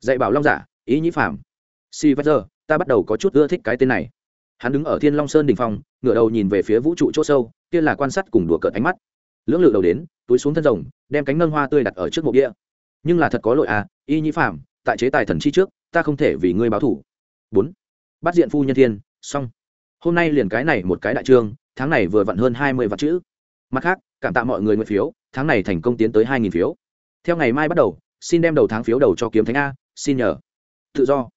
dạy bảo long giả, ý nhĩ phạm si vắt giờ ta bắt đầu có chút ưa thích cái tên này. Hắn đứng ở thiên long sơn đ ỉ n h phong ngửa đầu nhìn về phía vũ trụ chỗ sâu, kia là quan sát cùng đùa cợt ánh mắt. Lưỡng lự đầu đến, túi xuống thân rồng, đem cánh ngân hoa tươi đặt ở trước mộ đĩa nhưng là thật có lội à y nhĩ phạm tại chế tài thần chi trước, ta không thể vì ngươi báo thủ bốn. Bắt diện phu nhân thiên, xong. Hôm nay liền cái này một cái đại trương, tháng này vừa vặn hơn hai mươi vạn chữ. Mặt khác, cảm tạ mọi người nguyện phiếu, tháng này thành công tiến tới hai nghìn phiếu. Theo ngày mai bắt đầu, xin đem đầu tháng phiếu đầu cho kiếm thánh a xin nhờ. Tự do.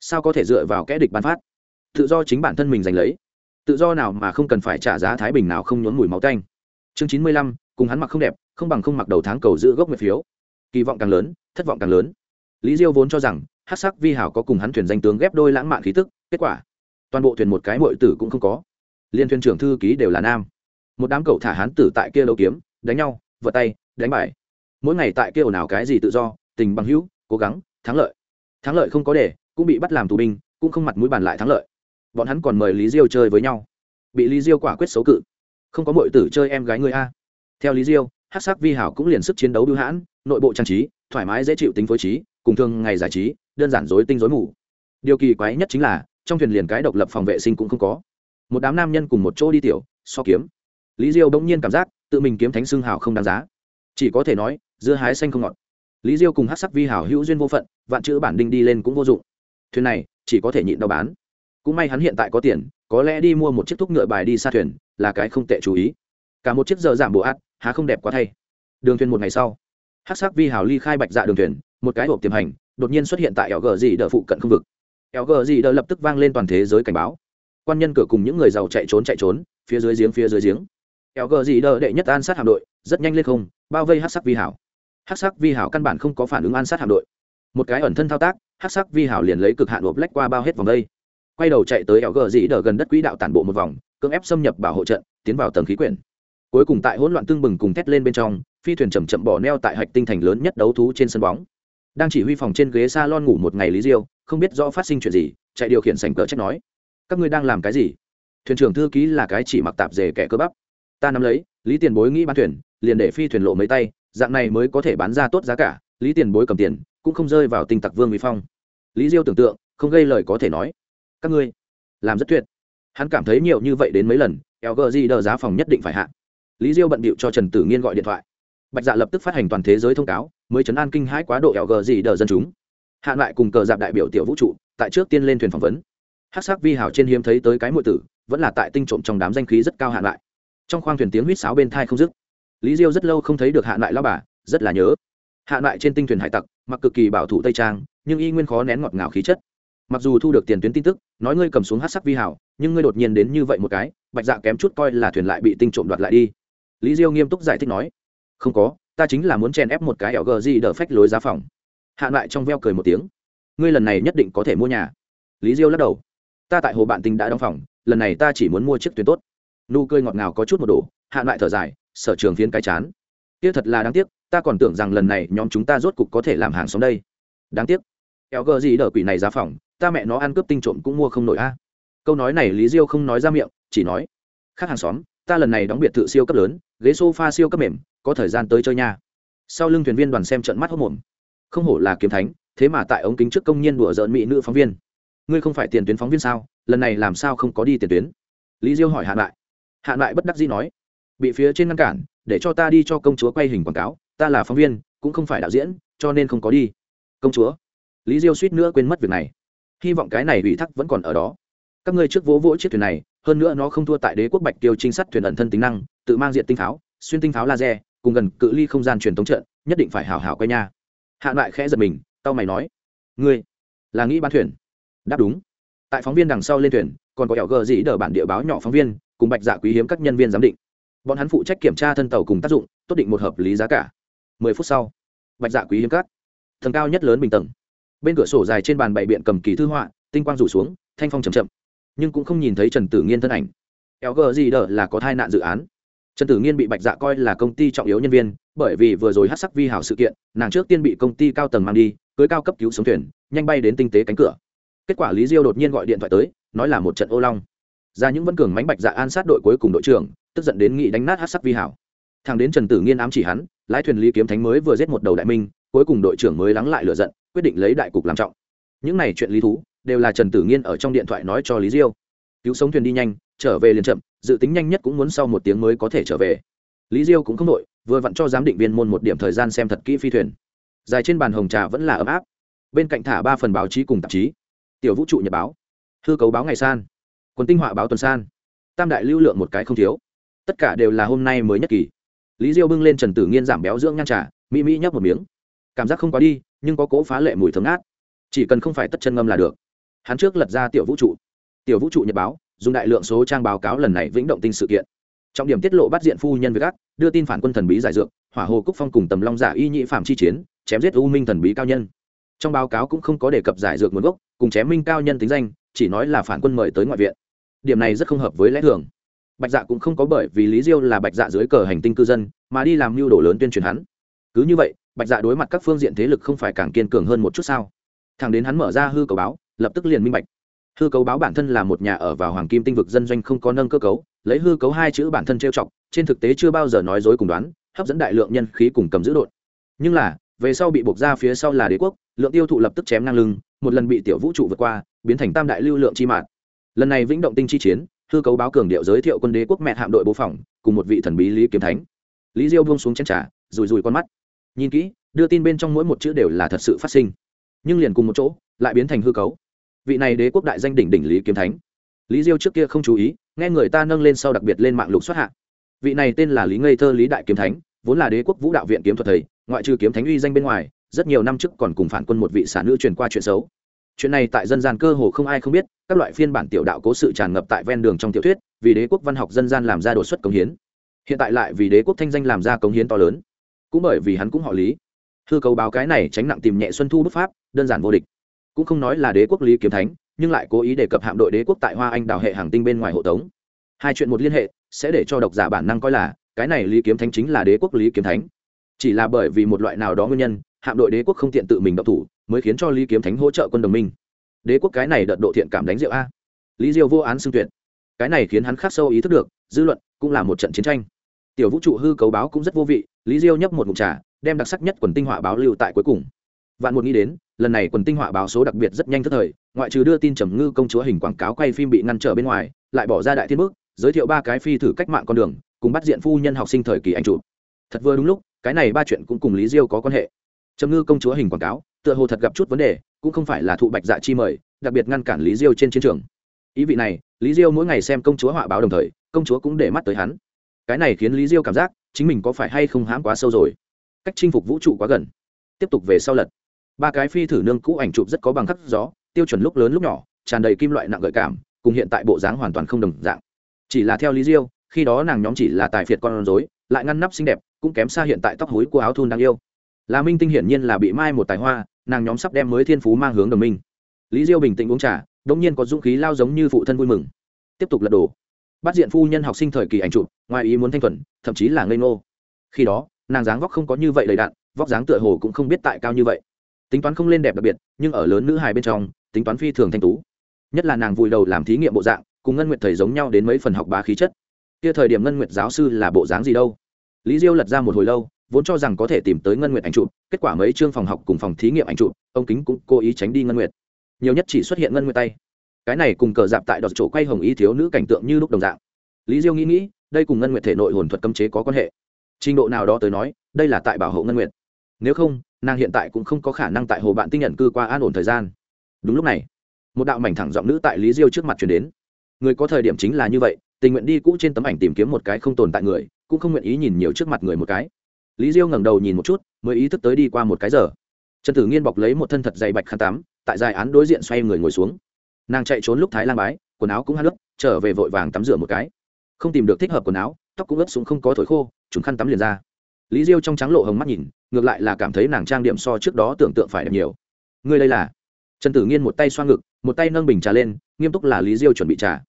Sao có thể dựa vào kẽ địch bán phát? Tự do chính bản thân mình giành lấy. Tự do nào mà không cần phải trả giá thái bình nào không nhốn mùi máu tanh. Chương chín mươi lăm, cùng hắn mặc không đẹp, không bằng không mặc đầu tháng cầu giữ gốc nguyệt phiếu. Kỳ vọng càng lớn, thất vọng càng lớn. Lý diêu vốn cho rằng hát sắc vi hảo có cùng hắn thuyền danh tướng ghép đôi lãng mạn khí tức, kết quả, toàn bộ thuyền một cái mội tử cũng không có. Liên thuyền trưởng thư ký đều là nam. Một đám cậu thả hán tử tại kia lâu kiếm, đánh nhau vật tay, đánh bài mỗi ngày tại kia ồn ào cái gì tự do, tình bằng hữu, cố gắng thắng lợi. Thắng lợi không có để, cũng bị bắt làm tù binh, cũng không mặt mũi bàn lại thắng lợi. Bọn hắn còn mời lý diêu chơi với nhau. Bị lý diêu quả quyết xấu cự. Không có mọi tử chơi em gái người a. Theo lý diêu hát sắc vi hảo cũng liền sức chiến đấu bưu hãn, nội bộ trang trí, thoải mái dễ chịu tính phối trí, cùng thường ngày giải trí, đơn giản dối tinh dối mù. Điều kỳ quái nhất chính là, trong thuyền liền cái độc lập phòng vệ sinh cũng không có. Một đám nam nhân cùng một chỗ đi tiểu, so kiếm. Lý diêu bỗng nhiên cảm giác, tự mình kiếm thánh xương hào không đáng giá. Chỉ có thể nói, dưa hái xanh không ngọt lý diêu cùng hát sắc vi hảo hữu duyên vô phận, vạn chữ bản đinh đi lên cũng vô dụng. Thuyền này, chỉ có thể nhịn đau bán. Cũng may hắn hiện tại có tiền, có lẽ đi mua một chiếc thuốc ngựa bài đi xa thuyền, là cái không tệ chú ý. Cả một chiếc giờ giảm bộ át, há không đẹp quá thay. Đường thuyền một ngày sau hát sắc vi hảo ly khai bạch dạ đường thuyền, một cái hộp tiềm hành, đột nhiên xuất hiện tại eo gờ dị đờ phụ cận không vực. Eo gờ dị đờ lập tức vang lên toàn thế giới cảnh báo. Quan nhân cửa cùng những người giàu chạy trốn chạy trốn, phía dưới giếng, phía dưới giếng. Eo gờ dị đờ đệ nhất an sát hạm đội, rất nhanh lên không, bao vây hát sắc vi hảo hắc sắc vi hảo căn bản không có phản ứng an sát hạm đội. Một cái ẩn thân thao tác, hắc sắc vi hảo liền lấy cực hạn ộp lách qua bao hết vòng đây. Quay đầu chạy tới ẻo gờ dĩ đờ gần đất quỹ đạo tản bộ một vòng, cưỡng ép xâm nhập bảo hộ trận, tiến vào tầng khí quyển. Cuối cùng tại hỗn loạn tương bừng cùng thét lên bên trong, phi thuyền chầm chậm bỏ neo tại hạch tinh thành lớn nhất đấu thú trên sân bóng. Đang chỉ huy phòng trên ghế s lon ngủ một ngày lý diêu, không biết rõ phát sinh chuyện gì, chạy điều khiển sành cờ trách nói, các ngươi đang làm cái gì? Thuyền trưởng thư ký là cái chỉ mặc tạp dề kẻ cơ bắp. Ta nắm lấy, lý tiền bối nghĩ bán thuyền, liền để phi thuyền lộ mấy tay dạng này mới có thể bán ra tốt giá cả, lý tiền bối cầm tiền, cũng không rơi vào tình tặc vương mỹ phong. Lý diêu tưởng tượng, không gây lời có thể nói. Các ngươi, làm rất tuyệt. Hắn cảm thấy nhiều như vậy đến mấy lần lg đờ giá phòng nhất định phải hạ. Lý diêu bận bịu cho trần tử nghiên gọi điện thoại. Bạch dạ lập tức phát hành toàn thế giới thông cáo, mới chấn an kinh hãi quá độ lg đờ dân chúng. Hạ lại cùng cờ dạp đại biểu tiểu vũ trụ, tại trước tiên lên thuyền phỏng vấn. Hát sắc vi hào trên hiếm thấy tới cái mọi tử, vẫn là tại tinh trộm trong đám danh khí rất cao hạ lại. Trong khoang thuyền tiếng huýt sáo bên thai không dứt lý diêu rất lâu không thấy được hạ lại lao bà, rất là nhớ. Hạ lại trên tinh thuyền hải tặc, mặc cực kỳ bảo thủ tây trang, nhưng y nguyên khó nén ngọt ngào khí chất. Mặc dù thu được tiền tuyến tin tức, nói ngươi cầm xuống hát sắc vi hảo, nhưng ngươi đột nhiên đến như vậy một cái, bạch dạ kém chút coi là thuyền lại bị tinh trộm đoạt lại đi. Lý diêu nghiêm túc giải thích nói, không có, ta chính là muốn chèn ép một cái lg gì đỡ phách lối giá phòng. Hạ lại trong veo cười một tiếng, ngươi lần này nhất định có thể mua nhà. Lý diêu lắc đầu, ta tại hồ bạn tinh đã đóng phòng, lần này ta chỉ muốn mua chiếc tuyến tốt. Nụ cười ngọt ngào có chút một đồ hạ lại thở dài sở trường phiến cái chán. Kia thật là đáng tiếc, ta còn tưởng rằng lần này nhóm chúng ta rốt cục có thể làm hàng xóm đây. Đáng tiếc. Kéo gờ gì đỡ quỷ này ra phòng, ta mẹ nó ăn cướp tinh trộm cũng mua không nổi a. Câu nói này lý diêu không nói ra miệng, chỉ nói, khác hàng xóm, ta lần này đóng biệt thự siêu cấp lớn, ghế sofa siêu cấp mềm, có thời gian tới chơi nha. Sau lưng thuyền viên đoàn xem trận mắt hốc mồm không hổ là kiếm thánh, thế mà tại ống kính trước công nhiên đùa dợn mỹ nữ phóng viên. Ngươi không phải tiền tuyến phóng viên sao? Lần này làm sao không có đi tiền tuyến? Lý diêu hỏi hạn lại hạn lại bất đắc dĩ nói bị phía trên ngăn cản, để cho ta đi cho công chúa quay hình quảng cáo, ta là phóng viên, cũng không phải đạo diễn, cho nên không có đi. Công chúa, lý diêu suýt nữa quên mất việc này. Hy vọng cái này ủy thác vẫn còn ở đó. Các ngươi trước vỗ vỗ chiếc thuyền này, hơn nữa nó không thua tại đế quốc bạch tiêu trinh sát thuyền ẩn thân tính năng, tự mang diện tinh pháo, xuyên tinh pháo laser, cùng gần cự ly không gian truyền thống trận, nhất định phải hào hào quay nha. Hạ loại khẽ giật mình, tao mày nói, ngươi là nghĩ bán thuyền? Đáp đúng. Tại phóng viên đằng sau lên thuyền, còn có ẻo gờ dĩ đờ bản địa báo nhỏ phóng viên, cùng bạch dạ quý hiếm các nhân viên giám định bọn hắn phụ trách kiểm tra thân tàu cùng tác dụng, tốt định một hợp lý giá cả. Mười phút sau, bạch dạ quý hiếm cát. Thần cao nhất lớn bình tầng. Bên cửa sổ dài trên bàn bày biện cầm kỳ thư họa, tinh quang rủ xuống, thanh phong chầm chậm. Nhưng cũng không nhìn thấy trần tử nghiên thân ảnh. Éo gờ gì đờ là có thai nạn dự án. Trần tử nghiên bị bạch dạ coi là công ty trọng yếu nhân viên, bởi vì vừa rồi hát sắc vi hảo sự kiện, nàng trước tiên bị công ty cao tầng mang đi, cưới cao cấp cứu xuống thuyền, nhanh bay đến tinh tế cánh cửa. Kết quả lý diêu đột nhiên gọi điện thoại tới, nói là một trận ô long. Ra những vân cường mánh bạch dạ an sát đội cuối cùng đội trưởng tức giận đến nghị đánh nát hát sắc vi hảo. Thằng đến trần tử nghiên ám chỉ hắn, lái thuyền lý kiếm thánh mới vừa giết một đầu đại minh, cuối cùng đội trưởng mới lắng lại lựa giận, quyết định lấy đại cục làm trọng. Những này chuyện lý thú, đều là trần tử nghiên ở trong điện thoại nói cho lý diêu. Cứu sống thuyền đi nhanh, trở về liền chậm, dự tính nhanh nhất cũng muốn sau một tiếng mới có thể trở về. Lý diêu cũng không đội vừa vặn cho giám định viên môn một điểm thời gian xem thật kỹ phi thuyền. Dài trên bàn hồng trà vẫn là ấm áp. Bên cạnh thả ba phần báo chí cùng tạp chí. Tiểu vũ trụ nhật báo. Thư cấu báo ngày san. Quần tinh họa báo tuần san. Tam đại lưu lượng một cái không thiếu tất cả đều là hôm nay mới nhất kỳ. Lý diêu bưng lên trần tử nghiên giảm béo dưỡng nhan trà, mỹ mỹ nhấp một miếng. Cảm giác không quá đi, nhưng có cố phá lệ mùi thấm át chỉ cần không phải tất chân ngâm là được. Hắn trước lật ra tiểu vũ trụ. Tiểu vũ trụ nhật báo, dùng đại lượng số trang báo cáo lần này vĩnh động tinh sự kiện. Trọng điểm tiết lộ bắt diện phu nhân với gác đưa tin phản quân thần bí giải dược, hỏa hồ cúc phong cùng tầm long giả y nhị phạm chi chiến, chém giết u minh thần bí cao nhân. Trong báo cáo cũng không có đề cập giải dược nguồn gốc, cùng chém minh cao nhân tính danh, chỉ nói là phản quân mời tới ngoại viện. Điểm này rất không hợp với lẽ thường bạch dạ cũng không có bởi vì lý diêu là bạch dạ dưới cờ hành tinh cư dân, mà đi làm mưu đồ lớn tuyên truyền hắn. Cứ như vậy, bạch dạ đối mặt các phương diện thế lực không phải càng kiên cường hơn một chút sao? Thằng đến hắn mở ra hư cầu báo, lập tức liền minh bạch. Hư cấu báo bản thân là một nhà ở vào hoàng kim tinh vực dân doanh không có nâng cơ cấu, lấy hư cấu hai chữ bản thân trêu chọc, trên thực tế chưa bao giờ nói dối cùng đoán, hấp dẫn đại lượng nhân khí cùng cầm giữ đột nhưng là, về sau bị buộc ra phía sau là đế quốc, lượng tiêu thụ lập tức chém ngang lưng, một lần bị tiểu vũ trụ vượt qua, biến thành tam đại lưu lượng chi mạng. lần này vĩnh động tinh chi chiến hư cấu báo cường điệu giới thiệu quân đế quốc mẹ hạm đội bộ phòng, cùng một vị thần bí lý kiếm thánh. Lý diêu buông xuống chén trà rùi rùi con mắt. Nhìn kỹ, đưa tin bên trong mỗi một chữ đều là thật sự phát sinh. Nhưng liền cùng một chỗ, lại biến thành hư cấu. Vị này đế quốc đại danh đỉnh đỉnh lý kiếm thánh. Lý diêu trước kia không chú ý, nghe người ta nâng lên sau đặc biệt lên mạng lục xuất hạ. Vị này tên là lý ngây thơ lý đại kiếm thánh, vốn là đế quốc vũ đạo viện kiếm thuật thầy, ngoại trừ kiếm thánh uy danh bên ngoài, rất nhiều năm trước còn cùng phản quân một vị xả nữ truyền qua chuyện xấu chuyện này tại dân gian cơ hồ không ai không biết, các loại phiên bản tiểu đạo cố sự tràn ngập tại ven đường trong tiểu thuyết, vì đế quốc văn học dân gian làm ra đột xuất cống hiến. Hiện tại lại vì đế quốc thanh danh làm ra cống hiến to lớn. Cũng bởi vì hắn cũng họ lý. Hư cấu báo cái này tránh nặng tìm nhẹ xuân thu bức pháp, đơn giản vô địch. Cũng không nói là đế quốc lý kiếm thánh, nhưng lại cố ý đề cập hạm đội đế quốc tại hoa anh đào hệ hàng tinh bên ngoài hộ tống. Hai chuyện một liên hệ, sẽ để cho độc giả bản năng coi là, cái này lý kiếm thánh chính là đế quốc lý kiếm thánh. Chỉ là bởi vì một loại nào đó nguyên nhân, hạm đội đế quốc không tiện tự mình độc thủ mới khiến cho lý kiếm thánh hỗ trợ quân đồng minh. Đế quốc cái này đợt độ thiện cảm đánh Diệu a. Lý diêu vô án xưng tuyệt. Cái này khiến hắn khắc sâu ý thức được, dư luận cũng là một trận chiến tranh. Tiểu vũ trụ hư cấu báo cũng rất vô vị, lý diêu nhấp một mục trà, đem đặc sắc nhất quần tinh họa báo lưu tại cuối cùng. Vạn một nghĩ đến, lần này quần tinh họa báo số đặc biệt rất nhanh thức thời, ngoại trừ đưa tin trầm ngư công chúa hình quảng cáo quay phim bị ngăn trở bên ngoài, lại bỏ ra đại thiên bước giới thiệu ba cái phi thử cách mạng con đường, cùng bắt diện phu nhân học sinh thời kỳ anh chủ thật vừa đúng lúc, cái này ba chuyện cũng cùng lý diêu có quan hệ. Trầm ngư công chúa hình quảng cáo tựa hồ thật gặp chút vấn đề, cũng không phải là thụ bạch dạ chi mời, đặc biệt ngăn cản lý diêu trên chiến trường. Ý vị này, lý diêu mỗi ngày xem công chúa họa báo đồng thời, công chúa cũng để mắt tới hắn. Cái này khiến lý diêu cảm giác, chính mình có phải hay không hãm quá sâu rồi. Cách chinh phục vũ trụ quá gần. Tiếp tục về sau lật. Ba cái phi thử nương cũ ảnh chụp rất có bằng cấp gió, tiêu chuẩn lúc lớn lúc nhỏ, tràn đầy kim loại nặng gợi cảm, cùng hiện tại bộ dáng hoàn toàn không đồng dạng. Chỉ là theo lý diêu, khi đó nàng nhóm chỉ là tài phiệt con rối, lại ngăn nắp xinh đẹp, cũng kém xa hiện tại tóc hối của áo thun đang yêu. Là minh tinh hiển nhiên là bị mai một tài hoa nàng nhóm sắp đem mới thiên phú mang hướng đồng minh. Lý diêu bình tĩnh uống trà, đống nhiên có dũng khí lao giống như phụ thân vui mừng. Tiếp tục lật đổ. Bắt diện phu nhân học sinh thời kỳ ảnh chụp, ngoài ý muốn thanh thuần, thậm chí là ngây ngô. Khi đó, nàng dáng vóc không có như vậy đầy đạn vóc dáng tựa hồ cũng không biết tại cao như vậy. Tính toán không lên đẹp đặc biệt, nhưng ở lớn nữ hài bên trong, tính toán phi thường thanh tú. Nhất là nàng vùi đầu làm thí nghiệm bộ dạng, cùng ngân nguyệt thầy giống nhau đến mấy phần học bá khí chất. Kia thời điểm ngân nguyệt giáo sư là bộ dáng gì đâu? Lý diêu lật ra một hồi lâu vốn cho rằng có thể tìm tới ngân nguyệt ảnh trụ kết quả mấy chương phòng học cùng phòng thí nghiệm ảnh trụ ông kính cũng cố ý tránh đi ngân nguyệt. Nhiều nhất chỉ xuất hiện ngân nguyệt tay. Cái này cùng cờ dạp tại đọt chỗ quay hồng y thiếu nữ cảnh tượng như lúc đồng dạng. Lý diêu nghĩ nghĩ, đây cùng ngân nguyệt thể nội hồn thuật cấm chế có quan hệ. Trình độ nào đó tới nói, đây là tại bảo hộ ngân nguyệt. Nếu không, nàng hiện tại cũng không có khả năng tại hồ bạn tinh nhận cư qua an ổn thời gian. Đúng lúc này, một đạo mảnh thẳng giọng nữ tại lý diêu trước mặt truyền đến. Người có thời điểm chính là như vậy, tình nguyện đi cũ trên tấm ảnh tìm kiếm một cái không tồn tại người, cũng không nguyện ý nhìn nhiều trước mặt người một cái lý diêu ngẩng đầu nhìn một chút, mới ý thức tới đi qua một cái giờ. Trần tử nghiên bọc lấy một thân thật dày bạch khăn tắm, tại dài án đối diện xoay người ngồi xuống. Nàng chạy trốn lúc thái Lang bái, quần áo cũng hát nước, trở về vội vàng tắm rửa một cái. Không tìm được thích hợp quần áo, tóc cũng ướt xuống không có thổi khô chúng khăn tắm liền ra. Lý diêu trong trắng lộ hồng mắt nhìn, ngược lại là cảm thấy nàng trang điểm so trước đó tưởng tượng phải đẹp nhiều. Người đây là? Trần tử nghiên một tay xoa ngực, một tay nâng bình trà lên, nghiêm túc là lý diêu chuẩn bị trà.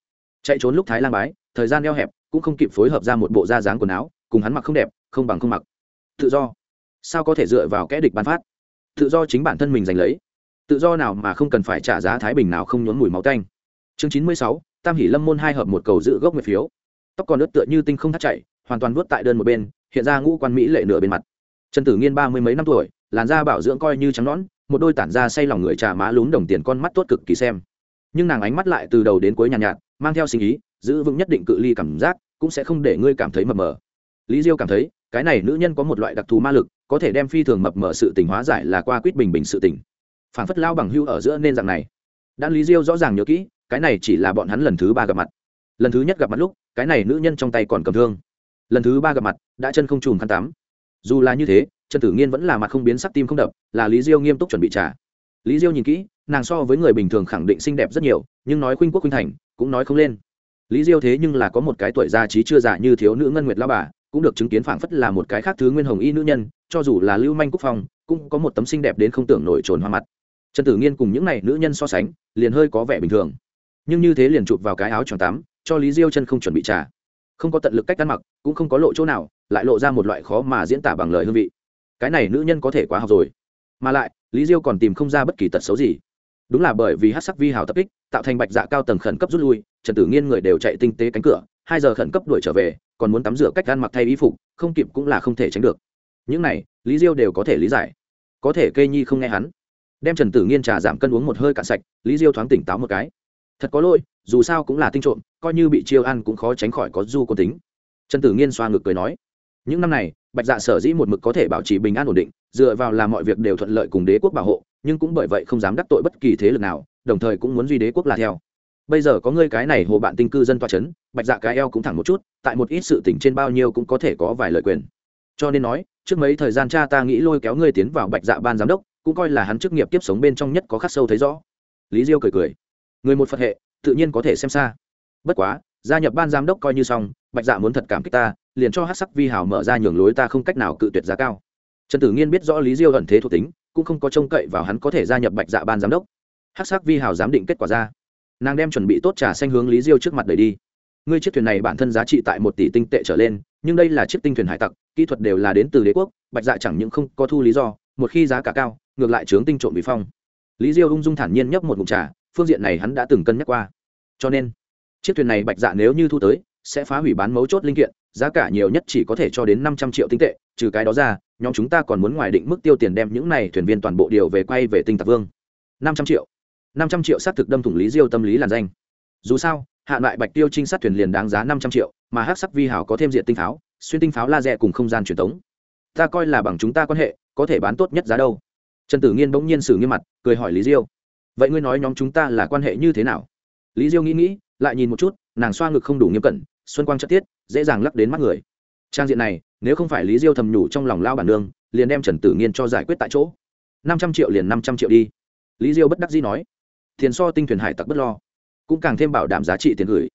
Chạy trốn lúc thái Lang bái, thời gian eo hẹp, cũng không kịp phối hợp ra một bộ da dáng quần áo, cùng hắn mặc không đẹp, không bằng không mặc tự do. Sao có thể dựa vào kẽ địch bán phát? Tự do chính bản thân mình giành lấy. Tự do nào mà không cần phải trả giá thái bình nào không nhốn mùi máu tanh. Chương chín mươi sáu tam hỷ lâm môn hai hợp một cầu giữ gốc nguyệt phiếu. Tóc còn ướt tựa như tinh không thắt chảy hoàn toàn vớt tại đơn một bên hiện ra ngũ quan mỹ lệ nửa bên mặt. Trần tử nghiên ba mươi mấy năm tuổi làn da bảo dưỡng coi như trắng nõn một đôi tản da say lòng người trà má lún đồng tiền con mắt tốt cực kỳ xem. Nhưng nàng ánh mắt lại từ đầu đến cuối nhàn nhạt, nhạt mang theo sinh ý giữ vững nhất định cự ly cảm giác cũng sẽ không để ngươi cảm thấy mập mờ. Lý diêu cảm thấy cái này nữ nhân có một loại đặc thù ma lực, có thể đem phi thường mập mở sự tình hóa giải là qua quýt bình bình sự tình. Phản phất lao bằng hưu ở giữa nên dạng này. Đan lý diêu rõ ràng nhớ kỹ, cái này chỉ là bọn hắn lần thứ ba gặp mặt. Lần thứ nhất gặp mặt lúc, cái này nữ nhân trong tay còn cầm thương. Lần thứ ba gặp mặt, đã chân không chùm khăn tắm. Dù là như thế, trần tử nghiên vẫn là mặt không biến sắc tim không đập, là lý diêu nghiêm túc chuẩn bị trả lý diêu nhìn kỹ, nàng so với người bình thường khẳng định xinh đẹp rất nhiều, nhưng nói khuynh quốc khuynh thành, cũng nói không lên. Lý diêu thế nhưng là có một cái tuổi già trí chưa già như thiếu nữ ngân nguyệt lao bà cũng được chứng kiến phảng phất là một cái khác thứ nguyên hồng y nữ nhân, cho dù là lưu manh quốc Phong, cũng có một tấm sinh đẹp đến không tưởng nổi trồn hoa mặt. Trần tử nghiên cùng những n à y nữ nhân so sánh, liền hơi có vẻ bình thường. Nhưng như thế liền chụp vào cái áo tròn tắm, cho lý diêu chân không chuẩn bị trả không có tận lực cách ăn mặc, cũng không có lộ chỗ nào, lại lộ ra một loại khó mà diễn tả bằng lời hương vị. Cái này nữ nhân có thể quá học rồi. Mà lại, lý diêu còn tìm không ra bất kỳ tật xấu gì. Đúng là bởi vì hát sắc vi hào tập kích, tạo thành bạch dạ cao tầng khẩn cấp rút lui, trần tử nghiên người đều chạy tinh tế cánh cửa, hai giờ khẩn cấp đuổi trở về còn muốn tắm rửa cách ăn mặc thay y phục, không kịp cũng là không thể tránh được. Những này, lý diêu đều có thể lý giải. Có thể cây nhi không nghe hắn. Đem trần tử nghiên trà giảm cân uống một hơi cạn sạch, lý diêu thoáng tỉnh táo một cái. Thật có lỗi, dù sao cũng là tinh trộm, coi như bị chiêu ăn cũng khó tránh khỏi có du côn tính. Trần tử nghiên xoa ngực cười nói, những năm này, bạch dạ sở dĩ một mực có thể bảo trì bình an ổn định, dựa vào là mọi việc đều thuận lợi cùng đế quốc bảo hộ, nhưng cũng bởi vậy không dám đắc tội bất kỳ thế lực nào, đồng thời cũng muốn duy đế quốc là theo bây giờ có ngươi cái này hồ bạn tinh cư dân toa chấn, bạch dạ cái eo cũng thẳng một chút, tại một ít sự tỉnh trên bao nhiêu cũng có thể có vài lời quyền. Cho nên nói, trước mấy thời gian cha ta nghĩ lôi kéo ngươi tiến vào bạch dạ ban giám đốc, cũng coi là hắn chức nghiệp tiếp sống bên trong nhất có khắc sâu thấy rõ. Lý diêu cười cười. Người một phật hệ, tự nhiên có thể xem xa. Bất quá, gia nhập ban giám đốc coi như xong, bạch dạ muốn thật cảm kích ta, liền cho hát sắc vi hảo mở ra nhường lối ta không cách nào cự tuyệt giá cao. Trần tử nghiên biết rõ lý diêu ẩn thế thuộc tính, cũng không có trông cậy vào hắn có thể gia nhập bạch dạ ban giám đốc. Hát sắc vi hảo giám định kết quả ra nàng đem chuẩn bị tốt trà xanh hướng lý diêu trước mặt đẩy đi ngươi chiếc thuyền này bản thân giá trị tại một tỷ tinh tệ trở lên nhưng đây là chiếc tinh thuyền hải tặc kỹ thuật đều là đến từ đế quốc bạch dạ chẳng những không có thu lý do một khi giá cả cao ngược lại trướng tinh trộm bị phong lý diêu ung dung thản nhiên nhấp một mục trà phương diện này hắn đã từng cân nhắc qua cho nên chiếc thuyền này bạch dạ nếu như thu tới sẽ phá hủy bán mấu chốt linh kiện giá cả nhiều nhất chỉ có thể cho đến năm trăm triệu tinh tệ trừ cái đó ra nhóm chúng ta còn muốn ngoài định mức tiêu tiền đem những này thuyền viên toàn bộ điều về quay về tinh tạc vương năm trăm triệu năm trăm triệu s thực đâm thủng lý diêu tâm lý làn danh. Dù sao, hạ loại bạch tiêu trinh sát thuyền liền đáng giá năm trăm triệu, mà hắc sắc vi hảo có thêm diện tinh pháo, xuyên tinh pháo la rẽ cùng không gian truyền thống ta coi là bằng chúng ta quan hệ, có thể bán tốt nhất giá đâu. Trần tử nghiên bỗng nhiên xử nghiêm mặt, cười hỏi lý diêu. Vậy ngươi nói nhóm chúng ta là quan hệ như thế nào? Lý diêu nghĩ nghĩ, lại nhìn một chút, nàng xoa ngực không đủ nghiêm cẩn, xuân quang chất tiết, dễ dàng lắc đến mắt người. Trang diện này, nếu không phải lý diêu thầm nhủ trong lòng lao bản nương, liền đem trần tử nghiên cho giải quyết tại chỗ. năm trăm triệu liền năm trăm triệu đi. Lý diêu bất đắc dĩ nói tiền so tinh thuyền hải tặc bất lo, cũng càng thêm bảo đảm giá trị tiền gửi.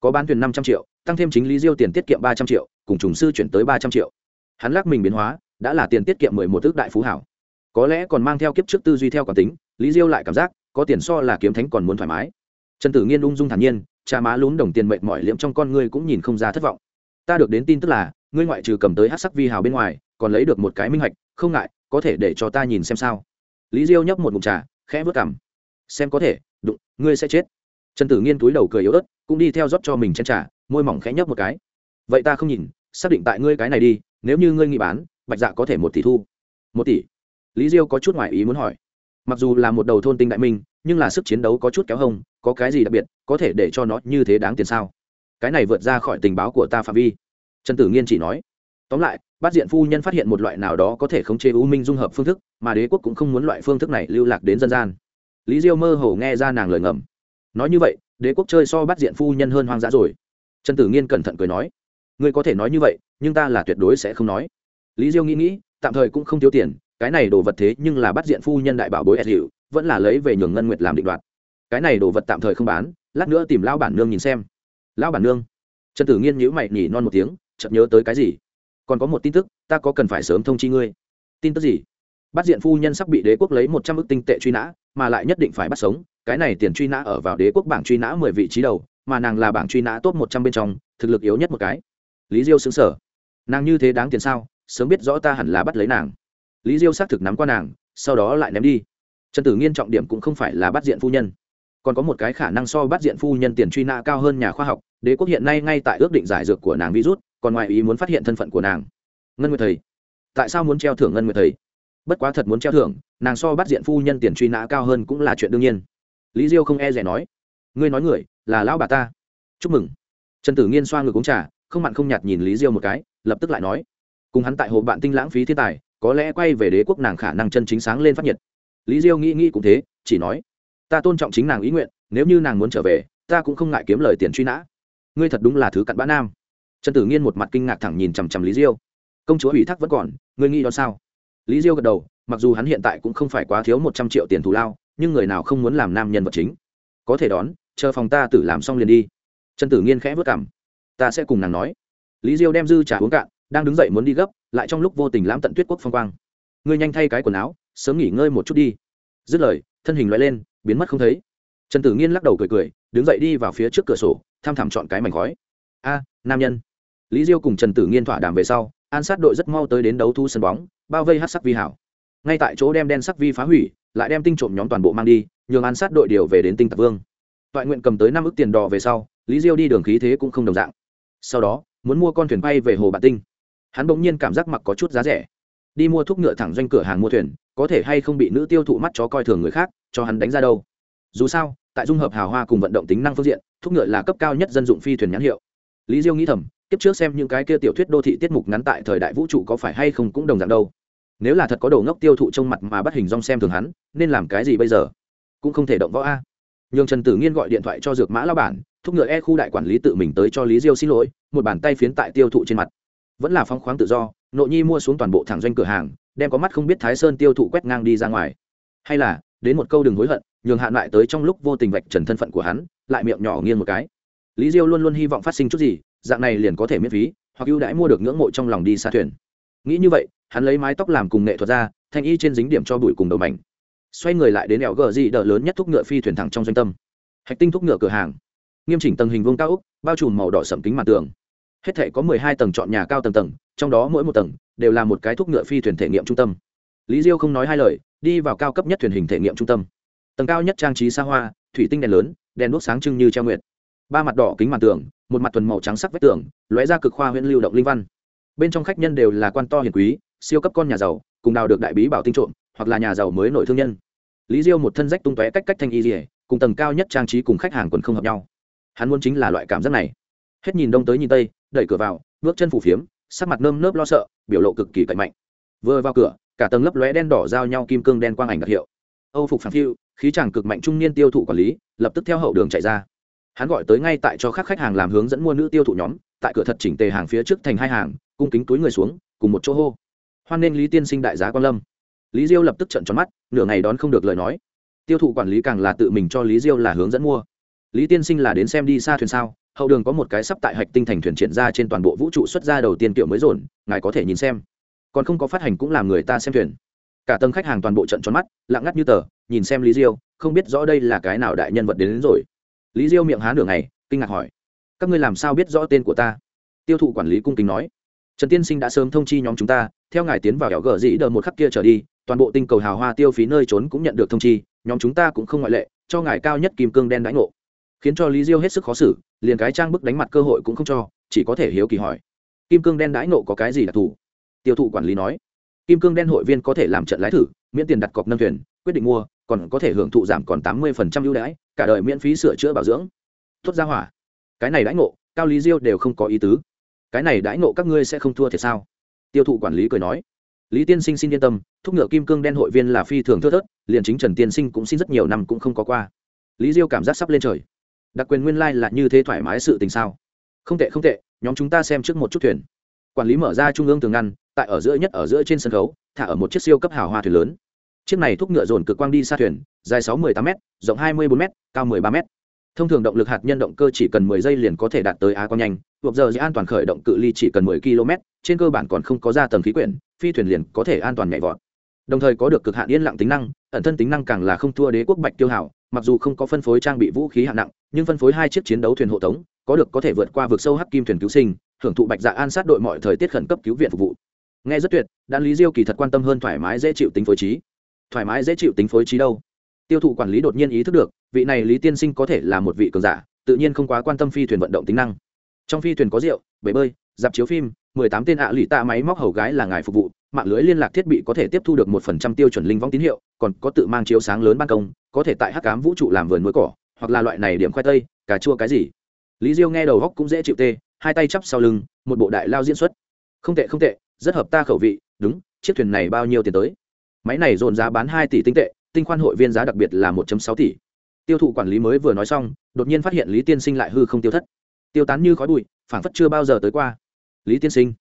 Có bán thuyền năm trăm triệu, tăng thêm chính lý diêu tiền tiết kiệm ba trăm triệu, cùng trùng sư chuyển tới ba trăm triệu. Hắn lắc mình biến hóa, đã là tiền tiết kiệm mười một thước đại phú hảo. Có lẽ còn mang theo kiếp trước tư duy theo cảm tính, lý diêu lại cảm giác, có tiền so là kiếm thánh còn muốn thoải mái. Trần tử nghiên ung dung thản nhiên cha má lún đồng tiền mệt mỏi liễm trong con ngươi cũng nhìn không ra thất vọng. Ta được đến tin tức là, ngươi ngoại trừ cầm tới hát sắc vi hào bên ngoài, còn lấy được một cái minh hạch, không ngại, có thể để cho ta nhìn xem sao. Lý diêu nhấp một mục trà, khẽ vớt cảm xem có thể, đụng, ngươi sẽ chết. Trần tử nghiên túi đầu cười yếu ớt, cũng đi theo rót cho mình chen trả môi mỏng khẽ nhấp một cái. Vậy ta không nhìn, xác định tại ngươi cái này đi, nếu như ngươi nghĩ bán, bạch dạ có thể một tỷ thu. Một tỷ? Lý diêu có chút ngoại ý muốn hỏi. Mặc dù là một đầu thôn tinh đại minh, nhưng là sức chiến đấu có chút kéo hông, có cái gì đặc biệt, có thể để cho nó như thế đáng tiền sao? Cái này vượt ra khỏi tình báo của ta phạm vi. Trần tử nghiên chỉ nói. Tóm lại, bát diện phu nhân phát hiện một loại nào đó có thể khống chế u minh dung hợp phương thức, mà đế quốc cũng không muốn loại phương thức này lưu lạc đến dân gian lý diêu mơ hồ nghe ra nàng lời ngầm. Nói như vậy, đế quốc chơi so bắt diện phu nhân hơn hoang dã rồi. Trần tử nghiên cẩn thận cười nói, ngươi có thể nói như vậy, nhưng ta là tuyệt đối sẽ không nói. Lý diêu nghĩ nghĩ, tạm thời cũng không thiếu tiền, cái này đồ vật thế nhưng là bắt diện phu nhân đại bảo bối s hiệu vẫn là lấy về nhường ngân nguyệt làm định đoạt. Cái này đồ vật tạm thời không bán, lát nữa tìm lão bản nương nhìn xem. Lão bản nương? Trần tử nghiên nhữ mày nhỉ non một tiếng chậm nhớ tới cái gì? Còn có một tin tức, ta có cần phải sớm thông chi ngươi. Tin tức gì? Bắt diện phu nhân sắp bị đế quốc lấy một trăm ước tinh tệ truy nã mà lại nhất định phải bắt sống, cái này tiền truy nã ở vào đế quốc bảng truy nã mười vị trí đầu, mà nàng là bảng truy nã top một trăm bên trong, thực lực yếu nhất một cái. Lý diêu xứng sở nàng như thế đáng tiền sao? Sớm biết rõ ta hẳn là bắt lấy nàng. Lý diêu xác thực nắm qua nàng, sau đó lại ném đi. Trần tử nghiên trọng điểm cũng không phải là bắt diện phu nhân. Còn có một cái khả năng so bắt diện phu nhân tiền truy nã cao hơn nhà khoa học, đế quốc hiện nay ngay tại ước định giải dược của nàng virus, còn ngoài ý muốn phát hiện thân phận của nàng. Ngân nguyệt thầy, tại sao muốn treo thưởng ngân nguyệt thầy? bất quá thật muốn treo thưởng, nàng so bắt diện phu nhân tiền truy nã cao hơn cũng là chuyện đương nhiên. Lý diêu không e rẻ nói, ngươi nói người, là lão bà ta. Chúc mừng. Trần tử nghiên xoa ngực uống trà, không mặn không nhạt nhìn lý diêu một cái, lập tức lại nói, cùng hắn tại hộ bạn tinh lãng phí thiên tài, có lẽ quay về đế quốc nàng khả năng chân chính sáng lên phát nhiệt. Lý diêu nghĩ nghĩ cũng thế, chỉ nói, ta tôn trọng chính nàng ý nguyện, nếu như nàng muốn trở về, ta cũng không ngại kiếm lời tiền truy nã. Ngươi thật đúng là thứ cặn bã nam. Trần tử nghiên một mặt kinh ngạc thẳng nhìn chằm chằm lý diêu. Công chúa ủy thác vẫn còn, ngươi nghĩ đó sao? lý diêu gật đầu, mặc dù hắn hiện tại cũng không phải quá thiếu một trăm triệu tiền thù lao, nhưng người nào không muốn làm nam nhân vật chính? Có thể đón, chờ phòng ta tự làm xong liền đi. Trần tử nghiên khẽ vất cảm ta sẽ cùng nàng nói. Lý diêu đem dư trà uống cạn, đang đứng dậy muốn đi gấp, lại trong lúc vô tình lãm tận tuyết quốc phong quang. Người nhanh thay cái quần áo, sớm nghỉ ngơi một chút đi. Dứt lời, thân hình lóe lên, biến mất không thấy. Trần tử nghiên lắc đầu cười cười, đứng dậy đi vào phía trước cửa sổ, tham thảm chọn cái mảnh gói. a, nam nhân. Lý diêu cùng trần tử nghiên thỏa đàm về sau, an sát đội rất mau tới đến đấu thu sân bóng bao vây hát sắc vi hảo. Ngay tại chỗ đem đen sắc vi phá hủy, lại đem tinh trộm nhóm toàn bộ mang đi, nhường an sát đội điều về đến tinh tạc vương. Toại nguyện cầm tới năm ước tiền đỏ về sau, lý diêu đi đường khí thế cũng không đồng dạng. Sau đó, muốn mua con thuyền bay về hồ bản tinh. Hắn bỗng nhiên cảm giác mặc có chút giá rẻ. Đi mua thuốc ngựa thẳng doanh cửa hàng mua thuyền, có thể hay không bị nữ tiêu thụ mắt chó coi thường người khác, cho hắn đánh ra đâu. Dù sao, tại dung hợp hào hoa cùng vận động tính năng phương diện, thuốc ngựa là cấp cao nhất dân dụng phi thuyền nhãn hiệu. Lý diêu nghĩ thầm tiếp trước xem những cái kia tiểu thuyết đô thị tiết mục ngắn tại thời đại vũ trụ có phải hay không cũng đồng dạng đâu nếu là thật có đầu ngốc tiêu thụ trong mặt mà bắt hình rong xem thường hắn, nên làm cái gì bây giờ? Cũng không thể động võ a. Nhường trần tử nghiên gọi điện thoại cho dược mã lao bản, thúc ngựa e khu đại quản lý tự mình tới cho lý diêu xin lỗi, một bàn tay phiến tại tiêu thụ trên mặt. Vẫn là phóng khoáng tự do nội nhi mua xuống toàn bộ thẳng doanh cửa hàng, đem có mắt không biết thái sơn tiêu thụ quét ngang đi ra ngoài. Hay là, đến một câu đừng hối hận, nhường hạn lại tới trong lúc vô tình vạch trần thân phận của hắn, lại miệng nhỏ nghiêng một cái. Lý diêu luôn luôn hy vọng phát sinh chút gì, dạng này liền có thể miễn phí, hoặc ưu đãi mua được ngưỡng mộ trong lòng đi xa thuyền nghĩ như vậy, hắn lấy mái tóc làm cùng nghệ thuật ra, thanh y trên dính điểm cho bụi cùng đầu mảnh. Xoay người lại đến đèo gờ dị đỡ lớn nhất thúc ngựa phi thuyền thẳng trong doanh tâm. Hạch tinh thúc ngựa cửa hàng. Nghiêm chỉnh tầng hình vuông cao úc bao trùm màu đỏ sẩm kính mặt tường. Hết thể có mười hai tầng chọn nhà cao tầng tầng, trong đó mỗi một tầng đều là một cái thúc ngựa phi thuyền thể nghiệm trung tâm. Lý diêu không nói hai lời, đi vào cao cấp nhất thuyền hình thể nghiệm trung tâm. Tầng cao nhất trang trí xa hoa, thủy tinh đèn lớn, đèn đốt sáng trưng như treo nguyệt. Ba mặt đỏ kính mặt tường, một mặt thuần màu trắng sắc vách tường, lóe ra cực khoa huyễn lưu động linh văn bên trong khách nhân đều là quan to hiền quý, siêu cấp con nhà giàu, cùng đào được đại bí bảo tinh trộm, hoặc là nhà giàu mới nổi thương nhân. Lý diêu một thân rách tung tóe cách cách thanh y dỉa cùng tầng cao nhất trang trí cùng khách hàng còn không hợp nhau. Hắn muốn chính là loại cảm giác này. Hết nhìn đông tới nhìn tây, đẩy cửa vào, bước chân phủ phiếm, sắc mặt nơm nớp lo sợ, biểu lộ cực kỳ cạnh mạnh. Vừa vào cửa, cả tầng lấp lóe đen đỏ giao nhau kim cương đen quang ảnh đặc hiệu. Âu phục phản phiu, khí chàng cực mạnh trung niên tiêu thụ quản lý, lập tức theo hậu đường chạy ra hắn gọi tới ngay tại cho các khách hàng làm hướng dẫn mua nữ tiêu thụ nhóm tại cửa thật chỉnh tề hàng phía trước thành hai hàng cung kính túi người xuống cùng một chỗ hô. Hoan nên lý tiên sinh đại giá quan lâm. Lý diêu lập tức trận tròn mắt nửa ngày đón không được lời nói. Tiêu thụ quản lý càng là tự mình cho lý diêu là hướng dẫn mua. Lý tiên sinh là đến xem đi xa thuyền sao hậu đường có một cái sắp tại hạch tinh thành thuyền triển ra trên toàn bộ vũ trụ xuất ra đầu tiên kiểu mới rồn ngài có thể nhìn xem. Còn không có phát hành cũng làm người ta xem thuyền. Cả tầng khách hàng toàn bộ trận tròn mắt lạng ngắt như tờ nhìn xem lý diêu không biết rõ đây là cái nào đại nhân vật đến, đến rồi lý diêu miệng há nửa ngày, kinh ngạc hỏi, các ngươi làm sao biết rõ tên của ta? Tiêu thụ quản lý cung kính nói, trần tiên sinh đã sớm thông chi nhóm chúng ta, theo ngài tiến vào ẻo gờ dĩ đờ một khắc kia trở đi, toàn bộ tinh cầu hào hoa tiêu phí nơi trốn cũng nhận được thông chi, nhóm chúng ta cũng không ngoại lệ, cho ngài cao nhất kim cương đen đãi ngộ. Khiến cho lý diêu hết sức khó xử, liền cái trang bức đánh mặt cơ hội cũng không cho, chỉ có thể hiếu kỳ hỏi, kim cương đen đãi nộ có cái gì đặc thù? Tiêu thụ quản lý nói, kim cương đen hội viên có thể làm trận lái thử, miễn tiền đặt cọc nâng thuyền, quyết định mua còn có thể hưởng thụ giảm còn tám mươi phần trăm ưu đãi, cả đời miễn phí sửa chữa bảo dưỡng. Tuất ra hỏa. Cái này đãi ngộ, cao lý diêu đều không có ý tứ. Cái này đãi ngộ các ngươi sẽ không thua thiệt sao? Tiêu thụ quản lý cười nói. Lý tiên sinh xin yên tâm, thúc ngựa kim cương đen hội viên là phi thường thưa thớt, liền chính trần tiên sinh cũng xin rất nhiều năm cũng không có qua. Lý diêu cảm giác sắp lên trời. Đặc quyền nguyên lai là như thế thoải mái sự tình sao? Không tệ không tệ, nhóm chúng ta xem trước một chút thuyền. Quản lý mở ra trung ương tường ngăn, tại ở giữa nhất ở giữa trên sân khấu, thả ở một chiếc siêu cấp hào hoa thuyền lớn chiếc này thúc ngựa dồn cực quang đi xa thuyền, dài sáu mươi tám m rộng hai mươi bốn m cao mười ba m thông thường động lực hạt nhân động cơ chỉ cần mười giây liền có thể đạt tới á quang nhanh thuộc giờ dễ an toàn khởi động cự ly chỉ cần mười km trên cơ bản còn không có ra tầng khí quyển, phi thuyền liền có thể an toàn nhảy vọt. Đồng thời có được cực hạn yên lặng tính năng, ẩn thân tính năng càng là không thua đế quốc bạch tiêu hảo mặc dù không có phân phối trang bị vũ khí hạng nặng, nhưng phân phối hai chiếc chiến đấu thuyền hộ tống, có được có thể vượt qua vực sâu hắc kim thuyền cứu sinh, hưởng thụ bạch dạ an sát đội mọi thời tiết khẩn cấp cứu viện phục vụ. Nghe rất tuyệt, đan lý diêu kỳ thật quan tâm hơn thoải mái dễ chịu tính phối trí thoải mái dễ chịu tính phối trí đâu. Tiêu thụ quản lý đột nhiên ý thức được, vị này lý tiên sinh có thể là một vị cường giả, tự nhiên không quá quan tâm phi thuyền vận động tính năng. Trong phi thuyền có rượu, bể bơi, dạp chiếu phim, mười tám tên ạ à lụy tạ máy móc hầu gái là ngài phục vụ, mạng lưới liên lạc thiết bị có thể tiếp thu được một phần trăm tiêu chuẩn linh vong tín hiệu, còn có tự mang chiếu sáng lớn ban công, có thể tại hắc ám vũ trụ làm vườn nuôi cỏ, hoặc là loại này điểm khoai tây, cà chua cái gì. Lý diêu nghe đầu góc cũng dễ chịu tê, hai tay chắp sau lưng, một bộ đại lao diễn xuất. Không tệ không tệ, rất hợp ta khẩu vị, đúng, chiếc thuyền này bao nhiêu tiền tới? máy này dồn giá bán hai tỷ tinh tệ tinh khoan hội viên giá đặc biệt là một sáu tỷ. Tiêu thụ quản lý mới vừa nói xong đột nhiên phát hiện lý tiên sinh lại hư không tiêu thất. Tiêu tán như khói bụi phảng phất chưa bao giờ tới qua. Lý tiên sinh?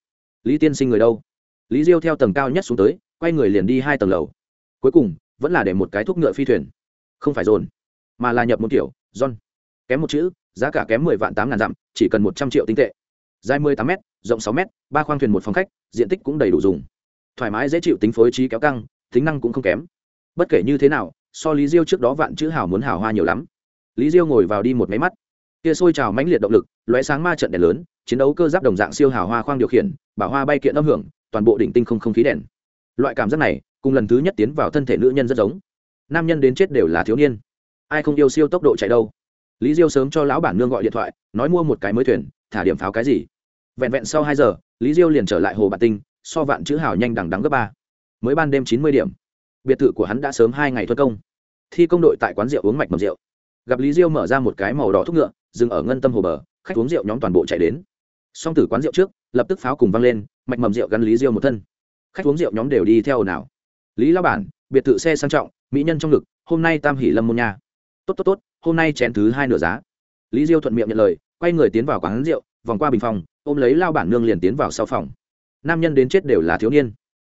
Lý tiên sinh người đâu? Lý diêu theo tầng cao nhất xuống tới quay người liền đi hai tầng lầu. Cuối cùng vẫn là để một cái thuốc ngựa phi thuyền. Không phải dồn mà là nhập một kiểu john. Kém một chữ giá cả kém mười vạn tám ngàn dặm chỉ cần một trăm triệu tinh tệ. Dài mười tám m rộng sáu mét, ba khoang thuyền một phòng khách diện tích cũng đầy đủ dùng. Thoải mái dễ chịu tính phối trí kéo căng tính năng cũng không kém. Bất kể như thế nào, so lý diêu trước đó vạn chữ hào muốn hào hoa nhiều lắm. Lý diêu ngồi vào đi một máy mắt. Kia sôi trào mãnh liệt động lực, lóe sáng ma trận đèn lớn, chiến đấu cơ giáp đồng dạng siêu hào hoa khoang điều khiển, bảo hoa bay kiện âm hưởng, toàn bộ đỉnh tinh không không khí đèn. Loại cảm giác này, cùng lần thứ nhất tiến vào thân thể nữ nhân rất giống. Nam nhân đến chết đều là thiếu niên. Ai không yêu siêu tốc độ chạy đâu? Lý diêu sớm cho lão bản nương gọi điện thoại, nói mua một cái mới thuyền, thả điểm pháo cái gì. Vẹn vẹn sau hai giờ, lý diêu liền trở lại hồ bạt tinh, so vạn chữ hào nhanh đằng đằng gấp ba mới ban đêm chín mươi điểm. Biệt thự của hắn đã sớm hai ngày thuần công. Thi công đội tại quán rượu uống mạch mầm rượu. Gặp lý diêu mở ra một cái màu đỏ thuốc ngựa dừng ở ngân tâm hồ bờ khách uống rượu nhóm toàn bộ chạy đến. Song tử quán rượu trước lập tức pháo cùng văng lên mạch mầm rượu gắn lý diêu một thân. Khách uống rượu nhóm đều đi theo nào. Lý lao bản biệt thự xe sang trọng mỹ nhân trong lực. hôm nay tam Hỷ lâm môn nhà, tốt tốt tốt hôm nay chén thứ hai nửa giá. Lý diêu thuận miệng nhận lời quay người tiến vào quán rượu vòng qua bình phòng ôm lấy lao bản nương liền tiến vào sau phòng. Nam nhân đến chết đều là thiếu niên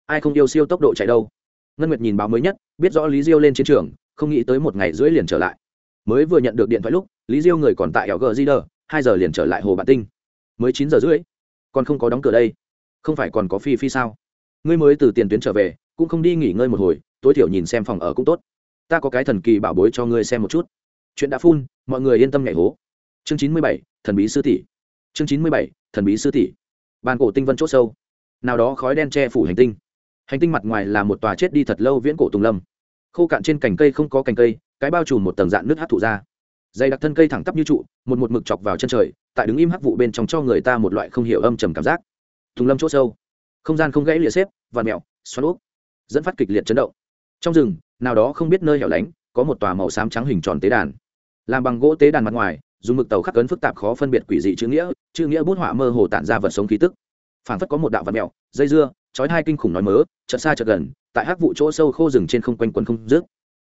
ai không yêu siêu tốc độ chạy đâu. Ngân nguyệt nhìn báo mới nhất, biết rõ lý diêu lên chiến trường, không nghĩ tới một ngày rưỡi liền trở lại. Mới vừa nhận được điện thoại lúc, lý diêu người còn tại ẻo gờ di đờ hai giờ liền trở lại hồ bạn tinh. Mới chín giờ rưỡi, còn không có đóng cửa đây. Không phải còn có phi phi sao? Ngươi mới từ tiền tuyến trở về, cũng không đi nghỉ ngơi một hồi, tối thiểu nhìn xem phòng ở cũng tốt. Ta có cái thần kỳ bảo bối cho ngươi xem một chút. Chuyện đã phun mọi người yên tâm nhảy hố. Chương chín mươi bảy, thần bí sư tỷ. Chương chín mươi bảy, thần bí sư tỷ. Bàn cổ tinh vân c h ố sâu. Nào đó khói đen che phủ hành tinh hành tinh mặt ngoài là một tòa chết đi thật lâu viễn cổ tùng lâm. Khô cạn trên cành cây không có cành cây, cái bao trùm một tầng dạng nước hát thụ ra. Dày đặc thân cây thẳng tắp như trụ, một một mực chọc vào chân trời, tại đứng im hắc vụ bên trong cho người ta một loại không hiểu âm trầm cảm giác. Tùng lâm chỗ sâu, không gian không gãy lịa xếp và mẹo xoắn úp, dẫn phát kịch liệt chấn động. Trong rừng, nào đó không biết nơi hẻo lánh, có một tòa màu xám trắng hình tròn tế đàn. Làm bằng gỗ tế đàn mặt ngoài, dùng mực tàu khắc cấn phức tạp khó phân biệt quỷ dị chữ nghĩa chữ nghĩa bút họa mơ hồ tản ra vật sống khí tức phảng phất có một đạo vật mèo dây dưa, chói hai kinh khủng nói mớ, chợt xa chợt gần, tại hắc vụ chỗ sâu khô rừng trên không quanh quần không rước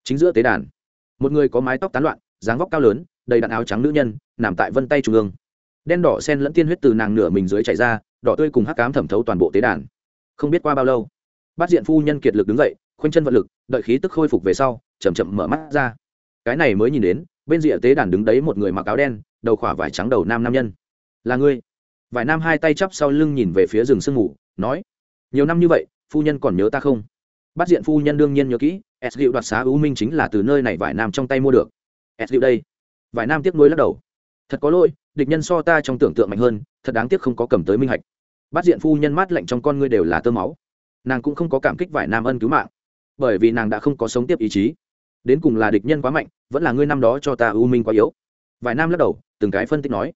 chính giữa tế đàn, một người có mái tóc tán loạn, dáng vóc cao lớn, đầy đạn áo trắng nữ nhân, nằm tại vân tay trung ương. Đen đỏ sen lẫn tiên huyết từ nàng nửa mình dưới chảy ra, đỏ tươi cùng hắc cám thẩm thấu toàn bộ tế đàn. Không biết qua bao lâu, bát diện phu nhân kiệt lực đứng dậy, khoanh chân vật lực, đợi khí tức khôi phục về sau, chậm chậm mở mắt ra. Cái này mới nhìn đến, bên rìa tế đàn đứng đấy một người mặc áo đen, đầu khỏa vải trắng đầu nam nam nhân. Là ngươi? vài nam hai tay chắp sau lưng nhìn về phía rừng sương mù, nói, nhiều năm như vậy, phu nhân còn nhớ ta không? Bắt diện phu nhân đương nhiên nhớ kỹ, s liệu đoạt xá ưu minh chính là từ nơi này vải nam trong tay mua được. S liệu đây? Vải nam tiếc nuối lắc đầu. Thật có lỗi, địch nhân so ta trong tưởng tượng mạnh hơn, thật đáng tiếc không có cầm tới minh hạch. Bắt diện phu nhân mát lạnh trong con ngươi đều là tơ máu. Nàng cũng không có cảm kích vải nam ân cứu mạng, bởi vì nàng đã không có sống tiếp ý chí. Đến cùng là địch nhân quá mạnh, vẫn là ngươi năm đó cho ta ưu minh quá yếu. Vải nam lắc đầu, từng cái phân tích nói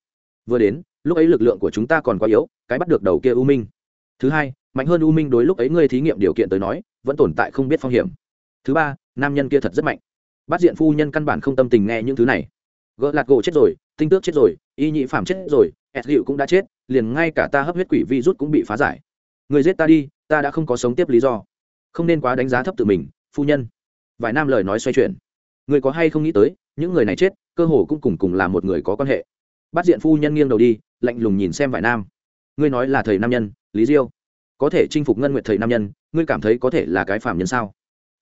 vừa đến, lúc ấy lực lượng của chúng ta còn quá yếu, cái bắt được đầu kia u minh. Thứ hai, mạnh hơn u minh đối lúc ấy ngươi thí nghiệm điều kiện tới nói, vẫn tồn tại không biết phong hiểm. Thứ ba, nam nhân kia thật rất mạnh. Bắt diện phu nhân căn bản không tâm tình nghe những thứ này. Gỡ lạt gỗ chết rồi, tinh tước chết rồi, y nhị phạm chết rồi, ẹt dịu cũng đã chết, liền ngay cả ta hấp huyết quỷ vi rút cũng bị phá giải. Người giết ta đi, ta đã không có sống tiếp lý do. Không nên quá đánh giá thấp tự mình, phu nhân. Vài nam lời nói xoay chuyển. Người có hay không nghĩ tới, những người này chết, cơ hồ cũng cùng cùng là một người có quan hệ bắt diện phu nhân nghiêng đầu đi, lạnh lùng nhìn xem vải nam. Ngươi nói là thầy nam nhân, lý diêu. Có thể chinh phục ngân nguyệt thầy nam nhân, ngươi cảm thấy có thể là cái phạm nhân sao?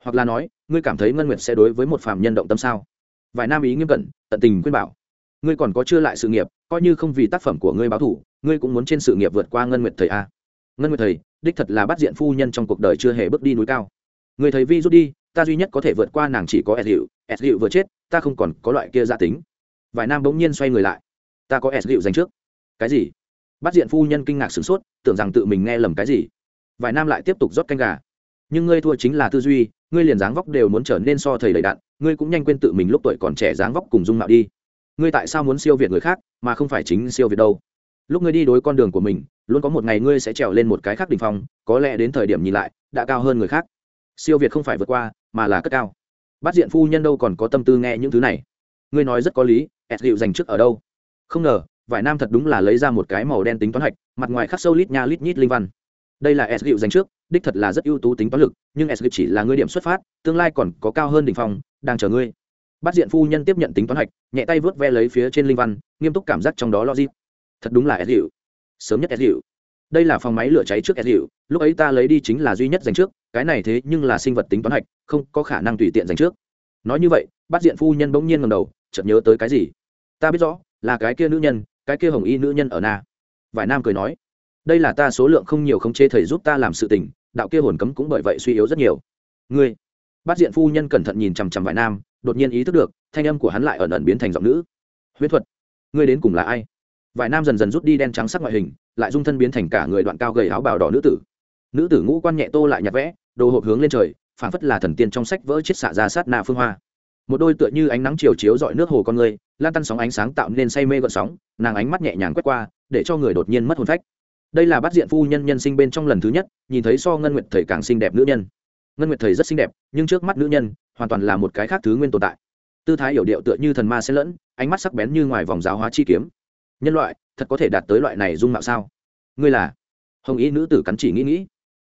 Hoặc là nói, ngươi cảm thấy ngân nguyệt sẽ đối với một phạm nhân động tâm sao? Vải nam ý nghiêm cẩn, tận tình khuyên bảo. Ngươi còn có chưa lại sự nghiệp, coi như không vì tác phẩm của ngươi báo thủ, ngươi cũng muốn trên sự nghiệp vượt qua ngân nguyệt thầy a. Ngân nguyệt thầy, đích thật là bắt diện phu nhân trong cuộc đời chưa hề bước đi núi cao. Người thầy vi rút đi, ta duy nhất có thể vượt qua nàng chỉ có ẹt hiệu ẹt hiệu vừa chết, ta không còn có loại kia gia tính. Vài nam bỗng nhiên xoay người lại ta có s liệu dành trước. Cái gì? Bắt diện phu nhân kinh ngạc sửng sốt, tưởng rằng tự mình nghe lầm cái gì. Vài nam lại tiếp tục rót canh gà. Nhưng ngươi thua chính là tư duy, ngươi liền dáng vóc đều muốn trở nên so thầy đầy đạn, ngươi cũng nhanh quên tự mình lúc tuổi còn trẻ dáng vóc cùng dung mạo đi. Ngươi tại sao muốn siêu việt người khác, mà không phải chính siêu việt đâu? Lúc ngươi đi đối con đường của mình, luôn có một ngày ngươi sẽ trèo lên một cái khác đ ỉ n h phong, có lẽ đến thời điểm nhìn lại, đã cao hơn người khác. Siêu việt không phải vượt qua, mà là cất cao. Bắt diện phu nhân đâu còn có tâm tư nghe những thứ này. Ngươi nói rất có lý ẹt liệu dành trước ở đâu? không ngờ, vải nam thật đúng là lấy ra một cái màu đen tính toán hạch, mặt ngoài khắc sâu lít nha lít nhít linh văn. Đây là s dịu dành trước, đích thật là rất ưu tú tính toán lực, nhưng s dịu chỉ là ngươi điểm xuất phát, tương lai còn có cao hơn đ ỉ n h phòng đang chờ ngươi. Bắt diện phu nhân tiếp nhận tính toán hạch, nhẹ tay vớt ve lấy phía trên linh văn, nghiêm túc cảm giác trong đó logic. Thật đúng là s dịu sớm nhất s dịu đây là phòng máy lửa cháy trước s dịu lúc ấy ta lấy đi chính là duy nhất dành trước, cái này thế nhưng là sinh vật tính toán hạch, không có khả năng tùy tiện dành trước. Nói như vậy, bắt diện phu nhân bỗng nhiên ngầm đầu, chợt nhớ tới cái gì? Ta biết rõ là cái kia nữ nhân, cái kia hồng y nữ nhân ở na. Vải nam cười nói, đây là ta số lượng không nhiều khống chế thầy giúp ta làm sự tình, đạo kia hồn cấm cũng bởi vậy suy yếu rất nhiều. Ngươi, bát diện phu nhân cẩn thận nhìn chằm chằm vải nam, đột nhiên ý thức được, thanh âm của hắn lại ẩn ẩn biến thành giọng nữ. Huyết thuật, ngươi đến cùng là ai? Vải nam dần dần rút đi đen trắng sắc ngoại hình, lại dung thân biến thành cả người đoạn cao gầy áo bào đỏ nữ tử. Nữ tử ngũ quan nhẹ tô lại nhặt vẽ, đồ hộp hướng lên trời phản phất là thần tiên trong sách vỡ chiết xạ ra sát nạ phương hoa. Một đôi tựa như ánh nắng chiều chiếu dọi nước hồ con người lan tăn sóng ánh sáng tạo nên say mê gọn sóng, nàng ánh mắt nhẹ nhàng quét qua, để cho người đột nhiên mất hồn phách. Đây là bắt diện phu nhân nhân sinh bên trong lần thứ nhất, nhìn thấy so ngân nguyệt thầy càng xinh đẹp nữ nhân. Ngân nguyệt thầy rất xinh đẹp, nhưng trước mắt nữ nhân, hoàn toàn là một cái khác thứ nguyên tồn tại. Tư thái hiểu điệu tựa như thần ma xen lẫn, ánh mắt sắc bén như ngoài vòng giáo hóa chi kiếm. Nhân loại, thật có thể đạt tới loại này dung mạo sao? Ngươi là? Hồng ý nữ tử cắn chỉ nghĩ nghĩ.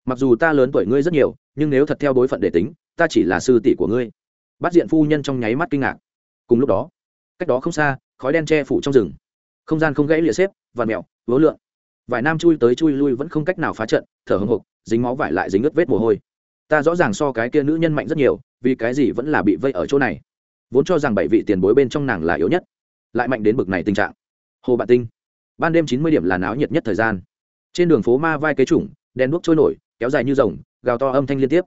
Mặc dù ta lớn tuổi ngươi rất nhiều, nhưng nếu thật theo đối phận để tính, ta chỉ là sư tỷ của ngươi. Bắt diện phu nhân trong nháy mắt kinh ngạc. Cùng lúc đó cách đó không xa, khói đen che phủ trong rừng. Không gian không gãy lịa xếp và mẹo vớ lượn. Vài nam chui tới chui lui vẫn không cách nào phá trận, thở hồng hộc, dính máu vải lại dính ướt vết mồ hôi. Ta rõ ràng so cái kia nữ nhân mạnh rất nhiều, vì cái gì vẫn là bị vây ở chỗ này? Vốn cho rằng bảy vị tiền bối bên trong nàng là yếu nhất, lại mạnh đến bực này tình trạng. Hồ bạn tinh, ban đêm chín mươi điểm là náo nhiệt nhất thời gian. Trên đường phố ma vai kế chủng, đèn đuốc trôi nổi, kéo dài như rồng, gào to âm thanh liên tiếp.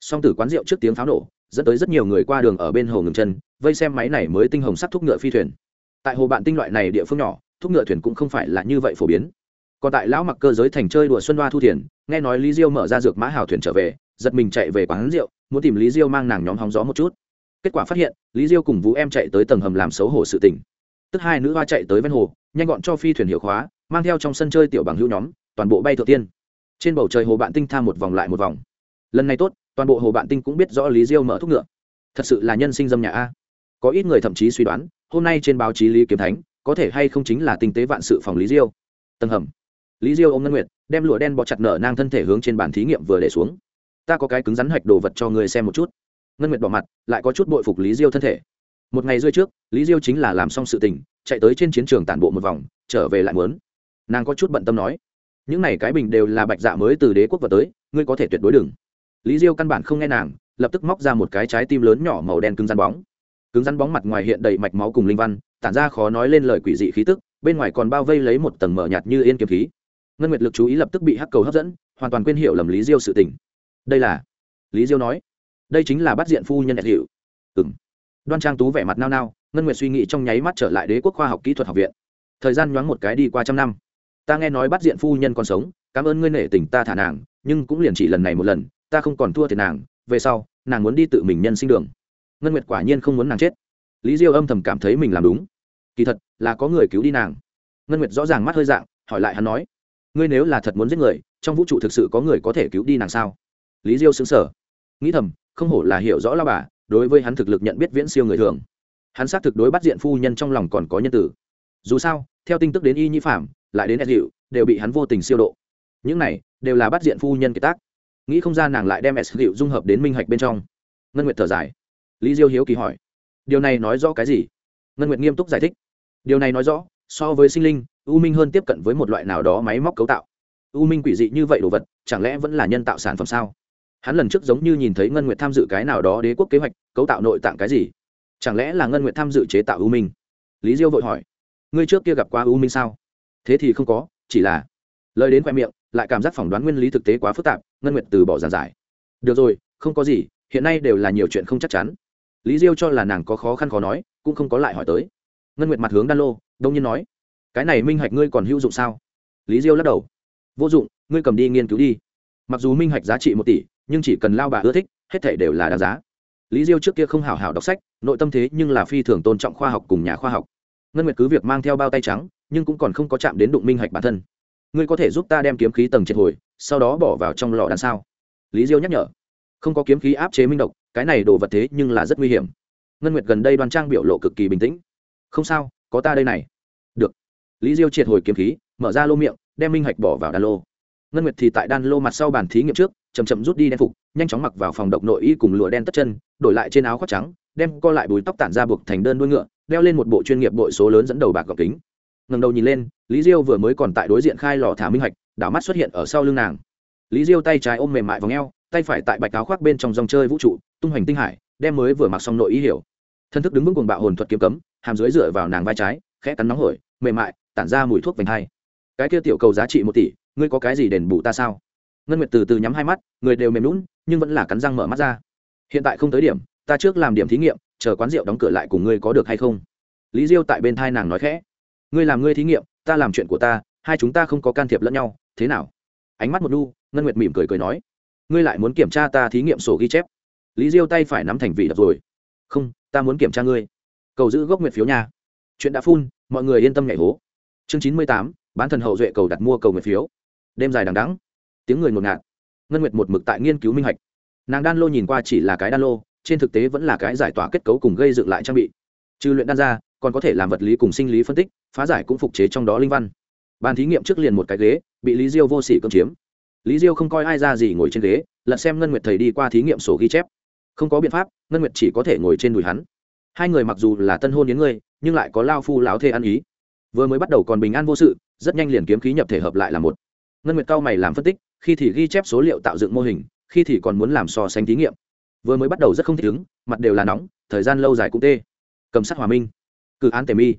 Song tử quán rượu trước tiếng pháo nổ, dẫn tới rất nhiều người qua đường ở bên hồ ngừng chân vây xem máy này mới tinh hồng sắc thúc ngựa phi thuyền. Tại hồ bạn tinh loại này địa phương nhỏ, thúc ngựa thuyền cũng không phải là như vậy phổ biến. Còn tại lão mặc cơ giới thành chơi đùa xuân đoa thu thiền, nghe nói lý diêu mở ra dược mã hào thuyền trở về, giật mình chạy về quán rượu, muốn tìm lý diêu mang nàng nhóm hóng gió một chút. Kết quả phát hiện, lý diêu cùng vũ em chạy tới tầng hầm làm xấu hổ sự tình. Tức hai nữ hoa chạy tới ven hồ, nhanh gọn cho phi thuyền hiệu khóa, mang theo trong sân chơi tiểu bằng hữu nhóm, toàn bộ bay thượng tiên. Trên bầu trời hồ bạn tinh tham một vòng lại một vòng. Lần này tốt, toàn bộ hồ bạn tinh cũng biết rõ lý diêu mở thúc ngựa. Thật sự là nhân sinh dâm nhà a có ít người thậm chí suy đoán, hôm nay trên báo chí lý kiếm thánh, có thể hay không chính là tinh tế vạn sự phòng lý diêu. Tầng hầm. Lý diêu ô m ngân nguyệt, đem lụa đen bọ chặt nở nang thân thể hướng trên bàn thí nghiệm vừa để xuống. Ta có cái cứng rắn hạch đồ vật cho người xem một chút. Ngân nguyệt bỏ mặt, lại có chút bội phục lý diêu thân thể. Một ngày rơi trước, lý diêu chính là làm xong sự tình, chạy tới trên chiến trường tản bộ một vòng, trở về lại mướn nàng có chút bận tâm nói, những này cái bình đều là bạch dạ mới từ đế quốc vào tới, ngươi có thể tuyệt đối đừng. Lý diêu căn bản không nghe nàng, lập tức móc ra một cái trái tim lớn nhỏ màu đen cứng rắn bóng cứng rắn bóng mặt ngoài hiện đầy mạch máu cùng linh văn, tản ra khó nói lên lời quỷ dị khí tức, bên ngoài còn bao vây lấy một tầng mở nhạt như yên kiếm khí. Ngân nguyệt lực chú ý lập tức bị hắc cầu hấp dẫn, hoàn toàn quên hiểu lầm lý diêu sự tình. Đây là? Lý diêu nói. Đây chính là bắt diện phu nhân đẹp hiệu. Ừng đoan trang tú vẻ mặt nao nao, ngân nguyệt suy nghĩ trong nháy mắt trở lại đế quốc khoa học kỹ thuật học viện. Thời gian nhoáng một cái đi qua trăm năm. Ta nghe nói bắt diện phu nhân còn sống, cảm ơn ngươi nể tình ta thả nàng, nhưng cũng liền chỉ lần này một lần, ta không còn thua thiệt nàng, về sau, nàng muốn đi tự mình nhân sinh đường ngân nguyệt quả nhiên không muốn nàng chết. Lý diêu âm thầm cảm thấy mình làm đúng. Kỳ thật, là có người cứu đi nàng. Ngân nguyệt rõ ràng mắt hơi dạng, hỏi lại hắn nói, ngươi nếu là thật muốn giết người, trong vũ trụ thực sự có người có thể cứu đi nàng sao? Lý diêu xứng sở nghĩ thầm, không hổ là hiểu rõ la bà, đối với hắn thực lực nhận biết viễn siêu người thường. Hắn xác thực đối bắt diện phu nhân trong lòng còn có nhân tử. Dù sao, theo tin tức đến y Nhi phạm lại đến ed hiệu đều bị hắn vô tình siêu độ. Những này, đều là bắt diện phu nhân kiệt tác. Nghĩ không ra nàng lại đem s hiệu dung hợp đến minh hạch bên trong. Ngân nguyệt thở dài lý diêu hiếu kỳ hỏi, điều này nói rõ cái gì? Ngân nguyệt nghiêm túc giải thích, điều này nói rõ, so với sinh linh, u minh hơn tiếp cận với một loại nào đó máy móc cấu tạo. U minh quỷ dị như vậy đồ vật, chẳng lẽ vẫn là nhân tạo sản phẩm sao? Hắn lần trước giống như nhìn thấy ngân nguyệt tham dự cái nào đó đế quốc kế hoạch, cấu tạo nội tạng cái gì? Chẳng lẽ là ngân nguyệt tham dự chế tạo u minh? Lý diêu vội hỏi, ngươi trước kia gặp qua u minh sao? Thế thì không có, chỉ là lời đến khoe miệng, lại cảm giác phỏng đoán nguyên lý thực tế quá phức tạp, ngân nguyệt từ bỏ giàn giải, được rồi, không có gì, hiện nay đều là nhiều chuyện không chắc chắn lý diêu cho là nàng có khó khăn khó nói, cũng không có lại hỏi tới. Ngân nguyệt mặt hướng đan lô, đông nhiên nói, cái này minh hạch ngươi còn hữu dụng sao? Lý diêu lắc đầu, vô dụng, ngươi cầm đi nghiên cứu đi. Mặc dù minh hạch giá trị một tỷ, nhưng chỉ cần lao bà ưa thích, hết thể đều là đáng giá. Lý diêu trước kia không hào hào đọc sách, nội tâm thế nhưng là phi thường tôn trọng khoa học cùng nhà khoa học. Ngân nguyệt cứ việc mang theo bao tay trắng, nhưng cũng còn không có chạm đến đụng minh hạch bản thân. Ngươi có thể giúp ta đem kiếm khí tầng triệt hồi, sau đó bỏ vào trong lò đàn sao? Lý diêu nhắc nhở không có kiếm khí áp chế minh độc, cái này đồ vật thế nhưng là rất nguy hiểm. Ngân nguyệt gần đây đoan trang biểu lộ cực kỳ bình tĩnh. Không sao, có ta đây này. Được. Lý diêu triệt hồi kiếm khí, mở ra lô miệng, đem minh hạch bỏ vào đan lô. Ngân nguyệt thì tại đan lô mặt sau bàn thí nghiệm trước chầm chậm rút đi đen phục, nhanh chóng mặc vào phòng độc nội y cùng lụa đen tất chân, đổi lại trên áo khoác trắng, đem co lại bùi tóc tản ra buộc thành đơn đuôi ngựa, đeo lên một bộ chuyên nghiệp bội số lớn dẫn đầu bạc gọc kính. Ngầm đầu nhìn lên, lý diêu vừa mới còn tại đối diện khai lò thả minh hạch, đảo mắt xuất hiện ở sau lưng nàng. Lý diêu tay trái ôm mềm mại v ò n g e o tay phải tại bạch áo khoác bên trong dòng chơi vũ trụ, tung hoành tinh hải, đem mới vừa mặc xong nội ý hiểu. Thân thức đứng vững cuồng bạo hồn thuật kiếm cấm, hàm dưới dựa vào nàng vai trái, khẽ cắn nóng hổi, mềm mại, tản ra mùi thuốc vành hai. Cái kia tiểu cầu giá trị một tỷ, ngươi có cái gì đền bù ta sao? Ngân nguyệt từ từ nhắm hai mắt, người đều mềm lún nhưng vẫn là cắn răng mở mắt ra. Hiện tại không tới điểm, ta trước làm điểm thí nghiệm, chờ quán rượu đóng cửa lại cùng ngươi có được hay không? Lý diêu tại bên thai nàng nói khẽ. Ngươi làm ngươi thí nghiệm, ta làm chuyện của ta, hai chúng ta không có can thiệp lẫn nhau, thế nào? Ánh mắt một đu ngân nguyệt mỉm cười cười nói ngươi lại muốn kiểm tra ta thí nghiệm sổ ghi chép. Lý diêu tay phải nắm thành vị đập rồi. Không, ta muốn kiểm tra ngươi. Cầu giữ gốc nguyện phiếu nhà chuyện đã phun mọi người yên tâm nhảy hố. Chương chín mươi tám, bán thần hậu duệ cầu đặt mua cầu nguyện phiếu. Đêm dài đằng đắng tiếng người ngột ngạt. Ngân nguyệt một mực tại nghiên cứu minh hạch. Nàng đan lô nhìn qua chỉ là cái đan lô, trên thực tế vẫn là cái giải tỏa kết cấu cùng gây dựng lại trang bị. Trừ luyện đan ra, còn có thể làm vật lý cùng sinh lý phân tích, phá giải cũng phục chế trong đó linh văn. Bàn thí nghiệm trước liền một cái ghế, bị lý diêu vô sỉ cưỡng chiếm lý diêu không coi ai ra gì ngồi trên ghế, lật xem ngân nguyệt thầy đi qua thí nghiệm sổ ghi chép. Không có biện pháp, ngân nguyệt chỉ có thể ngồi trên đùi hắn. Hai người mặc dù là tân hôn đến ngươi nhưng lại có lao phu láo thê ăn ý. Vừa mới bắt đầu còn bình an vô sự, rất nhanh liền kiếm khí nhập thể hợp lại là một. Ngân nguyệt cao mày làm phân tích, khi thì ghi chép số liệu tạo dựng mô hình, khi thì còn muốn làm so sánh thí nghiệm. Vừa mới bắt đầu rất không thích ứng, mặt đều là nóng, thời gian lâu dài cũng tê. Cầm sát hòa minh. Cử án tề mi.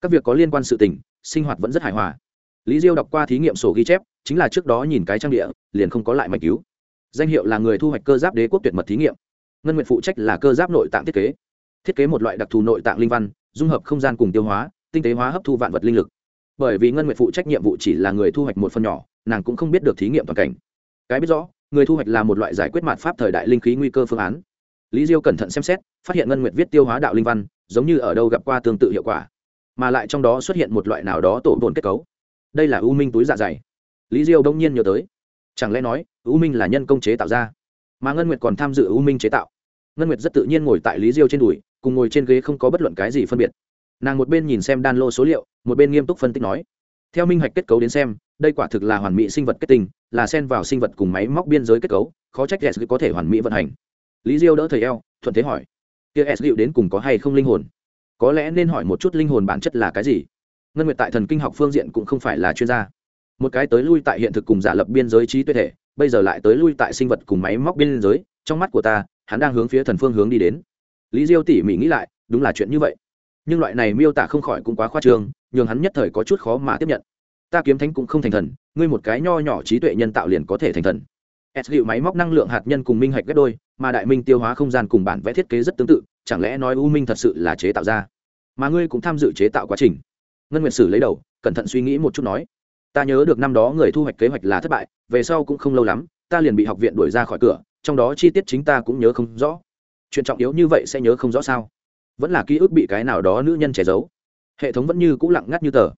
Các việc có liên quan sự tình, sinh hoạt vẫn rất hài hòa lý diêu đọc qua thí nghiệm sổ ghi chép, chính là trước đó nhìn cái trang địa, liền không có lại mạch cứu. Danh hiệu là người thu hoạch cơ giáp đế quốc tuyệt mật thí nghiệm. Ngân nguyện phụ trách là cơ giáp nội tạng thiết kế. Thiết kế một loại đặc thù nội tạng linh văn, dung hợp không gian cùng tiêu hóa, tinh tế hóa hấp thu vạn vật linh lực. Bởi vì ngân nguyện phụ trách nhiệm vụ chỉ là người thu hoạch một phần nhỏ, nàng cũng không biết được thí nghiệm toàn cảnh. Cái biết rõ, người thu hoạch là một loại giải quyết mạt pháp thời đại linh khí nguy cơ phương án. Lý diêu cẩn thận xem xét, phát hiện ngân nguyện viết tiêu hóa đạo linh văn, giống như ở đâu gặp qua tương tự hiệu quả, mà lại trong đó xuất hiện một loại nào đó tổ đồn kết cấu đây là u minh túi dạ dày. Lý diêu đông nhiên nhớ tới. Chẳng lẽ nói, u minh là nhân công chế tạo ra? Mà ngân nguyệt còn tham dự u minh chế tạo. Ngân nguyệt rất tự nhiên ngồi tại lý diêu trên đùi, cùng ngồi trên ghế không có bất luận cái gì phân biệt. Nàng một bên nhìn xem đan lô số liệu, một bên nghiêm túc phân tích nói, theo minh hoạch kết cấu đến xem, đây quả thực là hoàn mỹ sinh vật kết tinh, là sen vào sinh vật cùng máy móc biên giới kết cấu, khó trách s có thể hoàn mỹ vận hành. Lý diêu đỡ thầy eo, thuận thế hỏi, kia s đến cùng có hay không linh hồn? Có lẽ nên hỏi một chút linh hồn bản chất là cái gì? ngân nguyệt tại thần kinh học phương diện cũng không phải là chuyên gia. Một cái tới lui tại hiện thực cùng giả lập biên giới trí tuệ thể, bây giờ lại tới lui tại sinh vật cùng máy móc biên giới, trong mắt của ta, hắn đang hướng phía thần phương hướng đi đến. Lý diêu tỉ mỉ nghĩ lại, đúng là chuyện như vậy. Nhưng loại này miêu tả không khỏi cũng quá khoa trương, nhường hắn nhất thời có chút khó mà tiếp nhận. Ta kiếm thánh cũng không thành thần, ngươi một cái nho nhỏ trí tuệ nhân tạo liền có thể thành thần. S liệu máy móc năng lượng hạt nhân cùng minh hạch ghép đôi, mà đại minh tiêu hóa không gian cùng bản vẽ thiết kế rất tương tự, chẳng lẽ nói u minh thật sự là chế tạo ra? Mà ngươi cũng tham dự chế tạo quá trình ngân nguyệt sử lấy đầu, cẩn thận suy nghĩ một chút nói, ta nhớ được năm đó người thu hoạch kế hoạch là thất bại, về sau cũng không lâu lắm, ta liền bị học viện đuổi ra khỏi cửa, trong đó chi tiết chính ta cũng nhớ không rõ. Chuyện trọng yếu như vậy sẽ nhớ không rõ sao? Vẫn là ký ức bị cái nào đó nữ nhân che giấu. Hệ thống vẫn như c ũ lặng ngắt như tờ.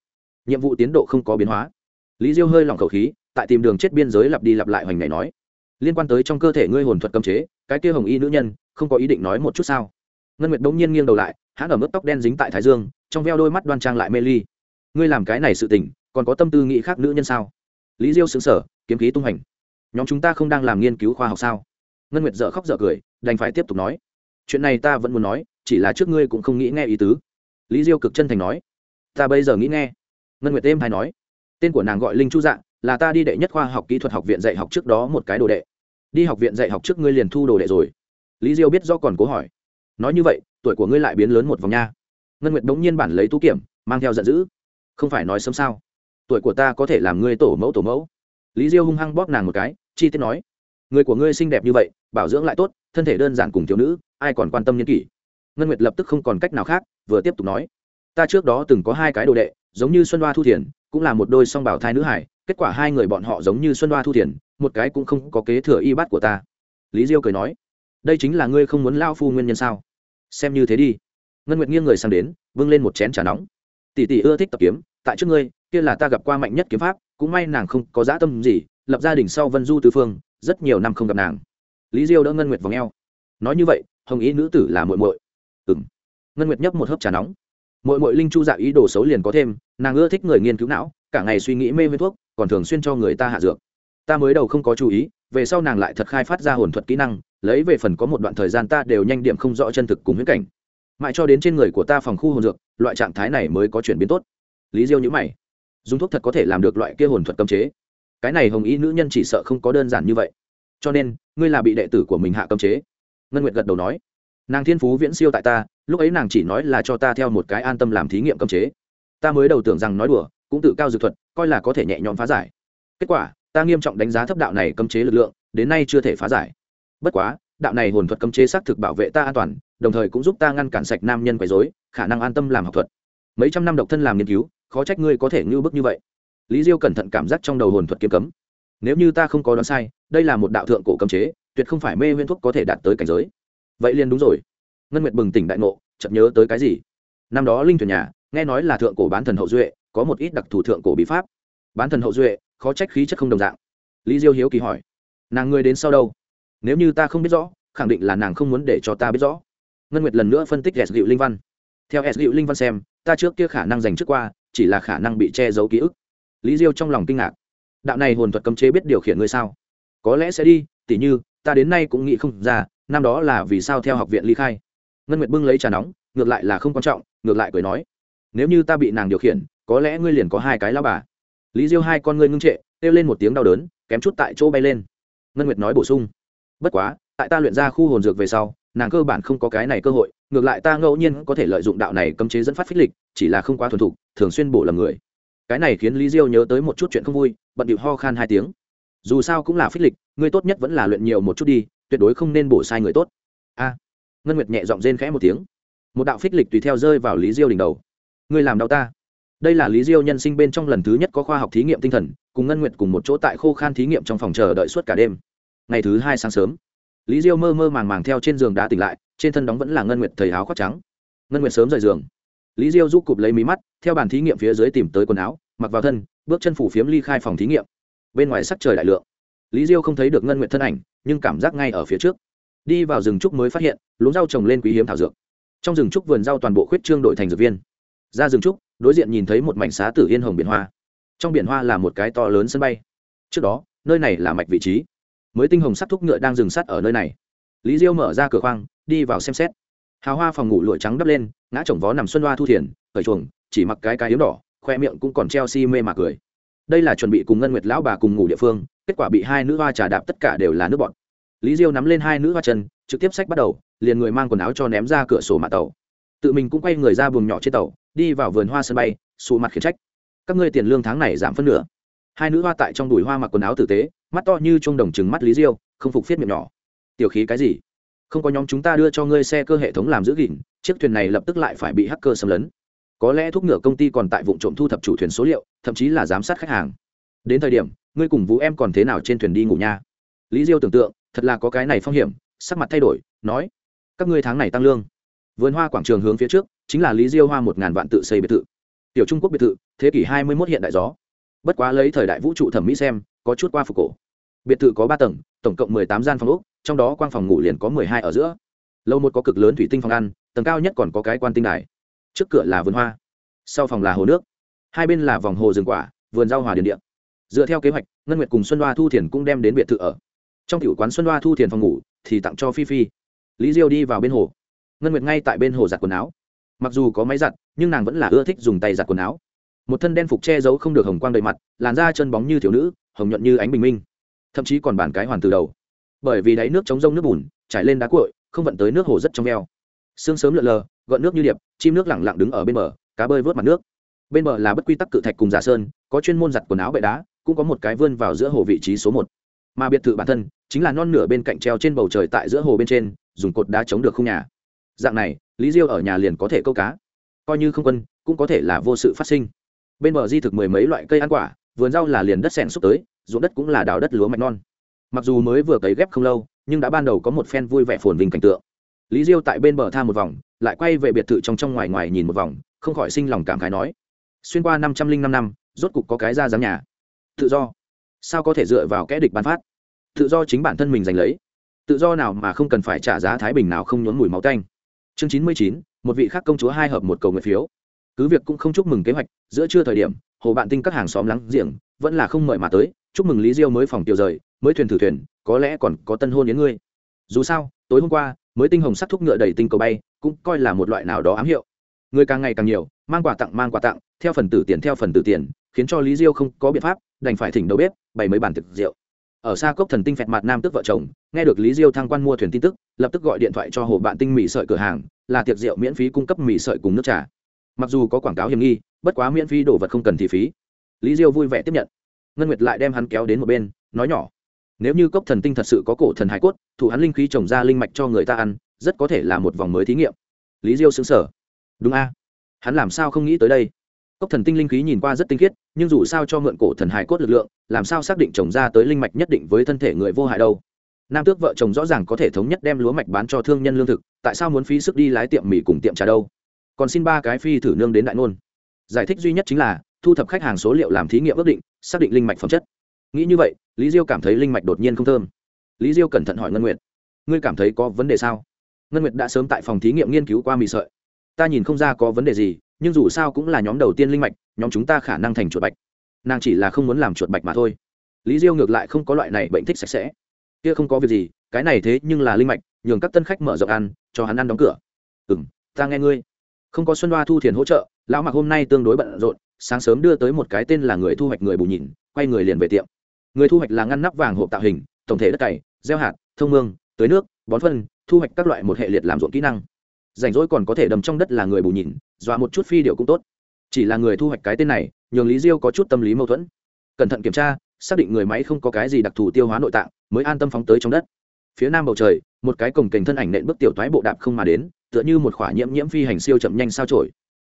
Nhiệm vụ tiến độ không có biến hóa. Lý diêu hơi lỏng khẩu khí, tại tìm đường chết biên giới lặp đi lặp lại hoành này nói, liên quan tới trong cơ thể ngươi hồn thuật cấm chế, cái kia hồng y nữ nhân, không có ý định nói một chút sao? Ngân nguyệt đ ỗ n g nhiên nghiêng đầu lại hãn ở mức tóc đen dính tại thái dương trong veo đôi mắt đoan trang lại mê ly. Ngươi làm cái này sự tình, còn có tâm tư nghĩ khác nữ nhân sao? Lý diêu xứng sở kiếm khí tung hành. Nhóm chúng ta không đang làm nghiên cứu khoa học sao? Ngân nguyệt dợ khóc dợ cười, đành phải tiếp tục nói. Chuyện này ta vẫn muốn nói, chỉ là trước ngươi cũng không nghĩ nghe ý tứ. Lý diêu cực chân thành nói. Ta bây giờ nghĩ nghe. Ngân nguyệt êm hay nói. Tên của nàng gọi linh chu dạng là ta đi đệ nhất khoa học kỹ thuật học viện dạy học trước đó một cái đồ đệ. Đi học viện dạy học trước ngươi liền thu đồ đệ rồi. Lý diêu biết do còn cố hỏi. Nói như vậy, tuổi của ngươi lại biến lớn một vòng nha ngân nguyệt đống nhiên bản lấy tú kiểm, mang theo giận dữ. Không phải nói sớm sao? Tuổi của ta có thể làm ngươi tổ mẫu tổ mẫu. Lý diêu hung hăng bóp nàng một cái, chi tiết nói. Người của ngươi xinh đẹp như vậy, bảo dưỡng lại tốt, thân thể đơn giản cùng thiếu nữ, ai còn quan tâm nhân kỷ. Ngân nguyệt lập tức không còn cách nào khác, vừa tiếp tục nói. Ta trước đó từng có hai cái đồ đệ, giống như xuân hoa thu thiền, cũng là một đôi song bảo thai nữ hải, kết quả hai người bọn họ giống như xuân hoa thu thiền, một cái cũng không có kế thừa y bát của ta. Lý diêu cười nói. Đây chính là ngươi không muốn lao phu nguyên nhân sao? Xem như thế đi ngân nguyệt nghiêng người sang đến vâng lên một chén trà nóng. Tỷ tỷ ưa thích tập kiếm, tại trước ngươi, kia là ta gặp qua mạnh nhất kiếm pháp, cũng may nàng không có dã tâm gì, lập gia đình sau vân du Tư phương, rất nhiều năm không gặp nàng. Lý diêu đỡ ngân nguyệt vòng eo. Nói như vậy, hồng ý nữ tử là muội muội. Ừng ngân nguyệt nhấp một hớp trà nóng. Muội muội linh chu dạ ý đồ xấu liền có thêm, nàng ưa thích người nghiên cứu não, cả ngày suy nghĩ mê viên thuốc, còn thường xuyên cho người ta hạ dược. Ta mới đầu không có chú ý, về sau nàng lại thật khai phát ra hồn thuật kỹ năng, lấy về phần có một đoạn thời gian ta đều nhanh điểm không rõ chân thực cùng huyết cảnh mãi cho đến trên người của ta phòng khu hồn dược, loại trạng thái này mới có chuyển biến tốt. Lý diêu nhữ mày. Dùng thuốc thật có thể làm được loại kia hồn thuật cấm chế. Cái này hồng ý nữ nhân chỉ sợ không có đơn giản như vậy. Cho nên, ngươi là bị đệ tử của mình hạ cấm chế. Ngân nguyệt gật đầu nói. Nàng thiên phú viễn siêu tại ta, lúc ấy nàng chỉ nói là cho ta theo một cái an tâm làm thí nghiệm cấm chế. Ta mới đầu tưởng rằng nói đùa, cũng tự cao dược thuật, coi là có thể nhẹ nhõm phá giải. Kết quả, ta nghiêm trọng đánh giá thấp đạo này cấm chế lực lượng, đến nay chưa thể phá giải. Bất quá, đạo này hồn thuật cấm chế xác thực bảo vệ ta an toàn đồng thời cũng giúp ta ngăn cản sạch nam nhân quấy rối, khả năng an tâm làm học thuật. Mấy trăm năm độc thân làm nghiên cứu, khó trách ngươi có thể ngưu bức như vậy. Lý diêu cẩn thận cảm giác trong đầu hồn thuật kiếm cấm. Nếu như ta không có đoán sai, đây là một đạo thượng cổ cấm chế, tuyệt không phải mê huyên thuốc có thể đạt tới cảnh giới. Vậy liền đúng rồi. Ngân nguyệt bừng tỉnh đại ngộ, chợt nhớ tới cái gì? Năm đó linh thuyền nhà, nghe nói là thượng cổ bán thần hậu duệ, có một ít đặc thù thượng cổ bí pháp. Bán thần hậu duệ, khó trách khí chất không đồng dạng. Lý diêu hiếu kỳ hỏi, nàng ngươi đến sau đâu? Nếu như ta không biết rõ, khẳng định là nàng không muốn để cho ta biết rõ ngân nguyệt lần nữa phân tích s dịu linh văn. Theo s dịu linh văn xem, ta trước kia khả năng giành trước qua, chỉ là khả năng bị che giấu ký ức. Lý diêu trong lòng kinh ngạc. Đạo này hồn thuật cấm chế biết điều khiển ngươi sao? Có lẽ sẽ đi, tỉ như, ta đến nay cũng nghĩ không ra, năm đó là vì sao theo học viện ly khai. Ngân nguyệt bưng lấy trà nóng, ngược lại là không quan trọng, ngược lại cười nói. Nếu như ta bị nàng điều khiển, có lẽ ngươi liền có hai cái lao bà. Lý diêu hai con ngươi ngưng trệ, kêu lên một tiếng đau đớn, kém chút tại chỗ bay lên. Ngân nguyệt nói bổ sung. Bất quá, tại ta luyện ra khu hồn dược về sau nàng cơ bản không có cái này cơ hội, ngược lại ta ngẫu nhiên có thể lợi dụng đạo này cấm chế dẫn phát phích lịch, chỉ là không quá thuần thục, thường xuyên bổ lầm người. Cái này khiến lý diêu nhớ tới một chút chuyện không vui, bận điệu ho khan hai tiếng. Dù sao cũng là phích lịch, người tốt nhất vẫn là luyện nhiều một chút đi, tuyệt đối không nên bổ sai người tốt. A. Ngân nguyệt nhẹ giọng rên khẽ một tiếng. Một đạo phích lịch tùy theo rơi vào lý diêu đỉnh đầu. Người làm đau ta. Đây là lý diêu nhân sinh bên trong lần thứ nhất có khoa học thí nghiệm tinh thần, cùng ngân nguyệt cùng một chỗ tại khô khan thí nghiệm trong phòng chờ đợi suốt cả đêm. Ngày thứ hai sáng sớm lý diêu mơ mơ màng màng theo trên giường đã tỉnh lại, trên thân đóng vẫn là ngân nguyệt thầy áo khoác trắng. Ngân nguyệt sớm rời giường. Lý diêu giúp cụp lấy mí mắt, theo bàn thí nghiệm phía dưới tìm tới quần áo, mặc vào thân, bước chân phủ phiếm ly khai phòng thí nghiệm. Bên ngoài sắc trời đại lượng. Lý diêu không thấy được ngân nguyệt thân ảnh, nhưng cảm giác ngay ở phía trước. Đi vào rừng trúc mới phát hiện luống rau trồng lên quý hiếm thảo dược. Trong rừng trúc vườn rau toàn bộ khuyết trương đổi thành dược viên. Ra rừng trúc, đối diện nhìn thấy một mảnh xá tử yên hồng biển hoa. Trong biển hoa là một cái to lớn sân bay. Trước đó, nơi này là mạch vị trí mới tinh hồng sắt thúc ngựa đang dừng sắt ở nơi này. Lý diêu mở ra cửa khoang, đi vào xem xét. Hào hoa phòng ngủ lụa trắng đắp lên, ngã chồng vó nằm xuân hoa thu thiền khởi chuồng, chỉ mặc cái cái yếm đỏ, khoe miệng cũng còn treo si mê mà cười. Đây là chuẩn bị cùng ngân nguyệt lão bà cùng ngủ địa phương, kết quả bị hai nữ hoa trà đạp tất cả đều là nước bọt. Lý diêu nắm lên hai nữ hoa chân, trực tiếp sách bắt đầu, liền người mang quần áo cho ném ra cửa sổ mạ tàu. Tự mình cũng quay người ra buồng nhỏ trên tàu, đi vào vườn hoa sân bay, sụ mặt khiển trách. Các ngươi tiền lương tháng này giảm phân nửa. Hai nữ hoa tại trong đùi hoa mặc quần áo tử tế mắt to như chuông đồng chừng mắt lý diêu, không phục phết miệng nhỏ. Tiểu khí cái gì? Không có nhóm chúng ta đưa cho ngươi xe cơ hệ thống làm giữ gìn, chiếc thuyền này lập tức lại phải bị hacker xâm lấn. Có lẽ thuốc ngựa công ty còn tại vụ trộm thu thập chủ thuyền số liệu, thậm chí là giám sát khách hàng. Đến thời điểm, ngươi cùng vũ em còn thế nào trên thuyền đi ngủ nha? Lý diêu tưởng tượng, thật là có cái này phong hiểm, sắc mặt thay đổi, nói, các ngươi tháng này tăng lương. Vườn hoa quảng trường hướng phía trước, chính là lý diêu hoa một ngàn vạn tự xây biệt thự. Tiểu trung quốc biệt thự, thế kỷ hai mươi 21 hiện đại gió. Bất quá lấy thời đại vũ trụ thẩm mỹ xem có chút qua phục cổ. Biệt thự có ba tầng, tổng cộng mười tám gian phòng úc trong đó quang phòng ngủ liền có mười hai ở giữa. Lâu một có cực lớn thủy tinh phòng ăn, tầng cao nhất còn có cái quan tinh đài. Trước cửa là vườn hoa, sau phòng là hồ nước. Hai bên là vòng hồ rừng quả, vườn rau hòa điền điện dựa theo kế hoạch, ngân nguyệt cùng xuân đoa thu thiền cũng đem đến biệt thự ở. Trong tiểu quán xuân đoa thu thiền phòng ngủ thì tặng cho phi phi. Lý diêu đi vào bên hồ. Ngân nguyệt ngay tại bên hồ giặt quần áo. Mặc dù có máy giặt, nhưng nàng vẫn là ưa thích dùng tay giặt quần áo. Một thân đen phục che giấu không được hồng quang đầy mặt, làn da chân bóng như thiếu nữ hồng nhuận như ánh bình minh, thậm chí còn bản cái hoàn từ đầu. Bởi vì đáy nước chống rông nước bùn, trải lên đá cuội, không vận tới nước hồ rất trong veo. Sương sớm lượn lờ, gợn nước như điệp, chim nước lẳng lặng đứng ở bên bờ, cá bơi vớt mặt nước. Bên bờ là bất quy tắc cự thạch cùng giả sơn, có chuyên môn giặt quần áo bệ đá, cũng có một cái vươn vào giữa hồ vị trí số một. Mà biệt thự bản thân, chính là non nửa bên cạnh treo trên bầu trời tại giữa hồ bên trên, dùng cột đá chống được khung nhà. Dạng này, lý diêu ở nhà liền có thể câu cá. Coi như không quân, cũng có thể là vô sự phát sinh. Bên bờ di thực mười mấy loại cây ăn quả, vườn rau là liền đất sẻn xúc tới ruộng đất cũng là đào đất lúa mạch non. Mặc dù mới vừa cấy ghép không lâu, nhưng đã ban đầu có một phen vui vẻ phồn vinh cảnh tượng. Lý diêu tại bên bờ tha một vòng, lại quay về biệt thự trong trong ngoài ngoài nhìn một vòng, không khỏi sinh lòng cảm khái nói, xuyên qua năm trăm linh năm năm, rốt cục có cái ra dáng nhà. Tự do. Sao có thể dựa vào kẽ địch bán phát? Tự do chính bản thân mình giành lấy. Tự do nào mà không cần phải trả giá thái bình nào không nhuốm mùi máu tanh. Chương chín mươi chín, một vị khác công chúa hai hợp một cầu người phiếu. Cứ việc cũng không chúc mừng kế hoạch, giữa trưa thời điểm, hồ bạn tinh các hàng xóm lắng giềng, vẫn là không mời mà tới chúc mừng lý diêu mới phòng tiểu rời, mới thuyền thử thuyền, có lẽ còn có tân hôn đến ngươi. Dù sao, tối hôm qua, mới tinh hồng sắt thúc ngựa đầy tinh cầu bay, cũng coi là một loại nào đó ám hiệu. Người càng ngày càng nhiều, mang quà tặng mang quà tặng, theo phần tử tiền theo phần tử tiền, khiến cho lý diêu không có biện pháp, đành phải thỉnh đầu bếp, bày mấy bàn thực rượu. Ở xa cốc thần tinh phẹt mặt nam tức vợ chồng, nghe được lý diêu thăng quan mua thuyền tin tức, lập tức gọi điện thoại cho hồ bạn tinh mì sợi cửa hàng, là tiệc rượu miễn phí cung cấp mì sợi cùng nước trà. Mặc dù có quảng cáo hiểm nghi, bất quá miễn phí đồ vật không cần thì phí. Lý diêu vui vẻ tiếp nhận ngân nguyệt lại đem hắn kéo đến một bên, nói nhỏ, nếu như cốc thần tinh thật sự có cổ thần hải cốt, thủ hắn linh khí trồng ra linh mạch cho người ta ăn, rất có thể là một vòng mới thí nghiệm. Lý diêu xứng sở đúng a. Hắn làm sao không nghĩ tới đây? Cốc thần tinh linh khí nhìn qua rất tinh khiết, nhưng dù sao cho mượn cổ thần hải cốt lực lượng, làm sao xác định trồng ra tới linh mạch nhất định với thân thể người vô hại đâu? Nam tước vợ chồng rõ ràng có thể thống nhất đem lúa mạch bán cho thương nhân lương thực, tại sao muốn phí sức đi lái tiệm mì cùng tiệm trà đâu? Còn xin ba cái phi thử nương đến đại ngôn. Giải thích duy nhất chính là, thu thập khách hàng số liệu làm thí nghiệm ước định xác định linh mạch phẩm chất. Nghĩ như vậy, lý diêu cảm thấy linh mạch đột nhiên không thơm. Lý diêu cẩn thận hỏi ngân nguyệt, ngươi cảm thấy có vấn đề sao? Ngân nguyệt đã sớm tại phòng thí nghiệm nghiên cứu qua mì sợi. Ta nhìn không ra có vấn đề gì, nhưng dù sao cũng là nhóm đầu tiên linh mạch, nhóm chúng ta khả năng thành chuột bạch. Nàng chỉ là không muốn làm chuột bạch mà thôi. Lý diêu ngược lại không có loại này bệnh thích sạch sẽ. Kia không có việc gì, cái này thế nhưng là linh mạch, nhường các tân khách mở rộng ăn, cho hắn ăn đóng cửa. Ừm, ta nghe ngươi. Không có xuân hoa thu thiền hỗ trợ, lão mặc hôm nay tương đối bận rộn sáng sớm đưa tới một cái tên là người thu hoạch người bù nhìn, quay người liền về tiệm. Người thu hoạch là ngăn nắp vàng hộp tạo hình, tổng thể đất cày, gieo hạt, thông mương, tưới nước, bón phân, thu hoạch các loại một hệ liệt làm ruộng kỹ năng. Rảnh rỗi còn có thể đầm trong đất là người bù nhìn, dọa một chút phi điệu cũng tốt. Chỉ là người thu hoạch cái tên này, nhường lý diêu có chút tâm lý mâu thuẫn. Cẩn thận kiểm tra, xác định người máy không có cái gì đặc thù tiêu hóa nội tạng, mới an tâm phóng tới trong đất. Phía nam bầu trời, một cái cổng kềnh thân ảnh nện bước tiểu thoái bộ đạp không mà đến, tựa như một khỏa nhiễm nhiễm phi hành siêu chậm nhanh sao trổi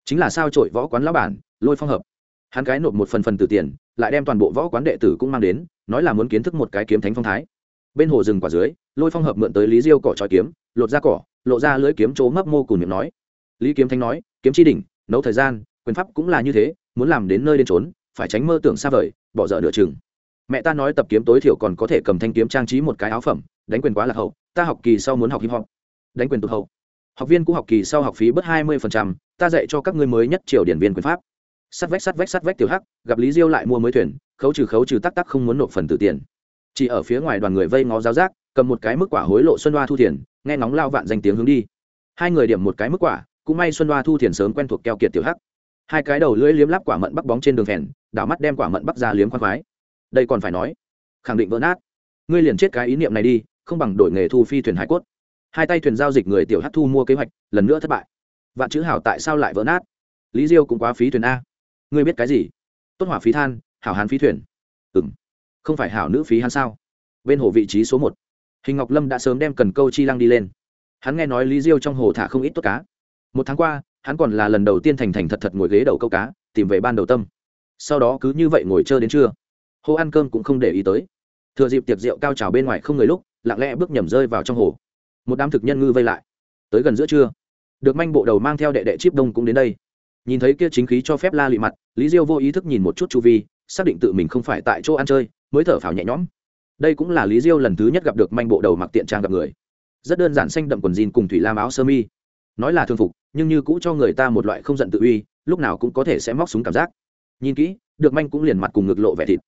chính là sao trội võ quán lão bản, lôi phong hợp. Hắn cái nộp một phần phần từ tiền, lại đem toàn bộ võ quán đệ tử cũng mang đến, nói là muốn kiến thức một cái kiếm thánh phong thái. Bên hồ rừng quả dưới, lôi phong hợp mượn tới lý diêu cỏ trói kiếm, lột ra cỏ, lộ ra lưỡi kiếm trố mấp mô cùng miệng nói. Lý kiếm thánh nói, kiếm chi đỉnh, nấu thời gian, quyền pháp cũng là như thế, muốn làm đến nơi đến trốn phải tránh mơ tưởng xa vời, bỏ dở nửa chừng. Mẹ ta nói tập kiếm tối thiểu còn có thể cầm thanh kiếm trang trí một cái áo phẩm, đánh quyền quá là hậu, ta học kỳ sau muốn học hip hop. Đánh quyền tụt hậu học viên cũ học kỳ sau học phí bớt hai mươi ta dạy cho các ngươi mới nhất triều điển viên quyền pháp. Sắt vách sắt vách sắt vách tiểu hắc, gặp lý diêu lại mua mới thuyền, khấu trừ khấu trừ tắc tắc không muốn nộp phần từ tiền. Chỉ ở phía ngoài đoàn người vây ngó giáo giác, cầm một cái mức quả hối lộ xuân hoa thu thiền, nghe ngóng lao vạn danh tiếng hướng đi. Hai người điểm một cái mức quả, cũng may xuân hoa thu thiền sớm quen thuộc keo kiệt tiểu hắc. Hai cái đầu lưỡi liếm lắp quả mận bắc bóng trên đường phèn, đảo mắt đem quả mận bắc ra liếm khoan khoái. Đây còn phải nói, khẳng định vỡ nát. Ngươi liền chết cái ý niệm này đi, không bằng đổi nghề thu phi thuyền hải cốt hai tay thuyền giao dịch người tiểu hát thu mua kế hoạch, lần nữa thất bại. Vạn chữ hảo tại sao lại vỡ nát? Lý diêu cũng quá phí thuyền a. Ngươi biết cái gì? Tốt hỏa phí than, hảo hán phí thuyền. Ừ m không phải hảo nữ phí hắn sao? Bên hồ vị trí số một. Hình ngọc lâm đã sớm đem cần câu chi lăng đi lên. Hắn nghe nói lý diêu trong hồ thả không ít tốt cá. Một tháng qua, hắn còn là lần đầu tiên thành thành thật thật ngồi ghế đầu câu cá, tìm về ban đầu tâm. Sau đó cứ như vậy ngồi chơi đến trưa. Hồ ăn cơm cũng không để ý tới. Thừa dịp tiệc rượu cao trào bên ngoài không người lúc, lặng lẽ bước nhầm rơi vào trong hồ một đám thực nhân ngư vây lại. Tới gần giữa trưa, được manh bộ đầu mang theo đệ đệ chip đông cũng đến đây. Nhìn thấy kia chính khí cho phép la lị mặt, lý diêu vô ý thức nhìn một chút chu vi, xác định tự mình không phải tại chỗ ăn chơi, mới thở phào nhẹ nhõm. Đây cũng là lý diêu lần thứ nhất gặp được manh bộ đầu mặc tiện trang gặp người. Rất đơn giản xanh đậm quần jean cùng thủy lam áo sơ mi. Nói là thương phục, nhưng như cũ cho người ta một loại không giận tự uy, lúc nào cũng có thể sẽ móc súng cảm giác. Nhìn kỹ, được manh cũng liền mặt cùng ngực lộ vẻ thịt.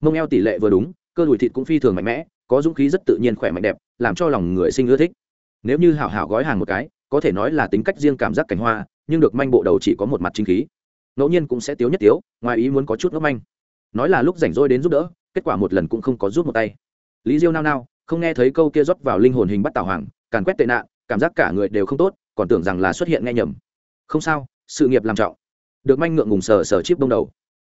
Mông eo tỷ lệ vừa đúng, cơ đùi thịt cũng phi thường mạnh mẽ, có dũng khí rất tự nhiên khỏe mạnh đẹp, làm cho lòng người sinh ưa thích nếu như hảo hảo gói hàng một cái, có thể nói là tính cách riêng cảm giác cảnh hoa, nhưng được manh bộ đầu chỉ có một mặt chính khí. Ngẫu nhiên cũng sẽ tiếu nhất tiếu, ngoài ý muốn có chút ngốc manh. Nói là lúc rảnh rỗi đến giúp đỡ, kết quả một lần cũng không có giúp một tay. Lý diêu nao nao, không nghe thấy câu kia rót vào linh hồn hình bắt tào hoàng, càn quét tệ nạn, cảm giác cả người đều không tốt, còn tưởng rằng là xuất hiện nghe nhầm. Không sao, sự nghiệp làm trọng. Được manh ngượng ngùng sờ sờ chip đông đầu.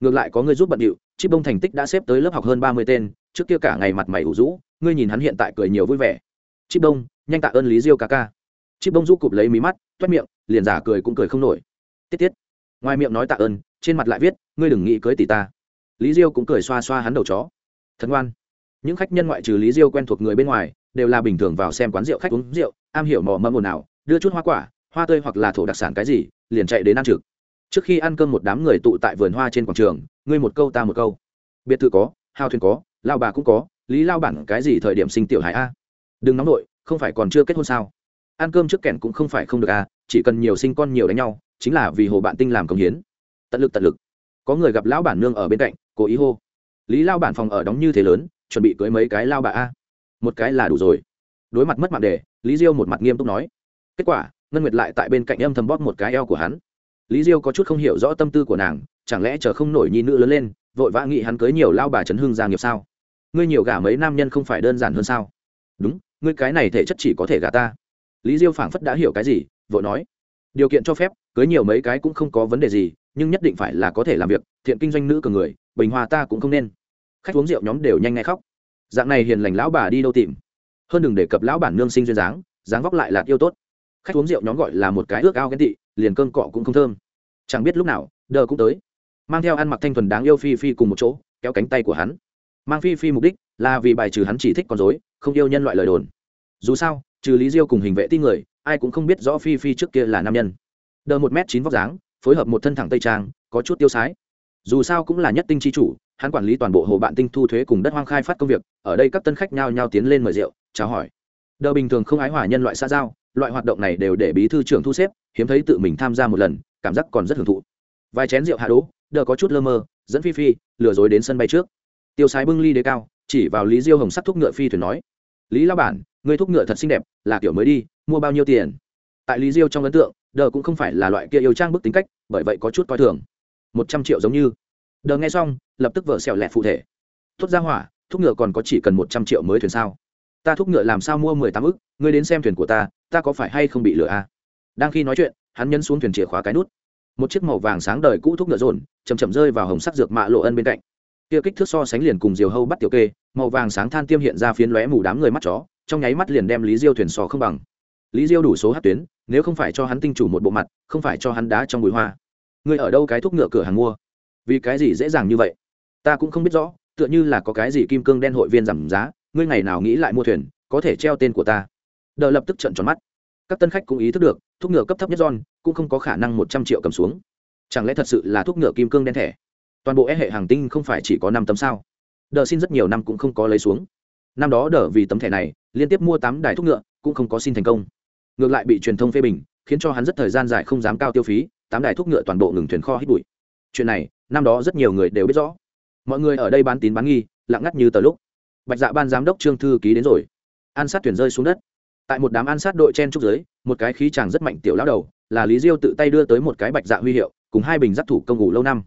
Ngược lại có người giúp bận điệu, chip đông thành tích đã xếp tới lớp học hơn ba mươi tên, trước kia cả ngày mặt mày ủ rũ, ngươi nhìn hắn hiện tại cười nhiều vui vẻ chip đông, nhanh tạ ơn lý diêu ca ca. Chip đông rũ cụp lấy mí mắt, toét miệng, liền giả cười cũng cười không nổi. Tiết tiết. Ngoài miệng nói tạ ơn, trên mặt lại viết, ngươi đừng nghĩ cưới tỷ ta. Lý diêu cũng cười xoa xoa hắn đầu chó. Thần ngoan. Những khách nhân ngoại trừ lý diêu quen thuộc người bên ngoài, đều là bình thường vào xem quán rượu khách uống rượu, am hiểu mò mâm ồn nào đưa chút hoa quả, hoa tươi hoặc là thổ đặc sản cái gì, liền chạy đến ăn trực. Trước khi ăn cơm một đám người tụ tại vườn hoa trên quảng trường, ngươi một câu ta một câu. Biệt thự có, hào thuyền có, lao bà cũng có, lý lao bản cái gì thời điểm sinh tiểu hải a? đừng nóng nổi không phải còn chưa kết hôn sao? Ăn cơm trước kẻn cũng không phải không được à chỉ cần nhiều sinh con nhiều đánh nhau, chính là vì hồ bạn tinh làm công hiến. Tận lực tận lực. Có người gặp lão bản nương ở bên cạnh, cố ý hô. Lý lao bản phòng ở đóng như thế lớn, chuẩn bị cưới mấy cái lao bà a. À. một cái là đủ rồi. Đối mặt mất mạng đề lý diêu một mặt nghiêm túc nói. Kết quả, ngân nguyệt lại tại bên cạnh âm thầm bóp một cái eo của hắn. Lý diêu có chút không hiểu rõ tâm tư của nàng, chẳng lẽ chờ không nổi nhi nữ lớn lên, vội vã nghĩ hắn cưới nhiều lao bà chấn hương gia nghiệp sao? Ngươi nhiều gả mấy nam nhân không phải đơn giản hơn sao? Đúng ngươi cái này thể chất chỉ có thể gả ta. Lý diêu phảng phất đã hiểu cái gì, vội nói. Điều kiện cho phép, cưới nhiều mấy cái cũng không có vấn đề gì, nhưng nhất định phải là có thể làm việc, thiện kinh doanh nữ cường người, bình hòa ta cũng không nên. Khách uống rượu nhóm đều nhanh ngay khóc. Dạng này hiền lành lão bà đi đâu tìm? Hơn đừng để cập lão bản nương sinh duyên dáng dáng vóc lại lạt yêu tốt. Khách uống rượu nhóm gọi là một cái ước ao ghen tị, liền cơn cọ cũng không thơm. Chẳng biết lúc nào, đờ cũng tới. Mang theo ăn mặc thanh thuần đáng yêu phi phi cùng một chỗ, kéo cánh tay của hắn. Mang phi phi mục đích là vì bài trừ hắn chỉ thích con dối không yêu nhân loại lời đồn. Dù sao, trừ lý diêu cùng hình vệ ti người, ai cũng không biết rõ phi phi trước kia là nam nhân. Đờ một m chín vóc dáng, phối hợp một thân thẳng tây trang, có chút tiêu sái. Dù sao cũng là nhất tinh chi chủ, hắn quản lý toàn bộ hồ bạn tinh thu thuế cùng đất hoang khai phát công việc, ở đây các tân khách nhao nhao tiến lên mời rượu, chào hỏi. Đờ bình thường không ái hòa nhân loại xa giao, loại hoạt động này đều để bí thư trưởng thu xếp, hiếm thấy tự mình tham gia một lần, cảm giác còn rất hưởng thụ. Vài chén rượu hạ đỗ, đờ có chút lơ mơ, dẫn phi phi lừa dối đến sân bay trước. Tiêu sái bưng ly đế cao, chỉ vào lý diêu hồng sắc thúc ngựa phi thuyền nói lý lao bản người thúc ngựa thật xinh đẹp, là kiểu mới đi, mua bao nhiêu tiền? Tại lý diêu trong ấn tượng, đờ cũng không phải là loại kia yêu trang bức tính cách, bởi vậy có chút coi thường. Một trăm triệu giống như. Đờ nghe xong, lập tức vợ xẻo lẹt phụ thể. Thốt ra hỏa, thúc ngựa còn có chỉ cần một trăm triệu mới thuyền sao? Ta thúc ngựa làm sao mua mười tám ức, ngươi đến xem thuyền của ta ta có phải hay không bị lừa à? đang khi nói chuyện, hắn nhấn xuống thuyền chìa khóa cái nút. Một chiếc màu vàng sáng đời cũ thúc ngựa rồn chầm chậm rơi vào hồng sắc dược mạ lộ ân bên cạnh. Kia kích thước so sánh liền cùng diều hâu bắt tiểu kê màu vàng sáng than tiêm hiện ra phiến lóe mù đám người mắt chó, trong nháy mắt liền đem lý diêu thuyền sò không bằng. Lý diêu đủ số hát tuyến, nếu không phải cho hắn tinh chủ một bộ mặt, không phải cho hắn đá trong bụi hoa. Người ở đâu cái thuốc ngựa cửa hàng mua? Vì cái gì dễ dàng như vậy? Ta cũng không biết rõ, tựa như là có cái gì kim cương đen hội viên giảm giá, ngươi ngày nào nghĩ lại mua thuyền, có thể treo tên của ta. Đợi lập tức trận tròn mắt. Các tân khách cũng ý thức được thuốc ngựa cấp thấp nhất john cũng không có khả năng một trăm triệu cầm xuống. Chẳng lẽ thật sự là thuốc ngựa kim cương đen thẻ? Toàn bộ e hệ hàng tinh không phải chỉ có năm tấm sao? đờ xin rất nhiều năm cũng không có lấy xuống. Năm đó đờ vì tấm thẻ này, liên tiếp mua tám đài thuốc ngựa, cũng không có xin thành công. Ngược lại bị truyền thông phê bình, khiến cho hắn rất thời gian dài không dám cao tiêu phí, tám đài thuốc ngựa toàn bộ ngừng thuyền kho hít bụi. Chuyện này, năm đó rất nhiều người đều biết rõ. Mọi người ở đây bán tín bán nghi, lặng ngắt như tờ lúc. Bạch dạ ban giám đốc trương thư ký đến rồi. An sát thuyền rơi xuống đất. Tại một đám an sát đội chen trúc giới một cái khí chàng rất mạnh tiểu lão đầu, là lý diêu tự tay đưa tới một cái bạch dạ huy hiệu, cùng hai bình giác thủ công ngủ lâu năm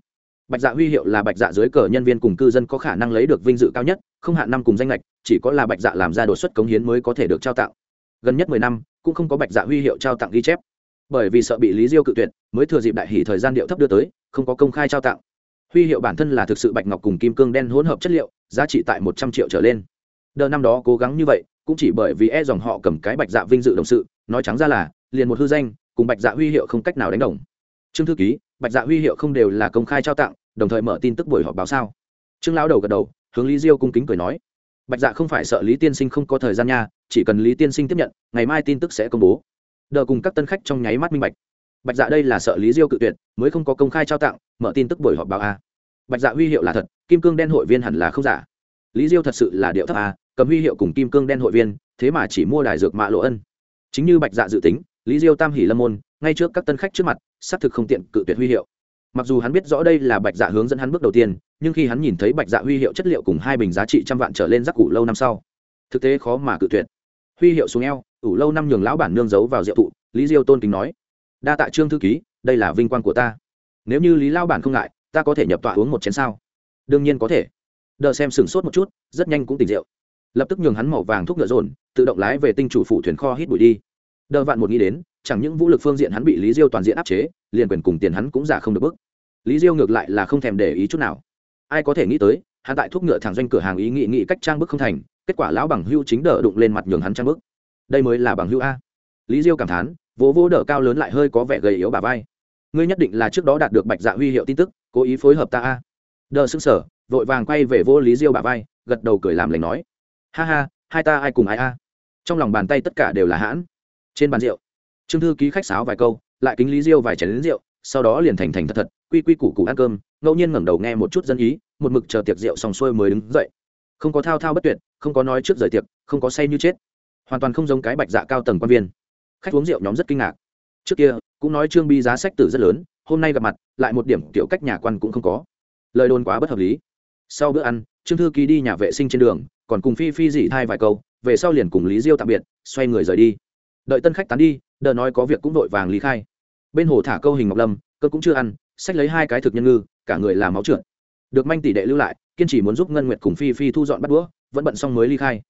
bạch dạ huy hiệu là bạch dạ dưới cờ nhân viên cùng cư dân có khả năng lấy được vinh dự cao nhất, không hạn năm cùng danh lệch chỉ có là bạch dạ làm ra đột xuất cống hiến mới có thể được trao tặng. Gần nhất mười năm, cũng không có bạch dạ huy hiệu trao tặng ghi chép. Bởi vì sợ bị lý diêu cự tuyệt, mới thừa dịp đại hỷ thời gian điệu thấp đưa tới, không có công khai trao tặng. Huy hiệu bản thân là thực sự bạch ngọc cùng kim cương đen hỗn hợp chất liệu, giá trị tại một trăm triệu trở lên. Đợt năm đó cố gắng như vậy, cũng chỉ bởi vì e dòng họ cầm cái bạch dạ vinh dự đồng sự, nói trắng ra là, liền một hư danh, cùng bạch dạ huy hiệu không cách nào đánh đồng. Trương thư ký, bạch dạ huy hiệu không đều là công khai trao tặng đồng thời mở tin tức buổi họp báo sao? Trương lão đầu gật đầu, hướng lý diêu cung kính cười nói, bạch dạ không phải sợ lý tiên sinh không có thời gian nha, chỉ cần lý tiên sinh tiếp nhận, ngày mai tin tức sẽ công bố. Đờ cùng các tân khách trong nháy mắt minh bạch. Bạch dạ đây là sợ lý diêu cự tuyệt, mới không có công khai trao tặng, mở tin tức buổi họp báo a. Bạch dạ huy hiệu là thật, kim cương đen hội viên hẳn là không giả. Lý diêu thật sự là điệu thấp a, cầm huy hiệu cùng kim cương đen hội viên, thế mà chỉ mua đài dược mạ lộ ân. Chính như bạch dạ dự tính, lý diêu tam hỉ lâm môn, ngay trước các tân khách trước mặt, xác thực không tiện cự tuyệt huy hiệu mặc dù hắn biết rõ đây là bạch dạ hướng dẫn hắn bước đầu tiên, nhưng khi hắn nhìn thấy bạch dạ huy hiệu chất liệu cùng hai bình giá trị trăm vạn trở lên rắc củ lâu năm sau, thực tế khó mà cự tuyệt. Huy hiệu xuống eo, ủ lâu năm nhường lão bản nương giấu vào rượu thụ, lý diêu tôn kính nói, đa tạ trương thư ký, đây là vinh quang của ta. Nếu như lý lao bản không ngại, ta có thể nhập tọa uống một chén sao? Đương nhiên có thể. Đợi xem sửng sốt một chút, rất nhanh cũng tỉnh rượu. Lập tức nhường hắn màu vàng thuốc ngựa rồn tự động lái về tinh chủ phủ thuyền kho hít bụi đi. Đợi vạn một nghĩ đến chẳng những vũ lực phương diện hắn bị lý diêu toàn diện áp chế, liền quyền cùng tiền hắn cũng giả không được bức. Lý diêu ngược lại là không thèm để ý chút nào. Ai có thể nghĩ tới, hắn tại thuốc ngựa thẳng doanh cửa hàng ý nghị nghị cách trang bức không thành, kết quả lão bằng hưu chính đỡ đụng lên mặt nhường hắn trang bức. Đây mới là bằng hưu a. Lý diêu cảm thán, vỗ vỗ đỡ cao lớn lại hơi có vẻ gầy yếu bà vai. Ngươi nhất định là trước đó đạt được bạch dạ huy hiệu tin tức, cố ý phối hợp ta a. Đờ xưng sở vội vàng quay về vô lý diêu bà vai, gật đầu cười làm lành nói. Ha ha, hai ta ai cùng ai a? Trong lòng bàn tay tất cả đều là hãn. Trên bàn rượu trương thư ký khách sáo vài câu, lại kính lý diêu vài chén lính rượu, sau đó liền thành thành thật thật, quy quy củ củ ăn cơm, ngẫu nhiên ngẩng đầu nghe một chút dân ý, một mực chờ tiệc rượu xong xuôi mới đứng dậy. Không có thao thao bất tuyệt, không có nói trước rời tiệc, không có say như chết. Hoàn toàn không giống cái bạch dạ cao tầng quan viên. Khách uống rượu nhóm rất kinh ngạc. Trước kia, cũng nói trương bi giá sách tử rất lớn, hôm nay gặp mặt, lại một điểm tiểu cách nhà quan cũng không có. Lời đồn quá bất hợp lý. Sau bữa ăn, trương thư ký đi nhà vệ sinh trên đường, còn cùng phi phi dỉ thai vài câu, về sau liền cùng lý diêu tạm biệt, xoay người rời đi đợi tân khách tán đi, đờ nói có việc cũng vội vàng lý khai. Bên hồ thả câu hình ngọc lâm, cơ cũng chưa ăn sách lấy hai cái thực nhân ngư, cả người làm máu trượt. Được manh tỷ đệ lưu lại, kiên chỉ muốn giúp ngân nguyệt cùng phi phi thu dọn bắt đũa, vẫn bận xong mới ly khai.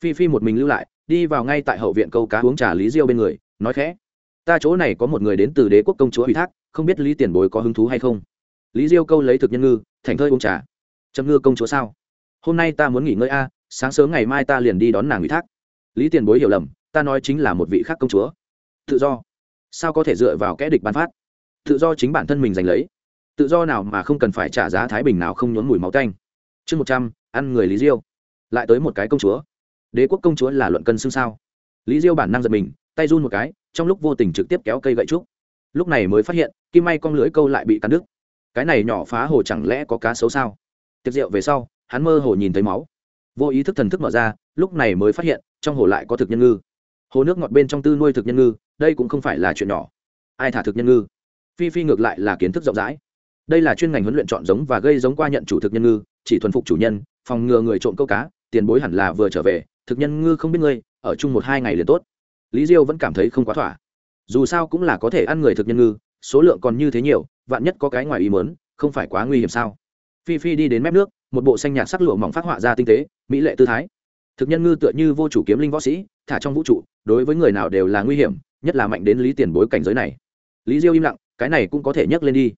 Phi phi một mình lưu lại, đi vào ngay tại hậu viện câu cá uống trà lý diêu bên người, nói khẽ. Ta chỗ này có một người đến từ đế quốc công chúa ủy thác, không biết lý tiền bối có hứng thú hay không? Lý diêu câu lấy thực nhân ngư, thành thơi uống trà. Trầm ngư công chúa sao? Hôm nay ta muốn nghỉ ngơi a, sáng sớm ngày mai ta liền đi đón nàng ủy thác. Lý tiền bối hiểu lầm ta nói chính là một vị khác công chúa. Tự do. Sao có thể dựa vào kẽ địch bán phát? Tự do chính bản thân mình giành lấy. Tự do nào mà không cần phải trả giá thái bình nào không nhốn mùi máu canh chương một trăm, ăn người lý diêu. Lại tới một cái công chúa. Đế quốc công chúa là luận cân xương sao? Lý diêu bản năng giật mình, tay run một cái, trong lúc vô tình trực tiếp kéo cây gậy trúc. Lúc này mới phát hiện, kim may con lưới câu lại bị cắn đứt. Cái này nhỏ phá hồ chẳng lẽ có cá xấu sao? Tiệc rượu về sau, hắn mơ hồ nhìn thấy máu. Vô ý thức thần thức mở ra, lúc này mới phát hiện, trong hồ lại có thực nhân ngư hồ nước ngọt bên trong tư nuôi thực nhân ngư, đây cũng không phải là chuyện nhỏ. Ai thả thực nhân ngư? Phi phi ngược lại là kiến thức rộng rãi. Đây là chuyên ngành huấn luyện chọn giống và gây giống qua nhận chủ thực nhân ngư, chỉ thuần phục chủ nhân, phòng ngừa người trộm câu cá, tiền bối hẳn là vừa trở về, thực nhân ngư không biết ngươi, ở chung một hai ngày liền tốt. Lý diêu vẫn cảm thấy không quá thỏa. Dù sao cũng là có thể ăn người thực nhân ngư, số lượng còn như thế nhiều, vạn nhất có cái ngoài ý mớn không phải quá nguy hiểm sao? Phi phi đi đến mép nước, một bộ xanh nhạt sắc lụa mỏng phát họa ra tinh tế, mỹ lệ tư thái. Thực nhân ngư tựa như vô chủ kiếm linh võ sĩ thả trong vũ trụ, đối với người nào đều là nguy hiểm, nhất là mạnh đến lý tiền bối cảnh giới này. Lý diêu im lặng, cái này cũng có thể nhắc lên đi.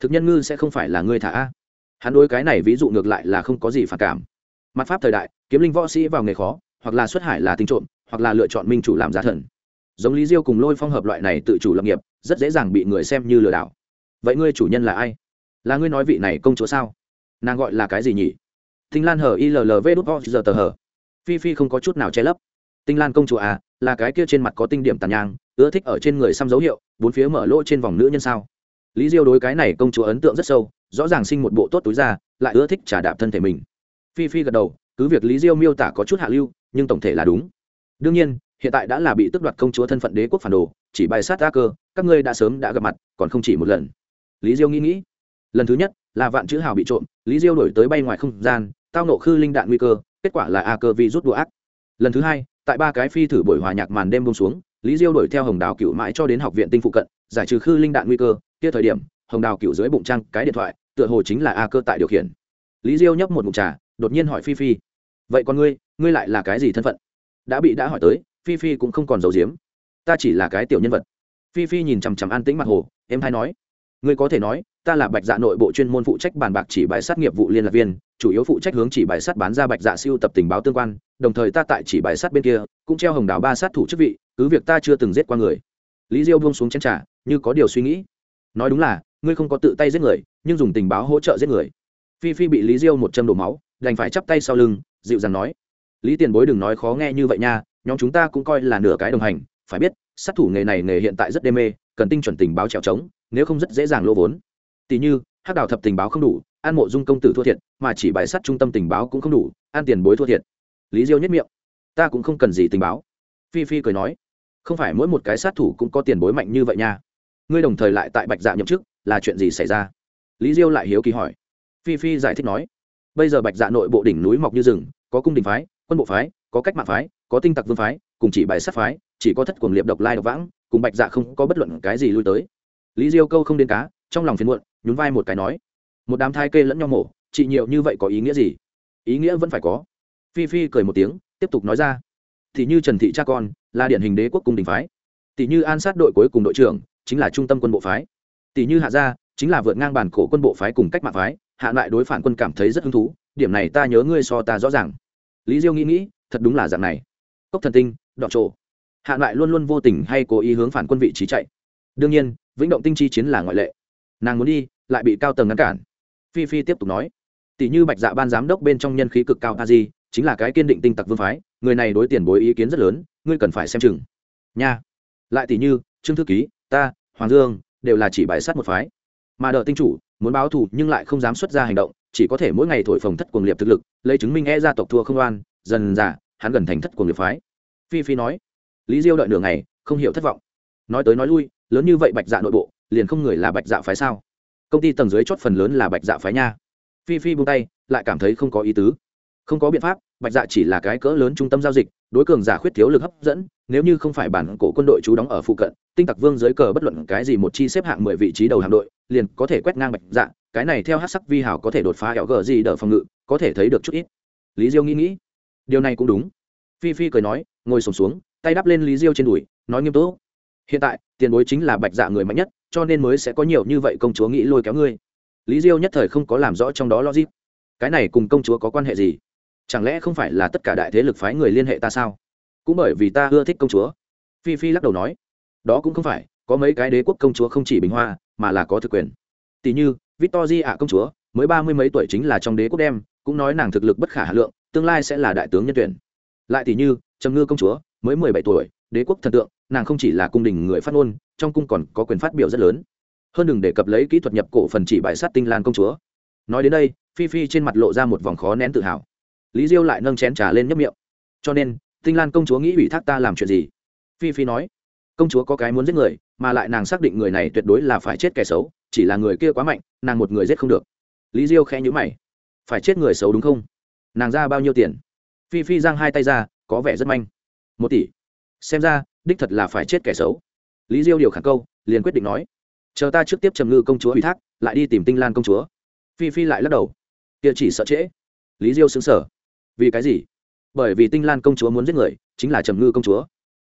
Thực nhân ngư sẽ không phải là người thả a. Hắn đối cái này ví dụ ngược lại là không có gì phản cảm. Mặt pháp thời đại, kiếm linh võ sĩ vào nghề khó, hoặc là xuất hải là tinh trộm, hoặc là lựa chọn minh chủ làm giá thần. Giống lý diêu cùng lôi phong hợp loại này tự chủ lập nghiệp, rất dễ dàng bị người xem như lừa đảo. Vậy ngươi chủ nhân là ai? Là ngươi nói vị này công chúa sao? Nàng gọi là cái gì nhỉ? Thinh lan hờ v đút o giờ tờ hờ. Phi phi không có chút nào che lấp tinh lan công chúa à là cái kia trên mặt có tinh điểm tàn nhang, ưa thích ở trên người xăm dấu hiệu, bốn phía mở lỗ trên vòng nữ nhân sao? Lý diêu đối cái này công chúa ấn tượng rất sâu, rõ ràng sinh một bộ tốt túi ra, lại ưa thích trả đạp thân thể mình. Phi phi gật đầu, cứ việc lý diêu miêu tả có chút hạ lưu, nhưng tổng thể là đúng. Đương nhiên, hiện tại đã là bị tước đoạt công chúa thân phận đế quốc phản đồ, chỉ bài sát ta cơ, các ngươi đã sớm đã gặp mặt, còn không chỉ một lần. Lý diêu nghĩ nghĩ, lần thứ nhất là vạn chữ hào bị trộm, lý diêu đổi tới bay ngoài không gian, tao nộ khư linh đạn nguy cơ, kết quả là a cơ vì rút đũa ác. Lần thứ hai tại ba cái phi thử buổi hòa nhạc màn đêm bông xuống lý diêu đuổi theo hồng đào cựu mãi cho đến học viện tinh phụ cận giải trừ khư linh đạn nguy cơ kia thời điểm hồng đào cựu dưới bụng trăng cái điện thoại tựa hồ chính là a cơ tại điều khiển. Lý diêu nhấp một mụn trà đột nhiên hỏi phi phi vậy còn ngươi ngươi lại là cái gì thân phận? Đã bị đã hỏi tới phi phi cũng không còn giấu diếm, ta chỉ là cái tiểu nhân vật. Phi phi nhìn chằm chằm an tĩnh mặt hồ em hay nói ngươi có thể nói ta là bạch dạ nội bộ chuyên môn phụ trách bàn bạc chỉ bài sát nghiệp vụ liên lạc viên chủ yếu phụ trách hướng chỉ bài sát bán ra bạch dạ siêu tập tình báo tương quan đồng thời ta tại chỉ bài sát bên kia, cũng treo hồng đào ba sát thủ chức vị, cứ việc ta chưa từng giết qua người. Lý diêu buông xuống chén trà, như có điều suy nghĩ. Nói đúng là, ngươi không có tự tay giết người, nhưng dùng tình báo hỗ trợ giết người. Phi phi bị lý diêu một châm đổ máu, đành phải chắp tay sau lưng, dịu dàng nói, lý tiền bối đừng nói khó nghe như vậy nha, nhóm chúng ta cũng coi là nửa cái đồng hành, phải biết, sát thủ nghề này nghề hiện tại rất đê mê, cần tinh chuẩn tình báo trèo trống, nếu không rất dễ dàng lỗ vốn. Tỷ như, hắc đào thập tình báo không đủ, an mộ dung công tử thua thiệt, mà chỉ bài sát trung tâm tình báo cũng không đủ, an tiền bối thua thiệt lý diêu nhất miệng. Ta cũng không cần gì tình báo. Phi phi cười nói, không phải mỗi một cái sát thủ cũng có tiền bối mạnh như vậy nha. Ngươi đồng thời lại tại bạch dạ nhậm chức, là chuyện gì xảy ra? Lý diêu lại hiếu kỳ hỏi. Phi phi giải thích nói, bây giờ bạch dạ nội bộ đỉnh núi mọc như rừng, có cung đình phái, quân bộ phái, có cách mạng phái, có tinh tặc vương phái, cùng chỉ bài sát phái, chỉ có thất cuồng liệp độc lai độc vãng, cùng bạch dạ không có bất luận cái gì lui tới. Lý diêu câu không đến cá, trong lòng phiền muộn, nhún vai một cái nói, một đám thai kê lẫn nhau mổ, chị nhiều như vậy có ý nghĩa gì? Ý nghĩa vẫn phải có phi phi cười một tiếng, tiếp tục nói ra. Thì như trần thị cha con, là điển hình đế quốc cung đình phái. Tỷ như an sát đội cuối cùng đội trưởng, chính là trung tâm quân bộ phái. Tỷ như hạ gia, chính là vượt ngang bản cổ quân bộ phái cùng cách mạng phái. Hạ lại đối phản quân cảm thấy rất hứng thú, điểm này ta nhớ ngươi so ta rõ ràng. Lý diêu nghĩ nghĩ, thật đúng là dạng này. Cốc thần tinh đọt trộ hạ lại luôn luôn vô tình hay cố ý hướng phản quân vị trí chạy. Đương nhiên, vĩnh động tinh chi chiến là ngoại lệ. Nàng muốn đi, lại bị cao tầng ngăn cản. Phi phi tiếp tục nói. Tỷ như bạch dạ ban giám đốc bên trong nhân khí cực cao a di chính là cái kiên định tinh tặc vương phái, người này đối tiền bối ý kiến rất lớn, ngươi cần phải xem chừng. Nha. Lại tỷ như, trương thư ký, ta, hoàng dương, đều là chỉ bài sát một phái. Mà đợi tinh chủ, muốn báo thù nhưng lại không dám xuất ra hành động, chỉ có thể mỗi ngày thổi phồng thất cuồng liệp thực lực, lấy chứng minh e gia tộc thua không oan, dần dà, hắn gần thành thất cuồng liệp phái. Phi phi nói, lý diêu đợi nửa ngày, không hiểu thất vọng. Nói tới nói lui, lớn như vậy bạch dạ nội bộ, liền không người là bạch dạ phái sao? Công ty tầng dưới chót phần lớn là bạch dạ phái nha. Phi phi buông tay, lại cảm thấy không có ý tứ không có biện pháp bạch dạ chỉ là cái cỡ lớn trung tâm giao dịch đối cường giả khuyết thiếu lực hấp dẫn nếu như không phải bản cổ quân đội trú đóng ở phụ cận tinh tặc vương dưới cờ bất luận cái gì một chi xếp hạng mười vị trí đầu hạm đội liền có thể quét ngang bạch dạ cái này theo hát sắc vi hảo có thể đột phá ẻo gờ gì đỡ phòng ngự có thể thấy được chút ít. Lý diêu nghĩ nghĩ điều này cũng đúng. Phi phi cười nói ngồi sổm xuống, xuống tay đắp lên lý diêu trên đùi nói nghiêm túc. Hiện tại tiền bối chính là bạch dạ người mạnh nhất cho nên mới sẽ có nhiều như vậy công chúa nghĩ lôi kéo ngươi. Lý diêu nhất thời không có làm rõ trong đó logic. Cái này cùng công chúa có quan hệ gì? chẳng lẽ không phải là tất cả đại thế lực phái người liên hệ ta sao? Cũng bởi vì ta ưa thích công chúa. Phi phi lắc đầu nói. Đó cũng không phải, có mấy cái đế quốc công chúa không chỉ bình hoa, mà là có thực quyền. Tỷ như, victory ạ công chúa, mới ba mươi mấy tuổi chính là trong đế quốc đem, cũng nói nàng thực lực bất khả hà lượng, tương lai sẽ là đại tướng nhân tuyển. Lại tỷ như, trầm ngư công chúa, mới mười bảy tuổi, đế quốc thần tượng, nàng không chỉ là cung đình người phát ngôn, trong cung còn có quyền phát biểu rất lớn. Hơn đừng đề cập lấy kỹ thuật nhập cổ phần chỉ bài sát tinh lan công chúa. Nói đến đây, phi phi trên mặt lộ ra một vòng khó nén tự hào lý diêu lại nâng chén trà lên nhấp miệng. Cho nên, tinh lan công chúa nghĩ ủy thác ta làm chuyện gì? Phi phi nói, công chúa có cái muốn giết người, mà lại nàng xác định người này tuyệt đối là phải chết kẻ xấu, chỉ là người kia quá mạnh, nàng một người giết không được. Lý diêu khẽ nhữ mày, phải chết người xấu đúng không? Nàng ra bao nhiêu tiền? Phi phi giang hai tay ra, có vẻ rất manh. Một tỷ. Xem ra, đích thật là phải chết kẻ xấu. Lý diêu điều khả câu, liền quyết định nói, chờ ta trước tiếp trầm ngư công chúa ủy thác, lại đi tìm tinh lan công chúa. Phi phi lại lắc đầu. Kia chỉ sợ trễ. Lý diêu xứng sở vì cái gì? Bởi vì tinh lan công chúa muốn giết người, chính là trầm ngư công chúa.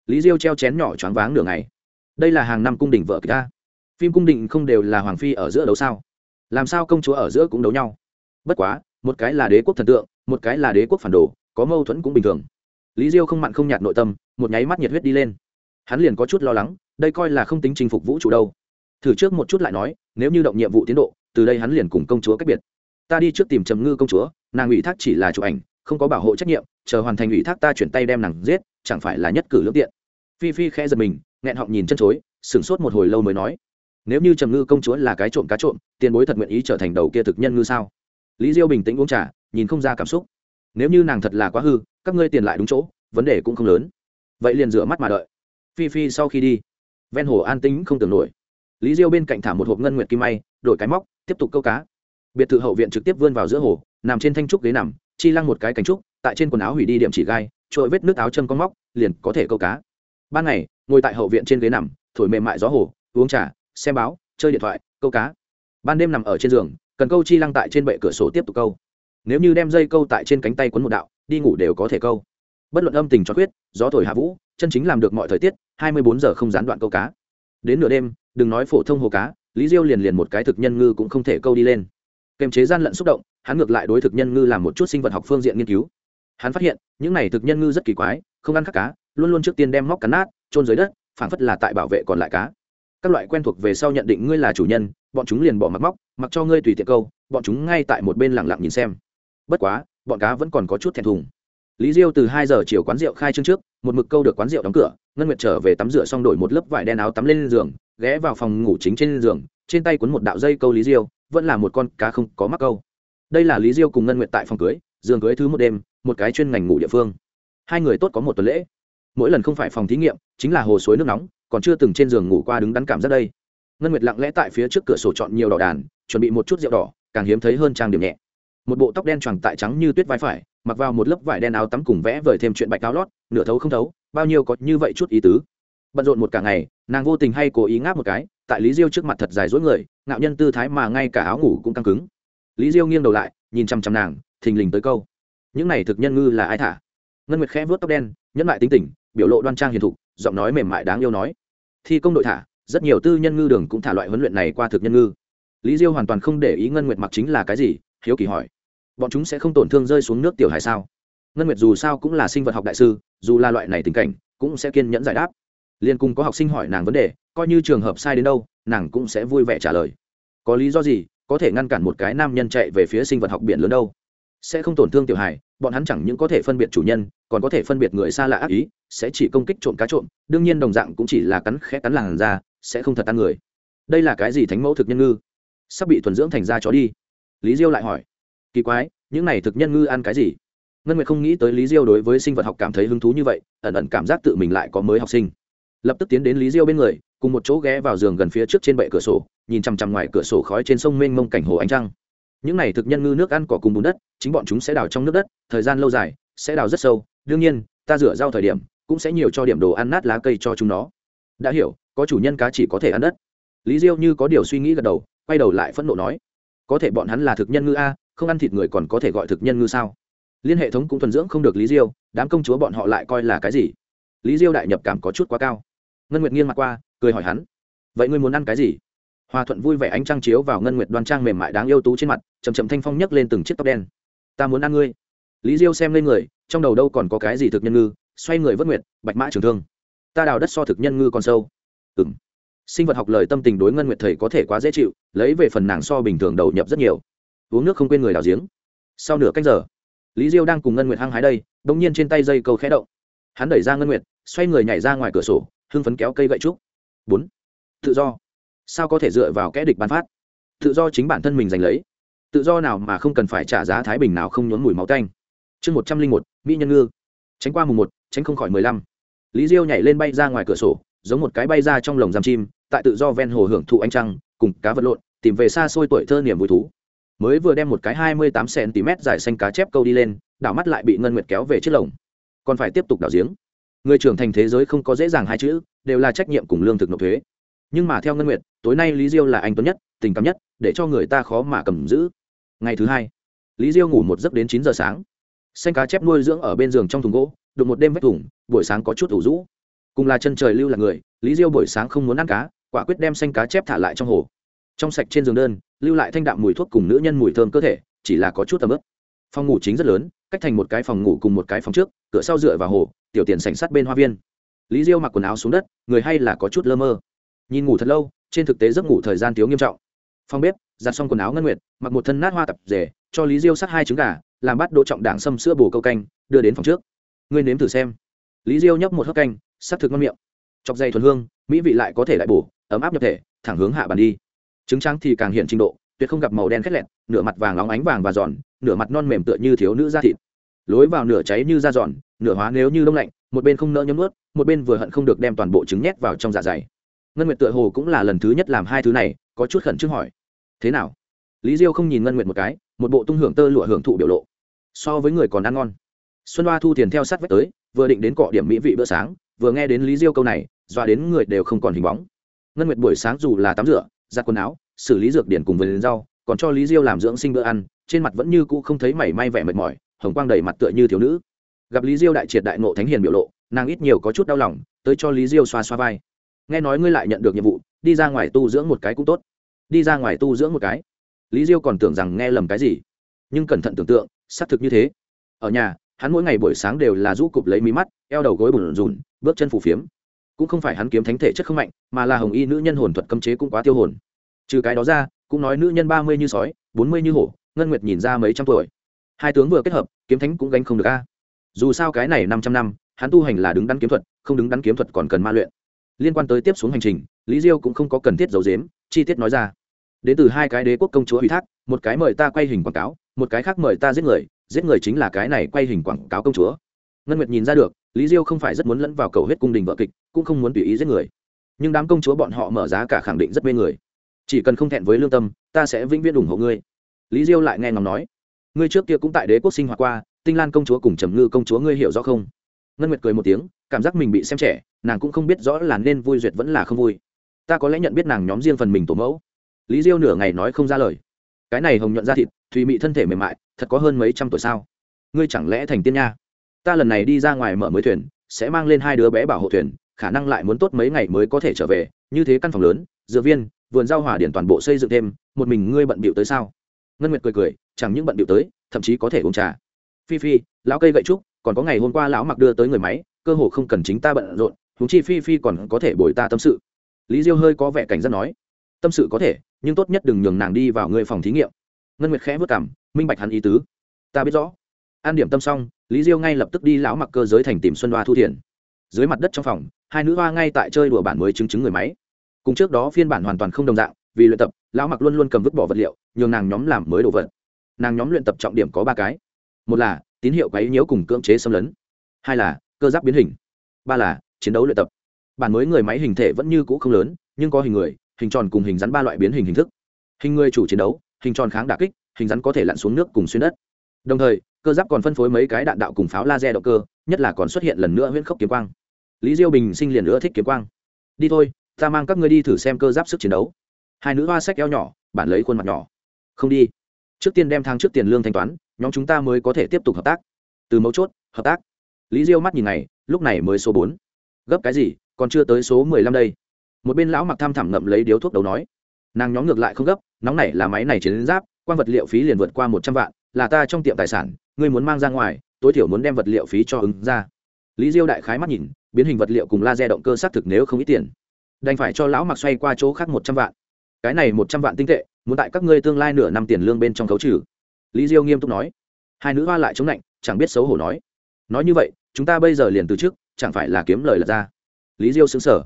Lý diêu treo chén nhỏ choáng váng nửa ngày. Đây là hàng năm cung đình vợ kịch ta. Phim cung đình không đều là hoàng phi ở giữa đấu sao? Làm sao công chúa ở giữa cũng đấu nhau? Bất quá, một cái là đế quốc thần tượng, một cái là đế quốc phản đồ, có mâu thuẫn cũng bình thường. Lý diêu không mặn không nhạt nội tâm, một nháy mắt nhiệt huyết đi lên. Hắn liền có chút lo lắng, đây coi là không tính chinh phục vũ trụ đâu. Thử trước một chút lại nói, nếu như động nhiệm vụ tiến độ, từ đây hắn liền cùng công chúa cách biệt. Ta đi trước tìm trầm ngư công chúa, nàng ủy thác chỉ là chụp ảnh không có bảo hộ trách nhiệm, chờ hoàn thành ủy thác ta chuyển tay đem nàng giết, chẳng phải là nhất cử lưỡng tiện. Phi phi khẽ giật mình, nghẹn họng nhìn chân chối, sửng sốt một hồi lâu mới nói, nếu như trầm ngư công chúa là cái trộm cá trộm, tiền bối thật nguyện ý trở thành đầu kia thực nhân ngư sao? Lý diêu bình tĩnh uống trà, nhìn không ra cảm xúc. Nếu như nàng thật là quá hư, các ngươi tiền lại đúng chỗ, vấn đề cũng không lớn. Vậy liền rửa mắt mà đợi. Phi phi sau khi đi, ven hồ an tính không tưởng nổi. Lý diêu bên cạnh thả một hộp ngân nguyệt kim may, đổi cái móc, tiếp tục câu cá. Biệt thự hậu viện trực tiếp vươn vào giữa hồ, nằm trên thanh trúc ghế nằm chi lăng một cái cánh trúc, tại trên quần áo hủy đi điểm chỉ gai trội vết nước áo chân con móc, liền có thể câu cá. Ban ngày, ngồi tại hậu viện trên ghế nằm, thổi mềm mại gió hồ, uống trà, xem báo, chơi điện thoại, câu cá. Ban đêm nằm ở trên giường, cần câu chi lăng tại trên bệ cửa sổ tiếp tục câu. Nếu như đem dây câu tại trên cánh tay quấn một đạo, đi ngủ đều có thể câu. Bất luận âm tình cho quyết, gió thổi hạ vũ, chân chính làm được mọi thời tiết, hai mươi bốn giờ không gián đoạn câu cá. Đến nửa đêm, đừng nói phổ thông hồ cá, lý diêu liền liền một cái thực nhân ngư cũng không thể câu đi lên. Kềm chế gian lận xúc động hắn ngược lại đối thực nhân ngư làm một chút sinh vật học phương diện nghiên cứu. Hắn phát hiện, những này thực nhân ngư rất kỳ quái, không ăn khắc cá, luôn luôn trước tiên đem móc cắn nát trôn dưới đất, phảng phất là tại bảo vệ còn lại cá. Các loại quen thuộc về sau nhận định ngươi là chủ nhân, bọn chúng liền bỏ mặc móc, mặc cho ngươi tùy tiện câu, bọn chúng ngay tại một bên lặng lặng nhìn xem. Bất quá, bọn cá vẫn còn có chút thẹn thùng. Lý diêu từ hai giờ chiều quán rượu khai trương trước, một mực câu được quán rượu đóng cửa, ngân nguyệt trở về tắm rửa xong đổi một lớp vải đen áo tắm lên giường, ghé vào phòng ngủ chính trên giường, trên tay cuốn một đạo dây câu lý diêu, vẫn là một con cá không có mắc câu đây là lý diêu cùng ngân nguyện tại phòng cưới, giường cưới thứ một đêm, một cái chuyên ngành ngủ địa phương. Hai người tốt có một tuần lễ. Mỗi lần không phải phòng thí nghiệm, chính là hồ suối nước nóng, còn chưa từng trên giường ngủ qua đứng đắn cảm rất đây. Ngân nguyệt lặng lẽ tại phía trước cửa sổ chọn nhiều đỏ đàn, chuẩn bị một chút rượu đỏ, càng hiếm thấy hơn trang điểm nhẹ. Một bộ tóc đen choàng tại trắng như tuyết vai phải, mặc vào một lớp vải đen áo tắm cùng vẽ vời thêm chuyện bạch áo lót, nửa thấu không thấu, bao nhiêu có như vậy chút ý tứ. Bận rộn một cả ngày, nàng vô tình hay cố ý ngáp một cái, tại lý diêu trước mặt thật dài dối người, ngạo nhân tư thái mà ngay cả áo ngủ cũng căng cứng lý diêu nghiêng đầu lại, nhìn chằm chằm nàng, thình lình tới câu. Những này thực nhân ngư là ai thả? Ngân nguyệt khẽ vớt tóc đen, nhẫn lại tính tình, biểu lộ đoan trang hiền thục, giọng nói mềm mại đáng yêu nói. Thi công đội thả, rất nhiều tư nhân ngư đường cũng thả loại huấn luyện này qua thực nhân ngư. Lý diêu hoàn toàn không để ý ngân nguyệt mặc chính là cái gì, hiếu kỳ hỏi. Bọn chúng sẽ không tổn thương rơi xuống nước tiểu hải sao? Ngân nguyệt dù sao cũng là sinh vật học đại sư, dù là loại này tình cảnh, cũng sẽ kiên nhẫn giải đáp. Liên cùng có học sinh hỏi nàng vấn đề, coi như trường hợp sai đến đâu, nàng cũng sẽ vui vẻ trả lời. Có lý do gì có thể ngăn cản một cái nam nhân chạy về phía sinh vật học biển lớn đâu. Sẽ không tổn thương tiểu hài, bọn hắn chẳng những có thể phân biệt chủ nhân, còn có thể phân biệt người xa lạ ác ý, sẽ chỉ công kích trộm cá trộm, đương nhiên đồng dạng cũng chỉ là cắn khẽ cắn làn da, sẽ không thật ăn người. Đây là cái gì thánh mẫu thực nhân ngư? Sắp bị thuần dưỡng thành ra chó đi. Lý diêu lại hỏi. Kỳ quái, những này thực nhân ngư ăn cái gì? Ngân nguyệt không nghĩ tới lý diêu đối với sinh vật học cảm thấy hứng thú như vậy, ẩn ẩn cảm giác tự mình lại có mới học sinh. Lập tức tiến đến lý diêu bên người, cùng một chỗ ghé vào giường gần phía trước trên bệ cửa sổ nhìn chằm chằm ngoài cửa sổ khói trên sông mênh mông cảnh hồ ánh trăng. Những này thực nhân ngư nước ăn cỏ cùng bùn đất, chính bọn chúng sẽ đào trong nước đất, thời gian lâu dài, sẽ đào rất sâu, đương nhiên, ta rửa rau thời điểm, cũng sẽ nhiều cho điểm đồ ăn nát lá cây cho chúng nó. Đã hiểu, có chủ nhân cá chỉ có thể ăn đất. Lý diêu như có điều suy nghĩ gật đầu, quay đầu lại phẫn nộ nói, có thể bọn hắn là thực nhân ngư a, không ăn thịt người còn có thể gọi thực nhân ngư sao? Liên hệ thống cũng thuần dưỡng không được lý diêu, đám công chúa bọn họ lại coi là cái gì? Lý diêu đại nhập cảm có chút quá cao. Ngân nguyệt nghiêng mặt qua, cười hỏi hắn, vậy ngươi muốn ăn cái gì? hòa thuận vui vẻ ánh trăng chiếu vào ngân nguyệt đoan trang mềm mại đáng yêu tú trên mặt chầm chầm thanh phong nhấc lên từng chiếc tóc đen. Ta muốn ăn ngươi. Lý diêu xem lên người, trong đầu đâu còn có cái gì thực nhân ngư, xoay người vất nguyệt, bạch mã trường thương. Ta đào đất so thực nhân ngư còn sâu. Ừng sinh vật học lời tâm tình đối ngân nguyệt thầy có thể quá dễ chịu, lấy về phần nàng so bình thường đầu nhập rất nhiều. Uống nước không quên người đào giếng. Sau nửa cách giờ, lý diêu đang cùng ngân nguyệt hăng hái đây đ nhiên trên tay dây câu khẽ động. Hắn đẩy ra ngân nguyệt, xoay người nhảy ra ngoài cửa sổ, hưng phấn kéo cây gậy trúc. Bốn. Tự do sao có thể dựa vào kẻ địch ban phát? Tự do chính bản thân mình giành lấy. Tự do nào mà không cần phải trả giá thái bình nào không nhốn mùi máu tanh. Chương một trăm linh một, mỹ nhân ngư. Tránh qua mùng một, tránh không khỏi mười lăm. Lý diêu nhảy lên bay ra ngoài cửa sổ, giống một cái bay ra trong lồng giam chim, tại tự do ven hồ hưởng thụ ánh trăng, cùng cá vật lộn, tìm về xa xôi tuổi thơ niềm vui thú. Mới vừa đem một cái hai mươi tám cm dài xanh cá chép câu đi lên, đảo mắt lại bị ngân nguyệt kéo về chiếc lồng. Còn phải tiếp tục đảo giếng. Người trưởng thành thế giới không có dễ dàng hai chữ, đều là trách nhiệm cùng lương thực nộp thuế. Nhưng mà theo ngân nguyệt tối nay lý diêu là anh tuấn nhất, tình cảm nhất, để cho người ta khó mà cầm giữ. Ngày thứ hai, lý diêu ngủ một giấc đến chín giờ sáng. Xanh cá chép nuôi dưỡng ở bên giường trong thùng gỗ, đụng một đêm vách thủng buổi sáng có chút ủ rũ. Cùng là chân trời lưu là người, lý diêu buổi sáng không muốn ăn cá, quả quyết đem xanh cá chép thả lại trong hồ. Trong sạch trên giường đơn, lưu lại thanh đạm mùi thuốc cùng nữ nhân mùi thơm cơ thể, chỉ là có chút tầm ướp phòng ngủ chính rất lớn, cách thành một cái phòng ngủ cùng một cái phòng trước, cửa sau dựa vào hồ, tiểu tiền sảnh sát bên hoa viên. Lý diêu mặc quần áo xuống đất, người hay là có chút lơ mơ. Nhìn ngủ thật lâu trên thực tế giấc ngủ thời gian thiếu nghiêm trọng. Phong bếp, giặt xong quần áo ngân nguyệt, mặc một thân nát hoa tập rể, cho lý diêu sát hai trứng gà, làm bắt đỗ trọng đảng xâm sữa bồ câu canh, đưa đến phòng trước. Ngươi nếm thử xem. Lý diêu nhấp một hớp canh, sắc thực ngon miệng. Chọc dây thuần hương, mỹ vị lại có thể lại bổ, ấm áp nhập thể, thẳng hướng hạ bàn đi. Trứng trắng thì càng hiện trình độ, tuyệt không gặp màu đen khét lẹt, nửa mặt vàng óng ánh vàng và giòn, nửa mặt non mềm tựa như thiếu nữ da thịt. Lối vào nửa cháy như da giòn, nửa hóa nếu như đông lạnh, một bên không nỡ nhấm ướt một bên vừa hận không được đem toàn bộ trứng nhét vào trong dạ dày ngân nguyệt tựa hồ cũng là lần thứ nhất làm hai thứ này, có chút khẩn trương hỏi. Thế nào? Lý diêu không nhìn ngân nguyệt một cái, một bộ tung hưởng tơ lụa hưởng thụ biểu lộ. So với người còn ăn ngon. Xuân hoa thu tiền theo sát vách tới, vừa định đến cọ điểm mỹ vị bữa sáng, vừa nghe đến lý diêu câu này, dọa đến người đều không còn hình bóng. Ngân nguyệt buổi sáng dù là tắm rửa, giặt quần áo, xử lý dược điển cùng với đến rau, còn cho lý diêu làm dưỡng sinh bữa ăn, trên mặt vẫn như cũ không thấy mảy may vẻ mệt mỏi, hồng quang đầy mặt tựa như thiếu nữ. Gặp lý diêu đại triệt đại nộ thánh hiền biểu lộ, nàng ít nhiều có chút đau lòng, tới cho lý diêu xoa xoa vai nghe nói ngươi lại nhận được nhiệm vụ, đi ra ngoài tu dưỡng một cái cũng tốt. Đi ra ngoài tu dưỡng một cái. Lý diêu còn tưởng rằng nghe lầm cái gì, nhưng cẩn thận tưởng tượng, xác thực như thế. Ở nhà, hắn mỗi ngày buổi sáng đều là rũ cụp lấy mí mắt, eo đầu gối bùn rùn, bước chân phủ phiếm. Cũng không phải hắn kiếm thánh thể chất không mạnh, mà là hồng y nữ nhân hồn thuật cấm chế cũng quá tiêu hồn. Trừ cái đó ra, cũng nói nữ nhân ba mươi như sói, bốn mươi như hổ, ngân nguyệt nhìn ra mấy trăm tuổi. Hai tướng vừa kết hợp, kiếm thánh cũng gánh không được a. Dù sao cái này năm trăm năm, hắn tu hành là đứng đắn kiếm thuật, không đứng đắn kiếm thuật còn cần ma luyện liên quan tới tiếp xuống hành trình, lý diêu cũng không có cần thiết giấu dếm chi tiết nói ra. Đến từ hai cái đế quốc công chúa ủy thác, một cái mời ta quay hình quảng cáo, một cái khác mời ta giết người giết người chính là cái này quay hình quảng cáo công chúa. Ngân nguyệt nhìn ra được, lý diêu không phải rất muốn lẫn vào cầu huyết cung đình vợ kịch, cũng không muốn tùy ý giết người. Nhưng đám công chúa bọn họ mở giá cả khẳng định rất mê người. Chỉ cần không thẹn với lương tâm, ta sẽ vĩnh viễn ủng hộ ngươi. Lý diêu lại nghe ngóng nói, ngươi trước kia cũng tại đế quốc sinh hoạt qua, tinh lan công chúa cùng trầm ngư công chúa ngươi hiểu rõ không? ngân nguyệt cười một tiếng, cảm giác mình bị xem trẻ, nàng cũng không biết rõ là nên vui duyệt vẫn là không vui. Ta có lẽ nhận biết nàng nhóm riêng phần mình tổ mẫu. Lý diêu nửa ngày nói không ra lời. Cái này hồng nhuận ra thịt, thùy mị thân thể mềm mại, thật có hơn mấy trăm tuổi sao? Ngươi chẳng lẽ thành tiên nha? Ta lần này đi ra ngoài mở mới thuyền, sẽ mang lên hai đứa bé bảo hộ thuyền, khả năng lại muốn tốt mấy ngày mới có thể trở về, như thế căn phòng lớn, dựa viên, vườn giao hỏa điển toàn bộ xây dựng thêm, một mình ngươi bận bịu tới sao? Ngân nguyệt cười cười, chẳng những bận bịu tới, thậm chí có thể uống trà. Phi phi, lão cây gậy trúc còn có ngày hôm qua lão mặc đưa tới người máy, cơ hồ không cần chính ta bận rộn húng chi phi phi còn có thể bồi ta tâm sự. Lý diêu hơi có vẻ cảnh giác nói, tâm sự có thể, nhưng tốt nhất đừng nhường nàng đi vào người phòng thí nghiệm. Ngân nguyệt khẽ vất cảm minh bạch hắn ý tứ. Ta biết rõ. An điểm tâm xong, lý diêu ngay lập tức đi lão mặc cơ giới thành tìm xuân đoa thu thiền dưới mặt đất trong phòng, hai nữ hoa ngay tại chơi đùa bản mới chứng chứng người máy. Cùng trước đó phiên bản hoàn toàn không đồng dạng, vì luyện tập, lão mặc luôn luôn cầm vứt bỏ vật liệu, nhường nàng nhóm làm mới đồ vật. Nàng nhóm luyện tập trọng điểm có ba cái. Một là tín hiệu quấy nhiễu cùng cưỡng chế xâm lấn. Hai là, cơ giáp biến hình. Ba là, chiến đấu luyện tập. Bản mới người máy hình thể vẫn như cũ không lớn, nhưng có hình người, hình tròn cùng hình rắn ba loại biến hình hình thức. Hình người chủ chiến đấu, hình tròn kháng đả kích, hình rắn có thể lặn xuống nước cùng xuyên đất. Đồng thời, cơ giáp còn phân phối mấy cái đạn đạo cùng pháo laser động cơ, nhất là còn xuất hiện lần nữa huyễn khốc kiếm quang. Lý diêu bình sinh liền nữa thích kiếm quang. Đi thôi, ta mang các ngươi đi thử xem cơ giáp sức chiến đấu. Hai nữ hoa sách eo nhỏ, bản lấy khuôn mặt nhỏ. Không đi trước tiên đem tháng trước tiền lương thanh toán, nhóm chúng ta mới có thể tiếp tục hợp tác. Từ mấu chốt, hợp tác. Lý diêu mắt nhìn này lúc này mới số bốn. Gấp cái gì, còn chưa tới số mười lăm đây. Một bên lão mặc tham thẳm ngậm lấy điếu thuốc đầu nói. Nàng nhóm ngược lại không gấp, nóng này là máy này chỉ chiến giáp quan vật liệu phí liền vượt qua một trăm vạn, là ta trong tiệm tài sản, ngươi muốn mang ra ngoài, tối thiểu muốn đem vật liệu phí cho ứng ra. Lý diêu đại khái mắt nhìn, biến hình vật liệu cùng laser động cơ xác thực nếu không ít tiền. Đành phải cho lão mặc xoay qua chỗ khác một trăm vạn cái này một trăm vạn tinh tệ, muốn tại các ngươi tương lai nửa năm tiền lương bên trong khấu trừ. Lý diêu nghiêm túc nói. Hai nữ hoa lại chống lạnh, chẳng biết xấu hổ nói. Nói như vậy, chúng ta bây giờ liền từ trước, chẳng phải là kiếm lời lật ra. Lý diêu xứng sở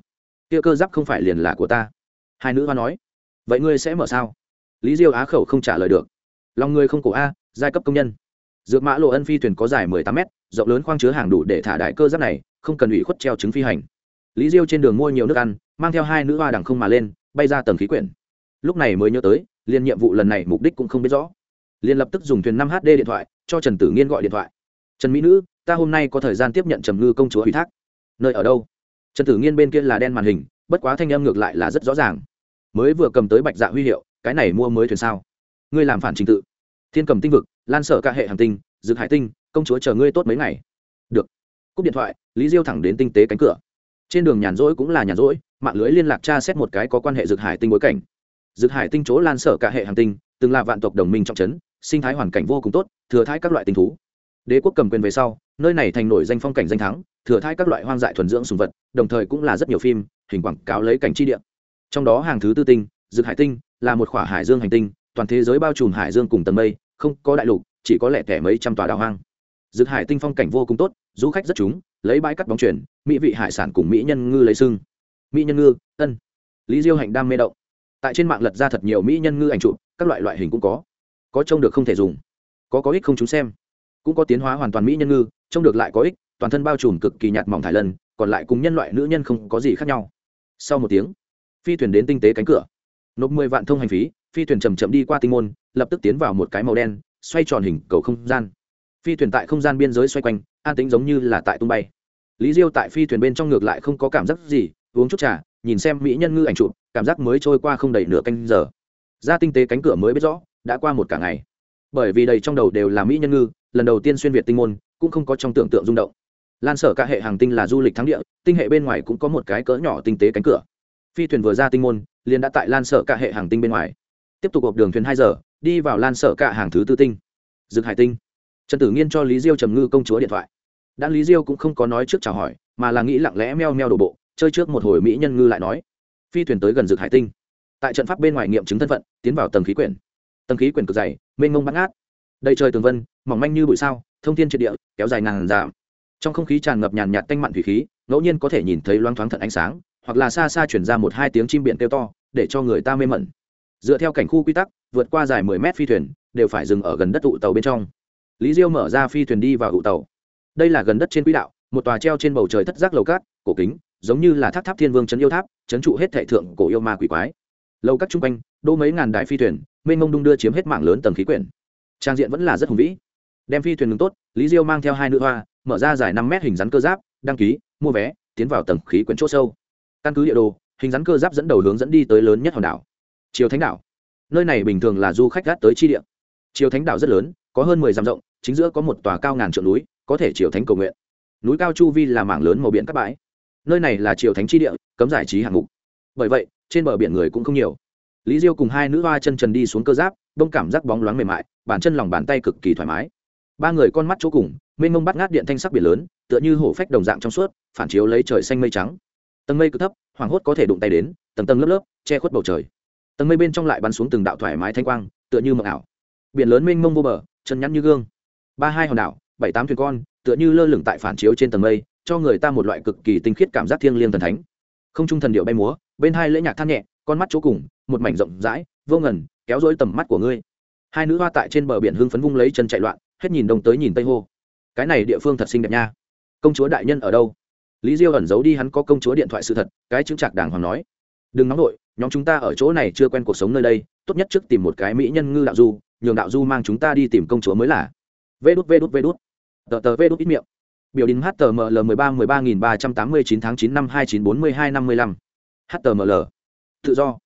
kia cơ giáp không phải liền là của ta. Hai nữ hoa nói. Vậy ngươi sẽ mở sao? Lý diêu á khẩu không trả lời được. Lòng ngươi không cổ a, giai cấp công nhân. Dược mã lộ ân phi thuyền có dài mười tám mét, rộng lớn khoang chứa hàng đủ để thả đại cơ giáp này, không cần ủy khuất treo trứng phi hành. Lý diêu trên đường mua nhiều nước ăn, mang theo hai nữ hoa đằng không mà lên, bay ra tầng khí quyển lúc này mới nhớ tới, liên nhiệm vụ lần này mục đích cũng không biết rõ. Liên lập tức dùng thuyền năm hd điện thoại, cho trần tử nghiên gọi điện thoại. Trần mỹ nữ, ta hôm nay có thời gian tiếp nhận trầm ngư công chúa ủy thác. Nơi ở đâu? Trần tử nghiên bên kia là đen màn hình, bất quá thanh em ngược lại là rất rõ ràng. Mới vừa cầm tới bạch dạ huy hiệu, cái này mua mới thuyền sao? Ngươi làm phản trình tự. Thiên cầm tinh vực, lan sở cả hệ hàng tinh dược hải tinh, công chúa chờ ngươi tốt mấy ngày. Được. Cúp điện thoại, lý diêu thẳng đến tinh tế cánh cửa. Trên đường nhàn rỗi cũng là nhàn rỗi, mạng lưới liên lạc tra xét một cái có quan hệ dược hải tinh bối cảnh dược hải tinh chỗ lan sở cả hệ hàng tinh, từng là vạn tộc đồng minh trọng trấn, sinh thái hoàn cảnh vô cùng tốt, thừa thai các loại tinh thú. Đế quốc cầm quyền về sau, nơi này thành nổi danh phong cảnh danh thắng, thừa thai các loại hoang dại thuần dưỡng sùng vật, đồng thời cũng là rất nhiều phim, hình quảng cáo lấy cảnh chi địa. Trong đó hàng thứ tư tinh, dược hải tinh, là một khoả hải dương hành tinh, toàn thế giới bao trùm hải dương cùng tầng mây, không có đại lục, chỉ có lẻ tẻ mấy trăm tòa đảo hoang. Dược hải tinh phong cảnh vô cùng tốt, du khách rất chúng, lấy bãi cắt bóng chuyển mỹ vị hải sản cùng mỹ nhân ngư lấy sưng. Mỹ nhân ngư, ân. Lý diêu hạnh đam mê động tại trên mạng lật ra thật nhiều mỹ nhân ngư ảnh chụp, các loại loại hình cũng có. Có trông được không thể dùng, có có ích không chúng xem. Cũng có tiến hóa hoàn toàn mỹ nhân ngư, trông được lại có ích, toàn thân bao trùm cực kỳ nhạt mỏng thải lần, còn lại cùng nhân loại nữ nhân không có gì khác nhau. Sau một tiếng, phi thuyền đến tinh tế cánh cửa. Nộp mười vạn thông hành phí, phi thuyền chầm chậm đi qua tinh môn, lập tức tiến vào một cái màu đen, xoay tròn hình cầu không gian. Phi thuyền tại không gian biên giới xoay quanh, an tính giống như là tại tung bay. Lý diêu tại phi thuyền bên trong ngược lại không có cảm giác gì, uống chút trà nhìn xem mỹ nhân ngư ảnh chụp, cảm giác mới trôi qua không đầy nửa canh giờ. Ra tinh tế cánh cửa mới biết rõ, đã qua một cả ngày. Bởi vì đầy trong đầu đều là mỹ nhân ngư, lần đầu tiên xuyên việt tinh môn, cũng không có trong tưởng tượng rung động. Lan sở cả hệ hàng tinh là du lịch thắng địa, tinh hệ bên ngoài cũng có một cái cỡ nhỏ tinh tế cánh cửa. Phi thuyền vừa ra tinh môn, liền đã tại lan sở cả hệ hàng tinh bên ngoài. Tiếp tục hộp đường thuyền hai giờ, đi vào lan sở cả hàng thứ tư tinh. Dực hải tinh. Trần tử nghiên cho lý diêu trầm ngư công chúa điện thoại. Đã lý diêu cũng không có nói trước chào hỏi, mà là nghĩ lặng lẽ meo meo đổ bộ chơi trước một hồi mỹ nhân ngư lại nói. Phi thuyền tới gần dược hải tinh. Tại trận pháp bên ngoài nghiệm chứng thân phận, tiến vào tầng khí quyển. Tầng khí quyển cực dày, mênh mông bắt ngát. Đầy trời tường vân, mỏng manh như bụi sao, thông thiên triệt địa, kéo dài ngàn giảm trong không khí tràn ngập nhàn nhạt tanh mặn thủy khí, ngẫu nhiên có thể nhìn thấy loang thoáng thận ánh sáng, hoặc là xa xa chuyển ra một hai tiếng chim biển kêu to, để cho người ta mê mẩn. Dựa theo cảnh khu quy tắc, vượt qua dài mười mét phi thuyền, đều phải dừng ở gần đất tụ tàu bên trong. Lý diêu mở ra phi thuyền đi vào tụ tàu. Đây là gần đất trên quỹ đạo, một tòa treo trên bầu trời thất giác lầu cát, cổ kính giống như là tháp tháp thiên vương trấn yêu tháp trấn trụ hết thệ thượng cổ yêu ma quỷ quái. Lâu các chung quanh, đỗ mấy ngàn đại phi thuyền, mênh mông đung đưa chiếm hết mạng lớn tầng khí quyển. Trang diện vẫn là rất hùng vĩ. Đem phi thuyền ngừng tốt, lý diêu mang theo hai nữ hoa, mở ra dài năm mét hình rắn cơ giáp, đăng ký, mua vé, tiến vào tầng khí quyển c h ỗ sâu. Căn cứ địa đồ, hình rắn cơ giáp dẫn đầu hướng dẫn đi tới lớn nhất hòn đảo, triều thánh đảo. Nơi này bình thường là du khách gác tới chi địa. Triều thánh đảo rất lớn, có hơn mười dặm rộng, chính giữa có một tòa cao ngàn trượng núi, có thể triều thánh cầu nguyện. Núi cao chu vi là mảng lớn màu biển các bãi nơi này là triều thánh chi địa, cấm giải trí hạng mục. Bởi vậy, trên bờ biển người cũng không nhiều. Lý diêu cùng hai nữ hoa chân trần đi xuống cơ giáp, đông cảm giác bóng loáng mềm mại, bàn chân lòng bàn tay cực kỳ thoải mái. Ba người con mắt chỗ cùng, mênh mông bắt ngát điện thanh sắc biển lớn, tựa như hổ phách đồng dạng trong suốt, phản chiếu lấy trời xanh mây trắng. Tầng mây cực thấp, hoảng hốt có thể đụng tay đến, tầng tầng lớp lớp, che khuất bầu trời. Tầng mây bên trong lại bắn xuống từng đạo thoải mái thanh quang, tựa như mộng ảo. Biển lớn mênh mông vô bờ, chân nhắn như gương. Ba hai hòn đảo, bảy tám thuyền con, tựa như lơ lửng tại phản chiếu trên tầng mây cho người ta một loại cực kỳ tinh khiết cảm giác thiêng liêng thần thánh. Không trung thần điệu bay múa, bên hai lễ nhạc than nhẹ, con mắt chỗ cùng, một mảnh rộng rãi, vô ngần, kéo dối tầm mắt của ngươi. Hai nữ hoa tại trên bờ biển hưng phấn vung lấy chân chạy loạn, hết nhìn đông tới nhìn tây hô. Cái này địa phương thật xinh đẹp nha. Công chúa đại nhân ở đâu? Lý diêu ẩn giấu đi hắn có công chúa điện thoại sự thật, cái chứng trạc đàng hoàng nói. Đừng nóng nổi nhóm chúng ta ở chỗ này chưa quen cuộc sống nơi đây, tốt nhất trước tìm một cái mỹ nhân ngư đạo du, nhường đạo du mang chúng ta đi tìm công chúa mới là. Vê đút vê đút vê đút. Tờ tờ vê đút ít miệng biểu đình html 13 13389 tháng 9 năm 2942 55 html tự do.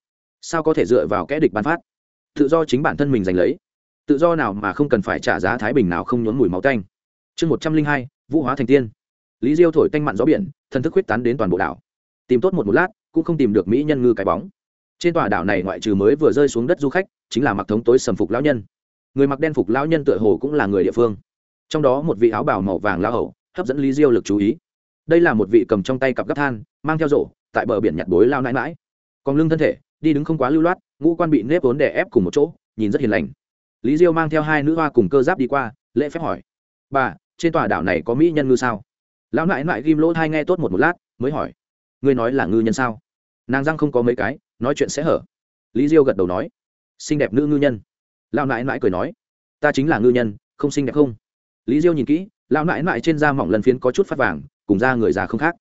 Sao có thể dựa vào kẽ địch bán phát? Tự do chính bản thân mình giành lấy. Tự do nào mà không cần phải trả giá thái bình nào không nhốn mùi máu tanh. Chương một trăm linh hai, vũ hóa thành tiên. Lý diêu thổi tanh mặn gió biển, thần thức khuyết tán đến toàn bộ đảo. Tìm tốt một một lát, cũng không tìm được mỹ nhân ngư cái bóng. Trên tòa đảo này ngoại trừ mới vừa rơi xuống đất du khách, chính là mặc thống tối sầm phục lão nhân. Người mặc đen phục lão nhân tựa hồ cũng là người địa phương. Trong đó một vị áo bào màu vàng lão hậu hấp dẫn lý diêu lực chú ý. Đây là một vị cầm trong tay cặp gấp than, mang theo rổ, tại bờ biển nhặt bối lao nãi mãi còn lưng thân thể, đi đứng không quá lưu loát, ngũ quan bị nếp vốn đè ép cùng một chỗ, nhìn rất hiền lành. Lý diêu mang theo hai nữ hoa cùng cơ giáp đi qua, lễ phép hỏi, bà, trên tòa đảo này có mỹ nhân ngư sao? Lão nãi nãi ghim lỗ thai nghe tốt một một lát, mới hỏi, ngươi nói là ngư nhân sao? Nàng răng không có mấy cái, nói chuyện sẽ hở. Lý diêu gật đầu nói, xinh đẹp nữ ngư nhân. Lão nãi nãi cười nói, ta chính là ngư nhân, không xinh đẹp không? Lý diêu nhìn kỹ lão nãi nãi trên da mỏng lần phiến có chút phát vàng, cùng da người già không khác.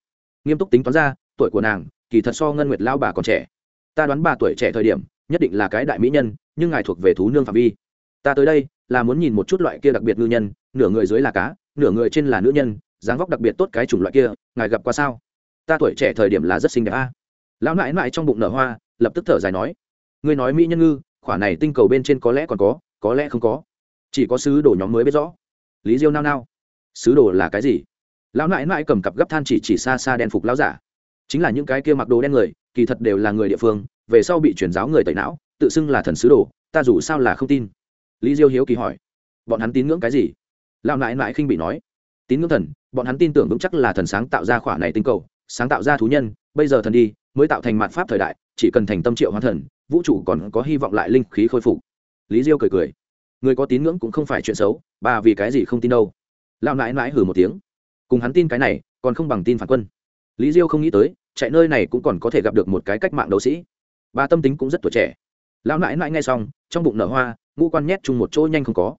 Nghiêm túc tính toán ra, tuổi của nàng, kỳ thật so ngân nguyệt lao bà còn trẻ. Ta đoán bà tuổi trẻ thời điểm, nhất định là cái đại mỹ nhân, nhưng ngài thuộc về thú nương phạm vi. Ta tới đây, là muốn nhìn một chút loại kia đặc biệt ngư nhân, nửa người dưới là cá, nửa người trên là nữ nhân, dáng vóc đặc biệt tốt cái chủng loại kia, ngài gặp qua sao? Ta tuổi trẻ thời điểm là rất xinh đẹp a. À? lão nãi nãi trong bụng nở hoa, lập tức thở dài nói. Ngươi nói mỹ nhân ngư khoản này tinh cầu bên trên có lẽ còn có có lẽ không có. Chỉ có sứ đồ nhóm mới biết rõ. Lý diêu nao nao sứ đồ là cái gì? Lão nãi nãi cầm cặp gấp than chỉ chỉ xa xa đen phục lão giả. Chính là những cái kia mặc đồ đen người, kỳ thật đều là người địa phương, về sau bị truyền giáo người tẩy não, tự xưng là thần sứ đồ, ta dù sao là không tin. Lý diêu hiếu kỳ hỏi, bọn hắn tín ngưỡng cái gì? Lão nãi nãi khinh bị nói, tín ngưỡng thần, bọn hắn tin tưởng vững chắc là thần sáng tạo ra khỏa này tinh cầu, sáng tạo ra thú nhân, bây giờ thần đi, mới tạo thành mạt pháp thời đại, chỉ cần thành tâm triệu hóa thần, vũ trụ còn có hy vọng lại linh khí khôi phục. Lý diêu cười cười, người có tín ngưỡng cũng không phải chuyện xấu bà vì cái gì không tin đâu lão nãi nãi hừ một tiếng. Cùng hắn tin cái này, còn không bằng tin phản quân. Lý diêu không nghĩ tới, chạy nơi này cũng còn có thể gặp được một cái cách mạng đấu sĩ. Ba tâm tính cũng rất tuổi trẻ. Lão nãi nãi nghe xong, trong bụng nở hoa, ngũ quan nhét chung một chỗ nhanh không có.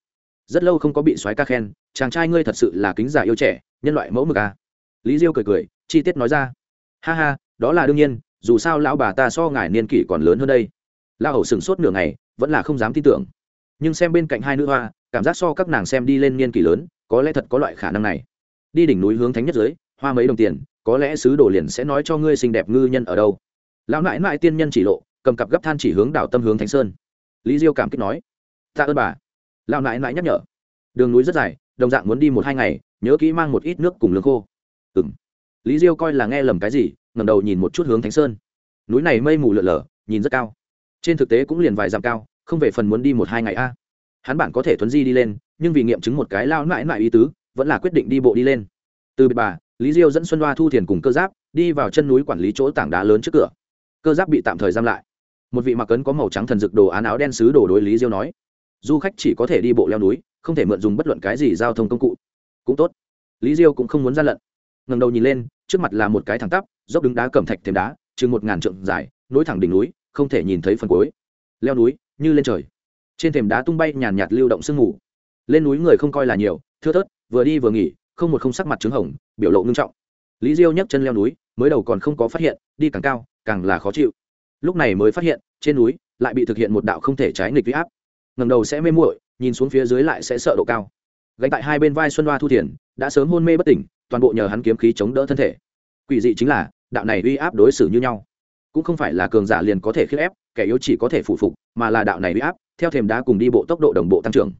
Rất lâu không có bị soái ca khen, chàng trai ngươi thật sự là kính giả yêu trẻ, nhân loại mẫu mực à. lý diêu cười cười, chi tiết nói ra. Ha ha, đó là đương nhiên, dù sao lão bà ta so ngài niên kỷ còn lớn hơn đây. Lão hầu sừng sốt nửa ngày, vẫn là không dám tin tưởng. Nhưng xem bên cạnh hai nữ hoa, cảm giác so các nàng xem đi lên niên kỷ lớn có lẽ thật có loại khả năng này. Đi đỉnh núi hướng thánh nhất dưới hoa mấy đồng tiền, có lẽ sứ đồ liền sẽ nói cho ngươi xinh đẹp ngư nhân ở đâu. Lão nại nại tiên nhân chỉ lộ, cầm cặp gấp than chỉ hướng đảo tâm hướng thánh sơn. Lý diêu cảm kích nói, tạ ơn bà. Lão nại nại nhắc nhở, đường núi rất dài, đồng dạng muốn đi một hai ngày, nhớ kỹ mang một ít nước cùng lương khô. Ừng lý diêu coi là nghe lầm cái gì, ngẩng đầu nhìn một chút hướng thánh sơn. Núi này mây mù lượn lở, nhìn rất cao. Trên thực tế cũng liền vài dặm cao, không về phần muốn đi một hai ngày a hắn bản có thể thuấn di đi lên, nhưng vì nghiệm chứng một cái lao mãi mãi ý tứ, vẫn là quyết định đi bộ đi lên. Từ biệt bà, lý diêu dẫn xuân đoa thu thiền cùng cơ giáp, đi vào chân núi quản lý chỗ tảng đá lớn trước cửa. Cơ giáp bị tạm thời giam lại. Một vị mặc ấn có màu trắng thần dực đồ án áo đen xứ đồ đối lý diêu nói, du khách chỉ có thể đi bộ leo núi, không thể mượn dùng bất luận cái gì giao thông công cụ. Cũng tốt. Lý diêu cũng không muốn gian lận. Ngầm đầu nhìn lên, trước mặt là một cái thẳng tắp, dốc đứng đá cẩm thạch thêm đá, chừng một ngàn trượng dài, nối thẳng đỉnh núi, không thể nhìn thấy phần cuối. Leo núi, như lên trời trên thềm đá tung bay nhàn nhạt lưu động sương mù. Lên núi người không coi là nhiều, thưa thớt, vừa đi vừa nghỉ, không một không sắc mặt trứng hồng, biểu lộ ngưng trọng. Lý diêu nhấc chân leo núi, mới đầu còn không có phát hiện, đi càng cao, càng là khó chịu. Lúc này mới phát hiện, trên núi lại bị thực hiện một đạo không thể trái nghịch huy áp. Ngầm đầu sẽ mê muội, nhìn xuống phía dưới lại sẽ sợ độ cao. Gánh tại hai bên vai xuân hoa thu thiền, đã sớm hôn mê bất tỉnh, toàn bộ nhờ hắn kiếm khí chống đỡ thân thể. Quỷ dị chính là, đạo này uy áp đối xử như nhau. Cũng không phải là cường giả liền có thể khiếp ép, kẻ yếu chỉ có thể phụ phục, mà là đạo này uy áp theo thềm đá cùng đi bộ tốc độ đồng bộ tăng trưởng.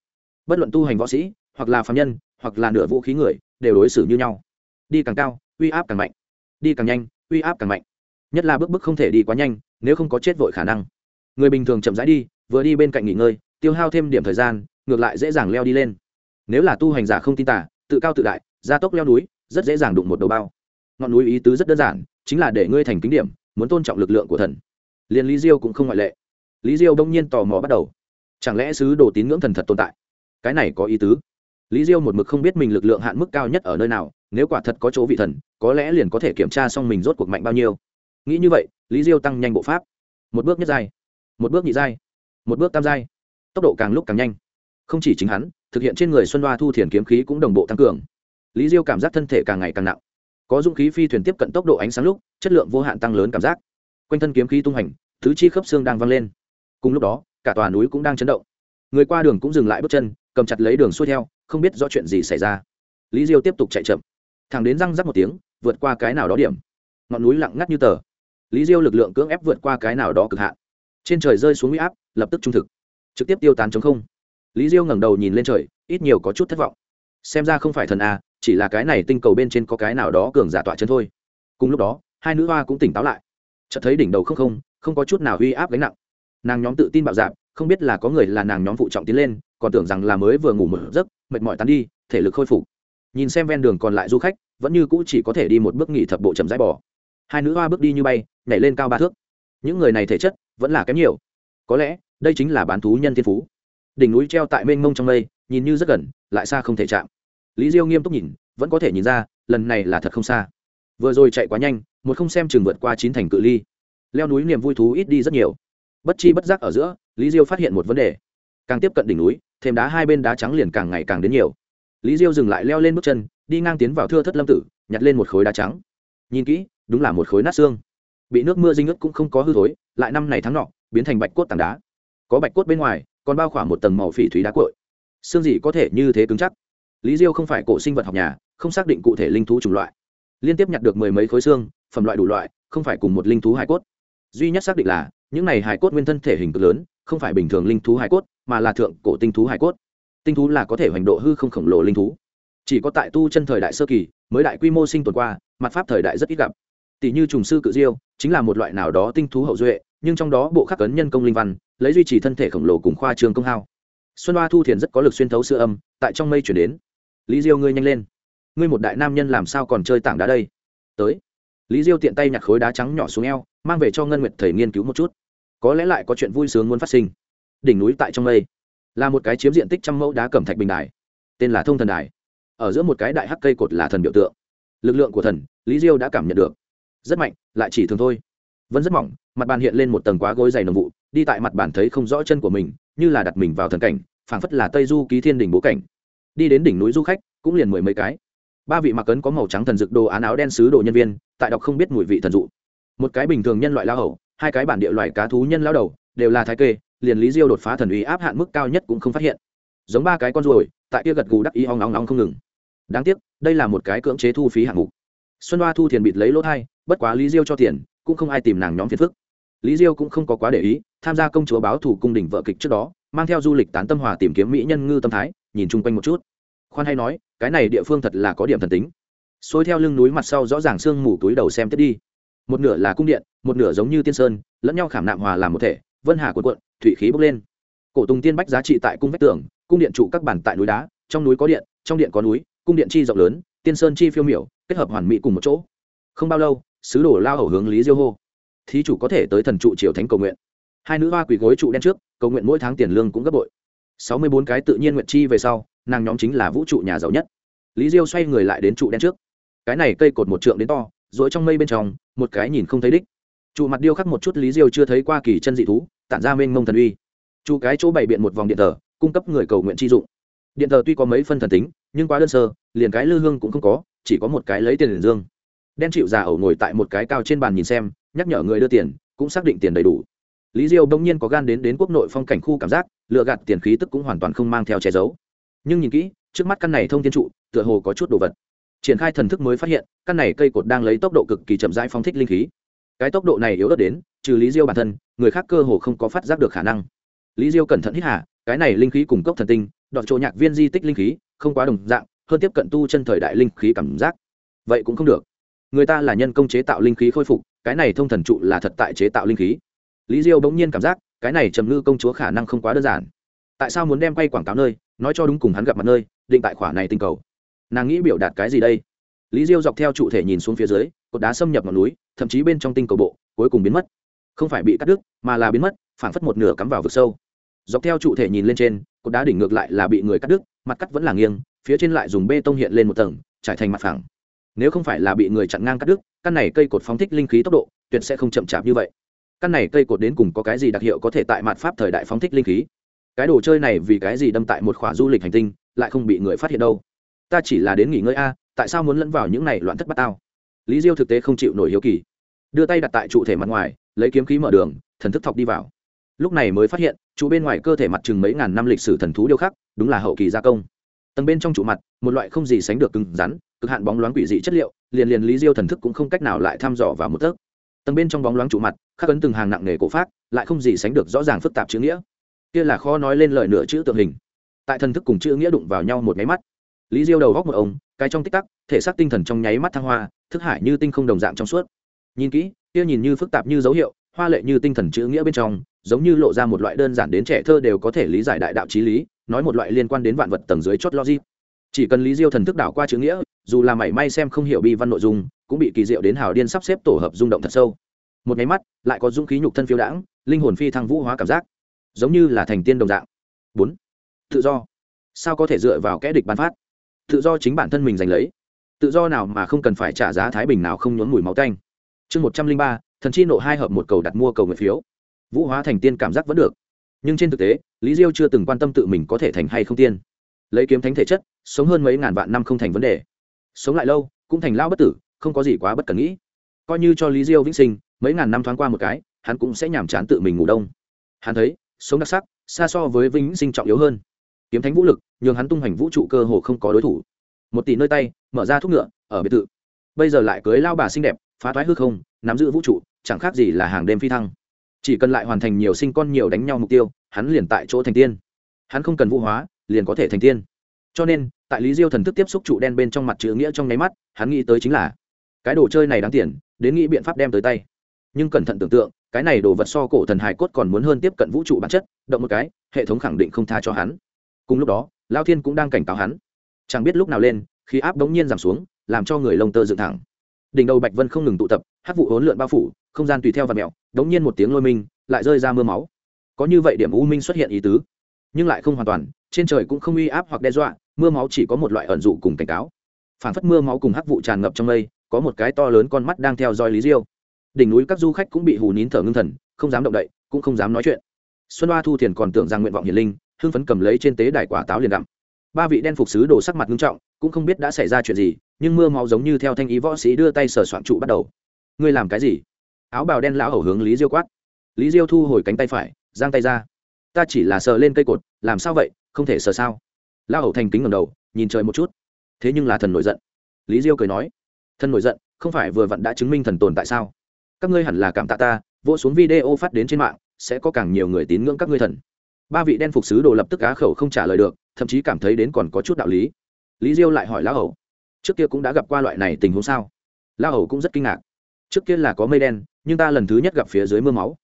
Bất luận tu hành võ sĩ, hoặc là phàm nhân, hoặc là nửa vũ khí người, đều đối xử như nhau. Đi càng cao, uy áp càng mạnh. Đi càng nhanh, uy áp càng mạnh. Nhất là bước bước không thể đi quá nhanh, nếu không có chết vội khả năng. Người bình thường chậm rãi đi, vừa đi bên cạnh nghỉ ngơi, tiêu hao thêm điểm thời gian, ngược lại dễ dàng leo đi lên. Nếu là tu hành giả không tin tả tự cao tự đại, gia tốc leo núi, rất dễ dàng đụng một đầu bao. Ngọn núi ý tứ rất đơn giản, chính là để ngươi thành kính điểm, muốn tôn trọng lực lượng của thần. Liên lý diêu cũng không ngoại lệ. Lý diêu đông nhiên tò mò bắt đầu chẳng lẽ sứ đồ tín ngưỡng thần thật tồn tại? Cái này có ý tứ. Lý diêu một mực không biết mình lực lượng hạn mức cao nhất ở nơi nào, nếu quả thật có chỗ vị thần, có lẽ liền có thể kiểm tra xong mình rốt cuộc mạnh bao nhiêu. Nghĩ như vậy, lý diêu tăng nhanh bộ pháp. Một bước nhất giai, một bước nhị giai, một bước tam giai. Tốc độ càng lúc càng nhanh. Không chỉ chính hắn, thực hiện trên người xuân đoa thu thiền kiếm khí cũng đồng bộ tăng cường. Lý diêu cảm giác thân thể càng ngày càng nặng. Có dung khí phi thuyền tiếp cận tốc độ ánh sáng lúc, chất lượng vô hạn tăng lớn cảm giác. Quanh thân kiếm khí tung hành thứ chi khớp xương đang văng lên. Cùng lúc đó cả tòa núi cũng đang chấn động. Người qua đường cũng dừng lại bước chân, cầm chặt lấy đường xuôi theo, không biết rõ chuyện gì xảy ra. Lý diêu tiếp tục chạy chậm. Thẳng đến răng rắc một tiếng, vượt qua cái nào đó điểm. Ngọn núi lặng ngắt như tờ. Lý diêu lực lượng cưỡng ép vượt qua cái nào đó cực hạn. Trên trời rơi xuống uy áp, lập tức trung thực. Trực tiếp tiêu tán trong không. Lý diêu ngẩng đầu nhìn lên trời, ít nhiều có chút thất vọng. Xem ra không phải thần a, chỉ là cái này tinh cầu bên trên có cái nào đó cường giả tọa chân thôi. Cùng lúc đó, hai nữ hoa cũng tỉnh táo lại. Chợt thấy đỉnh đầu không không không có chút nào uy áp gánh nặng nàng nhóm tự tin bạo dạp, không biết là có người là nàng nhóm phụ trọng tiến lên, còn tưởng rằng là mới vừa ngủ mở giấc, mệt mỏi tán đi, thể lực khôi phục. Nhìn xem ven đường còn lại du khách, vẫn như cũ chỉ có thể đi một bước nghỉ thập bộ chậm rãi bỏ. Hai nữ hoa bước đi như bay, nhảy lên cao ba thước. Những người này thể chất vẫn là kém nhiều. Có lẽ, đây chính là bán thú nhân thiên phú. Đỉnh núi treo tại mênh mông trong mây, nhìn như rất gần, lại xa không thể chạm. Lý diêu nghiêm túc nhìn, vẫn có thể nhìn ra, lần này là thật không xa. Vừa rồi chạy quá nhanh, một không xem chừng vượt qua chín thành cự ly. Leo núi niềm vui thú ít đi rất nhiều bất chi bất giác ở giữa, lý diêu phát hiện một vấn đề. Càng tiếp cận đỉnh núi, thêm đá hai bên đá trắng liền càng ngày càng đến nhiều. Lý diêu dừng lại leo lên bước chân, đi ngang tiến vào thưa thất lâm tử, nhặt lên một khối đá trắng. Nhìn kỹ, đúng là một khối nát xương. Bị nước mưa dinh ướt cũng không có hư thối, lại năm này tháng nọ, biến thành bạch cốt tảng đá. Có bạch cốt bên ngoài, còn bao khoảng một tầng màu phỉ thúy đá cội xương gì có thể như thế cứng chắc? Lý diêu không phải cổ sinh vật học nhà, không xác định cụ thể linh thú chủng loại. Liên tiếp nhặt được mười mấy khối xương, phẩm loại đủ loại, không phải cùng một linh thú hai cốt. Duy nhất xác định là những này hải cốt nguyên thân thể hình cực lớn, không phải bình thường linh thú hải cốt, mà là thượng cổ tinh thú hải cốt. Tinh thú là có thể hoành độ hư không khổng lồ linh thú. Chỉ có tại tu chân thời đại sơ kỳ, mới đại quy mô sinh tồn qua, mặt pháp thời đại rất ít gặp. Tỷ như trùng sư cự diêu, chính là một loại nào đó tinh thú hậu duệ, nhưng trong đó bộ khắc cấn nhân công linh văn, lấy duy trì thân thể khổng lồ cùng khoa trường công hao. Xuân hoa thu thiền rất có lực xuyên thấu sữa âm, tại trong mây chuyển đến. Lý diêu ngươi nhanh lên. Ngươi một đại nam nhân làm sao còn chơi tảng đá đây? Tới. Lý diêu tiện tay nhặt khối đá trắng nhỏ xuống eo, mang về cho ngân nguyệt thầy nghiên cứu một chút có lẽ lại có chuyện vui sướng muốn phát sinh. Đỉnh núi tại trong mây, là một cái chiếm diện tích trăm mẫu đá cẩm thạch bình đài, tên là thông thần đài. Ở giữa một cái đại hắc cây cột là thần biểu tượng. Lực lượng của thần, lý diêu đã cảm nhận được. Rất mạnh, lại chỉ thường thôi. Vẫn rất mỏng, mặt bàn hiện lên một tầng quá gối dày nồng vụ, đi tại mặt bàn thấy không rõ chân của mình, như là đặt mình vào thần cảnh, phảng phất là tây du ký thiên đỉnh bố cảnh. Đi đến đỉnh núi du khách, cũng liền mười mấy cái. Ba vị mặc ấn có màu trắng thần dực đồ án áo đen sứ đồ nhân viên, tại đọc không biết mùi vị thần dụ. Một cái bình thường nhân loại la hầu hai cái bản địa loài cá thú nhân lao đầu, đều là thái kê, liền lý diêu đột phá thần uy áp hạn mức cao nhất cũng không phát hiện. Giống ba cái con ruồi, tại kia gật gù đắc ý hoang nóng nóng không ngừng. Đáng tiếc, đây là một cái cưỡng chế thu phí hạng mục. Xuân Hoa thu thiền bịt lấy lỗ thai, bất quá lý diêu cho tiền, cũng không ai tìm nàng nhóm phiền phức. Lý diêu cũng không có quá để ý, tham gia công chúa báo thủ cung đình vợ kịch trước đó, mang theo du lịch tán tâm hòa tìm kiếm mỹ nhân ngư tâm thái, nhìn chung quanh một chút. Khoan hay nói, cái này địa phương thật là có điểm thần tính. Xôi theo lưng núi mặt sau rõ ràng sương mù túi đầu xem tiếp đi một nửa là cung điện, một nửa giống như tiên sơn, lẫn nhau khảm nạm hòa làm một thể, vân hà cuộn cuộn, thủy khí bốc lên. Cổ tùng tiên bách giá trị tại cung vách tường, cung điện trụ các bản tại núi đá, trong núi có điện, trong điện có núi, cung điện chi rộng lớn, tiên sơn chi phiêu miểu, kết hợp hoàn mỹ cùng một chỗ. Không bao lâu, sứ đồ lao hầu hướng lý diêu hô. Thí chủ có thể tới thần trụ triều thánh cầu nguyện. Hai nữ hoa quỳ gối trụ đen trước, cầu nguyện mỗi tháng tiền lương cũng gấp bội. Sáu mươi bốn cái tự nhiên nguyện chi về sau, nàng nhóm chính là vũ trụ nhà giàu nhất. Lý diêu xoay người lại đến trụ đen trước. Cái này cây cột một trượng đến to dỗi trong mây bên trong, một cái nhìn không thấy đích. Trụ mặt điêu khắc một chút lý diêu chưa thấy qua kỳ chân dị thú, tản ra mênh mông thần uy. Chu cái chỗ bày biện một vòng điện thờ, cung cấp người cầu nguyện chi dụng. Điện thờ tuy có mấy phân thần tính, nhưng quá đơn sơ, liền cái lư hương cũng không có, chỉ có một cái lấy tiền liền dương. Đen chịu già ẩu ngồi tại một cái cao trên bàn nhìn xem, nhắc nhở người đưa tiền, cũng xác định tiền đầy đủ. Lý diêu bỗng nhiên có gan đến đến quốc nội phong cảnh khu cảm giác, lựa gạt tiền khí tức cũng hoàn toàn không mang theo che giấu. Nhưng nhìn kỹ, trước mắt căn này thông thiên trụ, tựa hồ có chút đồ vật triển khai thần thức mới phát hiện, căn này cây cột đang lấy tốc độ cực kỳ chậm rãi phóng thích linh khí. Cái tốc độ này yếu ớt đến, trừ lý diêu bản thân, người khác cơ hồ không có phát giác được khả năng. Lý diêu cẩn thận hít hạ cái này linh khí cung cấp thần tinh đọt chỗ nhạc viên di tích linh khí, không quá đồng dạng, hơn tiếp cận tu chân thời đại linh khí cảm giác. Vậy cũng không được. Người ta là nhân công chế tạo linh khí khôi phục, cái này thông thần trụ là thật tại chế tạo linh khí. Lý diêu bỗng nhiên cảm giác, cái này trầm ngư công chúa khả năng không quá đơn giản. Tại sao muốn đem quay quảng cáo nơi, nói cho đúng cùng hắn gặp mặt nơi, định tại khỏa này tinh cầu? nàng nghĩ biểu đạt cái gì đây? Lý diêu dọc theo trụ thể nhìn xuống phía dưới, cột đá xâm nhập ngọn núi, thậm chí bên trong tinh cầu bộ, cuối cùng biến mất. Không phải bị cắt đứt, mà là biến mất phản phất một nửa cắm vào vực sâu. Dọc theo trụ thể nhìn lên trên, cột đá đỉnh ngược lại là bị người cắt đứt, mặt cắt vẫn là nghiêng, phía trên lại dùng bê tông hiện lên một tầng, trải thành mặt phẳng. Nếu không phải là bị người chặn ngang cắt đứt, căn này cây cột phóng thích linh khí tốc độ, tuyệt sẽ không chậm chạp như vậy. Căn này cây cột đến cùng có cái gì đặc hiệu có thể tại mặt pháp thời đại phóng thích linh khí? Cái đồ chơi này vì cái gì đâm tại một khỏa du lịch hành tinh, lại không bị người phát hiện đâu? ta chỉ là đến nghỉ ngơi a, tại sao muốn lẫn vào những này loạn thất bát tao? Lý diêu thực tế không chịu nổi hiếu kỳ. Đưa tay đặt tại trụ thể mặt ngoài, lấy kiếm khí mở đường, thần thức thọc đi vào. Lúc này mới phát hiện, trụ bên ngoài cơ thể mặt chừng mấy ngàn năm lịch sử thần thú điêu khắc, đúng là hậu kỳ gia công. Tầng bên trong trụ mặt, một loại không gì sánh được cứng rắn, cực hạn bóng loáng quỷ dị chất liệu, liền liền lý diêu thần thức cũng không cách nào lại thăm dò vào một tấc. Tầng bên trong bóng loáng trụ mặt, khắc ấn từng hàng nặng nề cổ phát lại không gì sánh được rõ ràng phức tạp chữ nghĩa. Kia là khó nói lên lời nửa chữ tượng hình. Tại thần thức cùng chữ nghĩa đụng vào nhau một máy mắt lý diêu đầu góc một ông, cái trong tích tắc, thể xác tinh thần trong nháy mắt thăng hoa, thức hải như tinh không đồng dạng trong suốt. Nhìn kỹ, kia nhìn như phức tạp như dấu hiệu, hoa lệ như tinh thần chữ nghĩa bên trong, giống như lộ ra một loại đơn giản đến trẻ thơ đều có thể lý giải đại đạo trí lý, nói một loại liên quan đến vạn vật tầng dưới chót logic. Chỉ cần lý diêu thần thức đảo qua chữ nghĩa, dù là mảy may xem không hiểu bi văn nội dung, cũng bị kỳ diệu đến hào điên sắp xếp tổ hợp rung động thật sâu. Một máy mắt, lại có dung khí nhục thân phiêu đãng, linh hồn phi thăng vũ hóa cảm giác. Giống như là thành tiên đồng dạng. Bốn. Tự do. Sao có thể dựa vào kẽ địch bán phát? tự do chính bản thân mình giành lấy. Tự do nào mà không cần phải trả giá thái bình nào không nhốn mùi máu tanh. Chương một trăm linh ba, thần chi nộ hai hợp một cầu đặt mua cầu nguyện phiếu. Vũ hóa thành tiên cảm giác vẫn được. Nhưng trên thực tế, lý diêu chưa từng quan tâm tự mình có thể thành hay không tiên. Lấy kiếm thánh thể chất, sống hơn mấy ngàn vạn năm không thành vấn đề. Sống lại lâu, cũng thành lao bất tử, không có gì quá bất cần nghĩ. Coi như cho lý diêu vĩnh sinh, mấy ngàn năm thoáng qua một cái, hắn cũng sẽ nhàm chán tự mình ngủ đông. Hắn thấy, sống đặc sắc, xa so với vĩnh sinh trọng yếu hơn kiếm thánh vũ lực, nhường hắn tung hoành vũ trụ cơ hồ không có đối thủ. Một tỷ nơi tay, mở ra thuốc ngựa, ở biệt thự. Bây giờ lại cưới lao bà xinh đẹp, phá thoái hư không, nắm giữ vũ trụ, chẳng khác gì là hàng đêm phi thăng. Chỉ cần lại hoàn thành nhiều sinh con nhiều đánh nhau mục tiêu, hắn liền tại chỗ thành tiên. Hắn không cần vũ hóa, liền có thể thành tiên. Cho nên, tại lý diêu thần thức tiếp xúc trụ đen bên trong mặt chữ nghĩa trong nháy mắt, hắn nghĩ tới chính là, cái đồ chơi này đáng tiền, đến nghĩ biện pháp đem tới tay. Nhưng cẩn thận tưởng tượng, cái này đồ vật so cổ thần hài cốt còn muốn hơn tiếp cận vũ trụ bản chất, động một cái, hệ thống khẳng định không tha cho hắn cùng lúc đó, lao thiên cũng đang cảnh cáo hắn. Chẳng biết lúc nào lên, khí áp bỗng nhiên giảm xuống, làm cho người lông tơ dựng thẳng. Đỉnh đầu bạch vân không ngừng tụ tập hát vụ hỗn lượn bao phủ, không gian tùy theo và mẹo đống nhiên một tiếng lôi minh, lại rơi ra mưa máu. Có như vậy điểm u minh xuất hiện ý tứ, nhưng lại không hoàn toàn, trên trời cũng không uy áp hoặc đe dọa, mưa máu chỉ có một loại ẩn dụ cùng cảnh cáo. Phản phất mưa máu cùng hắc vụ tràn ngập trong mây, có một cái to lớn con mắt đang theo dõi lý diêu. Đỉnh núi các du khách cũng bị hù nín thở ngưng thần, không dám động đậy, cũng không dám nói chuyện. Xuân hoa thu thiền còn tưởng rằng nguyện vọng hiền linh hưng phấn cầm lấy trên tế đài quả táo liền gặm ba vị đen phục sứ đồ sắc mặt nghiêm trọng, cũng không biết đã xảy ra chuyện gì, nhưng mưa máu giống như theo thanh ý võ sĩ đưa tay sờ soạn trụ bắt đầu. Ngươi làm cái gì? Áo bào đen lão hầu hướng lý diêu quát. Lý diêu thu hồi cánh tay phải, giang tay ra. Ta chỉ là sờ lên cây cột, làm sao vậy? Không thể sờ sao? Lão hầu thành kính ngầm đầu, nhìn trời một chút. Thế nhưng là thần nổi giận. Lý diêu cười nói. Thần nổi giận, không phải vừa vặn đã chứng minh thần tồn tại sao? Các ngươi hẳn là cảm tạ ta, vỗ xuống video phát đến trên mạng, sẽ có càng nhiều người tín ngưỡng các ngươi thần ba vị đen phục sứ đồ lập tức á khẩu không trả lời được, thậm chí cảm thấy đến còn có chút đạo lý. Lý diêu lại hỏi lão hầu, trước kia cũng đã gặp qua loại này tình huống sao? Lão hầu cũng rất kinh ngạc, trước kia là có mây đen, nhưng ta lần thứ nhất gặp phía dưới mưa máu.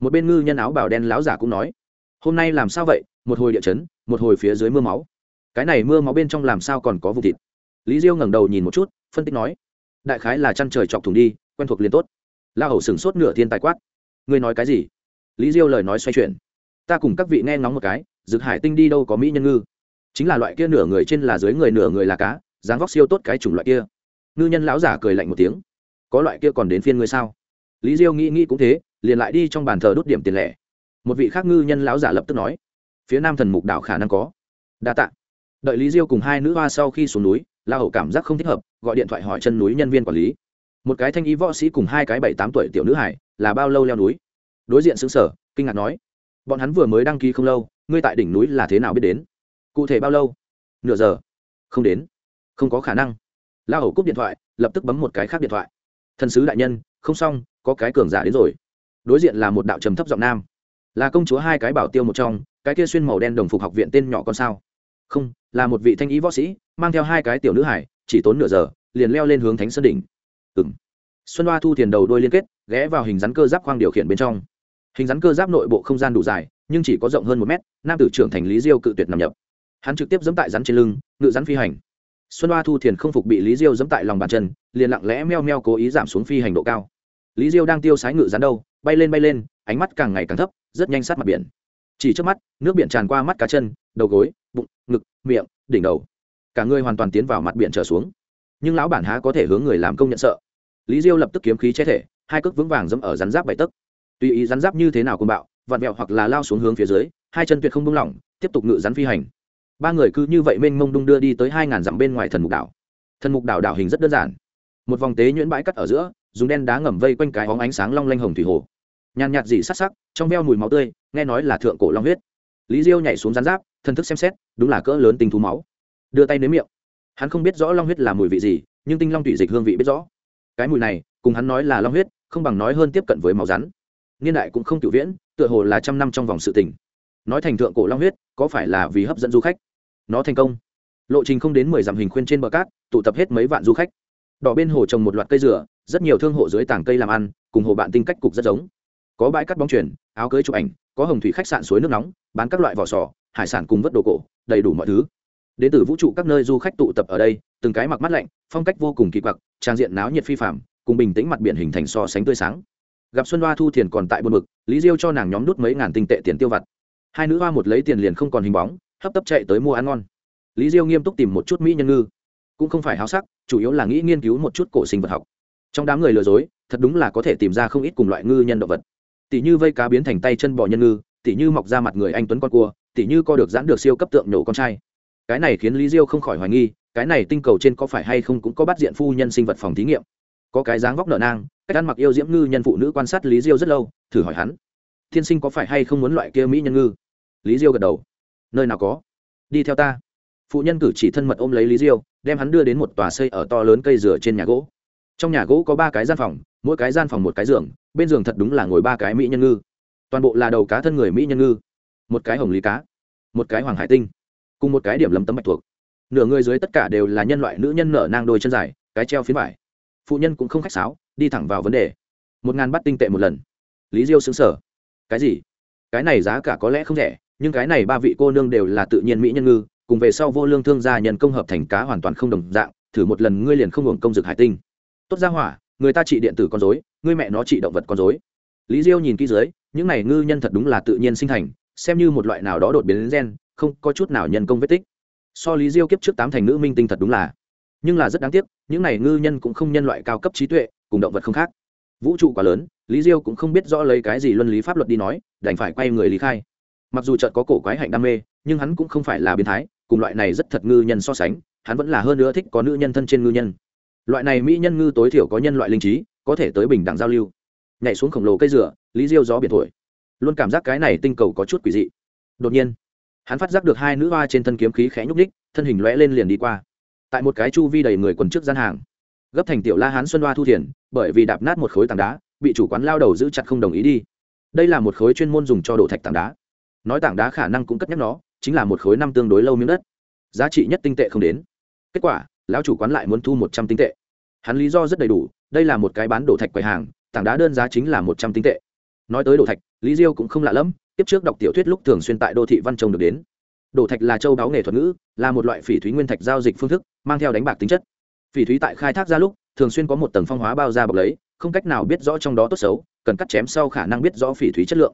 Một bên ngư nhân áo bào đen láo giả cũng nói, hôm nay làm sao vậy? Một hồi địa chấn, một hồi phía dưới mưa máu. Cái này mưa máu bên trong làm sao còn có vùng thịt? Lý diêu ngẩng đầu nhìn một chút, phân tích nói, đại khái là chăn trời chọc thủng đi, quen thuộc liền tốt. La hầu sửng sốt nửa thiên tài quát, ngươi nói cái gì? Lý diêu lời nói xoay chuyển ta cùng các vị nghe ngóng một cái dược hải tinh đi đâu có mỹ nhân ngư. Chính là loại kia nửa người trên là dưới người, nửa người là cá, dáng vóc siêu tốt cái chủng loại kia. Ngư nhân lão giả cười lạnh một tiếng. Có loại kia còn đến phiên ngươi sao? Lý diêu nghĩ nghĩ cũng thế, liền lại đi trong bàn thờ đốt điểm tiền lẻ. Một vị khác ngư nhân lão giả lập tức nói, phía nam thần mục đảo khả năng có. Đa tạ. Đợi lý diêu cùng hai nữ hoa sau khi xuống núi, la hậu cảm giác không thích hợp, gọi điện thoại hỏi chân núi nhân viên quản lý. Một cái thanh ý võ sĩ cùng hai cái bảy tám tuổi tiểu nữ hải, là bao lâu leo núi? Đối diện xứng sở, kinh ngạc nói bọn hắn vừa mới đăng ký không lâu, ngươi tại đỉnh núi là thế nào biết đến? Cụ thể bao lâu? Nửa giờ. Không đến. Không có khả năng. La hầu cúp điện thoại, lập tức bấm một cái khác điện thoại. Thần sứ đại nhân, không xong, có cái cường giả đến rồi. Đối diện là một đạo trầm thấp giọng nam. Là công chúa hai cái bảo tiêu một trong, cái kia xuyên màu đen đồng phục học viện tên nhỏ con sao? Không, là một vị thanh ý võ sĩ, mang theo hai cái tiểu nữ hải, chỉ tốn nửa giờ, liền leo lên hướng thánh sơn đỉnh. Ừng xuân hoa thu tiền đầu đôi liên kết, ghé vào hình rắn cơ giáp khoang điều khiển bên trong hình rắn cơ giáp nội bộ không gian đủ dài, nhưng chỉ có rộng hơn một mét, nam tử trưởng thành lý diêu cự tuyệt nằm nhập. Hắn trực tiếp dẫm tại rắn trên lưng, ngự rắn phi hành. Xuân hoa thu thiền không phục bị lý diêu dẫm tại lòng bàn chân, liền lặng lẽ meo meo cố ý giảm xuống phi hành độ cao. Lý diêu đang tiêu sái ngự rắn đâu, bay lên bay lên, ánh mắt càng ngày càng thấp, rất nhanh sát mặt biển. Chỉ trước mắt, nước biển tràn qua mắt cá chân, đầu gối, bụng, ngực, miệng, đỉnh đầu. Cả người hoàn toàn tiến vào mặt biển trở xuống. Nhưng lão bản há có thể hướng người làm công nhận sợ. Lý diêu lập tức kiếm khí che thể, hai cước vững vàng dẫm ở rắn giáp bảy tấc tùy ý rắn giáp như thế nào côn bạo, vặn vẹo hoặc là lao xuống hướng phía dưới, hai chân tuyệt không đông lỏng, tiếp tục ngự rắn phi hành. Ba người cứ như vậy mênh mông đung đưa đi tới hai ngàn dặm bên ngoài thần mục đảo. Thần mục đảo đảo hình rất đơn giản. Một vòng tế nhuyễn bãi cắt ở giữa, dùng đen đá ngầm vây quanh cái hóng ánh sáng long lanh hồng thủy hồ. Nhàn nhạt dị sắc sắc, trong veo mùi máu tươi, nghe nói là thượng cổ long huyết. Lý diêu nhảy xuống rắn giáp, thần thức xem xét, đúng là cỡ lớn tinh thú máu. Đưa tay nếm miệng. Hắn không biết rõ long huyết là mùi vị gì, nhưng tinh long thủy dịch hương vị biết rõ. Cái mùi này, cùng hắn nói là long huyết, không bằng nói hơn tiếp cận với máu rắn niên đại cũng không cựu viễn, tựa hồ là trăm năm trong vòng sự tỉnh. nói thành thượng cổ long huyết, có phải là vì hấp dẫn du khách? Nó thành công. Lộ trình không đến mười dặm hình khuyên trên bờ cát, tụ tập hết mấy vạn du khách. Đỏ bên hồ trồng một loạt cây dừa, rất nhiều thương hộ dưới tảng cây làm ăn, cùng hồ bạn tinh cách cục rất giống. Có bãi cắt bóng chuyển áo cưới chụp ảnh, có hồng thủy khách sạn suối nước nóng, bán các loại vỏ sò, hải sản cùng vất đồ cổ, đầy đủ mọi thứ. Đến từ vũ trụ các nơi du khách tụ tập ở đây, từng cái mặc mắt lạnh, phong cách vô cùng kỳ quặc, trang diện náo nhiệt phi phạm cùng bình tĩnh mặt biển hình thành so sánh tươi sáng gặp xuân hoa thu thiền còn tại buồn mực lý diêu cho nàng nhóm đút mấy ngàn tinh tệ tiền tiêu vặt. Hai nữ hoa một lấy tiền liền không còn hình bóng, hấp tấp chạy tới mua ăn ngon. Lý diêu nghiêm túc tìm một chút mỹ nhân ngư. Cũng không phải háo sắc, chủ yếu là nghĩ nghiên cứu một chút cổ sinh vật học. Trong đám người lừa dối, thật đúng là có thể tìm ra không ít cùng loại ngư nhân động vật. Tỷ như vây cá biến thành tay chân bò nhân ngư, tỷ như mọc ra mặt người anh tuấn con cua, tỷ như co được giãn được siêu cấp tượng nhổ con trai. Cái này khiến lý diêu không khỏi hoài nghi, cái này tinh cầu trên có phải hay không cũng có bắt diện phu nhân sinh vật phòng thí nghiệm. Có cái dáng vóc nợ nang cách ăn mặc yêu diễm ngư nhân phụ nữ quan sát lý diêu rất lâu, thử hỏi hắn, thiên sinh có phải hay không muốn loại kia mỹ nhân ngư? Lý diêu gật đầu, nơi nào có. Đi theo ta. Phụ nhân cử chỉ thân mật ôm lấy lý diêu, đem hắn đưa đến một tòa xây ở to lớn cây dừa trên nhà gỗ. Trong nhà gỗ có ba cái gian phòng, mỗi cái gian phòng một cái giường, bên giường thật đúng là ngồi ba cái mỹ nhân ngư. Toàn bộ là đầu cá thân người mỹ nhân ngư. Một cái hồng lý cá, một cái hoàng hải tinh, cùng một cái điểm lấm tấm bạch thuộc nửa người dưới tất cả đều là nhân loại nữ nhân nở nang đôi chân dài, cái treo phía vải phụ nhân cũng không khách sáo đi thẳng vào vấn đề. Một ngàn bắt tinh tệ một lần. Lý diêu xứng sở cái gì? Cái này giá cả có lẽ không rẻ, nhưng cái này ba vị cô nương đều là tự nhiên mỹ nhân ngư, cùng về sau vô lương thương gia nhân công hợp thành cá hoàn toàn không đồng dạng, thử một lần ngươi liền không hưởng công dược hải tinh. Tốt ra hỏa, người ta trị điện tử con dối ngươi mẹ nó trị động vật con dối lý diêu nhìn kỹ dưới, những này ngư nhân thật đúng là tự nhiên sinh thành, xem như một loại nào đó đột biến đến gen, không có chút nào nhân công vết tích. So lý diêu kiếp trước tám thành nữ minh tinh thật đúng là nhưng là rất đáng tiếc, những này ngư nhân cũng không nhân loại cao cấp trí tuệ, cùng động vật không khác. Vũ trụ quá lớn, lý diêu cũng không biết rõ lấy cái gì luân lý pháp luật đi nói, đành phải quay người lý khai. Mặc dù trận có cổ quái hạnh đam mê, nhưng hắn cũng không phải là biến thái, cùng loại này rất thật ngư nhân so sánh, hắn vẫn là hơn nữa thích có nữ nhân thân trên ngư nhân. Loại này mỹ nhân ngư tối thiểu có nhân loại linh trí, có thể tới bình đẳng giao lưu. Nhảy xuống khổng lồ cây dừa, lý diêu gió biển thổi. Luôn cảm giác cái này tinh cầu có chút quỷ dị. Đột nhiên, hắn phát giác được hai nữ hoa trên thân kiếm khí khẽ nhúc ních thân hình lõe lên liền đi qua tại một cái chu vi đầy người quần trước gian hàng. Gấp thành tiểu la hán xuân đoa thu thiền, bởi vì đạp nát một khối tảng đá, bị chủ quán lao đầu giữ chặt không đồng ý đi. Đây là một khối chuyên môn dùng cho đổ thạch tảng đá. Nói tảng đá khả năng cũng cất nhắc nó, chính là một khối năm tương đối lâu miếng đất. Giá trị nhất tinh tệ không đến. Kết quả, lão chủ quán lại muốn thu một trăm tinh tệ. Hắn lý do rất đầy đủ, đây là một cái bán đổ thạch quầy hàng, tảng đá đơn giá chính là một trăm tinh tệ. Nói tới đổ thạch, lý diêu cũng không lạ lẫm, tiếp trước đọc tiểu thuyết lúc thường xuyên tại đô thị văn trông được đến đổ thạch là châu đáo nghề thuật ngữ, là một loại phỉ thúy nguyên thạch giao dịch phương thức, mang theo đánh bạc tính chất. Phỉ thúy tại khai thác ra lúc, thường xuyên có một tầng phong hóa bao ra bọc lấy, không cách nào biết rõ trong đó tốt xấu, cần cắt chém sau khả năng biết rõ phỉ thúy chất lượng.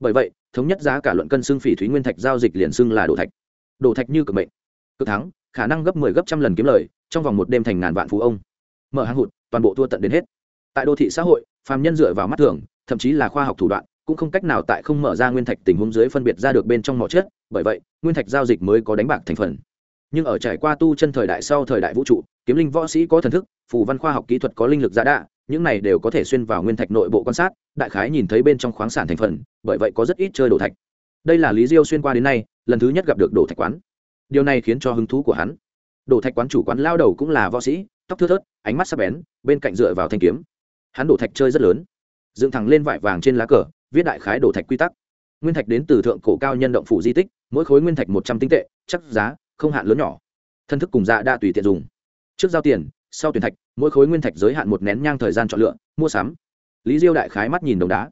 Bởi vậy, thống nhất giá cả luận cân xưng phỉ thúy nguyên thạch giao dịch liền xưng là đồ thạch. Đồ thạch như cực mệnh, cực thắng, khả năng gấp 10 gấp trăm lần kiếm lời, trong vòng một đêm thành ngàn vạn phú ông. Mở hàng hụt, toàn bộ thua tận đến hết. Tại đô thị xã hội, phàm nhân dựa vào mắt thường, thậm chí là khoa học thủ đoạn cũng không cách nào tại không mở ra nguyên thạch tình huống dưới phân biệt ra được bên trong mỏ chết bởi vậy, nguyên thạch giao dịch mới có đánh bạc thành phần. Nhưng ở trải qua tu chân thời đại sau thời đại vũ trụ, kiếm linh võ sĩ có thần thức, phù văn khoa học kỹ thuật có linh lực giả đạ, những này đều có thể xuyên vào nguyên thạch nội bộ quan sát, đại khái nhìn thấy bên trong khoáng sản thành phần, bởi vậy có rất ít chơi đồ thạch. Đây là lý diêu xuyên qua đến nay, lần thứ nhất gặp được đồ thạch quán. Điều này khiến cho hứng thú của hắn. Đồ thạch quán chủ quán lao đầu cũng là võ sĩ, tóc thưa thớt, ánh mắt sắc bén, bên cạnh dựa vào thanh kiếm. Hắn đổ thạch chơi rất lớn. Dựng thẳng lên vải vàng trên lá cờ viết đại khái đồ thạch quy tắc. Nguyên thạch đến từ thượng cổ cao nhân động phủ di tích, mỗi khối nguyên thạch một trăm tinh tệ, chắc giá, không hạn lớn nhỏ. Thân thức cùng dạ đa tùy tiện dùng. Trước giao tiền, sau tuyển thạch, mỗi khối nguyên thạch giới hạn một nén nhang thời gian chọn lựa, mua sắm. Lý diêu đại khái mắt nhìn đồng đá.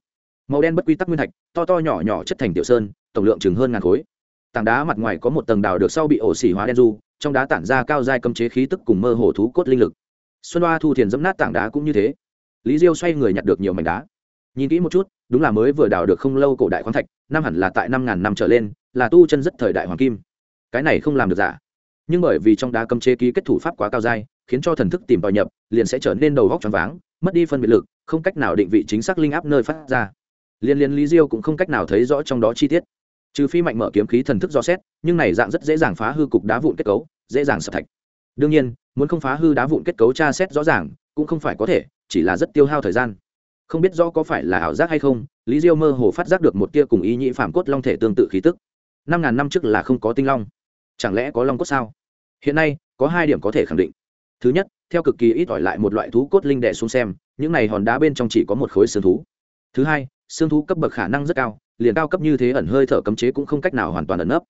Màu đen bất quy tắc nguyên thạch, to to nhỏ nhỏ chất thành tiểu sơn, tổng lượng chừng hơn ngàn khối. Tảng đá mặt ngoài có một tầng đào được sau bị ổ xỉ hóa đen du, trong đá tản ra cao giai cấm chế khí tức cùng mơ hồ thú cốt linh lực. Xuân hoa thu tiền dẫm nát tảng đá cũng như thế. Lý diêu xoay người nhặt được nhiều mảnh đá. Nhìn kỹ một chút đúng là mới vừa đào được không lâu cổ đại khoáng thạch, năm hẳn là tại năm ngàn năm trở lên, là tu chân rất thời đại hoàng kim. Cái này không làm được giả. Nhưng bởi vì trong đá cấm chế ký kết thủ pháp quá cao dai, khiến cho thần thức tìm vào nhập, liền sẽ trở nên đầu góc t r váng, mất đi phân biệt lực, không cách nào định vị chính xác linh áp nơi phát ra. Liên liên lý diêu cũng không cách nào thấy rõ trong đó chi tiết. Trừ phi mạnh mở kiếm khí thần thức do xét, nhưng này dạng rất dễ dàng phá hư cục đá vụn kết cấu, dễ dàng sập thạch. Đương nhiên, muốn không phá hư đá vụn kết cấu tra xét rõ ràng, cũng không phải có thể, chỉ là rất tiêu hao thời gian không biết rõ có phải là ảo giác hay không, lý diêu mơ hồ phát giác được một tia cùng ý nhĩ phạm cốt long thể tương tự khí tức. Năm ngàn năm trước là không có tinh long. Chẳng lẽ có long cốt sao? Hiện nay, có hai điểm có thể khẳng định. Thứ nhất, theo cực kỳ ít ỏi lại một loại thú cốt linh đẻ xuống xem, những này hòn đá bên trong chỉ có một khối xương thú. Thứ hai, xương thú cấp bậc khả năng rất cao, liền cao cấp như thế ẩn hơi thở cấm chế cũng không cách nào hoàn toàn ẩn nấp.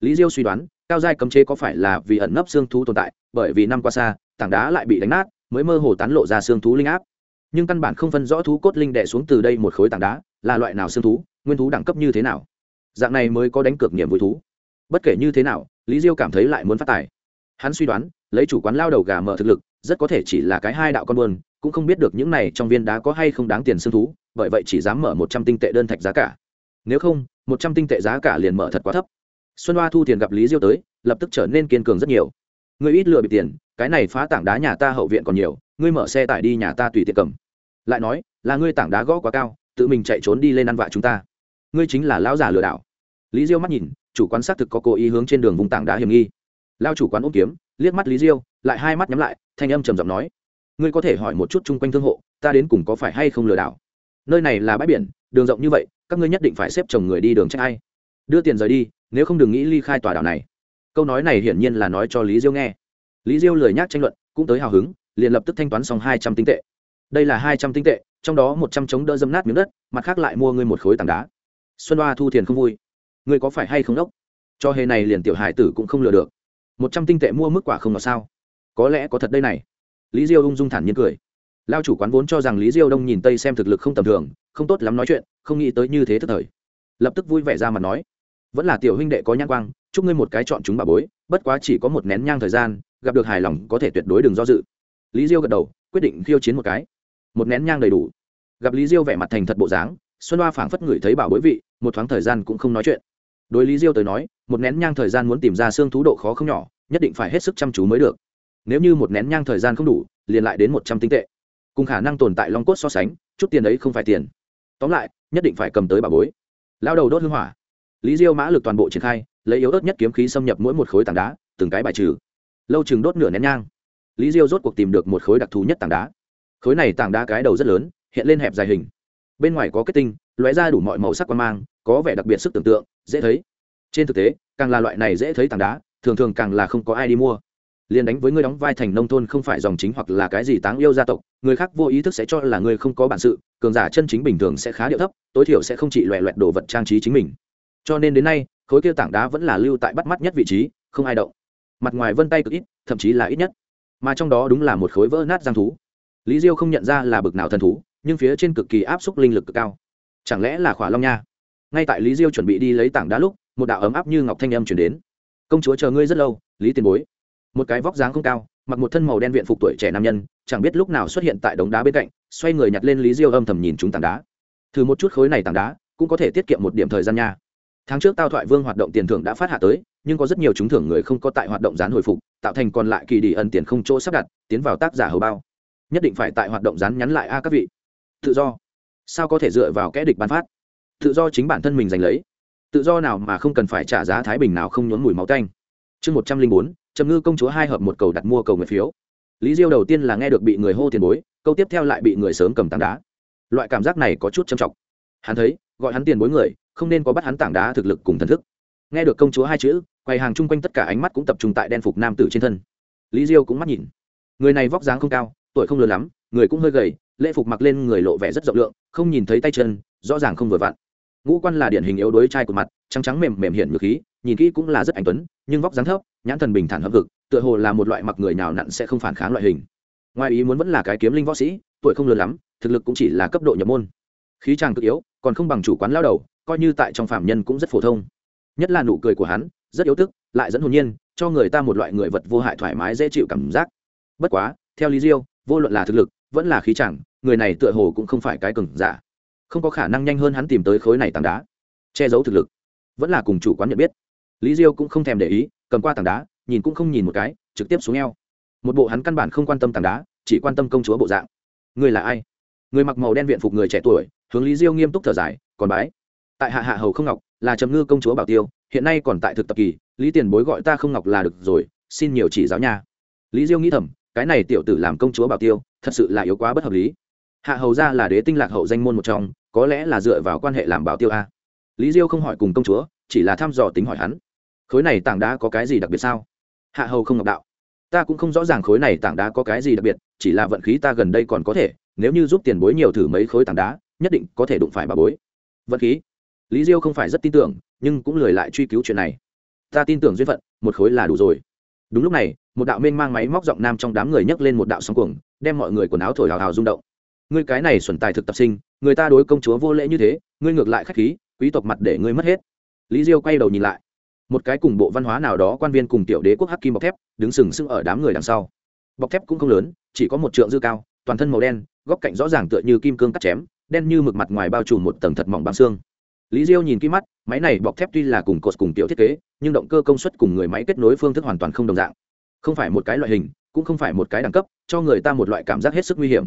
Lý diêu suy đoán, cao giai cấm chế có phải là vì ẩn nấp xương thú tồn tại, bởi vì năm qua xa, tảng đá lại bị đánh nát, mới mơ hồ tán lộ ra xương thú linh áp nhưng căn bản không phân rõ thú cốt linh đẻ xuống từ đây một khối tảng đá là loại nào xương thú, nguyên thú đẳng cấp như thế nào. Dạng này mới có đánh cược niềm vui thú. Bất kể như thế nào, lý diêu cảm thấy lại muốn phát tài. Hắn suy đoán, lấy chủ quán lao đầu gà mở thực lực, rất có thể chỉ là cái hai đạo con buồn, cũng không biết được những này trong viên đá có hay không đáng tiền xương thú, bởi vậy chỉ dám mở một trăm tinh tệ đơn thạch giá cả. Nếu không, một trăm tinh tệ giá cả liền mở thật quá thấp. Xuân hoa thu tiền gặp lý diêu tới, lập tức trở nên kiên cường rất nhiều. Người ít lừa bị tiền, cái này phá tảng đá nhà ta hậu viện còn nhiều ngươi mở xe tải đi nhà ta tùy tiện cầm. Lại nói, là ngươi tảng đá gõ quá cao, tự mình chạy trốn đi lên ăn vạ chúng ta. Ngươi chính là lão giả lừa đảo. Lý diêu mắt nhìn, chủ quán xác thực có cố ý hướng trên đường vùng tảng đá hiểm nghi. Lao chủ quán ôm kiếm, liếc mắt lý diêu, lại hai mắt nhắm lại, thanh âm trầm giọng nói, ngươi có thể hỏi một chút chung quanh thương hộ, ta đến cùng có phải hay không lừa đảo? Nơi này là bãi biển, đường rộng như vậy, các ngươi nhất định phải xếp chồng người đi đường trách ai. Đưa tiền rời đi, nếu không đừng nghĩ ly khai tòa đảo này. Câu nói này hiển nhiên là nói cho lý diêu nghe. Lý diêu lời nhắc tranh luận, cũng tới hào hứng liền lập tức thanh toán xong hai trăm tinh tệ. Đây là hai trăm tinh tệ, trong đó một trăm chống đỡ dâm nát miếng đất, mặt khác lại mua ngươi một khối tảng đá. Xuân hoa thu thiền không vui. Ngươi có phải hay không đốc? Cho hề này liền tiểu hải tử cũng không lừa được. Một trăm tinh tệ mua mức quả không ngọt sao? Có lẽ có thật đây này. Lý diêu ung dung thản nhiên cười. Lao chủ quán vốn cho rằng lý diêu đông nhìn tây xem thực lực không tầm thường, không tốt lắm nói chuyện, không nghĩ tới như thế tức thời. Lập tức vui vẻ ra mà nói. Vẫn là tiểu huynh đệ có nhãn quang, chúc ngươi một cái chọn chúng bà bối, bất quá chỉ có một nén nhang thời gian, gặp được hài lòng có thể tuyệt đối đừng do dự lý diêu gật đầu, quyết định khiêu chiến một cái. Một nén nhang đầy đủ. Gặp lý diêu vẻ mặt thành thật bộ dáng, xuân hoa phảng phất ngửi thấy bảo bối vị, một thoáng thời gian cũng không nói chuyện. Đối lý diêu tới nói, một nén nhang thời gian muốn tìm ra xương thú độ khó không nhỏ, nhất định phải hết sức chăm chú mới được. Nếu như một nén nhang thời gian không đủ, liền lại đến một trăm tinh tệ. Cùng khả năng tồn tại long cốt so sánh, chút tiền ấy không phải tiền. Tóm lại, nhất định phải cầm tới bảo bối. Lao đầu đốt hưng hỏa. Lý diêu mã lực toàn bộ triển khai, lấy yếu ớt nhất kiếm khí xâm nhập mỗi một khối tảng đá, từng cái bài trừ. Lâu chừng đốt nửa nén nhang lý diêu rốt cuộc tìm được một khối đặc thù nhất tảng đá. Khối này tảng đá cái đầu rất lớn, hiện lên hẹp dài hình. Bên ngoài có kết tinh, lóe ra đủ mọi màu sắc quan mang, có vẻ đặc biệt sức tưởng tượng, dễ thấy. Trên thực tế, càng là loại này dễ thấy tảng đá, thường thường càng là không có ai đi mua. Liên đánh với người đóng vai thành nông thôn không phải dòng chính hoặc là cái gì táng yêu gia tộc, người khác vô ý thức sẽ cho là người không có bản sự, cường giả chân chính bình thường sẽ khá điệu thấp, tối thiểu sẽ không chỉ loẹ loẹt đồ vật trang trí chính mình. Cho nên đến nay, khối kia tảng đá vẫn là lưu tại bắt mắt nhất vị trí, không ai động. Mặt ngoài vân tay cực ít, thậm chí là ít nhất mà trong đó đúng là một khối vỡ nát giang thú. Lý diêu không nhận ra là bực nào thần thú, nhưng phía trên cực kỳ áp suất linh lực cực cao. Chẳng lẽ là khỏa long nha? Ngay tại lý diêu chuẩn bị đi lấy tảng đá lúc, một đạo ấm áp như ngọc thanh âm chuyển đến. Công chúa chờ ngươi rất lâu, lý tiền bối. Một cái vóc dáng không cao, mặc một thân màu đen viện phục tuổi trẻ nam nhân, chẳng biết lúc nào xuất hiện tại đống đá bên cạnh, xoay người nhặt lên lý diêu âm thầm nhìn chúng tảng đá. Thử một chút khối này tảng đá, cũng có thể tiết kiệm một điểm thời gian nha. Tháng trước tao thoại vương hoạt động tiền thưởng đã phát hạ tới nhưng có rất nhiều trúng thưởng người không có tại hoạt động gián hồi phục, tạo thành còn lại kỳ đi ân tiền không chỗ sắp đặt, tiến vào tác giả hầu bao. Nhất định phải tại hoạt động gián nhắn lại a các vị. Tự do. Sao có thể dựa vào kẽ địch bán phát? Tự do chính bản thân mình giành lấy. Tự do nào mà không cần phải trả giá thái bình nào không nhốn mùi máu canh chương một trăm linh bốn, trầm ngư công chúa hai hợp một cầu đặt mua cầu người phiếu. Lý diêu đầu tiên là nghe được bị người hô tiền bối, câu tiếp theo lại bị người sớm cầm tảng đá. Loại cảm giác này có chút trầm trọng. Hắn thấy, gọi hắn tiền bối người, không nên có bắt hắn tảng đá thực lực cùng thần thức. Nghe được công chúa hai chữ quầy hàng chung quanh tất cả ánh mắt cũng tập trung tại đen phục nam tử trên thân. Lý diêu cũng mắt nhìn. Người này vóc dáng không cao, tuổi không lớn lắm, người cũng hơi gầy, lễ phục mặc lên người lộ vẻ rất rộng lượng, không nhìn thấy tay chân, rõ ràng không vừa vặn. Ngũ quan là điển hình yếu đuối trai của mặt, trắng trắng mềm mềm hiện ngược khí, nhìn kỹ cũng là rất anh tuấn, nhưng vóc dáng thấp, nhãn thần bình thản hấp vực tựa hồ là một loại mặc người nào nặn sẽ không phản kháng loại hình. Ngoài ý muốn vẫn là cái kiếm linh võ sĩ, tuổi không lớn lắm, thực lực cũng chỉ là cấp độ nhập môn. Khí chàng cực yếu, còn không bằng chủ quán lao đầu, coi như tại trong phạm nhân cũng rất phổ thông. Nhất là nụ cười của hắn rất yếu tức lại dẫn hồn nhiên, cho người ta một loại người vật vô hại thoải mái dễ chịu cảm giác. Bất quá, theo lý diêu, vô luận là thực lực, vẫn là khí chẳng, người này tựa hồ cũng không phải cái cừng giả. Không có khả năng nhanh hơn hắn tìm tới khối này tảng đá. Che giấu thực lực. Vẫn là cùng chủ quán nhận biết. Lý diêu cũng không thèm để ý, cầm qua tảng đá, nhìn cũng không nhìn một cái, trực tiếp xuống e o một bộ hắn căn bản không quan tâm tảng đá, chỉ quan tâm công chúa bộ dạng. Người là ai? Người mặc màu đen viện phục người trẻ tuổi, hướng lý diêu nghiêm túc thở dài, còn bái. Tại hạ hạ hầu không ngọc, là trầm ngư công chúa bảo tiêu hiện nay còn tại thực tập kỳ, lý tiền bối gọi ta không ngọc là được rồi, xin nhiều chỉ giáo nha. Lý diêu nghĩ thầm, cái này tiểu tử làm công chúa bảo tiêu, thật sự là yếu quá bất hợp lý. Hạ hầu ra là đế tinh lạc hậu danh môn một trong, có lẽ là dựa vào quan hệ làm bảo tiêu a. Lý diêu không hỏi cùng công chúa, chỉ là thăm dò tính hỏi hắn. Khối này tảng đá có cái gì đặc biệt sao? Hạ hầu không ngọc đạo. Ta cũng không rõ ràng khối này tảng đá có cái gì đặc biệt, chỉ là vận khí ta gần đây còn có thể, nếu như giúp tiền bối nhiều thử mấy khối tảng đá, nhất định có thể đụng phải bà bối. Vận khí? Lý diêu không phải rất tin tưởng nhưng cũng lười lại truy cứu chuyện này. Ta tin tưởng duyên phận, một khối là đủ rồi. Đúng lúc này, một đạo mênh mang máy móc giọng nam trong đám người nhấc lên một đạo sóng cuồng, đem mọi người quần áo thổi hào hào rung động. Ngươi cái này xuẩn tài thực tập sinh, người ta đối công chúa vô lễ như thế, ngươi ngược lại khách khí, quý tộc mặt để ngươi mất hết. Lý diêu quay đầu nhìn lại. Một cái cùng bộ văn hóa nào đó quan viên cùng tiểu đế quốc hắc kim bọc thép, đứng sừng sững ở đám người đằng sau. Bọc thép cũng không lớn, chỉ có một trượng dư cao, toàn thân màu đen, góc cạnh rõ ràng tựa như kim cương cắt chém, đen như mực mặt ngoài bao trùm một tầng thật mỏng băng xương lý diêu nhìn kỹ mắt, máy này bọc thép tuy là cùng cột cùng tiểu thiết kế, nhưng động cơ công suất cùng người máy kết nối phương thức hoàn toàn không đồng dạng. Không phải một cái loại hình, cũng không phải một cái đẳng cấp, cho người ta một loại cảm giác hết sức nguy hiểm.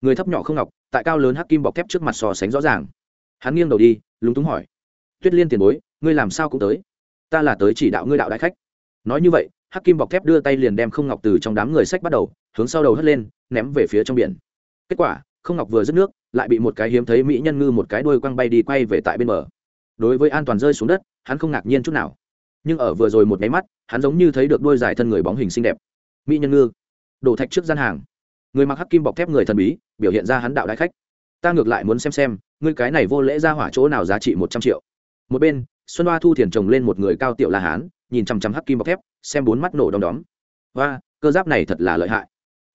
Người thấp nhỏ không ngọc, tại cao lớn hắc kim bọc thép trước mặt so sánh rõ ràng. Hắn nghiêng đầu đi, lúng túng hỏi. Tuyết liên tiền bối, ngươi làm sao cũng tới? Ta là tới chỉ đạo ngươi đạo đại khách. Nói như vậy, hắc kim bọc thép đưa tay liền đem không ngọc từ trong đám người sách bắt đầu, hướng sau đầu hất lên, ném về phía trong biển. Kết quả không ngọc vừa dứt nước, lại bị một cái hiếm thấy mỹ nhân ngư một cái đuôi quăng bay đi quay về tại bên bờ. Đối với an toàn rơi xuống đất, hắn không ngạc nhiên chút nào. Nhưng ở vừa rồi một nháy mắt, hắn giống như thấy được đuôi dài thân người bóng hình xinh đẹp. Mỹ nhân ngư, đổ thạch trước gian hàng. Người mặc hắc kim bọc thép người thần bí, biểu hiện ra hắn đạo đại khách. Ta ngược lại muốn xem xem, ngươi cái này vô lễ ra hỏa chỗ nào giá trị một trăm triệu. Một bên, xuân hoa thu thiền trồng lên một người cao tiểu là hán, nhìn chằm chằm hắc kim bọc thép, xem bốn mắt nổ đom đóm. Và cơ giáp này thật là lợi hại.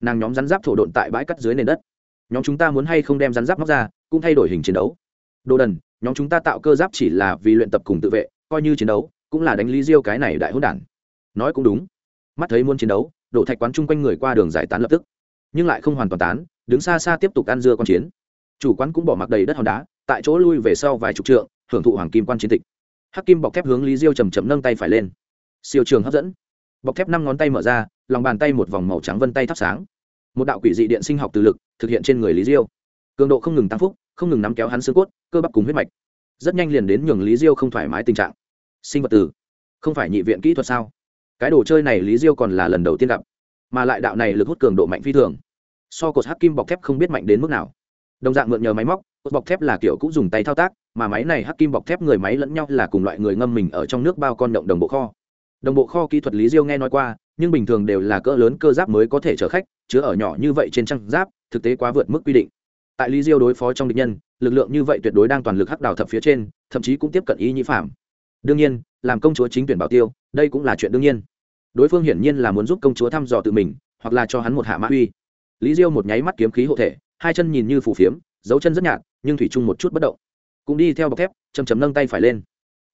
Nàng nhóm rắn giáp thổ độn tại bãi cắt dưới nền đất nhóm chúng ta muốn hay không đem rắn giáp móc ra, cũng thay đổi hình chiến đấu. Đồ đần, nhóm chúng ta tạo cơ giáp chỉ là vì luyện tập cùng tự vệ, coi như chiến đấu, cũng là đánh lý diêu cái này đại hỗn đản. Nói cũng đúng. Mắt thấy muốn chiến đấu, đổ thạch quán chung quanh người qua đường giải tán lập tức. Nhưng lại không hoàn toàn tán, đứng xa xa tiếp tục ăn dưa q chiến. Chủ quán cũng bỏ mặc đầy đất hòn đá, tại chỗ lui về sau vài chục trượng, hưởng thụ hoàng kim quan chiến tịch. Hắc kim bọc thép hướng lý diêu chầm chậm nâng tay phải lên. Siêu trường hấp dẫn. Bọc thép năm ngón tay mở ra, lòng bàn tay một vòng màu trắng vân tay thắp sáng. Một đạo quỷ dị điện sinh học từ lực thực hiện trên người lý diêu. Cường độ không ngừng tăng phúc, không ngừng nắm kéo hắn xương cốt, cơ bắp cùng huyết mạch. Rất nhanh liền đến nhường lý diêu không thoải mái tình trạng. Sinh vật tử, không phải nhị viện kỹ thuật sao? Cái đồ chơi này lý diêu còn là lần đầu tiên gặp, mà lại đạo này lực hút cường độ mạnh phi thường. So cột hắc kim bọc thép không biết mạnh đến mức nào. Đồng dạng mượn nhờ máy móc, cột bọc thép là kiểu cũng dùng tay thao tác, mà máy này hắc kim bọc thép người máy lẫn nhau là cùng loại người ngâm mình ở trong nước bao con động đồng bộ kho. Đồng bộ kho kỹ thuật lý diêu nghe nói qua, nhưng bình thường đều là cỡ lớn cơ giáp mới có thể chở khách chứa ở nhỏ như vậy trên trang giáp, thực tế quá vượt mức quy định. Tại lý diêu đối phó trong địch nhân, lực lượng như vậy tuyệt đối đang toàn lực hắc đào thập phía trên, thậm chí cũng tiếp cận ý nhĩ phạm. Đương nhiên, làm công chúa chính tuyển bảo tiêu, đây cũng là chuyện đương nhiên. Đối phương hiển nhiên là muốn giúp công chúa thăm dò tự mình, hoặc là cho hắn một hạ mã uy. Lý diêu một nháy mắt kiếm khí hộ thể, hai chân nhìn như phủ phiếm, dấu chân rất nhạt, nhưng thủy chung một chút bất động. Cũng đi theo bọc thép chầm chầm nâng tay phải lên.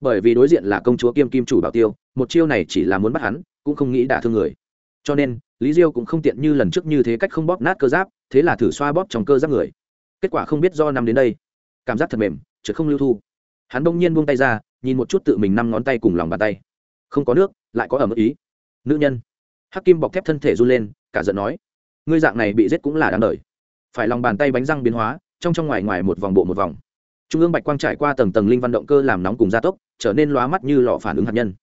Bởi vì đối diện là công chúa kiêm kim chủ bảo tiêu, một chiêu này chỉ là muốn bắt hắn, cũng không nghĩ đả thương người. Cho nên lý diêu cũng không tiện như lần trước như thế cách không bóp nát cơ giáp, thế là thử xoa bóp trong cơ giáp người. Kết quả không biết do nằm đến đây, cảm giác thật mềm chứ không lưu thu. Hắn bỗng nhiên buông tay ra, nhìn một chút tự mình năm ngón tay cùng lòng bàn tay. Không có nước, lại có ẩm ức ý. Nữ nhân. Hắc kim bọc thép thân thể run lên, cả giận nói, ngươi dạng này bị giết cũng là đáng đời. Phải lòng bàn tay bánh răng biến hóa, trong trong ngoài ngoài một vòng bộ một vòng. Trung ương bạch quang trải qua tầng tầng linh văn động cơ làm nóng cùng gia tốc, trở nên lóa mắt như lọ phản ứng hạt nhân.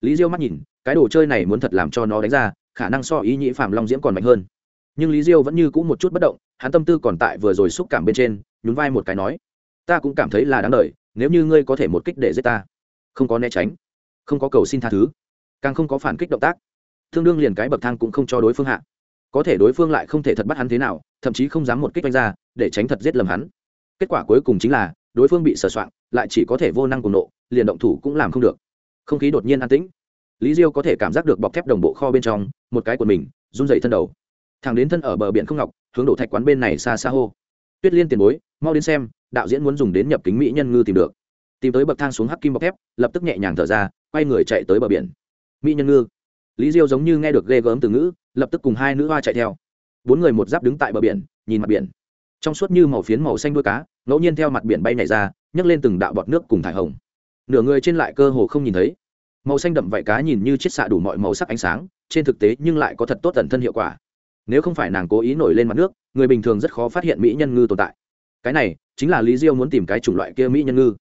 Lý diêu mắt nhìn, cái đồ chơi này muốn thật làm cho nó đánh ra khả năng so ý nhĩ phạm long diễm còn mạnh hơn. Nhưng lý diêu vẫn như cũ một chút bất động, hắn tâm tư còn tại vừa rồi xúc cảm bên trên, nhún vai một cái nói, ta cũng cảm thấy là đáng đời, nếu như ngươi có thể một kích để giết ta, không có né tránh, không có cầu xin tha thứ, càng không có phản kích động tác, tương đương liền cái bậc thang cũng không cho đối phương hạ. Có thể đối phương lại không thể thật bắt hắn thế nào, thậm chí không dám một kích đánh ra, để tránh thật giết lầm hắn. Kết quả cuối cùng chính là, đối phương bị sờ soạn lại chỉ có thể vô năng cùng nộ, liền động thủ cũng làm không được. Không khí đột nhiên an tĩnh lý diêu có thể cảm giác được bọc thép đồng bộ kho bên trong, một cái của mình, run dậy thân đầu. Thằng đến thân ở bờ biển không ngọc, hướng đổ thạch quán bên này xa xa hô. Tuyết liên tiền bối, mau đến xem, đạo diễn muốn dùng đến nhập kính mỹ nhân ngư tìm được. Tìm tới bậc thang xuống hắc kim bọc thép, lập tức nhẹ nhàng thở ra, quay người chạy tới bờ biển. Mỹ nhân ngư. Lý diêu giống như nghe được ghê gớm từ ngữ, lập tức cùng hai nữ hoa chạy theo. Bốn người một giáp đứng tại bờ biển, nhìn mặt biển. Trong suốt như màu phiến màu xanh đuôi cá, ngẫu nhiên theo mặt biển bay này ra, nhấc lên từng đạo bọt nước cùng thải hồng. Nửa người trên lại cơ hồ không nhìn thấy màu xanh đậm vảy cá nhìn như chiết xạ đủ mọi màu sắc ánh sáng, trên thực tế nhưng lại có thật tốt tần thân hiệu quả. Nếu không phải nàng cố ý nổi lên mặt nước, người bình thường rất khó phát hiện mỹ nhân ngư tồn tại. Cái này chính là lý diêu muốn tìm cái chủng loại kia mỹ nhân ngư.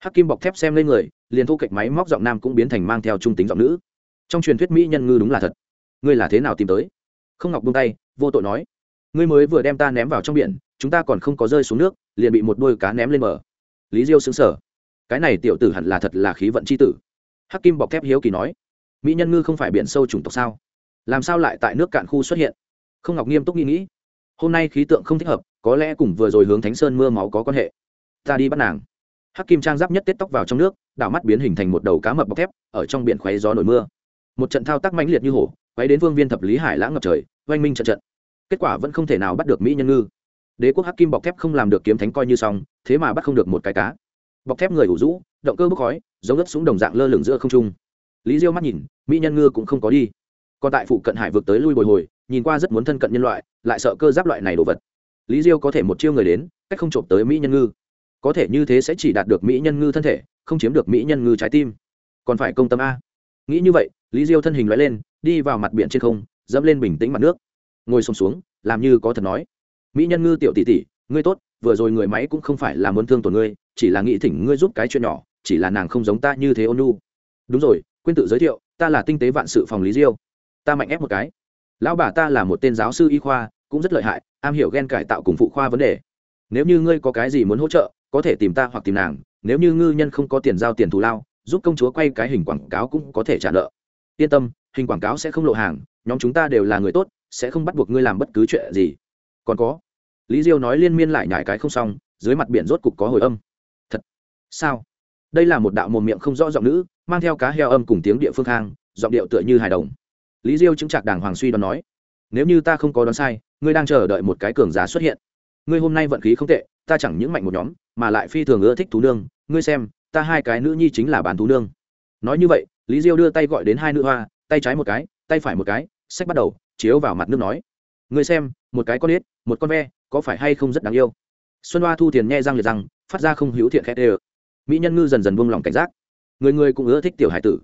Hắc kim bọc thép xem lên người, liền thu kịch máy móc giọng nam cũng biến thành mang theo trung tính giọng nữ. Trong truyền thuyết mỹ nhân ngư đúng là thật. Ngươi là thế nào tìm tới? Không ngọc buông tay, vô tội nói. Ngươi mới vừa đem ta ném vào trong biển, chúng ta còn không có rơi xuống nước, liền bị một đôi cá ném lên bờ. Lý diêu xứng sở cái này tiểu tử hẳn là thật là khí vận c h i tử hắc kim bọc thép hiếu kỳ nói, mỹ nhân ngư không phải biển sâu chủng tộc sao? Làm sao lại tại nước cạn khu xuất hiện? Không ngọc nghiêm túc nghĩ nghĩ, hôm nay khí tượng không thích hợp, có lẽ cùng vừa rồi hướng thánh sơn mưa máu có quan hệ. Ta đi bắt nàng. Hắc kim trang giáp nhất tết tóc vào trong nước, đảo mắt biến hình thành một đầu cá mập bọc thép, ở trong biển khoáy gió nổi mưa. Một trận thao tác mãnh liệt như hổ quay đến vương viên thập lý hải lãng ngập trời, oanh minh trận trận. Kết quả vẫn không thể nào bắt được mỹ nhân ngư. Đế quốc hắc kim bọc thép không làm được kiếm thánh coi như xong, thế mà bắt không được một cái cá. Bọc thép người ủ rũ động cơ bốc khói giống ướp súng đồng dạng lơ lửng giữa không trung. Lý diêu mắt nhìn mỹ nhân ngư cũng không có đi. Còn tại phụ cận hải vực tới lui bồi hồi nhìn qua rất muốn thân cận nhân loại lại sợ cơ giáp loại này đồ vật. Lý diêu có thể một chiêu người đến cách không trộm tới mỹ nhân ngư. Có thể như thế sẽ chỉ đạt được mỹ nhân ngư thân thể không chiếm được mỹ nhân ngư trái tim. Còn phải công tâm a. Nghĩ như vậy lý diêu thân hình loại lên đi vào mặt biển trên không dẫm lên bình tĩnh mặt nước. Ngồi sùng xuống, xuống làm như có thật nói. Mỹ nhân ngư tiểu tỷ tỷ ngươi tốt vừa rồi người máy cũng không phải là muốn thương tổn ngươi chỉ là nghĩ thỉnh ngươi giúp cái chuyện nhỏ chỉ là nàng không giống ta như thế ôn nhu. Đúng rồi, quên tự giới thiệu, ta là tinh tế vạn sự phòng lý diêu. Ta mạnh ép một cái. Lão bà ta là một tên giáo sư y khoa, cũng rất lợi hại, am hiểu gen cải tạo cùng phụ khoa vấn đề. Nếu như ngươi có cái gì muốn hỗ trợ, có thể tìm ta hoặc tìm nàng, nếu như ngư nhân không có tiền giao tiền thù lao, giúp công chúa quay cái hình quảng cáo cũng có thể trả nợ. Yên tâm, hình quảng cáo sẽ không lộ hàng, nhóm chúng ta đều là người tốt, sẽ không bắt buộc ngươi làm bất cứ chuyện gì. Còn có, lý diêu nói liên miên lại nhải cái không xong, dưới mặt biển rốt cục có hồi âm. Thật? Sao? đây là một đạo mồm miệng không rõ giọng nữ, mang theo cá heo âm cùng tiếng địa phương khang giọng điệu tựa như hài đồng. Lý diêu chứng chặt đàng hoàng suy đoán nói, nếu như ta không có đoán sai, ngươi đang chờ đợi một cái cường giá xuất hiện. Ngươi hôm nay vận khí không tệ, ta chẳng những mạnh một nhóm, mà lại phi thường ưa thích thú nương. Ngươi xem, ta hai cái nữ nhi chính là bán thú nương. Nói như vậy, lý diêu đưa tay gọi đến hai nữ hoa, tay trái một cái, tay phải một cái sách bắt đầu, chiếu vào mặt nước nói, ngươi xem, một cái con ếch, một con ve, có phải hay không rất đáng yêu? Xuân hoa thu tiền nghe răng liệt răng, phát ra không hữu thiện khét ê mỹ nhân ngư dần dần buông lỏng cảnh giác. Người người cũng ưa thích tiểu hải tử.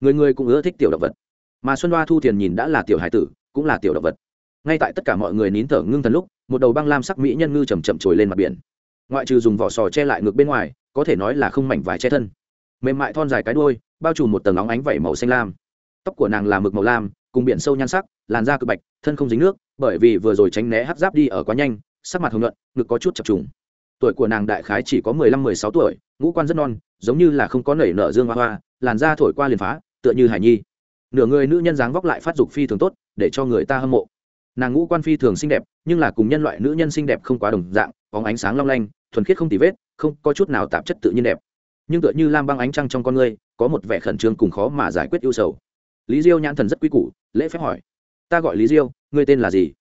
Người người cũng ưa thích tiểu động vật. Mà xuân hoa thu thiền nhìn đã là tiểu hải tử, cũng là tiểu động vật. Ngay tại tất cả mọi người nín thở ngưng thần lúc, một đầu băng lam sắc mỹ nhân ngư chầm chậm trồi lên mặt biển. Ngoại trừ dùng vỏ sò che lại ngược bên ngoài, có thể nói là không mảnh vải che thân. Mềm mại thon dài cái đôi bao trùm một tầng óng ánh vẩy màu xanh lam. Tóc của nàng là mực màu lam, cùng biển sâu nhan sắc, làn da cực bạch, thân không dính nước, bởi vì vừa rồi tránh né hấp giáp đi ở quá nhanh, sắc mặt hồng nhuận, ngực có chút chập trùng tuổi của nàng đại khái chỉ có mười lăm mười sáu tuổi ngũ quan rất non giống như là không có nảy nở dương hoa hoa làn da thổi qua liền phá tựa như hải nhi. Nửa người nữ nhân dáng vóc lại phát dục phi thường tốt để cho người ta hâm mộ. Nàng ngũ quan phi thường xinh đẹp nhưng là cùng nhân loại nữ nhân xinh đẹp không quá đồng dạng bóng ánh sáng long lanh thuần khiết không tì vết không có chút nào tạp chất tự nhiên đẹp. Nhưng tựa như lam băng ánh trăng trong con ngươi, có một vẻ khẩn trương cùng khó mà giải quyết yêu sầu. Lý diêu nhãn thần rất quý củ lễ phép hỏi. Ta gọi lý diêu ngươi tên là gì?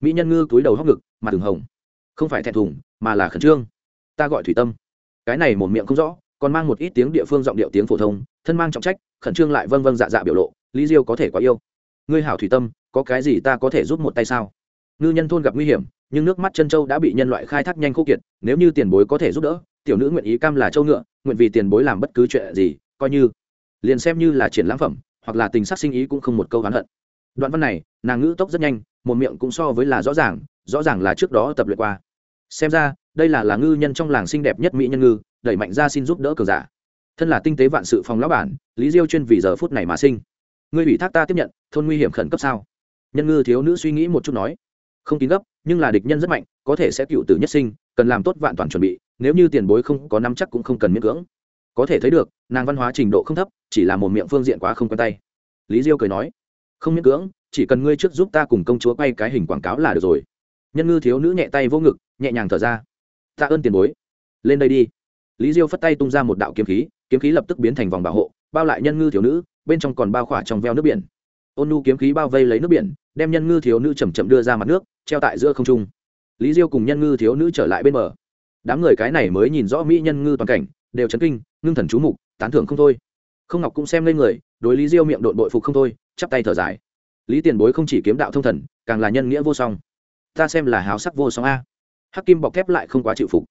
Mỹ nhân ngư túi đầu hốc ngực mặt từng hồng. Không phải thẹn thùng mà là khẩn trương. Ta gọi thủy tâm. Cái này một miệng không rõ, còn mang một ít tiếng địa phương giọng điệu tiếng phổ thông, thân mang trọng trách, khẩn trương lại vâng vâng dạ dạ biểu lộ, lý diêu có thể quá yêu. Ngươi hảo thủy tâm, có cái gì ta có thể giúp một tay sao? Ngư nhân thôn gặp nguy hiểm, nhưng nước mắt chân châu đã bị nhân loại khai thác nhanh khô kiệt, nếu như tiền bối có thể giúp đỡ, tiểu nữ nguyện ý cam là châu ngựa, nguyện vì tiền bối làm bất cứ chuyện gì, coi như. Liền xem như là triển lãm phẩm, hoặc là tình sắc sinh ý cũng không một câu hắn hận. Đoạn văn này, nàng ngữ tốc rất nhanh, một miệng cũng so với là rõ ràng rõ ràng là trước đó tập luyện qua xem ra, đây là là ngư nhân trong làng xinh đẹp nhất mỹ nhân ngư, đẩy mạnh ra xin giúp đỡ cường giả. Thân là tinh tế vạn sự phòng lão bản, lý diêu chuyên vì giờ phút này mà sinh. Ngươi ủy thác ta tiếp nhận, thôn nguy hiểm khẩn cấp sao? Nhân ngư thiếu nữ suy nghĩ một chút nói. Không kín gấp, nhưng là địch nhân rất mạnh, có thể sẽ cựu tử nhất sinh, cần làm tốt vạn toàn chuẩn bị, nếu như tiền bối không có nắm chắc cũng không cần miễn cưỡng. Có thể thấy được, nàng văn hóa trình độ không thấp, chỉ là một miệng phương diện quá không quen tay. Lý diêu cười nói. Không miễn cưỡng, chỉ cần ngươi trước giúp ta cùng công chúa quay cái hình quảng cáo là được rồi nhân ngư thiếu nữ nhẹ tay vô ngực, nhẹ nhàng thở ra. Tạ ơn tiền bối. Lên đây đi. Lý diêu phất tay tung ra một đạo kiếm khí kiếm khí lập tức biến thành vòng bảo hộ, bao lại nhân ngư thiếu nữ, bên trong còn bao khỏa trong veo nước biển. Ôn nu kiếm khí bao vây lấy nước biển, đem nhân ngư thiếu nữ chầm chậm đưa ra mặt nước, treo tại giữa không trung. Lý diêu cùng nhân ngư thiếu nữ trở lại bên bờ. Đám người cái này mới nhìn rõ mỹ nhân ngư toàn cảnh, đều chấn kinh, ngưng thần chú mục, tán thưởng không thôi. Không ngọc cũng xem lên người, đối lý diêu miệng đội bội phục không thôi, chắp tay thở dài. Lý tiền bối không chỉ kiếm đạo thông thần, càng là nhân nghĩa vô song ta xem là háo sắc vô song a. Hắc kim bọc thép lại không quá chịu phục.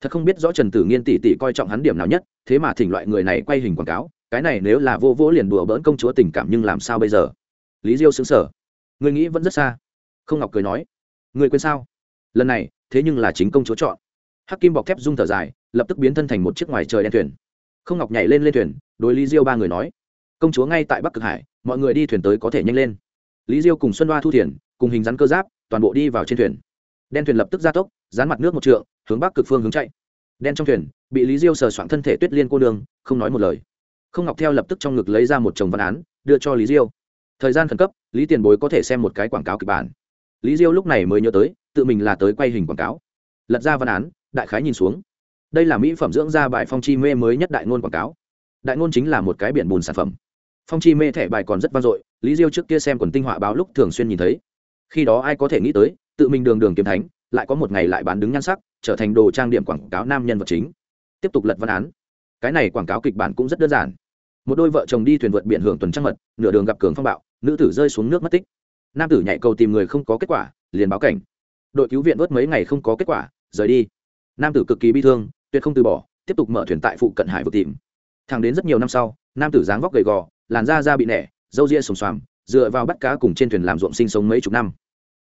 Thật không biết rõ trần tử nghiên tỷ tỷ coi trọng hắn điểm nào nhất, thế mà thỉnh loại người này quay hình quảng cáo, cái này nếu là vô vỗ liền đùa bỡn công chúa tình cảm nhưng làm sao bây giờ? Lý diêu xứng sở người nghĩ vẫn rất xa. Không ngọc cười nói. Người quên sao? Lần này, thế nhưng là chính công chúa chọn. Hắc kim bọc thép rung thở dài, lập tức biến thân thành một chiếc ngoài trời đen thuyền. Không ngọc nhảy lên lên thuyền, đối lý diêu ba người nói. Công chúa ngay tại bắc cực hải, mọi người đi thuyền tới có thể nhanh lên. Lý diêu cùng xuân đoa thu thiền cùng hình rắn cơ giáp toàn bộ đi vào trên thuyền. Đen thuyền lập tức ra tốc, dán mặt nước một trượng, hướng bắc cực phương hướng chạy. Đen trong thuyền, bị lý diêu sờ soạn thân thể tuyết liên cô đường không nói một lời. Không ngọc theo lập tức trong ngực lấy ra một chồng văn án, đưa cho lý diêu. Thời gian khẩn cấp, lý tiền bối có thể xem một cái quảng cáo kịch bản. Lý diêu lúc này mới nhớ tới, tự mình là tới quay hình quảng cáo. Lật ra văn án, đại khái nhìn xuống. Đây là mỹ phẩm dưỡng da bài phong chi mê mới nhất đại ngôn quảng cáo. Đại ngôn chính là một cái biển bùn sản phẩm. Phong chi mê thẻ bài còn rất vang dội, lý diêu trước kia xem quần tinh họa báo lúc thường xuyên nhìn thấy khi đó ai có thể nghĩ tới, tự mình đường đường kiếm thánh, lại có một ngày lại bán đứng nhan sắc, trở thành đồ trang điểm quảng cáo nam nhân vật chính. Tiếp tục lật văn án. Cái này quảng cáo kịch bản cũng rất đơn giản. Một đôi vợ chồng đi thuyền vượt biển hưởng tuần trăng mật, nửa đường gặp cường phong bạo, nữ tử rơi xuống nước mất tích. Nam tử nhảy cầu tìm người không có kết quả, liền báo cảnh. Đội cứu viện vớt mấy ngày không có kết quả, rời đi. Nam tử cực kỳ bi thương, tuyệt không từ bỏ, tiếp tục mở thuyền tại phụ cận hải vực tìm. Thằng đến rất nhiều năm sau, nam tử dáng vóc gầy gò, làn da da bị nẻ, râu ria sùng xoàm dựa vào bắt cá cùng trên thuyền làm ruộng sinh sống mấy chục năm.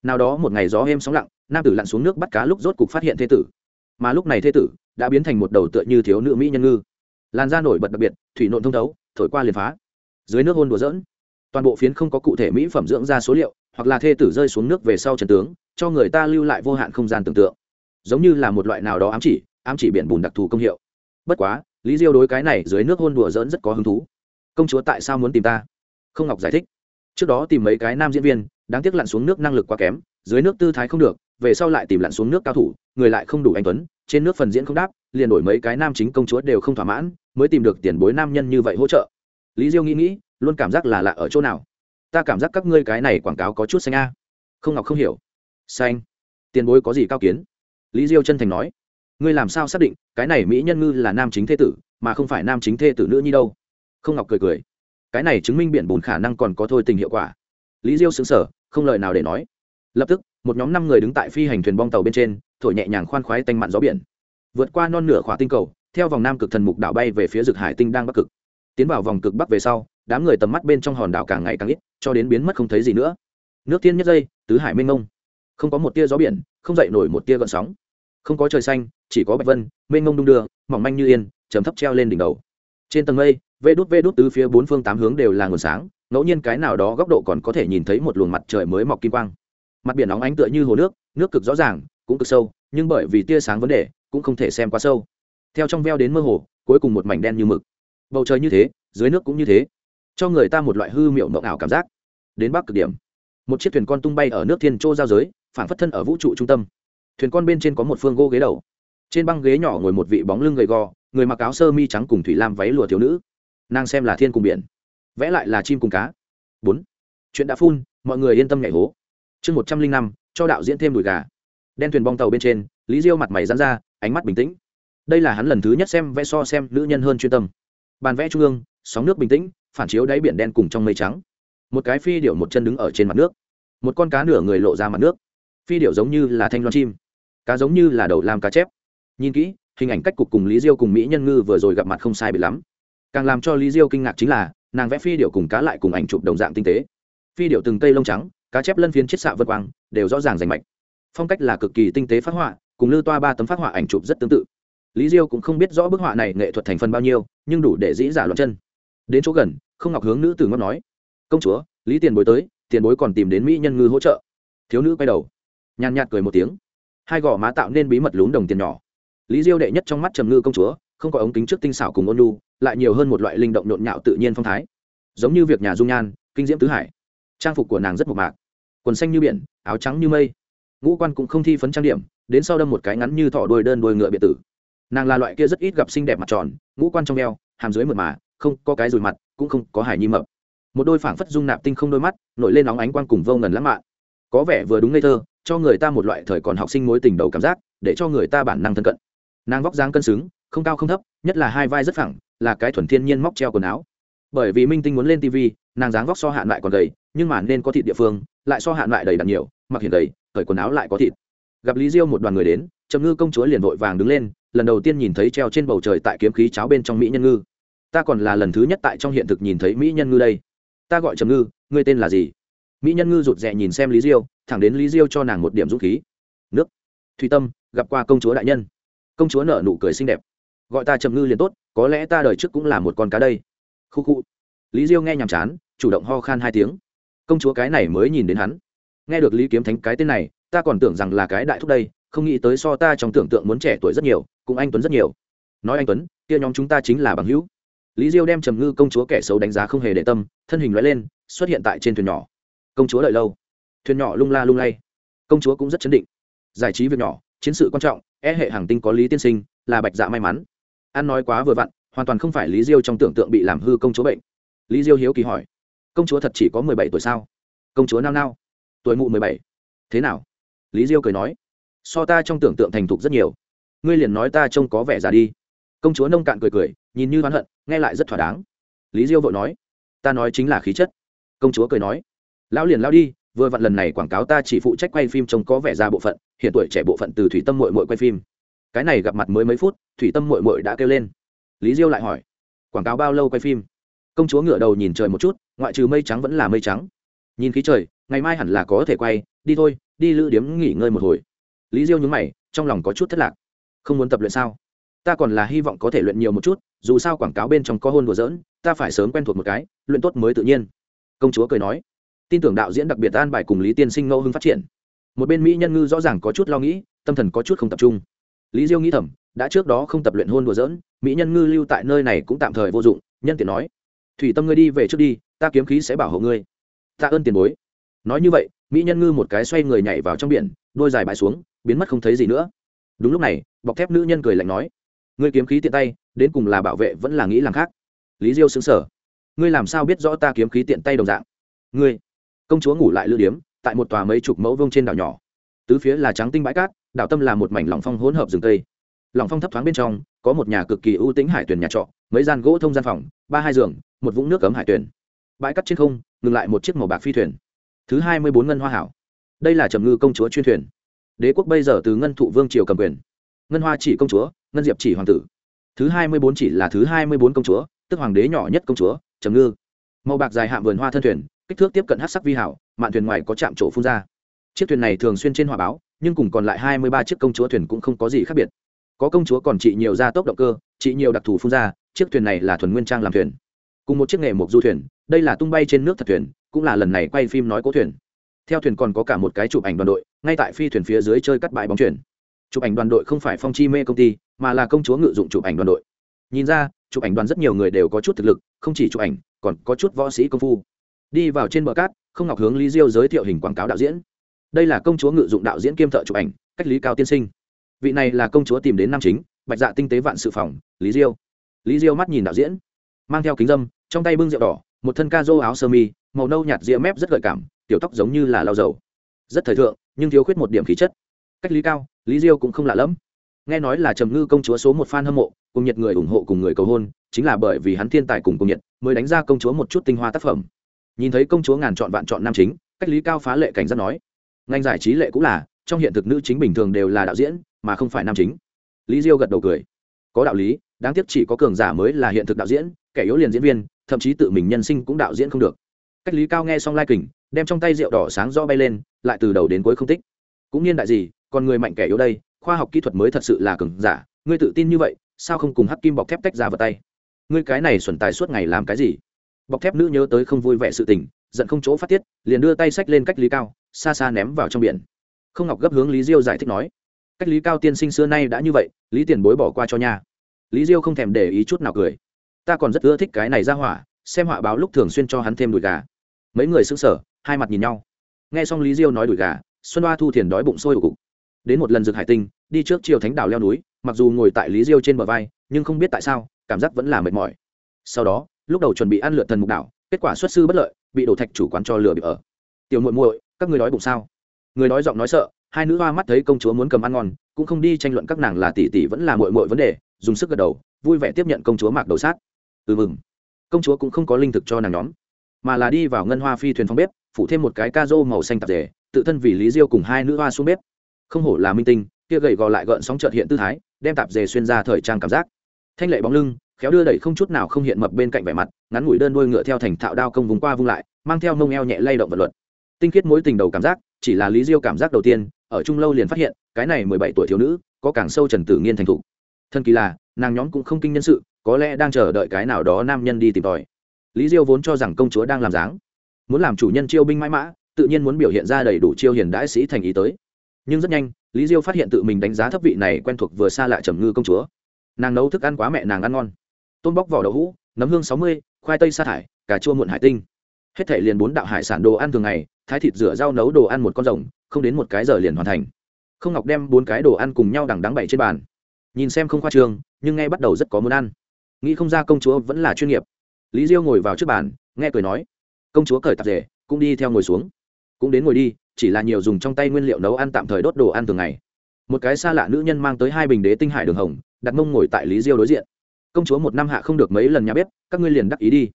Nào đó một ngày gió êm sóng lặng, nam tử lặn xuống nước bắt cá lúc rốt cục phát hiện thê tử. Mà lúc này thê tử đã biến thành một đầu tựa như thiếu nữ mỹ nhân ngư. Làn da nổi bật đặc biệt, thủy nộn thông thấu, thổi qua liền phá. Dưới nước hôn đùa dỡn toàn bộ phiến không có cụ thể mỹ phẩm dưỡng ra số liệu, hoặc là thê tử rơi xuống nước về sau trần tướng, cho người ta lưu lại vô hạn không gian tưởng tượng. Giống như là một loại nào đó ám chỉ ám chỉ biển bùn đặc thù công hiệu. Bất quá, lý diêu đối cái này dưới nước hôn đùa dỡn rất có hứng thú. Công chúa tại sao muốn tìm ta? Không ngọc giải thích trước đó tìm mấy cái nam diễn viên, đáng tiếc lặn xuống nước năng lực quá kém, dưới nước tư thái không được, về sau lại tìm lặn xuống nước cao thủ, người lại không đủ anh tuấn, trên nước phần diễn không đáp, liền đổi mấy cái nam chính công chúa đều không thỏa mãn, mới tìm được tiền bối nam nhân như vậy hỗ trợ. Lý diêu nghĩ nghĩ, luôn cảm giác là lạ ở chỗ nào? Ta cảm giác các ngươi cái này quảng cáo có chút xanh a. Không ngọc không hiểu. Xanh. Tiền bối có gì cao kiến? Lý diêu chân thành nói. Ngươi làm sao xác định, cái này mỹ nhân ngư là nam chính thế tử, mà không phải nam chính thế tử nữ nhi đâu? Không ngọc cười cười cái này chứng minh biển bùn khả năng còn có thôi tình hiệu quả. Lý diêu xứng sở không lời nào để nói. Lập tức, một nhóm năm người đứng tại phi hành thuyền bong tàu bên trên, thổi nhẹ nhàng khoan khoái tanh mặn gió biển. Vượt qua non nửa khỏa tinh cầu, theo vòng nam cực thần mục đảo bay về phía rực hải tinh đang bắc cực. Tiến vào vòng cực bắc về sau, đám người tầm mắt bên trong hòn đảo càng ngày càng ít, cho đến biến mất không thấy gì nữa. Nước tiên nhất dây, tứ hải mênh mông. Không có một tia gió biển, không dậy nổi một tia gợn sóng. Không có trời xanh, chỉ có bạch vân, mênh mông đung đưa, mỏng manh như yên chấm thấp treo lên đỉnh đầu trên tầng mây, vê đút vê đút từ phía bốn phương tám hướng đều là nguồn sáng, ngẫu nhiên cái nào đó góc độ còn có thể nhìn thấy một luồng mặt trời mới mọc kim quang. Mặt biển nóng ánh tựa như hồ nước nước cực rõ ràng, cũng cực sâu, nhưng bởi vì tia sáng vấn đề, cũng không thể xem quá sâu. Theo trong veo đến mơ hồ, cuối cùng một mảnh đen như mực. Bầu trời như thế, dưới nước cũng như thế. Cho người ta một loại hư miệu mộng ảo cảm giác. Đến bắc cực điểm. Một chiếc thuyền con tung bay ở nước thiên châu giao giới phản phất thân ở vũ trụ trung tâm. Thuyền con bên trên có một phương gỗ ghế đầu trên băng ghế nhỏ ngồi một vị bóng lưng gầy gò, người mặc áo sơ mi trắng cùng thủy lam váy lùa thiếu nữ. Nàng xem là thiên cùng biển, vẽ lại là chim cùng cá. Bốn. Chuyện đã phun, mọi người yên tâm nhảy hố. Chương một trăm linh năm, cho đạo diễn thêm đùi gà. Đen thuyền bong tàu bên trên, lý diêu mặt mày rán ra, ánh mắt bình tĩnh. Đây là hắn lần thứ nhất xem vẽ so xem nữ nhân hơn chuyên tâm. Bàn vẽ trung ương, sóng nước bình tĩnh, phản chiếu đáy biển đen cùng trong mây trắng. Một cái phi điệu một chân đứng ở trên mặt nước. Một con cá nửa người lộ ra mặt nước. Phi điệu giống như là thanh loan chim, cá giống như là đầu làm cá chép nhìn kỹ, hình ảnh cách cục cùng lý diêu cùng mỹ nhân ngư vừa rồi gặp mặt không sai bị lắm. Càng làm cho lý diêu kinh ngạc chính là, nàng vẽ phi điệu cùng cá lại cùng ảnh chụp đồng dạng tinh tế. Phi điệu từng cây lông trắng, cá chép lân phiên chiết xạ vân quang, đều rõ ràng rành mạch. Phong cách là cực kỳ tinh tế phát họa, cùng lư toa ba tấm phát họa ảnh chụp rất tương tự. Lý diêu cũng không biết rõ bức họa này nghệ thuật thành phần bao nhiêu, nhưng đủ để dĩ giả loạn chân. Đến chỗ gần, không ngọc hướng nữ tử ngót nói, công chúa, lý tiền bối tới, tiền bối còn tìm đến mỹ nhân ngư hỗ trợ. Thiếu nữ quay đầu, nhàn nhạt cười một tiếng. Hai gò má tạo nên bí mật lún đồng tiền nhỏ lý diêu đệ nhất trong mắt trầm ngư công chúa, không có ống kính trước tinh xảo cùng ôn lu lại nhiều hơn một loại linh động nhộn nhạo tự nhiên phong thái. Giống như việc nhà dung nhan, kinh diễm tứ hải. Trang phục của nàng rất mộc mạc, quần xanh như biển, áo trắng như mây. Ngũ quan cũng không thi phấn trang điểm, đến sau đâm một cái ngắn như thỏ đuôi đơn đuôi ngựa biệt tử. Nàng là loại kia rất ít gặp xinh đẹp mặt tròn, ngũ quan trong e o hàm dưới mượt mà, không có cái rùi mặt, cũng không có hải nhi mập. Một đôi phảng phất dung nạp tinh không đôi mắt, nổi lên nóng ánh quang cùng vô ngần lãng mạn. Có vẻ vừa đúng ngây thơ, cho người ta một loại thời còn học sinh mối tình đầu cảm giác, để cho người ta bản năng thân cận nàng vóc dáng cân xứng, không cao không thấp, nhất là hai vai rất phẳng, là cái thuần thiên nhiên móc treo quần áo. Bởi vì minh tinh muốn lên tv nàng dáng vóc so hạn lại còn gầy, nhưng mà nên có thịt địa phương, lại so hạn lại đầy đặn nhiều, mặc hiện đầy khởi quần áo lại có thịt. Gặp lý diêu một đoàn người đến, trầm ngư công chúa liền vội vàng đứng lên, lần đầu tiên nhìn thấy treo trên bầu trời tại kiếm khí cháo bên trong mỹ nhân ngư. Ta còn là lần thứ nhất tại trong hiện thực nhìn thấy mỹ nhân ngư đây. Ta gọi trầm ngư, ngươi tên là gì? Mỹ nhân ngư rụt rè nhìn xem lý diêu, thẳng đến lý diêu cho nàng một điểm dũng khí. Nước. Thủy tâm, gặp qua công chúa đại nhân công chúa nở nụ cười xinh đẹp. Gọi ta trầm ngư liền tốt, có lẽ ta đời trước cũng là một con cá đây. Khu khu. Lý diêu nghe nhàm chán, chủ động ho khan hai tiếng. Công chúa cái này mới nhìn đến hắn. Nghe được lý kiếm thánh cái tên này, ta còn tưởng rằng là cái đại thúc đây, không nghĩ tới so ta trong tưởng tượng muốn trẻ tuổi rất nhiều, cũng anh tuấn rất nhiều. Nói anh tuấn, kia nhóm chúng ta chính là bằng hữu. Lý diêu đem trầm ngư công chúa kẻ xấu đánh giá không hề để tâm, thân hình loại lên, xuất hiện tại trên thuyền nhỏ. Công chúa đợi lâu. Thuyền nhỏ lung la lung lay. Công chúa cũng rất chấn định. Giải trí việc nhỏ, chiến sự quan trọng e hệ hàng tinh có lý tiên sinh, là bạch dạ may mắn. Ăn nói quá vừa vặn, hoàn toàn không phải lý diêu trong tưởng tượng bị làm hư công chúa bệnh. Lý diêu hiếu kỳ hỏi, công chúa thật chỉ có mười bảy tuổi sao? Công chúa nao nao. Tuổi mụ mười bảy. Thế nào? Lý diêu cười nói, so ta trong tưởng tượng thành thục rất nhiều. Ngươi liền nói ta trông có vẻ già đi. Công chúa nông cạn cười cười, nhìn như oán hận, nghe lại rất thỏa đáng. Lý diêu vội nói, ta nói chính là khí chất. Công chúa cười nói, lão liền lao đi, vừa vặn lần này quảng cáo ta chỉ phụ trách quay phim trông có vẻ già bộ phận hiện tuổi trẻ bộ phận từ thủy tâm mội mội quay phim. Cái này gặp mặt mới mấy phút, thủy tâm mội mội đã kêu lên. Lý diêu lại hỏi, quảng cáo bao lâu quay phim? Công chúa ngựa đầu nhìn trời một chút, ngoại trừ mây trắng vẫn là mây trắng. Nhìn khí trời, ngày mai hẳn là có thể quay, đi thôi, đi lữ điếm nghỉ ngơi một hồi. Lý diêu nhúng mày, trong lòng có chút thất lạc. Không muốn tập luyện sao? Ta còn là hy vọng có thể luyện nhiều một chút, dù sao quảng cáo bên trong có hôn đùa dỡn ta phải sớm quen thuộc một cái, luyện tốt mới tự nhiên. Công chúa cười nói. Tin tưởng đạo diễn đặc biệt an bài cùng lý tiên sinh ngẫu hưng phát triển một bên mỹ nhân ngư rõ ràng có chút lo nghĩ, tâm thần có chút không tập trung. Lý diêu nghĩ thầm, đã trước đó không tập luyện hôn đùa dỡn mỹ nhân ngư lưu tại nơi này cũng tạm thời vô dụng, nhân tiện nói, thủy tâm ngươi đi về trước đi, ta kiếm khí sẽ bảo hộ ngươi. Ta ơn tiền bối. Nói như vậy, mỹ nhân ngư một cái xoay người nhảy vào trong biển, đôi dài bãi xuống, biến mất không thấy gì nữa. Đúng lúc này, bọc thép nữ nhân cười lạnh nói, ngươi kiếm khí tiện tay, đến cùng là bảo vệ vẫn là nghĩ làm khác. Lý diêu xứng sở ngươi làm sao biết rõ ta kiếm khí tiện tay đồng dạng? Ngươi, công chúa ngủ lại lưu điếm tại một tòa mấy chục mẫu vông trên đảo nhỏ. Tứ phía là trắng tinh bãi cát, đảo tâm là một mảnh lòng phong hỗn hợp rừng tây lòng phong thấp thoáng bên trong, có một nhà cực kỳ ưu tĩnh hải tuyển nhà trọ, mấy gian gỗ thông gian phòng, ba hai giường, một vũng nước cấm hải tuyển bãi cát trên không, ngừng lại một chiếc màu bạc phi thuyền. Thứ hai mươi bốn ngân hoa hảo. Đây là trầm ngư công chúa chuyên thuyền. Đế quốc bây giờ từ ngân thụ vương triều cầm quyền. Ngân hoa chỉ công chúa, ngân diệp chỉ hoàng tử. Thứ hai mươi bốn chỉ là thứ hai mươi bốn công chúa, tức hoàng đế nhỏ nhất công chúa, trầm ngư. Màu bạc dài hạm vườn hoa thân thuyền, kích thước tiếp cận hát sắc vi hảo mạn thuyền ngoài có chạm trổ phun ra. Chiếc thuyền này thường xuyên trên hòa báo, nhưng cùng còn lại hai mươi ba chiếc công chúa thuyền cũng không có gì khác biệt. Có công chúa còn trị nhiều gia tốc động cơ, trị nhiều đặc thù phun ra, chiếc thuyền này là thuần nguyên trang làm thuyền. Cùng một chiếc nghề mộc du thuyền, đây là tung bay trên nước thật thuyền, cũng là lần này quay phim nói cố thuyền. Theo thuyền còn có cả một cái chụp ảnh đoàn đội, ngay tại phi thuyền phía dưới chơi cắt bãi bóng chuyển chụp ảnh đoàn đội không phải phong chi mê công ty, mà là công chúa ngự dụng chụp ảnh đoàn đội. Nhìn ra, chụp ảnh đoàn rất nhiều người đều có chút thực lực, không chỉ chụp ảnh, còn có chút võ sĩ công phu. Đi vào trên bờ cát không ngọc hướng lý diêu giới thiệu hình quảng cáo đạo diễn đây là công chúa ngự dụng đạo diễn kiêm thợ chụp ảnh cách lý cao tiên sinh vị này là công chúa tìm đến nam chính bạch dạ tinh tế vạn sự phòng lý diêu lý diêu mắt nhìn đạo diễn mang theo kính dâm trong tay bưng rượu đỏ một thân ca dô áo sơ mi màu nâu nhạt ria mép rất gợi cảm tiểu tóc giống như là lau dầu rất thời thượng nhưng thiếu khuyết một điểm khí chất cách lý cao lý diêu cũng không lạ lẫm nghe nói là trầm ngư công chúa số một fan hâm mộ cùng nhiệt người ủng hộ cùng người cầu hôn chính là bởi vì hắn thiên tài cùng cùng nhiệt mới đánh ra công chúa một chút tinh hoa tác phẩm nhìn thấy công chúa ngàn chọn vạn chọn nam chính, cách lý cao phá lệ cảnh giác nói. Ngành giải trí lệ cũng là, trong hiện thực nữ chính bình thường đều là đạo diễn, mà không phải nam chính. Lý diêu gật đầu cười. Có đạo lý, đáng tiếc chỉ có cường giả mới là hiện thực đạo diễn, kẻ yếu liền diễn viên, thậm chí tự mình nhân sinh cũng đạo diễn không được. Cách lý cao nghe xong lai kình, đem trong tay rượu đỏ sáng do bay lên, lại từ đầu đến cuối không tích. Cũng niên đại gì, còn người mạnh kẻ yếu đây, khoa học kỹ thuật mới thật sự là cường giả, ngươi tự tin như vậy, sao không cùng hắc kim bọc thép tách ra vào tay? Ngươi cái này xuẩn tài suốt ngày làm cái gì? bọc thép nữ nhớ tới không vui vẻ sự tình, giận không chỗ phát tiết, liền đưa tay sách lên cách lý cao, xa xa ném vào trong biển. Không ngọc gấp hướng lý diêu giải thích nói, cách lý cao tiên sinh xưa nay đã như vậy, lý tiền bối bỏ qua cho nhà lý diêu không thèm để ý chút nào cười. Ta còn rất ưa thích cái này ra hỏa, xem họa báo lúc thường xuyên cho hắn thêm đùi gà. Mấy người xứng sở hai mặt nhìn nhau. Nghe xong lý diêu nói đùi gà, xuân hoa thu thiền đói bụng sôi ổ cục đến một lần rực hải tinh, đi trước chiều thánh đảo leo núi, mặc dù ngồi tại lý diêu trên bờ vai, nhưng không biết tại sao, cảm giác vẫn là mệt mỏi. Sau đó lúc đầu chuẩn bị ăn lượt thần mục đảo, kết quả xuất sư bất lợi, bị đổ thạch chủ quán cho lừa bị ở. Tiểu muội muội, các người nói bụng sao? Người nói giọng nói sợ, hai nữ hoa mắt thấy công chúa muốn cầm ăn ngon, cũng không đi tranh luận các nàng là tỷ tỷ vẫn là muội muội vấn đề, dùng sức gật đầu, vui vẻ tiếp nhận công chúa mặc đầu sát. Ừ mừng. Công chúa cũng không có linh thực cho nàng nhóm, mà là đi vào ngân hoa phi thuyền phong bếp, phủ thêm một cái ca rô màu xanh tạp dề, tự thân vì lý diêu cùng hai nữ hoa xuống bếp. Không hổ là minh tinh, kia gầy gò lại gợn sóng trợt hiện tư thái, đem tạp dề xuyên ra thời trang cảm giác. Thanh lệ bóng lưng khéo đưa đẩy không chút nào không hiện mập bên cạnh vẻ mặt, ngắn ngủi đơn đuôi ngựa theo thành thạo đao công vùng qua vung lại, mang theo mông eo nhẹ lay động vật luật. Tinh khiết mối tình đầu cảm giác, chỉ là lý diêu cảm giác đầu tiên, ở trung lâu liền phát hiện, cái này mười bảy tuổi thiếu nữ, có càng sâu trần tử nghiên thành thục. Thân kỳ là, nàng nhóm cũng không kinh nhân sự, có lẽ đang chờ đợi cái nào đó nam nhân đi tìm tòi. Lý diêu vốn cho rằng công chúa đang làm dáng, muốn làm chủ nhân chiêu binh mãi mã, tự nhiên muốn biểu hiện ra đầy đủ chiêu hiền đãi sĩ thành ý tới. Nhưng rất nhanh, lý diêu phát hiện tự mình đánh giá thấp vị này quen thuộc vừa xa lạ trầm ngư công chúa. Nàng nấu thức ăn quá mẹ nàng ăn ngon tôm bóc vỏ đậu hũ, nấm hương sáu mươi, khoai tây sa thải, cà chua muộn hải tinh. Hết thể liền bốn đạo hải sản đồ ăn thường ngày, thái thịt rửa rau nấu đồ ăn một con rồng, không đến một cái giờ liền hoàn thành. Không ngọc đem bốn cái đồ ăn cùng nhau đằng đáng bậy trên bàn. Nhìn xem không khoa trương, nhưng nghe bắt đầu rất có muốn ăn. Nghĩ không ra công chúa vẫn là chuyên nghiệp. Lý diêu ngồi vào trước bàn, nghe cười nói, công chúa cởi tạp rể cũng đi theo ngồi xuống. Cũng đến ngồi đi, chỉ là nhiều dùng trong tay nguyên liệu nấu ăn tạm thời đốt đồ ăn thường ngày. Một cái xa lạ nữ nhân mang tới hai bình đế tinh hải đường hồng, đặt mông ngồi tại lý diêu đối diện công chúa một năm hạ không được mấy lần nhà bếp, các ngươi liền đắc ý đi.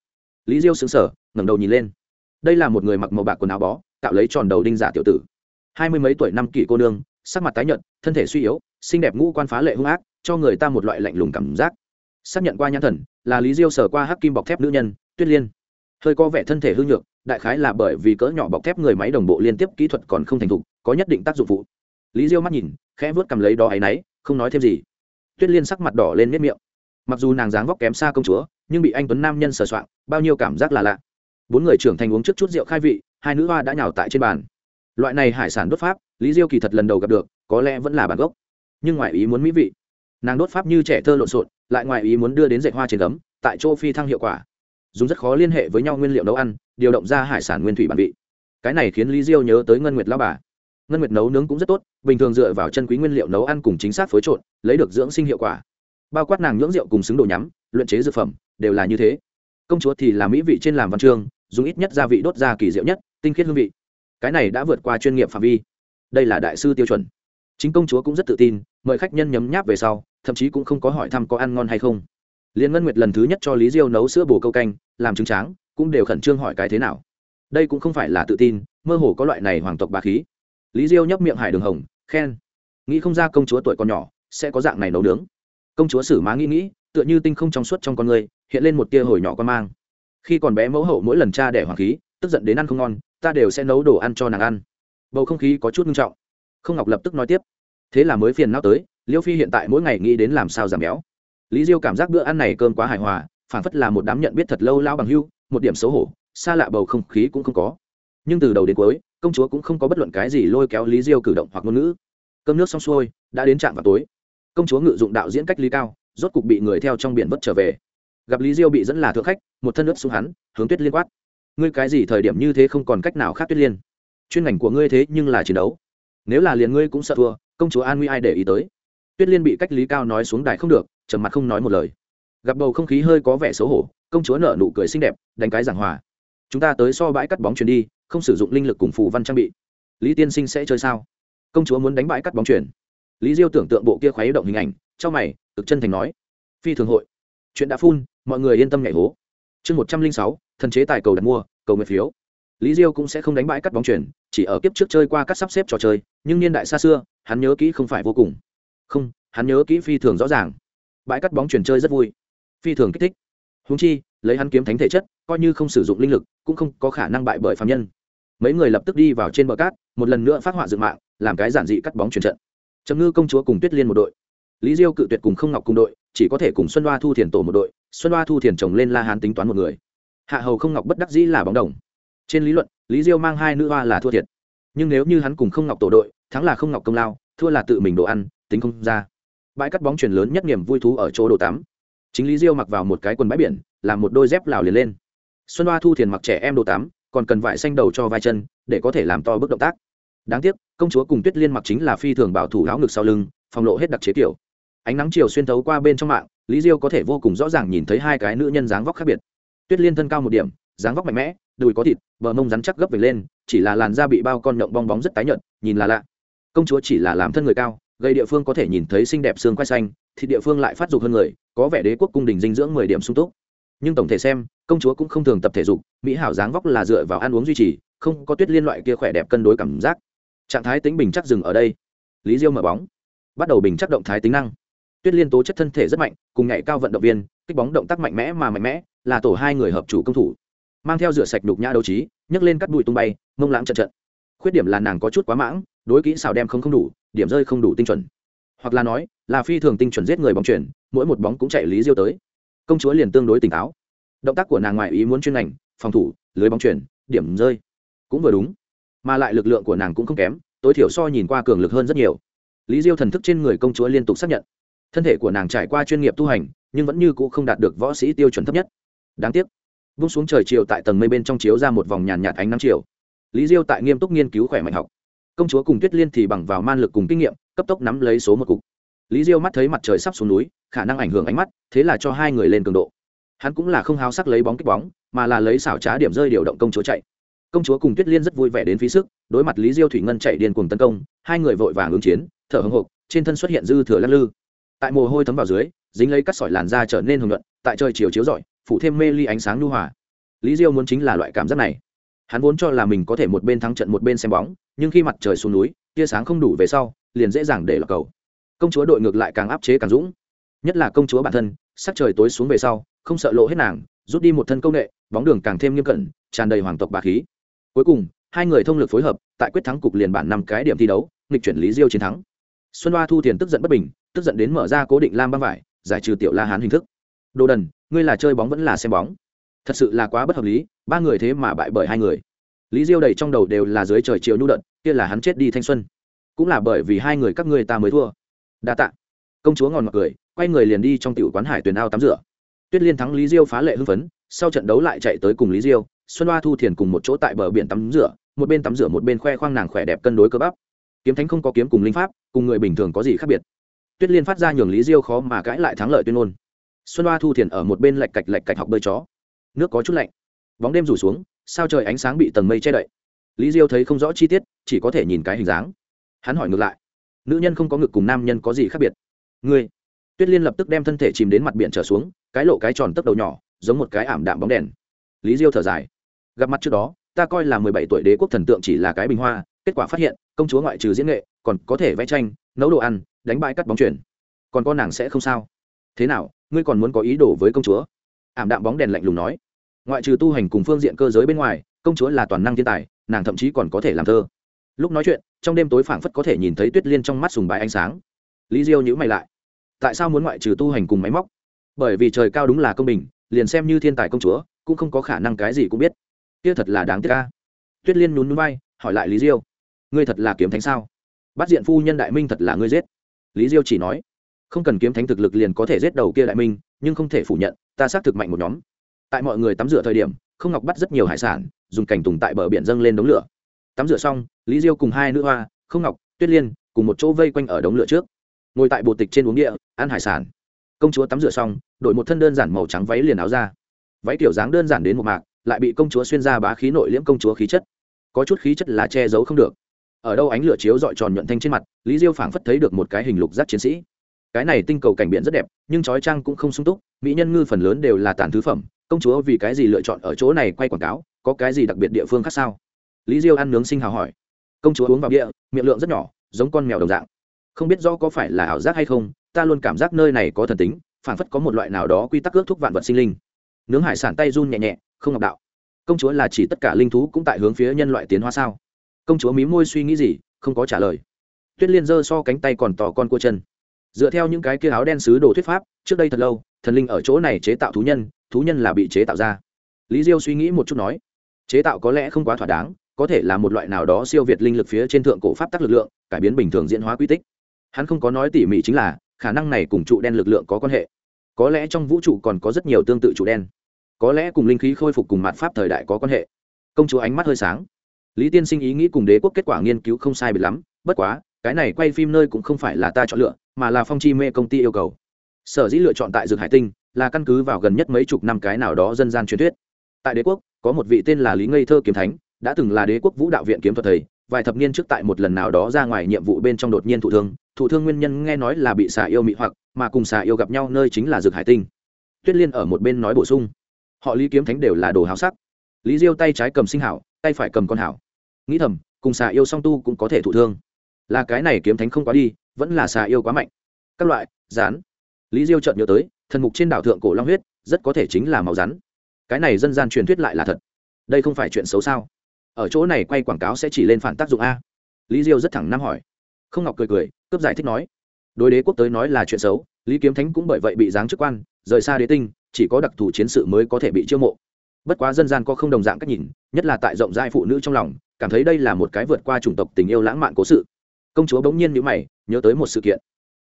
Lý diêu xứng sở ngẩng đầu nhìn lên. Đây là một người mặc màu bạc quần áo bó tạo lấy tròn đầu đinh giả tiểu tử. Hai mươi mấy tuổi năm kỷ cô nương, sắc mặt tái nhợt, thân thể suy yếu, xinh đẹp ngũ quan phá lệ hung ác, cho người ta một loại lạnh lùng cảm giác. Xác nhận qua nhãn thần, là lý diêu sở qua hắc kim bọc thép nữ nhân, tuyết liên. Hơi có vẻ thân thể hư nhược, đại khái là bởi vì cỡ nhỏ bọc thép người máy đồng bộ liên tiếp kỹ thuật còn không thành thục, có nhất định tác dụng phụ. Lý diêu mắt nhìn, khẽ vớt cầm lấy đó áy náy không nói thêm gì. Tuyết liên sắc mặt đỏ lên miết miệng mặc dù nàng dáng vóc kém xa công chúa, nhưng bị anh tuấn nam nhân sờ soạng, bao nhiêu cảm giác là lạ. Bốn người trưởng thành uống trước chút rượu khai vị, hai nữ hoa đã nhào tại trên bàn. Loại này hải sản đốt pháp, lý diêu kỳ thật lần đầu gặp được, có lẽ vẫn là bản gốc. Nhưng ngoại ý muốn mỹ vị, nàng đốt pháp như trẻ thơ lộn xộn, lại ngoại ý muốn đưa đến dạy hoa trên gấm, tại chỗ phi thăng hiệu quả. Dùng rất khó liên hệ với nhau nguyên liệu nấu ăn, điều động ra hải sản nguyên thủy bản vị. Cái này khiến lý diêu nhớ tới ngân nguyệt lao bà. Ngân nguyệt nấu nướng cũng rất tốt, bình thường dựa vào chân quý nguyên liệu nấu ăn cùng chính xác phối trộn, lấy được dưỡng sinh hiệu quả bao quát nàng nhưỡng rượu cùng xứng đồ nhắm, luyện chế dược phẩm, đều là như thế. Công chúa thì là mỹ vị trên làm văn chương, dùng ít nhất gia vị đốt ra kỳ diệu nhất, tinh khiết hương vị. Cái này đã vượt qua chuyên nghiệp phạm vi. Đây là đại sư tiêu chuẩn. Chính công chúa cũng rất tự tin, mời khách nhân nhấm nháp về sau, thậm chí cũng không có hỏi thăm có ăn ngon hay không. Liên ngân nguyệt lần thứ nhất cho lý diêu nấu sữa bồ câu canh, làm trứng tráng, cũng đều khẩn trương hỏi cái thế nào. Đây cũng không phải là tự tin, mơ hồ có loại này hoàng tộc bà khí. Lý diêu nhấp miệng hải đường hồng, khen. Nghĩ không ra công chúa tuổi còn nhỏ, sẽ có dạng này nấu nướng công chúa sử má nghĩ nghĩ, tựa như tinh không trong suốt trong con người, hiện lên một tia hồi nhỏ con mang. Khi còn bé mẫu hậu mỗi lần cha đẻ hoàng khí, tức giận đến ăn không ngon, ta đều sẽ nấu đồ ăn cho nàng ăn. Bầu không khí có chút nghiêm trọng. Không ngọc lập tức nói tiếp, thế là mới phiền não tới, liêu phi hiện tại mỗi ngày nghĩ đến làm sao giảm béo. Lý diêu cảm giác bữa ăn này cơm quá hài hòa phản phất là một đám nhận biết thật lâu lao bằng hưu, một điểm xấu hổ, xa lạ bầu không khí cũng không có. Nhưng từ đầu đến cuối, công chúa cũng không có bất luận cái gì lôi kéo lý diêu cử động hoặc ngôn ngữ. Cơm nước xong xuôi, đã đến trạm vào tối công chúa ngự dụng đạo diễn cách lý cao, rốt cục bị người theo trong biển vất trở về. Gặp lý diêu bị dẫn là thượng khách, một thân ướt xuống hắn, hướng tuyết liên quát. Ngươi cái gì thời điểm như thế không còn cách nào khác tuyết liên? Chuyên ngành của ngươi thế nhưng là chiến đấu. Nếu là liền ngươi cũng sợ thua, công chúa an nguy ai để ý tới? Tuyết liên bị cách lý cao nói xuống đài không được, trầm mặt không nói một lời. Gặp bầu không khí hơi có vẻ xấu hổ, công chúa nở nụ cười xinh đẹp, đánh cái giảng hòa. Chúng ta tới so bãi cắt bóng chuyển đi, không sử dụng linh lực cùng phù văn trang bị. Lý tiên sinh sẽ chơi sao? Công chúa muốn đánh bãi cắt bóng chuyển lý diêu tưởng tượng bộ kia khoái động hình ảnh, trong mày, cực chân thành nói, phi thường hội. Chuyện đã phun, mọi người yên tâm nhảy hố. Chương một trăm linh sáu, thần chế tài cầu đặt mua, cầu nguyện phiếu. Lý diêu cũng sẽ không đánh bãi cắt bóng chuyển chỉ ở kiếp trước chơi qua các sắp xếp trò chơi, nhưng niên đại xa xưa, hắn nhớ kỹ không phải vô cùng. Không, hắn nhớ kỹ phi thường rõ ràng. Bãi cắt bóng chuyển chơi rất vui. Phi thường kích thích. Húng chi, lấy hắn kiếm thánh thể chất, coi như không sử dụng linh lực, cũng không có khả năng bại bởi phạm nhân. Mấy người lập tức đi vào trên bờ cát, một lần nữa phát họa dựng mạng, làm cái giản dị cắt bóng chuyển trận trầm ngư công chúa cùng tuyết liên một đội. Lý diêu cự tuyệt cùng không ngọc cùng đội, chỉ có thể cùng xuân đoa thu thiền tổ một đội, xuân đoa thu thiền chồng lên la hán tính toán một người. Hạ hầu không ngọc bất đắc dĩ là bóng đồng. Trên lý luận, lý diêu mang hai nữ hoa là thua thiệt. Nhưng nếu như hắn cùng không ngọc tổ đội, thắng là không ngọc công lao, thua là tự mình đồ ăn, tính không ra. Bãi cắt bóng chuyển lớn nhất niềm vui thú ở chỗ đồ tắm. Chính lý diêu mặc vào một cái quần bãi biển, làm một đôi dép lào liền lên. Xuân hoa thu thiền mặc trẻ em đồ tắm, còn cần vải xanh đầu cho vai chân, để có thể làm to bước động tác đáng tiếc, công chúa cùng tuyết liên mặc chính là phi thường bảo thủ áo ngực sau lưng phòng lộ hết đặc chế kiểu. Ánh nắng chiều xuyên thấu qua bên trong mạng, lý diêu có thể vô cùng rõ ràng nhìn thấy hai cái nữ nhân dáng vóc khác biệt. Tuyết liên thân cao một điểm, dáng vóc mạnh mẽ, đùi có thịt, bờ mông rắn chắc gấp về lên, chỉ là làn da bị bao con nhộng bong bóng rất tái nhợt, nhìn là lạ. Công chúa chỉ là làm thân người cao, gây địa phương có thể nhìn thấy xinh đẹp xương quai xanh thì địa phương lại phát dục hơn người, có vẻ đế quốc cung đình dinh dưỡng mười điểm sung túc. Nhưng tổng thể xem, công chúa cũng không thường tập thể dục, mỹ hảo dáng vóc là dựa vào ăn uống duy trì, không có tuyết liên loại kia khỏe đẹp cân đối cảm giác trạng thái tính bình chắc dừng ở đây. Lý diêu mở bóng. Bắt đầu bình chắc động thái tính năng. Tuyết liên tố chất thân thể rất mạnh, cùng nhảy cao vận động viên, kích bóng động tác mạnh mẽ mà mạnh mẽ, là tổ hai người hợp chủ công thủ. Mang theo rửa sạch đục nhã đấu trí, nhấc lên cắt bụi tung bay, mông lãng trận trận. Khuyết điểm là nàng có chút quá mãng, đối kỹ xào đem không không đủ, điểm rơi không đủ tinh chuẩn. Hoặc là nói, là phi thường tinh chuẩn giết người bóng chuyển, mỗi một bóng cũng chạy lý diêu tới. Công chúa liền tương đối tỉnh táo. Động tác của nàng ngoại ý muốn chuyên ngành, phòng thủ, lưới bóng chuyển, điểm rơi. Cũng vừa đúng mà lại lực lượng của nàng cũng không kém, tối thiểu so nhìn qua cường lực hơn rất nhiều. Lý diêu thần thức trên người công chúa liên tục xác nhận. Thân thể của nàng trải qua chuyên nghiệp tu hành, nhưng vẫn như c ũ không đạt được võ sĩ tiêu chuẩn thấp nhất. Đáng tiếc, vung xuống trời chiều tại tầng mây bên trong chiếu ra một vòng nhàn nhạt ánh nắng chiều. Lý diêu tại nghiêm túc nghiên cứu khỏe mạnh học. Công chúa cùng tuyết liên thì bằng vào man lực cùng kinh nghiệm, cấp tốc nắm lấy số một cục. Lý diêu mắt thấy mặt trời sắp xuống núi, khả năng ảnh hưởng ánh mắt, thế là cho hai người lên cường độ. Hắn cũng là không háo sắc lấy bóng kích bóng, mà là lấy xảo trá điểm rơi điều động công chúa chạy công chúa cùng tuyết liên rất vui vẻ đến phí sức, đối mặt lý diêu thủy ngân chạy điên cuồng tấn công, hai người vội vàng ứng chiến, thở hồng hộc trên thân xuất hiện dư thừa lắc lư. Tại mồ hôi thấm vào dưới, dính lấy cắt sỏi làn da trở nên hồng luận tại trời chiều chiếu rọi, phủ thêm mê ly ánh sáng lưu hòa. Lý diêu muốn chính là loại cảm giác này. Hắn vốn cho là mình có thể một bên thắng trận một bên xem bóng, nhưng khi mặt trời xuống núi, tia sáng không đủ về sau, liền dễ dàng để lọc cầu. Công chúa đội ngược lại càng áp chế càng dũng. Nhất là công chúa bản thân, sắc trời tối xuống về sau, không sợ lộ hết nàng, rút đi một thân công nghệ, bóng đường càng thêm nghiêm cẩn, tràn đầy hoàng tộc bà khí cuối cùng, hai người thông lực phối hợp, tại quyết thắng cục liền bản năm cái điểm thi đấu, nghịch chuyển lý diêu chiến thắng. Xuân hoa thu thiền tức giận bất bình, tức giận đến mở ra cố định lam băng vải, giải trừ tiểu la hán hình thức. Đồ đần, ngươi là chơi bóng vẫn là xem bóng. Thật sự là quá bất hợp lý, ba người thế mà bại bởi hai người. Lý diêu đầy trong đầu đều là dưới trời chiều nhu đợt, kia là hắn chết đi thanh xuân. Cũng là bởi vì hai người các ngươi ta mới thua. Đa tạ. Công chúa ngòn mặc cười, quay người liền đi trong tiểu quán hải Tuyền ao tắm rửa. Tuyết liên thắng lý diêu phá lệ hưng phấn, sau trận đấu lại chạy tới cùng lý diêu xuân hoa thu thiền cùng một chỗ tại bờ biển tắm rửa, một bên tắm rửa một bên khoe khoang nàng khỏe đẹp cân đối cơ bắp. Kiếm thánh không có kiếm cùng linh pháp, cùng người bình thường có gì khác biệt. Tuyết liên phát ra nhường lý diêu khó mà cãi lại thắng lợi tuyên ngôn. Xuân hoa thu thiền ở một bên lạch cạch lạch cạch học bơi chó. Nước có chút lạnh. Bóng đêm rủ xuống, sao trời ánh sáng bị tầng mây che đậy. Lý diêu thấy không rõ chi tiết, chỉ có thể nhìn cái hình dáng. Hắn hỏi ngược lại, nữ nhân không có ngực cùng nam nhân có gì khác biệt? Ngươi. Tuyết liên lập tức đem thân thể chìm đến mặt biển trở xuống, cái lộ cái tròn tấp đầu nhỏ, giống một cái ảm đạm bóng đèn. Lý diêu thở dài gặp mặt trước đó, ta coi là mười bảy tuổi đế quốc thần tượng chỉ là cái bình hoa, kết quả phát hiện, công chúa ngoại trừ diễn nghệ, còn có thể vẽ tranh, nấu đồ ăn, đánh bại cắt bóng chuyển còn con nàng sẽ không sao. Thế nào, ngươi còn muốn có ý đồ với công chúa? Ảm đạm bóng đèn lạnh lùng nói. Ngoại trừ tu hành cùng phương diện cơ giới bên ngoài, công chúa là toàn năng thiên tài, nàng thậm chí còn có thể làm thơ. Lúc nói chuyện, trong đêm tối phảng phất có thể nhìn thấy tuyết liên trong mắt sùng bài ánh sáng. Lý diêu nhữ mày lại. Tại sao muốn ngoại trừ tu hành cùng máy móc? Bởi vì trời cao đúng là công bình, liền xem như thiên tài công chúa, cũng không có khả năng cái gì cũng biết kia thật là đáng tiếc ca tuyết liên nhún núi bay hỏi lại lý diêu. Ngươi thật là kiếm thánh sao? Bắt diện phu nhân đại minh thật là ngươi giết. Lý diêu chỉ nói. Không cần kiếm thánh thực lực liền có thể giết đầu kia đại minh, nhưng không thể phủ nhận, ta xác thực mạnh một nhóm. Tại mọi người tắm rửa thời điểm, không ngọc bắt rất nhiều hải sản, dùng cảnh tùng tại bờ biển dâng lên đống lửa. Tắm rửa xong, lý diêu cùng hai nữ hoa, không ngọc, tuyết liên, cùng một chỗ vây quanh ở đống lửa trước. Ngồi tại bồ tịch trên uống địa, ăn hải sản. Công chúa tắm rửa xong, đổi một thân đơn giản màu trắng váy liền áo ra. Váy kiểu dáng đơn giản đến một mạc lại bị công chúa xuyên ra bá khí nội liễm công chúa khí chất. Có chút khí chất là che giấu không được. Ở đâu ánh lửa chiếu dọi tròn nhuận thanh trên mặt, lý diêu phảng phất thấy được một cái hình lục giác chiến sĩ. Cái này tinh cầu cảnh biển rất đẹp, nhưng trói trang cũng không sung túc, mỹ nhân ngư phần lớn đều là tàn thứ phẩm, công chúa vì cái gì lựa chọn ở chỗ này quay quảng cáo, có cái gì đặc biệt địa phương khác sao? Lý diêu ăn nướng sinh hào hỏi. Công chúa uống vào địa miệng lượng rất nhỏ, giống con mèo đồng dạng. Không biết rõ có phải là ảo giác hay không, ta luôn cảm giác nơi này có thần tính, phảng phất có một loại nào đó quy tắc ước thúc vạn vật sinh linh. Nướng hải sản tay run nhẹ nhẹ không ngọc đạo. Công chúa là chỉ tất cả linh thú cũng tại hướng phía nhân loại tiến hóa sao? Công chúa mí môi suy nghĩ gì, không có trả lời. Tuyết liên giơ so cánh tay còn tỏ con cua chân. Dựa theo những cái kia áo đen sứ đồ thuyết pháp, trước đây thật lâu, thần linh ở chỗ này chế tạo thú nhân thú nhân là bị chế tạo ra. Lý diêu suy nghĩ một chút nói, chế tạo có lẽ không quá thỏa đáng, có thể là một loại nào đó siêu việt linh lực phía trên thượng cổ pháp tắc lực lượng, cải biến bình thường diễn hóa quy tích. Hắn không có nói tỉ mỉ chính là, khả năng này cùng trụ đen lực lượng có quan hệ. Có lẽ trong vũ trụ còn có rất nhiều tương tự trụ đen có lẽ cùng linh khí khôi phục cùng mặt pháp thời đại có quan hệ. Công chúa ánh mắt hơi sáng. Lý tiên sinh ý nghĩ cùng đế quốc kết quả nghiên cứu không sai biệt lắm, bất quá, cái này quay phim nơi cũng không phải là ta chọn lựa, mà là phong chi mê công ty yêu cầu. Sở dĩ lựa chọn tại dược hải tinh, là căn cứ vào gần nhất mấy chục năm cái nào đó dân gian truyền thuyết. Tại đế quốc, có một vị tên là lý ngây thơ kiếm thánh, đã từng là đế quốc vũ đạo viện kiếm thuật thầy, vài thập niên trước tại một lần nào đó ra ngoài nhiệm vụ bên trong đột nhiên thụ thương. Thụ thương nguyên nhân nghe nói là bị xà yêu mị hoặc, mà cùng xà yêu gặp nhau nơi chính là dược hải tinh. Tuyết liên ở một bên nói bổ sung họ lý kiếm thánh đều là đồ háo sắc. Lý diêu tay trái cầm sinh hảo, tay phải cầm con hảo. Nghĩ thầm, cùng xà yêu song tu cũng có thể thụ thương. Là cái này kiếm thánh không quá đi, vẫn là xà yêu quá mạnh. Các loại rán lý diêu chợt nhớ tới, thần mục trên đảo thượng cổ long huyết, rất có thể chính là màu rắn. Cái này dân gian truyền thuyết lại là thật. Đây không phải chuyện xấu sao? Ở chỗ này quay quảng cáo sẽ chỉ lên phản tác dụng a. Lý diêu rất thẳng nam hỏi. Không ngọc cười cười, cướp giải thích nói. Đối đế quốc tới nói là chuyện xấu, lý kiếm thánh cũng bởi vậy bị giáng chức quan, rời xa đế tinh chỉ có đặc thù chiến sự mới có thể bị chiêu mộ. Bất quá dân gian có không đồng dạng cách nhìn, nhất là tại rộng rãi phụ nữ trong lòng, cảm thấy đây là một cái vượt qua chủng tộc tình yêu lãng mạn cố sự. Công chúa bỗng nhiên nhữ mày, nhớ tới một sự kiện.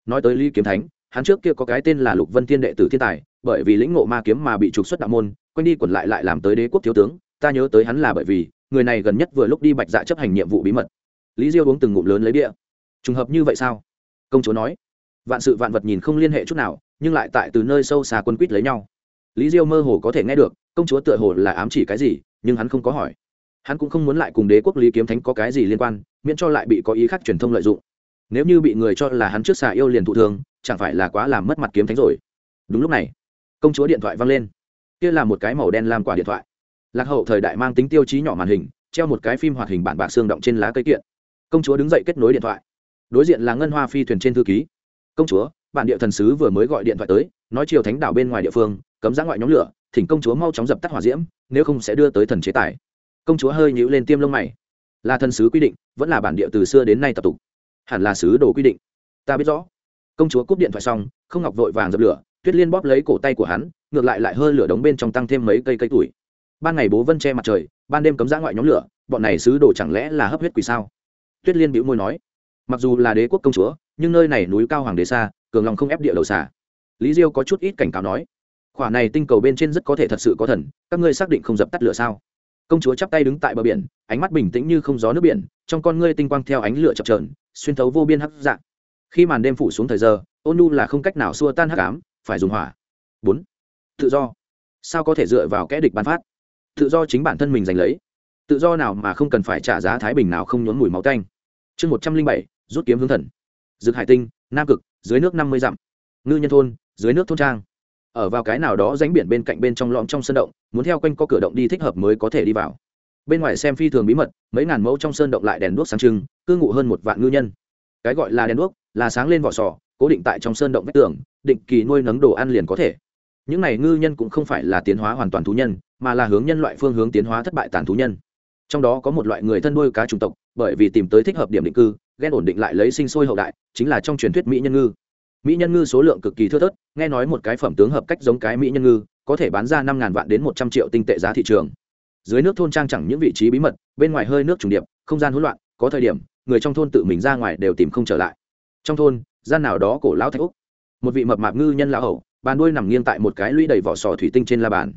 Nói tới Lý kiếm thánh, hắn trước kia có cái tên là lục vân thiên đệ tử thiên tài, bởi vì lĩnh ngộ ma kiếm mà bị trục xuất đạo môn quanh đi quẩn lại lại làm tới đế quốc thiếu tướng, ta nhớ tới hắn là bởi vì, người này gần nhất vừa lúc đi bạch dạ chấp hành nhiệm vụ bí mật. Lý diêu uống từng ngụm lớn lấy bia. Trùng hợp như vậy sao? Công chúa nói. Vạn sự vạn vật nhìn không liên hệ chút nào, nhưng lại tại từ nơi sâu xa quân quýt lấy nhau lý diêu mơ hồ có thể nghe được, công chúa tựa hồ là ám chỉ cái gì, nhưng hắn không có hỏi. Hắn cũng không muốn lại cùng đế quốc lý kiếm thánh có cái gì liên quan, miễn cho lại bị có ý khác truyền thông lợi dụng. Nếu như bị người cho là hắn trước xà yêu liền thụ thương, chẳng phải là quá làm mất mặt kiếm thánh rồi. Đúng lúc này, công chúa điện thoại văng lên. Kia là một cái màu đen làm quả điện thoại. Lạc hậu thời đại mang tính tiêu chí nhỏ màn hình, treo một cái phim hoạt hình bản bạc xương động trên lá cây kiện. Công chúa đứng dậy kết nối điện thoại. Đối diện là ngân hoa phi thuyền trên thư ký. Công chúa bản địa thần sứ vừa mới gọi điện thoại tới, nói chiều thánh đảo bên ngoài địa phương, cấm giã ngoại nhóm lửa, thỉnh công chúa mau chóng dập tắt hỏa diễm, nếu không sẽ đưa tới thần chế tài. Công chúa hơi nhíu lên tiêm lông mày. Là thần sứ quy định, vẫn là bản địa từ xưa đến nay tập tục. Hẳn là sứ đồ quy định. Ta biết rõ. Công chúa cúp điện thoại xong, không ngọc vội vàng dập lửa, tuyết liên bóp lấy cổ tay của hắn, ngược lại lại hơi lửa đống bên trong tăng thêm mấy cây cây tuổi. Ban ngày bố vân che mặt trời, ban đêm cấm giã ngoại nhóm lửa, bọn này sứ đồ chẳng lẽ là hấp huyết quỷ sao? Tuyết liên bĩu môi nói, mặc dù là đế quốc công chúa, nhưng nơi này núi cao hoàng đế xa cường lòng không ép địa đầu xà. Lý diêu có chút ít cảnh cáo nói, khỏa này tinh cầu bên trên rất có thể thật sự có thần, các ngươi xác định không dập tắt lửa sao? Công chúa chắp tay đứng tại bờ biển, ánh mắt bình tĩnh như không gió nước biển, trong con ngươi tinh quang theo ánh lửa chập trờn xuyên thấu vô biên hắc dạng. Khi màn đêm phủ xuống thời giờ, ôn nhu là không cách nào xua tan hắc ám, phải dùng hỏa. Bốn. Tự do. Sao có thể dựa vào kẽ địch ban phát? Tự do chính bản thân mình giành lấy. Tự do nào mà không cần phải trả giá thái bình nào không nhốn mùi máu canh chương một trăm linh bảy, rút kiếm hướng thần. Dược hải tinh, nam cực dưới nước năm mươi dặm. Ngư nhân thôn, dưới nước thôn trang. Ở vào cái nào đó rãnh biển bên cạnh bên trong lõm trong sơn động, muốn theo quanh có cửa động đi thích hợp mới có thể đi vào. Bên ngoài xem phi thường bí mật, mấy ngàn mẫu trong sơn động lại đèn đuốc sáng trưng, cư ngụ hơn một vạn ngư nhân. Cái gọi là đèn đuốc, là sáng lên vỏ sò, cố định tại trong sơn động vách tường, định kỳ nuôi nấng đồ ăn liền có thể. Những này ngư nhân cũng không phải là tiến hóa hoàn toàn thú nhân, mà là hướng nhân loại phương hướng tiến hóa thất bại tàn thú nhân. Trong đó có một loại người thân nuôi cá chủng tộc, bởi vì tìm tới thích hợp điểm định cư ghen ổn định lại lấy sinh sôi hậu đại, chính là trong truyền thuyết mỹ nhân ngư. Mỹ nhân ngư số lượng cực kỳ thưa thớt, nghe nói một cái phẩm tướng hợp cách giống cái mỹ nhân ngư, có thể bán ra năm ngàn vạn đến một trăm triệu tinh tệ giá thị trường. Dưới nước thôn trang chẳng những vị trí bí mật, bên ngoài hơi nước trùng điệp, không gian hỗn loạn, có thời điểm, người trong thôn tự mình ra ngoài đều tìm không trở lại. Trong thôn, gian nào đó cổ lão thạch úc. Một vị mập mạp ngư nhân lão hậu bàn đuôi nằm nghiêng tại một cái lũy đầy vỏ sò thủy tinh trên la bàn.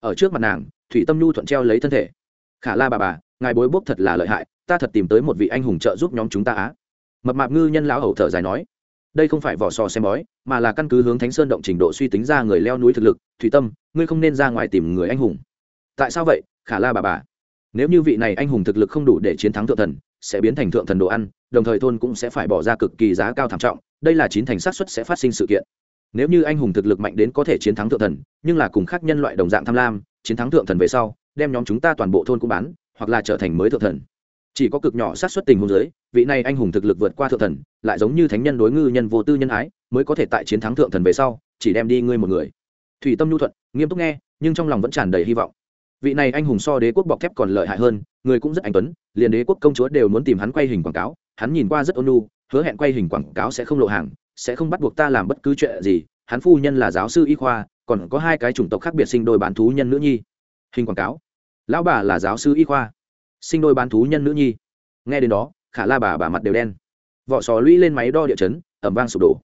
Ở trước mặt nàng, thủy tâm nhu thuận treo lấy thân thể. Khả la bà bà ngài bối bốc thật là lợi hại, ta thật tìm tới một vị anh hùng trợ giúp nhóm chúng ta á. Mập mạp ngư nhân lão hầu thở dài nói, đây không phải vỏ sò xem bói, mà là căn cứ hướng thánh sơn động trình độ suy tính ra người leo núi thực lực, thủy tâm, ngươi không nên ra ngoài tìm người anh hùng. Tại sao vậy? Khả la bà bà. Nếu như vị này anh hùng thực lực không đủ để chiến thắng thượng thần, sẽ biến thành thượng thần đồ ăn, đồng thời thôn cũng sẽ phải bỏ ra cực kỳ giá cao thảm trọng, đây là chín thành xác suất sẽ phát sinh sự kiện. Nếu như anh hùng thực lực mạnh đến có thể chiến thắng thượng thần, nhưng là cùng khác nhân loại đồng dạng tham lam, chiến thắng thượng thần về sau, đem nhóm chúng ta toàn bộ thôn cũng bán hoặc là trở thành mới thượng thần. Chỉ có cực nhỏ sát xuất tình huống giới vị này anh hùng thực lực vượt qua thượng thần, lại giống như thánh nhân đối ngư nhân vô tư nhân ái, mới có thể tại chiến thắng thượng thần về sau, chỉ đem đi ngươi một người. Thủy tâm nhu thuận, nghiêm túc nghe, nhưng trong lòng vẫn tràn đầy hy vọng. Vị này anh hùng so đế quốc bọc thép còn lợi hại hơn, người cũng rất anh tuấn, liền đế quốc công chúa đều muốn tìm hắn quay hình quảng cáo, hắn nhìn qua rất ôn nu hứa hẹn quay hình quảng cáo sẽ không lộ hàng, sẽ không bắt buộc ta làm bất cứ chuyện gì, hắn phu nhân là giáo sư y khoa, còn có hai cái chủng tộc khác biệt sinh đôi bán thú nhân nữ nhi. Hình quảng cáo lão bà là giáo sư y khoa, sinh đôi bán thú nhân nữ nhi. Nghe đến đó, khả la bà bà mặt đều đen. Vỏ sò lũy lên máy đo địa chấn, ẩm vang sụp đổ.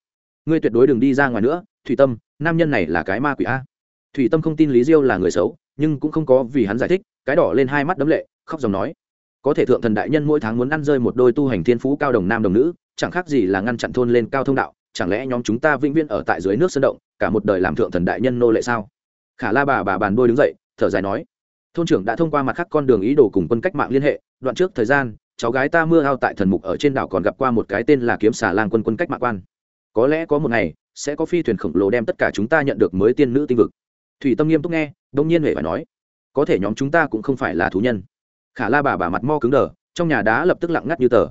Ngươi tuyệt đối đừng đi ra ngoài nữa, thủy tâm, nam nhân này là cái ma quỷ a. Thủy tâm không tin lý diêu là người xấu, nhưng cũng không có vì hắn giải thích, cái đỏ lên hai mắt đấm lệ, khóc dòng nói. Có thể thượng thần đại nhân mỗi tháng muốn ăn rơi một đôi tu hành thiên phú cao đồng nam đồng nữ, chẳng khác gì là ngăn chặn thôn lên cao thông đạo, chẳng lẽ nhóm chúng ta vĩnh viễn ở tại dưới nước sơn động, cả một đời làm thượng thần đại nhân nô lệ sao? Khả la bà bà bàn đôi đứng dậy, thở dài nói thôn trưởng đã thông qua mặt khác con đường ý đồ cùng quân cách mạng liên hệ, đoạn trước thời gian, cháu gái ta mưa hao tại thần mục ở trên đảo còn gặp qua một cái tên là kiếm xà lan quân quân cách mạng quan. Có lẽ có một ngày, sẽ có phi thuyền khổng lồ đem tất cả chúng ta nhận được mới tiên nữ tinh vực. Thủy tâm nghiêm túc nghe, đông nhiên huệ phải nói, có thể nhóm chúng ta cũng không phải là thú nhân. Khả la bà bà mặt mo cứng đờ, trong nhà đá lập tức lặng ngắt như tờ.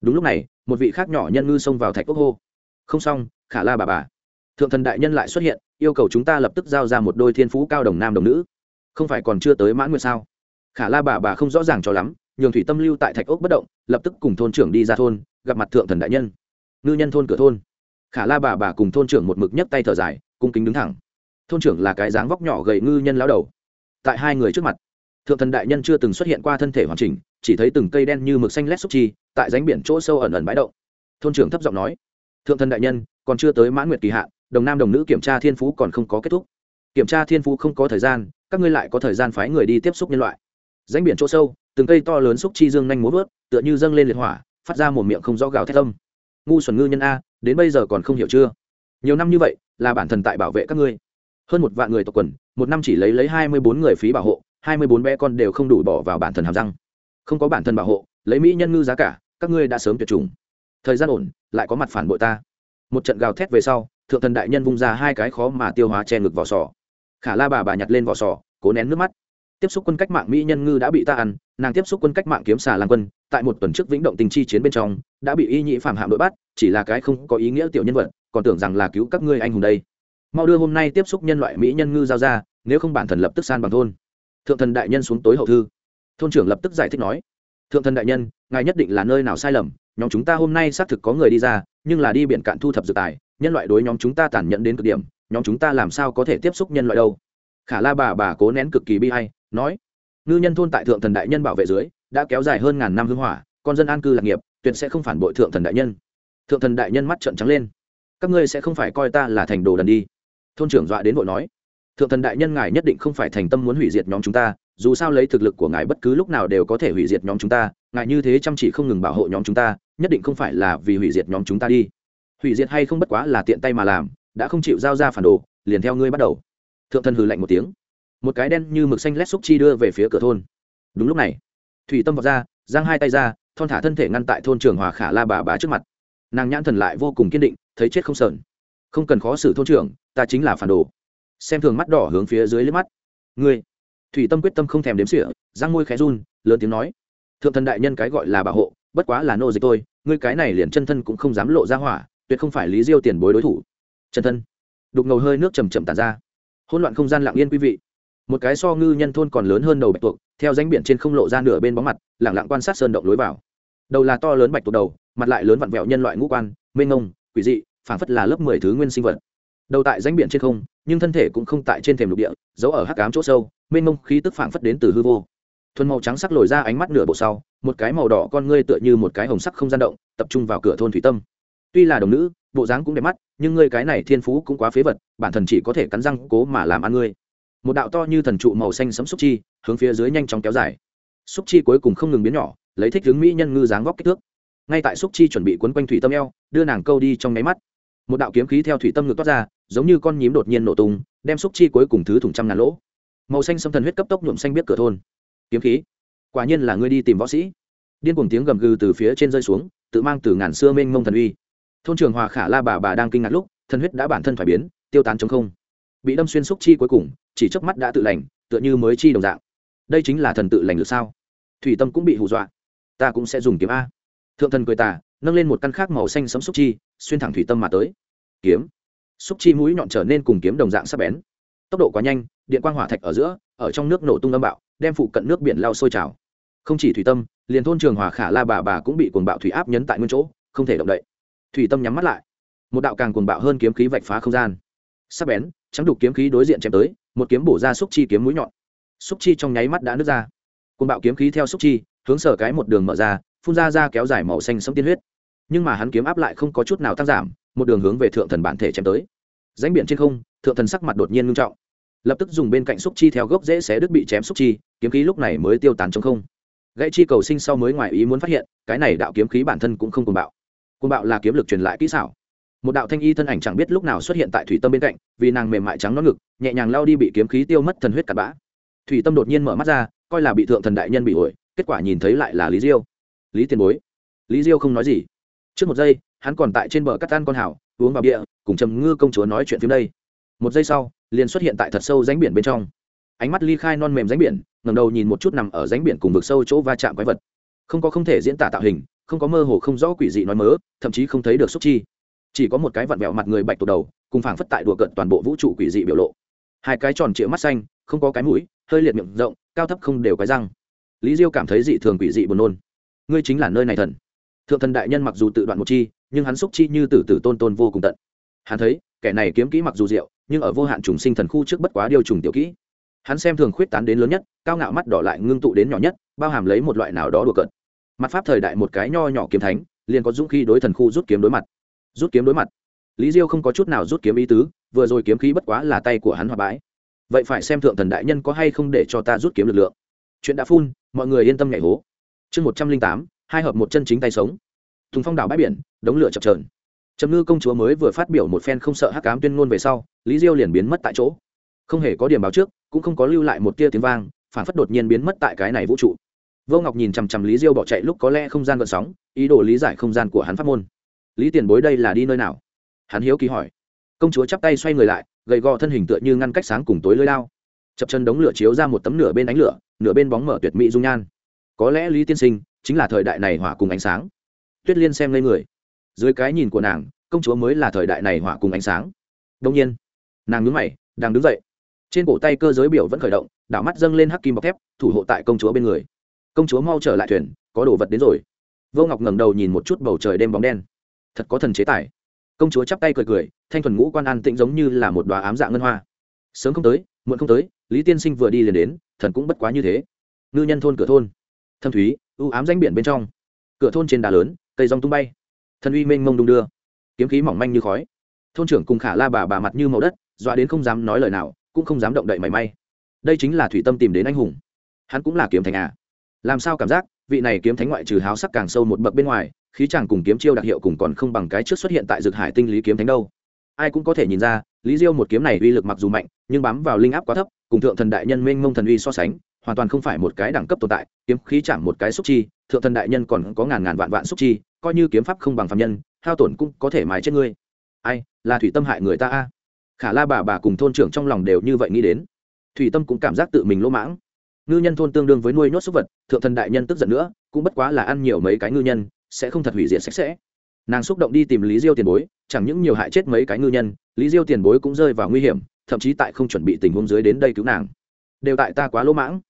Đúng lúc này, một vị khác nhỏ nhân ngư xông vào thạch quốc hô. Không xong, khả la bà bà. Thượng thần đại nhân lại xuất hiện, yêu cầu chúng ta lập tức giao ra một đôi thiên phú cao đồng nam đồng nữ không phải còn chưa tới mãn nguyệt sao? Khả la bà bà không rõ ràng cho lắm, nhường thủy tâm lưu tại thạch ốc bất động, lập tức cùng thôn trưởng đi ra thôn, gặp mặt thượng thần đại nhân. Ngư nhân thôn cửa thôn. Khả la bà bà cùng thôn trưởng một mực nhấc tay thở dài, cung kính đứng thẳng. Thôn trưởng là cái dáng vóc nhỏ gầy ngư nhân lao đầu. Tại hai người trước mặt, thượng thần đại nhân chưa từng xuất hiện qua thân thể hoàn chỉnh, chỉ thấy từng cây đen như mực xanh lét xúc chi, tại ránh biển chỗ sâu ẩn ẩn bãi động thôn trưởng thấp giọng nói, thượng thần đại nhân, còn chưa tới mãn nguyệt kỳ hạn, đồng nam đồng nữ kiểm tra thiên phú còn không có kết thúc. Kiểm tra thiên phú không có thời gian các ngươi lại có thời gian phái người đi tiếp xúc nhân loại. Danh biển chỗ sâu, từng cây to lớn xúc chi dương nhanh múa vớt, tựa như dâng lên liệt hỏa, phát ra một miệng không rõ gào thét âm. Ngu xuẩn ngư nhân a, đến bây giờ còn không hiểu chưa? Nhiều năm như vậy, là bản thần tại bảo vệ các ngươi. Hơn một vạn người tộc quần, một năm chỉ lấy lấy hai mươi bốn người phí bảo hộ, hai mươi bốn bé con đều không đủ bỏ vào bản thần hàm răng. Không có bản thần bảo hộ, lấy mỹ nhân ngư giá cả, các ngươi đã sớm tuyệt chủng. Thời gian ổn, lại có mặt phản bội ta. Một trận gào thét về sau, thượng thần đại nhân vung ra hai cái khó mà tiêu hóa che ngực vào sỏ khả la bà bà nhặt lên vỏ sò, cố nén nước mắt. Tiếp xúc quân cách mạng mỹ nhân ngư đã bị ta ăn, nàng tiếp xúc quân cách mạng kiếm xà lan quân, tại một tuần trước vĩnh động tình chi chiến bên trong, đã bị y nhĩ phạm hạm đội bắt, chỉ là cái không có ý nghĩa tiểu nhân vật, còn tưởng rằng là cứu các ngươi anh hùng đây. Mau đưa hôm nay tiếp xúc nhân loại mỹ nhân ngư giao ra, nếu không bản thần lập tức san bằng thôn. Thượng thần đại nhân xuống tối hậu thư. Thôn trưởng lập tức giải thích nói, thượng thần đại nhân, ngài nhất định là nơi nào sai lầm, nhóm chúng ta hôm nay xác thực có người đi ra, nhưng là đi biển cạn thu thập dược tài, nhân loại đối nhóm chúng ta tàn nhẫn đến cực điểm nhóm chúng ta làm sao có thể tiếp xúc nhân loại đâu? Khả la bà bà cố nén cực kỳ bi hay nói, ngư nhân thôn tại thượng thần đại nhân bảo vệ dưới, đã kéo dài hơn ngàn năm hưng hỏa, con dân an cư lạc nghiệp, tuyệt sẽ không phản bội thượng thần đại nhân. Thượng thần đại nhân mắt trợn trắng lên, các ngươi sẽ không phải coi ta là thành đồ đần đi. Thôn trưởng dọa đến vội nói, thượng thần đại nhân ngài nhất định không phải thành tâm muốn hủy diệt nhóm chúng ta, dù sao lấy thực lực của ngài bất cứ lúc nào đều có thể hủy diệt nhóm chúng ta, ngài như thế chăm chỉ không ngừng bảo hộ nhóm chúng ta, nhất định không phải là vì hủy diệt nhóm chúng ta đi. Hủy diệt hay không bất quá là tiện tay mà làm đã không chịu giao ra phản đồ, liền theo ngươi bắt đầu. Thượng thần hừ lạnh một tiếng. Một cái đen như mực xanh lét xúc chi đưa về phía cửa thôn. Đúng lúc này, thủy tâm vọt ra, giang hai tay ra, thon thả thân thể ngăn tại thôn trường hòa khả la bà bá trước mặt. Nàng nhãn thần lại vô cùng kiên định, thấy chết không sờn. Không cần khó xử thôn trưởng, ta chính là phản đồ. Xem thường mắt đỏ hướng phía dưới lướt mắt. Ngươi? Thủy tâm quyết tâm không thèm đếm sỉa giang môi khẽ run, lớn tiếng nói. Thượng thần đại nhân cái gọi là bảo hộ, bất quá là nô dịch tôi, ngươi cái này liền chân thân cũng không dám lộ ra hỏa, tuyệt không phải lý diêu tiền bối đối thủ chân thân. Đục ngầu hơi nước chầm chậm tàn ra. Hỗn loạn không gian lặng yên quý vị. Một cái so ngư nhân thôn còn lớn hơn đầu bạch tuộc, theo ránh biển trên không lộ ra nửa bên bóng mặt lẳng lặng quan sát sơn động lối vào. Đầu là to lớn bạch tuộc đầu, mặt lại lớn vặn vẹo nhân loại ngũ quan, mênh ngông quỷ dị, phảng phất là lớp mười thứ nguyên sinh vật. Đầu tại ránh biển trên không, nhưng thân thể cũng không tại trên thềm lục địa giấu ở hắc ám chỗ sâu, mênh mông khí tức phảng phất đến từ hư vô. Thuần màu trắng sắc lồi ra ánh mắt nửa bộ sau, một cái màu đỏ con ngươi tựa như một cái hồng sắc không gian động, tập trung vào cửa thôn thủy tâm. Tuy là đồng nữ bộ dáng cũng đẹp mắt, nhưng ngươi cái này thiên phú cũng quá phế vật, bản thần chỉ có thể cắn răng cố mà làm ăn ngươi. Một đạo to như thần trụ màu xanh sấm xúc chi, hướng phía dưới nhanh chóng kéo dài. Xúc chi cuối cùng không ngừng biến nhỏ, lấy thích hướng mỹ nhân ngư dáng vóc kích thước. Ngay tại xúc chi chuẩn bị quấn quanh thủy tâm eo, đưa nàng câu đi trong nháy mắt. Một đạo kiếm khí theo thủy tâm ngược toát ra, giống như con nhím đột nhiên nổ tung, đem xúc chi cuối cùng thứ thủng trăm ngàn lỗ. Màu xanh xâm thần huyết cấp tốc nhuộm xanh biết cửa thôn. Kiếm khí. Quả nhiên là ngươi đi tìm võ sĩ. Điên cùng tiếng gầm gừ từ phía trên rơi xuống, tự mang từ ngàn xưa mênh mông thần uy thôn trường hòa khả la bà bà đang kinh ngạc lúc, thân huyết đã bản thân phải biến, tiêu tán chống không. Bị đâm xuyên xúc chi cuối cùng, chỉ chớp mắt đã tự lành, tựa như mới chi đồng dạng. Đây chính là thần tự lành được sao? Thủy tâm cũng bị hù dọa. Ta cũng sẽ dùng kiếm a. Thượng thần cười tà, nâng lên một căn khác màu xanh sấm xúc chi, xuyên thẳng thủy tâm mà tới. Kiếm. Xúc chi mũi nhọn trở nên cùng kiếm đồng dạng sắp bén. Tốc độ quá nhanh, điện quang hỏa thạch ở giữa, ở trong nước nổ tung âm bạo, đem phụ cận nước biển lao sôi trào. Không chỉ thủy tâm, liền thôn trường hòa khả la bà bà cũng bị cuồng bạo thủy áp nhấn tại nguyên chỗ, không thể động đậy thủy tâm nhắm mắt lại. Một đạo càng cuồng bạo hơn kiếm khí vạch phá không gian. Sắc bén, trắng đục kiếm khí đối diện chém tới, một kiếm bổ ra xúc chi kiếm mũi nhọn. Xúc chi trong nháy mắt đã nứt ra. Cuồng bạo kiếm khí theo xúc chi, hướng sở cái một đường mở ra, phun ra ra kéo dài màu xanh sống tiên huyết. Nhưng mà hắn kiếm áp lại không có chút nào tăng giảm, một đường hướng về thượng thần bản thể chém tới. Ránh biển trên không, thượng thần sắc mặt đột nhiên ngưng trọng. Lập tức dùng bên cạnh xúc chi theo gốc dễ xé đứt bị chém xúc chi, kiếm khí lúc này mới tiêu tán trong không. Gãy chi cầu sinh sau mới ngoài ý muốn phát hiện, cái này đạo kiếm khí bản thân cũng không cuồng bạo côn bạo là kiếm lực truyền lại kỹ xảo. Một đạo thanh y thân ảnh chẳng biết lúc nào xuất hiện tại thủy tâm bên cạnh vì nàng mềm mại trắng nó ngực nhẹ nhàng lao đi bị kiếm khí tiêu mất thần huyết cặn bã. Thủy tâm đột nhiên mở mắt ra coi là bị thượng thần đại nhân bị ổi kết quả nhìn thấy lại là lý diêu. Lý tiền bối. Lý diêu không nói gì. Trước một giây hắn còn tại trên bờ cắt tan con hào, uống vào địa cùng trầm ngư công chúa nói chuyện phim đây. Một giây sau liền xuất hiện tại thật sâu ránh biển bên trong. Ánh mắt ly khai non mềm ránh biển ngầm đầu nhìn một chút nằm ở ránh biển cùng vực sâu chỗ va chạm quái vật. Không có không thể diễn tả tạo hình không có mơ hồ không rõ quỷ dị nói mớ, thậm chí không thấy được xúc chi. Chỉ có một cái vặn vẹo mặt người bạch tột đầu, cùng phảng phất tại đùa cận toàn bộ vũ trụ quỷ dị biểu lộ. Hai cái tròn trịa mắt xanh, không có cái mũi, hơi liệt miệng rộng, cao thấp không đều cái răng. Lý diêu cảm thấy dị thường quỷ dị buồn nôn. Ngươi chính là nơi này thần. Thượng thần đại nhân mặc dù tự đoạn một chi, nhưng hắn xúc chi như tử tử tôn tôn vô cùng tận. Hắn thấy, kẻ này kiếm kỹ mặc dù diệu, nhưng ở vô hạn trùng sinh thần khu trước bất quá điều trùng tiểu kỹ. Hắn xem thường khuyết tán đến lớn nhất, cao ngạo mắt đỏ lại ngưng tụ đến nhỏ nhất, bao hàm lấy một loại nào đó đùa cận mặt pháp thời đại một cái nho nhỏ kiếm thánh, liền có dũng khí đối thần khu rút kiếm đối mặt. Rút kiếm đối mặt. Lý diêu không có chút nào rút kiếm ý tứ, vừa rồi kiếm khí bất quá là tay của hắn hòa bãi. Vậy phải xem thượng thần đại nhân có hay không để cho ta rút kiếm lực lượng. Chuyện đã phun, mọi người yên tâm nhảy hố. Chương một trăm linh tám, hai hợp một chân chính tay sống. Thùng phong đảo bãi biển, đống lửa chập trờn trầm ngư công chúa mới vừa phát biểu một phen không sợ hắc cám tuyên ngôn về sau, lý diêu liền biến mất tại chỗ. Không hề có điểm báo trước, cũng không có lưu lại một tia tiếng vang, phản phất đột nhiên biến mất tại cái này vũ trụ vô ngọc nhìn chằm chằm lý diêu bỏ chạy lúc có lẽ không gian gợn sóng, ý đồ lý giải không gian của hắn pháp môn. Lý tiền bối đây là đi nơi nào? Hắn hiếu kỳ hỏi. Công chúa chắp tay xoay người lại, gầy gò thân hình tựa như ngăn cách sáng cùng tối lưới lao. Chập chân đống lửa chiếu ra một tấm nửa bên ánh lửa, nửa bên bóng mở tuyệt mỹ dung nhan. Có lẽ lý tiên sinh chính là thời đại này hỏa cùng ánh sáng. Tuyết liên xem lên người. Dưới cái nhìn của nàng, công chúa mới là thời đại này hỏa cùng ánh sáng. Đương nhiên, nàng đứng mày, đang đứng dậy. Trên cổ tay cơ giới biểu vẫn khởi động, đảo mắt dâng lên hắc kim bọc thép, thủ hộ tại công chúa bên người công chúa mau trở lại thuyền, có đồ vật đến rồi. Vô ngọc ngẩng đầu nhìn một chút bầu trời đêm bóng đen. Thật có thần chế tài. Công chúa chắp tay cười cười, thanh thuần ngũ quan an tĩnh giống như là một đoá ám dạ ngân hoa. Sớm không tới, muộn không tới, lý tiên sinh vừa đi liền đến, thần cũng bất quá như thế. Ngư nhân thôn cửa thôn. Thâm thúy, u ám danh biển bên trong. Cửa thôn trên đá lớn, cây rong tung bay. Thần uy mênh mông đung đưa. Kiếm khí mỏng manh như khói. Thôn trưởng cùng khả la bà bà mặt như màu đất, dọa đến không dám nói lời nào, cũng không dám động đậy mảy may. Đây chính là thủy tâm tìm đến anh hùng. Hắn cũng là kiếm thành à? làm sao cảm giác, vị này kiếm thánh ngoại trừ háo sắc càng sâu một bậc bên ngoài, khí chàng cùng kiếm chiêu đặc hiệu cùng còn không bằng cái trước xuất hiện tại dược hải tinh lý kiếm thánh đâu. Ai cũng có thể nhìn ra, lý diêu một kiếm này uy lực mặc dù mạnh, nhưng bám vào linh áp quá thấp, cùng thượng thần đại nhân minh mông thần uy so sánh, hoàn toàn không phải một cái đẳng cấp tồn tại, kiếm khí chạm một cái xúc chi, thượng thần đại nhân còn có ngàn ngàn vạn vạn xúc chi, coi như kiếm pháp không bằng phạm nhân, hao tổn cũng có thể mài chết ngươi. Ai, là thủy tâm hại người ta a? Khả la bà bà cùng thôn trưởng trong lòng đều như vậy nghĩ đến. Thủy tâm cũng cảm giác tự mình lỗ mãng ngư nhân thôn tương đương với nuôi nhốt súc vật, thượng thần đại nhân tức giận nữa, cũng bất quá là ăn nhiều mấy cái ngư nhân, sẽ không thật hủy diệt sạch sẽ. Nàng xúc động đi tìm lý diêu tiền bối, chẳng những nhiều hại chết mấy cái ngư nhân, lý diêu tiền bối cũng rơi vào nguy hiểm, thậm chí tại không chuẩn bị tình huống dưới đến đây cứu nàng. Đều tại ta quá lỗ mãng.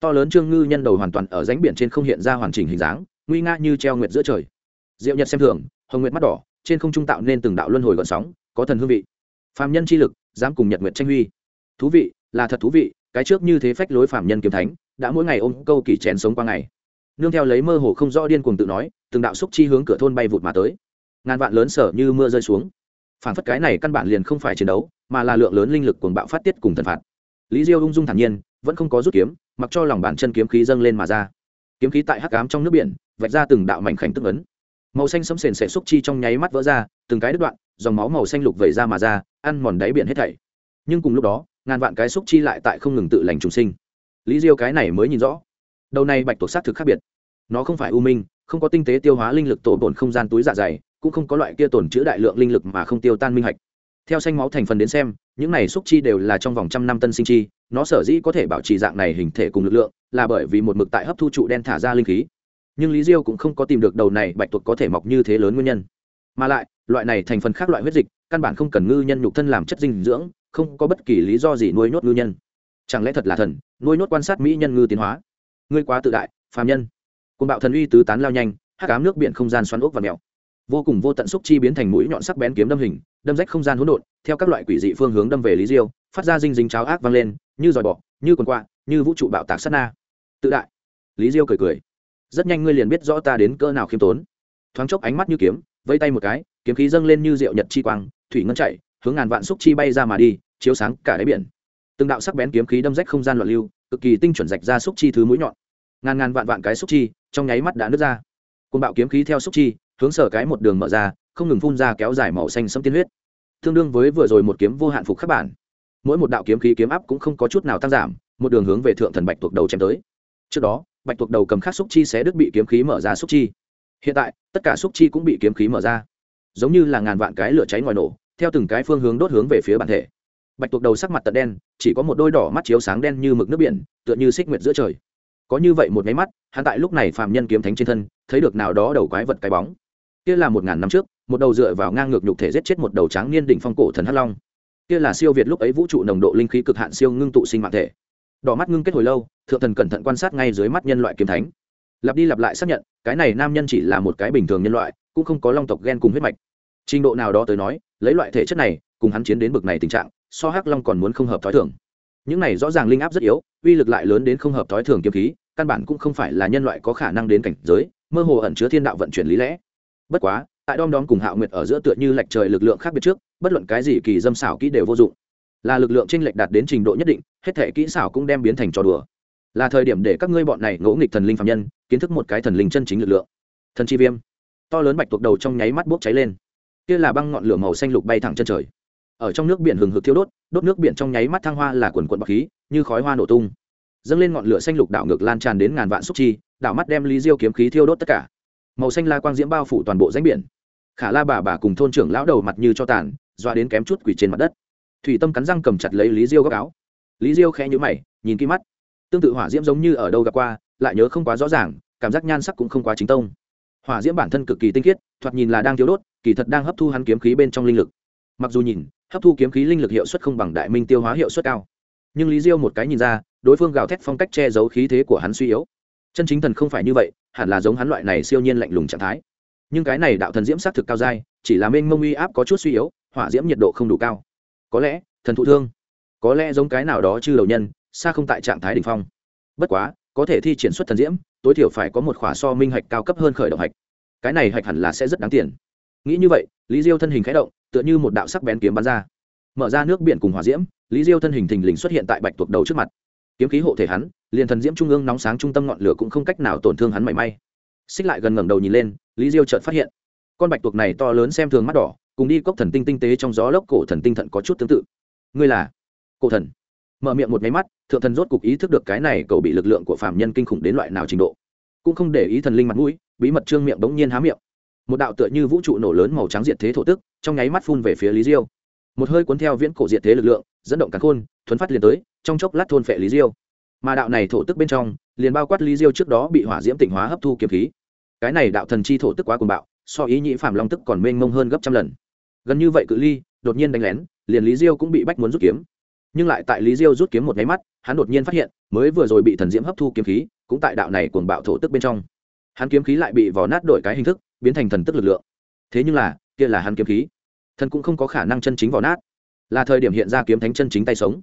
To lớn trương ngư nhân đầu hoàn toàn ở ránh biển trên không hiện ra hoàn chỉnh hình dáng, nguy nga như treo nguyệt giữa trời. Diệu nhật xem thường, hồng nguyệt mắt đỏ, trên không trung tạo nên từng đạo luân hồi gọn sóng, có thần hương vị. Phàm nhân chi lực, dám cùng nhật nguyệt tranh huy. Thú vị, là thật thú vị cái trước như thế phách lối phạm nhân kiếm thánh, đã mỗi ngày ôm câu kỳ chén sống qua ngày. Nương theo lấy mơ hồ không rõ điên cuồng tự nói, từng đạo xúc chi hướng cửa thôn bay vụt mà tới. Ngàn vạn lớn sở như mưa rơi xuống. Phản phất cái này căn bản liền không phải chiến đấu, mà là lượng lớn linh lực cuồng bạo phát tiết cùng thần phạt. Lý diêu ung dung thản nhiên, vẫn không có rút kiếm, mặc cho lòng bàn chân kiếm khí dâng lên mà ra. Kiếm khí tại hắc ám trong nước biển, vạch ra từng đạo mảnh khảnh tức ấn. Màu xanh sấm sền sẽ xúc chi trong nháy mắt vỡ ra, từng cái đứt đoạn, dòng máu màu xanh lục vẩy ra mà ra, ăn mòn đáy biển hết thảy. Nhưng cùng lúc đó ngàn vạn cái xúc chi lại tại không ngừng tự lành trùng sinh. Lý diêu cái này mới nhìn rõ. Đầu này bạch tuộc xác thực khác biệt. Nó không phải u minh, không có tinh tế tiêu hóa linh lực tổ bổn không gian túi dạ dày, cũng không có loại kia tổn chữ đại lượng linh lực mà không tiêu tan minh hạch. Theo xanh máu thành phần đến xem, những này xúc chi đều là trong vòng trăm năm tân sinh chi, nó sở dĩ có thể bảo trì dạng này hình thể cùng lực lượng, là bởi vì một mực tại hấp thu trụ đen thả ra linh khí. Nhưng lý diêu cũng không có tìm được đầu này bạch tuộc có thể mọc như thế lớn nguyên nhân. Mà lại, loại này thành phần khác loại huyết dịch, căn bản không cần ngư nhân nhục thân làm chất dinh dưỡng không có bất kỳ lý do gì nuôi nhốt ngư nhân. Chẳng lẽ thật là thần, nuôi nhốt quan sát mỹ nhân ngư tiến hóa? Ngươi quá tự đại, phàm nhân. Côn bạo thần uy tứ tán lao nhanh hát cám nước biển không gian xoắn ốc và mèo. Vô cùng vô tận xúc chi biến thành mũi nhọn sắc bén kiếm đâm hình, đâm rách không gian hỗn độn, theo các loại quỷ dị phương hướng đâm về lý diêu, phát ra dinh dính cháo ác vang lên, như dòi bọ, như quần quạ, như vũ trụ bạo tạc sát na. Tự đại. Lý diêu cười cười. Rất nhanh ngươi liền biết rõ ta đến cỡ nào khiêm tốn. Thoáng chốc ánh mắt như kiếm vây tay một cái, kiếm khí dâng lên như rượu nhật chi quang, thủy ngân chạy hướng ngàn vạn xúc chi bay ra mà đi, chiếu sáng cả đáy biển. Từng đạo sắc bén kiếm khí đâm rách không gian loạn lưu, cực kỳ tinh chuẩn rạch ra xúc chi thứ mũi nhọn. Ngàn ngàn vạn vạn cái xúc chi trong nháy mắt đã nứt ra. Côn bạo kiếm khí theo xúc chi, hướng sở cái một đường mở ra, không ngừng phun ra kéo dài màu xanh sẫm tiên huyết. Tương đương với vừa rồi một kiếm vô hạn phục khắc bản. Mỗi một đạo kiếm khí kiếm áp cũng không có chút nào tăng giảm, một đường hướng về thượng thần bạch tuộc đầu chém tới. Trước đó, bạch tuộc đầu cầm khắc xúc chi sẽ đứt bị kiếm khí mở ra xúc chi. Hiện tại, tất cả xúc chi cũng bị kiếm khí mở ra. Giống như là ngàn vạn cái lửa cháy ngoài nổ theo từng cái phương hướng đốt hướng về phía bản thể. Bạch tuộc đầu sắc mặt tật đen, chỉ có một đôi đỏ mắt chiếu sáng đen như mực nước biển, tựa như xích nguyệt giữa trời. Có như vậy một máy mắt, hắn tại lúc này phàm nhân kiếm thánh trên thân, thấy được nào đó đầu quái vật cái bóng. Kia là một ngàn năm trước, một đầu dựa vào ngang ngược nhục thể giết chết một đầu tráng niên đỉnh phong cổ thần hắc long. Kia là siêu việt lúc ấy vũ trụ nồng độ linh khí cực hạn siêu ngưng tụ sinh mạng thể. Đỏ mắt ngưng kết hồi lâu, thượng thần cẩn thận quan sát ngay dưới mắt nhân loại kiếm thánh. Lặp đi lặp lại xác nhận, cái này nam nhân chỉ là một cái bình thường nhân loại, cũng không có long tộc ghen cùng huyết mạch. Trình độ nào đó tới nói lấy loại thể chất này, cùng hắn chiến đến bực này tình trạng, so hắc long còn muốn không hợp thói thường. Những này rõ ràng linh áp rất yếu, uy lực lại lớn đến không hợp thói thường kiếm khí, căn bản cũng không phải là nhân loại có khả năng đến cảnh giới, mơ hồ ẩn chứa thiên đạo vận chuyển lý lẽ. Bất quá, tại đom đóm cùng hạo nguyệt ở giữa tựa như lệch trời lực lượng khác biệt trước, bất luận cái gì kỳ dâm xảo kỹ đều vô dụng. Là lực lượng trên lệch đạt đến trình độ nhất định, hết thể kỹ xảo cũng đem biến thành trò đùa. Là thời điểm để các ngươi bọn này ngỗ nghịch thần linh phạm nhân, kiến thức một cái thần linh chân chính lực lượng. Thần chi viêm. To lớn bạch tuộc đầu trong nháy mắt bốc cháy lên kia là băng ngọn lửa màu xanh lục bay thẳng chân trời. Ở trong nước biển hừng hực thiêu đốt đốt nước biển trong nháy mắt thăng hoa là quần quận bọc khí, như khói hoa nổ tung. Dâng lên ngọn lửa xanh lục đảo ngược lan tràn đến ngàn vạn xúc chi, đảo mắt đem lý diêu kiếm khí thiêu đốt tất cả. Màu xanh la quang diễm bao phủ toàn bộ ránh biển. Khả la bà bà cùng thôn trưởng lão đầu mặt như cho tàn, doa đến kém chút quỷ trên mặt đất. Thủy tâm cắn răng cầm chặt lấy lý diêu góc áo. Lý diêu khẽ nhữ mày, nhìn kỹ mắt. Tương tự hỏa diễm giống như ở đâu gặp qua, lại nhớ không quá rõ ràng, cảm giác nhan sắc cũng không quá chính tông hỏa diễm bản thân cực kỳ tinh khiết, thoạt nhìn là đang thiếu đốt, kỳ thật đang hấp thu hắn kiếm khí bên trong linh lực. Mặc dù nhìn, hấp thu kiếm khí linh lực hiệu suất không bằng đại minh tiêu hóa hiệu suất cao. Nhưng lý diêu một cái nhìn ra, đối phương gào thét phong cách che giấu khí thế của hắn suy yếu. Chân chính thần không phải như vậy, hẳn là giống hắn loại này siêu nhiên lạnh lùng trạng thái. Nhưng cái này đạo thần diễm xác thực cao dai, chỉ là mênh mông uy áp có chút suy yếu, hỏa diễm nhiệt độ không đủ cao. Có lẽ, thần thụ thương. Có lẽ giống cái nào đó chư đầu nhân, xa không tại trạng thái đ ỉ n h phong. Bất quá, có thể thi triển xuất thần diễm tối thiểu phải có một khỏa so minh hạch cao cấp hơn khởi động hạch. Cái này hạch hẳn là sẽ rất đáng tiền. Nghĩ như vậy, lý diêu thân hình khẽ động, tựa như một đạo sắc bén kiếm bắn ra. Mở ra nước biển cùng hỏa diễm, lý diêu thân hình thình lình xuất hiện tại bạch tuộc đầu trước mặt. Kiếm khí hộ thể hắn, liền thần diễm trung ương nóng sáng trung tâm ngọn lửa cũng không cách nào tổn thương hắn mảy may. Xích lại gần ngẩng đầu nhìn lên, lý diêu chợt phát hiện, con bạch tuộc này to lớn xem thường mắt đỏ, cùng đi cốc thần tinh tinh tế trong gió lốc cổ thần tinh thận có chút tương tự. Ngươi là? Cổ thần mở miệng một máy mắt, thượng thần rốt cục ý thức được cái này cầu bị lực lượng của phạm nhân kinh khủng đến loại nào trình độ. Cũng không để ý thần linh mặt mũi, bí mật trương miệng bỗng nhiên há miệng. Một đạo tựa như vũ trụ nổ lớn màu trắng diệt thế thổ tức, trong nháy mắt phun về phía lý diêu. Một hơi cuốn theo viễn cổ diệt thế lực lượng, dẫn động cả khôn, thuấn phát liền tới, trong chốc lát thôn phệ lý diêu. Mà đạo này thổ tức bên trong, liền bao quát lý diêu trước đó bị hỏa diễm tỉnh hóa hấp thu kiềm khí. Cái này đạo thần chi thổ tức quá cuồng bạo, so ý nhĩ phạm long tức còn mênh mông hơn gấp trăm lần. Gần như vậy cự ly, đột nhiên đánh lén, liền lý diêu cũng bị bách muốn rút kiếm nhưng lại tại lý diêu rút kiếm một nháy mắt, hắn đột nhiên phát hiện, mới vừa rồi bị thần diễm hấp thu kiếm khí, cũng tại đạo này cuồng bạo thổ tức bên trong. Hắn kiếm khí lại bị vò nát đổi cái hình thức, biến thành thần tức lực lượng. Thế nhưng là, kia là hắn kiếm khí. Thần cũng không có khả năng chân chính vò nát. Là thời điểm hiện ra kiếm thánh chân chính tay sống.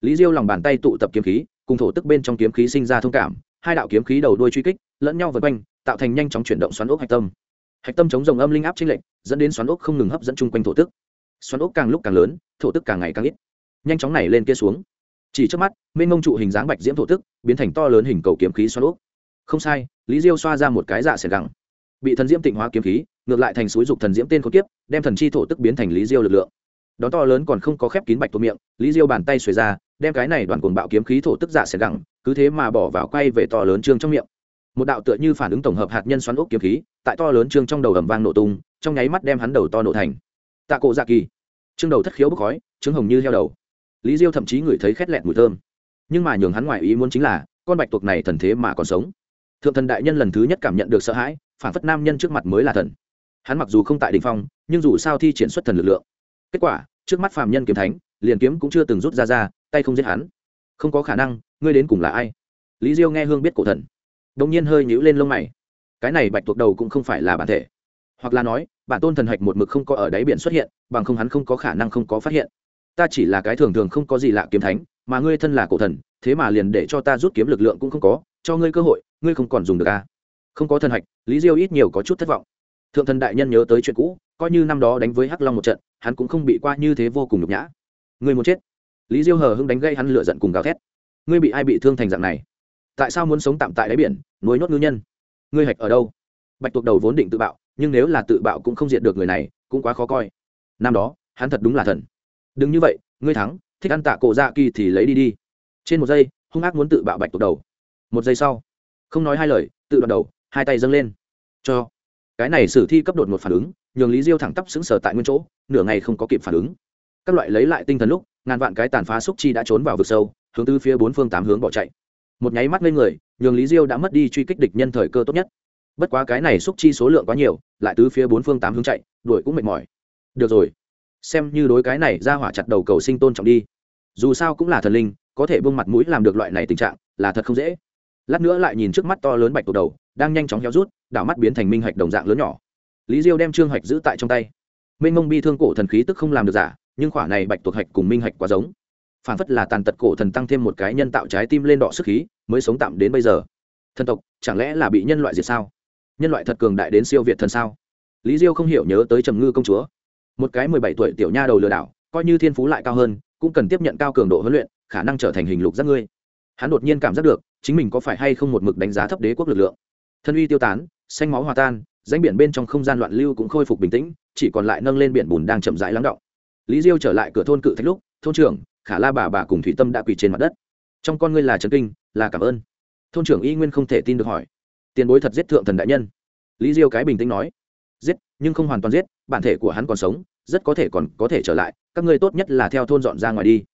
Lý diêu lòng bàn tay tụ tập kiếm khí, cùng thổ tức bên trong kiếm khí sinh ra thông cảm, hai đạo kiếm khí đầu đuôi truy kích, lẫn nhau vượt quanh, tạo thành nhanh chóng chuyển động xoắn ốc hạch tâm. Hạch tâm chống rồng âm linh áp chênh lệnh dẫn đến xoắn ốc không ngừng hấp dẫn chung quanh thổ tức. Xoắn ốc càng lúc càng lớn, thổ tức càng ngày càng ít nhanh chóng này lên kia xuống. Chỉ trước mắt minh ngông trụ hình dáng bạch diễm thổ tức biến thành to lớn hình cầu kiếm khí xoa lốp không sai, lý diêu xoa ra một cái dạ xẻng gẳng. Bị thần diễm tịnh hóa kiếm khí, ngược lại thành suối dục thần diễm tên có kiếp, đem thần chi thổ tức biến thành lý diêu lực lượng. Đó to lớn còn không có khép kín bạch thuộc miệng, lý diêu bàn tay xuề ra, đem cái này đoàn cồn bạo kiếm khí thổ tức dạ xẻng gẳng, cứ thế mà bỏ vào quay về to lớn trương trong miệng. Một đạo tựa như phản ứng tổng hợp hạt nhân xoắn ốc kiếm khí, tại to lớn trương trong đầu ầm vang nổ tung, trong nháy mắt đem hắn đầu to nổ thành. Tạ cổ dạ kỳ. Trương đầu thất khiếu bốc khói trứng hồng như heo đầu lý diêu thậm chí ngửi thấy khét lẹt mùi thơm. Nhưng mà nhường hắn ngoài ý muốn chính là, con bạch tuộc này thần thế mà còn sống. Thượng thần đại nhân lần thứ nhất cảm nhận được sợ hãi, phản phất nam nhân trước mặt mới là thần. Hắn mặc dù không tại đ ỉ n h phong, nhưng dù sao thi triển xuất thần lực lượng. Kết quả, trước mắt phàm nhân kiếm thánh, liền kiếm cũng chưa từng rút ra ra, tay không giết hắn. Không có khả năng, ngươi đến cùng là ai? Lý diêu nghe hương biết cổ thần. Đ ỗ n g nhiên hơi nhũ lên lông mày. Cái này bạch tuộc đầu cũng không phải là bản thể. Hoặc là nói, bản tôn thần hạch một mực không có ở đáy biển xuất hiện, bằng không hắn không có khả năng không có phát hiện ta chỉ là cái thường thường không có gì lạ kiếm thánh, mà ngươi thân là cổ thần, thế mà liền để cho ta rút kiếm lực lượng cũng không có, cho ngươi cơ hội, ngươi không còn dùng được a không có thần hạch, lý diêu ít nhiều có chút thất vọng. Thượng thần đại nhân nhớ tới chuyện cũ, coi như năm đó đánh với hắc long một trận, hắn cũng không bị qua như thế vô cùng nhục nhã. Ngươi muốn chết? Lý diêu hờ hưng đánh gây hắn lựa giận cùng gào thét. Ngươi bị ai bị thương thành dạng này? Tại sao muốn sống tạm tại đáy biển, nuôi nốt ngư nhân? Ngươi hạch ở đâu? Bạch tuộc đầu vốn định tự bạo, nhưng nếu là tự bạo cũng không diệt được người này, cũng quá khó coi. Năm đó, hắn thật đúng là thần đừng như vậy, ngươi thắng, thích ăn tạ cổ dạ kỳ thì lấy đi đi. Trên một giây, hung ác muốn tự bạo bạch tột đầu. Một giây sau, không nói hai lời, tự đoạn đầu, hai tay dâng lên. Cho. Cái này sử thi cấp đột một phản ứng, nhường lý diêu thẳng tắp xứng sở tại nguyên chỗ, nửa ngày không có kịp phản ứng. Các loại lấy lại tinh thần lúc, ngàn vạn cái tàn phá xúc chi đã trốn vào vực sâu, hướng tư phía bốn phương tám hướng bỏ chạy. Một nháy mắt lên người, nhường lý diêu đã mất đi truy kích địch nhân thời cơ tốt nhất. Bất quá cái này xúc chi số lượng quá nhiều, lại tứ phía bốn phương tám hướng chạy, đuổi cũng mệt mỏi. Được rồi xem như đối cái này ra hỏa chặt đầu cầu sinh tôn trọng đi. Dù sao cũng là thần linh, có thể bưng mặt mũi làm được loại này tình trạng, là thật không dễ. Lát nữa lại nhìn trước mắt to lớn bạch tột đầu, đang nhanh chóng héo rút, đảo mắt biến thành minh hạch đồng dạng lớn nhỏ. Lý diêu đem trương hạch giữ tại trong tay. Minh mông bi thương cổ thần khí tức không làm được giả, nhưng khỏa này bạch tột hạch cùng minh hạch quá giống. Phản phất là tàn tật cổ thần tăng thêm một cái nhân tạo trái tim lên đọ sức khí, mới sống tạm đến bây giờ. Thần tộc, chẳng lẽ là bị nhân loại diệt sao? Nhân loại thật cường đại đến siêu việt thần sao? Lý diêu không hiểu nhớ tới trầm ngư công chúa một cái mười bảy tuổi tiểu nha đầu lừa đảo, coi như thiên phú lại cao hơn, cũng cần tiếp nhận cao cường độ huấn luyện, khả năng trở thành hình lục giác ngươi. Hắn đột nhiên cảm giác được, chính mình có phải hay không một mực đánh giá thấp đế quốc lực lượng. Thân uy tiêu tán, xanh máu hòa tan danh biển bên trong không gian loạn lưu cũng khôi phục bình tĩnh, chỉ còn lại nâng lên biển bùn đang chậm rãi lắng động. Lý diêu trở lại cửa thôn cự thạch lúc, thôn trưởng, khả la bà bà cùng thủy tâm đã quỳ trên mặt đất. Trong con ngươi là trấn kinh, là cảm ơn. Thôn trưởng y nguyên không thể tin được hỏi. Tiền bối thật giết thượng thần đại nhân. Lý diêu cái bình tĩnh nói. Giết, nhưng không hoàn toàn giết bản thể của hắn còn sống, rất có thể còn có thể trở lại, các ngươi tốt nhất là theo thôn dọn ra ngoài đi.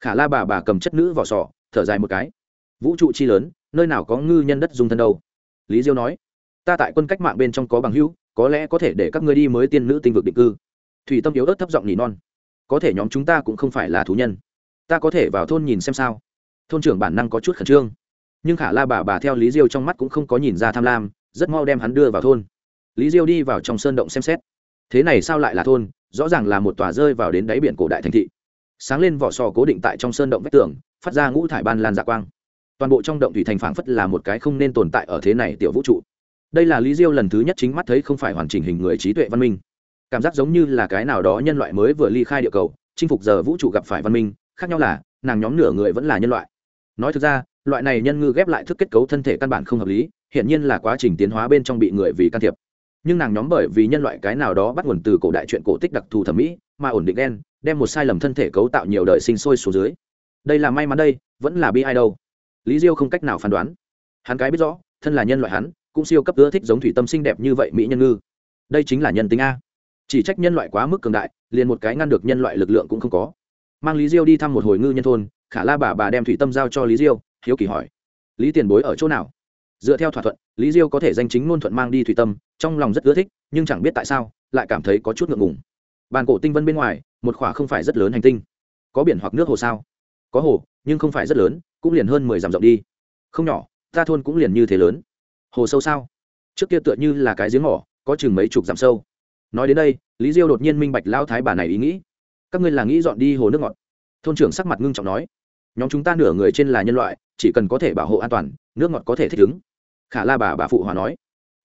Khả la bà bà cầm chất nữ vỏ sò, thở dài một cái. Vũ trụ chi lớn, nơi nào có ngư nhân đất dung thân đâu? Lý diêu nói, ta tại quân cách mạng bên trong có bằng hữu, có lẽ có thể để các ngươi đi mới tiên nữ tinh vực định cư. Thủy tâm yếu ớt thấp giọng nhỉ non, có thể nhóm chúng ta cũng không phải là thú nhân. Ta có thể vào thôn nhìn xem sao? Thôn trưởng bản năng có chút khẩn trương. Nhưng khả la bà bà theo lý diêu trong mắt cũng không có nhìn ra tham lam, rất mau đem hắn đưa vào thôn. Lý diêu đi vào trong sơn động xem xét thế này sao lại là thôn, rõ ràng là một tòa rơi vào đến đáy biển cổ đại thành thị. Sáng lên vỏ sò cố định tại trong sơn động vách tường, phát ra ngũ thải ban lan dạ quang. Toàn bộ trong động thủy thành phảng phất là một cái không nên tồn tại ở thế này tiểu vũ trụ. Đây là lý diêu lần thứ nhất chính mắt thấy không phải hoàn chỉnh hình người trí tuệ văn minh. Cảm giác giống như là cái nào đó nhân loại mới vừa ly khai địa cầu, chinh phục giờ vũ trụ gặp phải văn minh, khác nhau là, nàng nhóm nửa người vẫn là nhân loại. Nói thực ra, loại này nhân ngư ghép lại thức kết cấu thân thể căn bản không hợp lý hiện nhiên là quá trình tiến hóa bên trong bị người vì can thiệp nhưng nàng nhóm bởi vì nhân loại cái nào đó bắt nguồn từ cổ đại chuyện cổ tích đặc thù thẩm mỹ, mà ổn định đen, đem một sai lầm thân thể cấu tạo nhiều đời sinh sôi xuống dưới. Đây là may mắn đây, vẫn là bi ai đâu. Lý diêu không cách nào phán đoán. Hắn cái biết rõ, thân là nhân loại hắn, cũng siêu cấp ưa thích giống thủy tâm xinh đẹp như vậy mỹ nhân ngư. Đây chính là nhân tính a. Chỉ trách nhân loại quá mức cường đại, liền một cái ngăn được nhân loại lực lượng cũng không có. Mang lý diêu đi thăm một hồi ngư nhân thôn, khả la bà bà đem thủy tâm giao cho lý diêu, hiếu kỳ hỏi. Lý tiền bối ở chỗ nào? dựa theo thỏa thuận, lý diêu có thể danh chính ngôn thuận mang đi thủy tâm, trong lòng rất ưa thích, nhưng chẳng biết tại sao, lại cảm thấy có chút ngượng ngùng. Bàn cổ tinh vân bên ngoài, một khỏa không phải rất lớn hành tinh. Có biển hoặc nước hồ sao? Có hồ, nhưng không phải rất lớn, cũng liền hơn mười dặm rộng đi. Không nhỏ, ta thôn cũng liền như thế lớn. Hồ sâu sao? Trước kia tựa như là cái giếng mỏ, có chừng mấy chục dặm sâu. Nói đến đây, lý diêu đột nhiên minh bạch lao thái bà này ý nghĩ. Các ngươi là nghĩ dọn đi hồ nước ngọt? Thôn trưởng sắc mặt ngưng trọng nói. Nhóm chúng ta nửa người trên là nhân loại, chỉ cần có thể bảo hộ an toàn, nước ngọt có thể thích ứng khả la bà bà phụ hòa nói,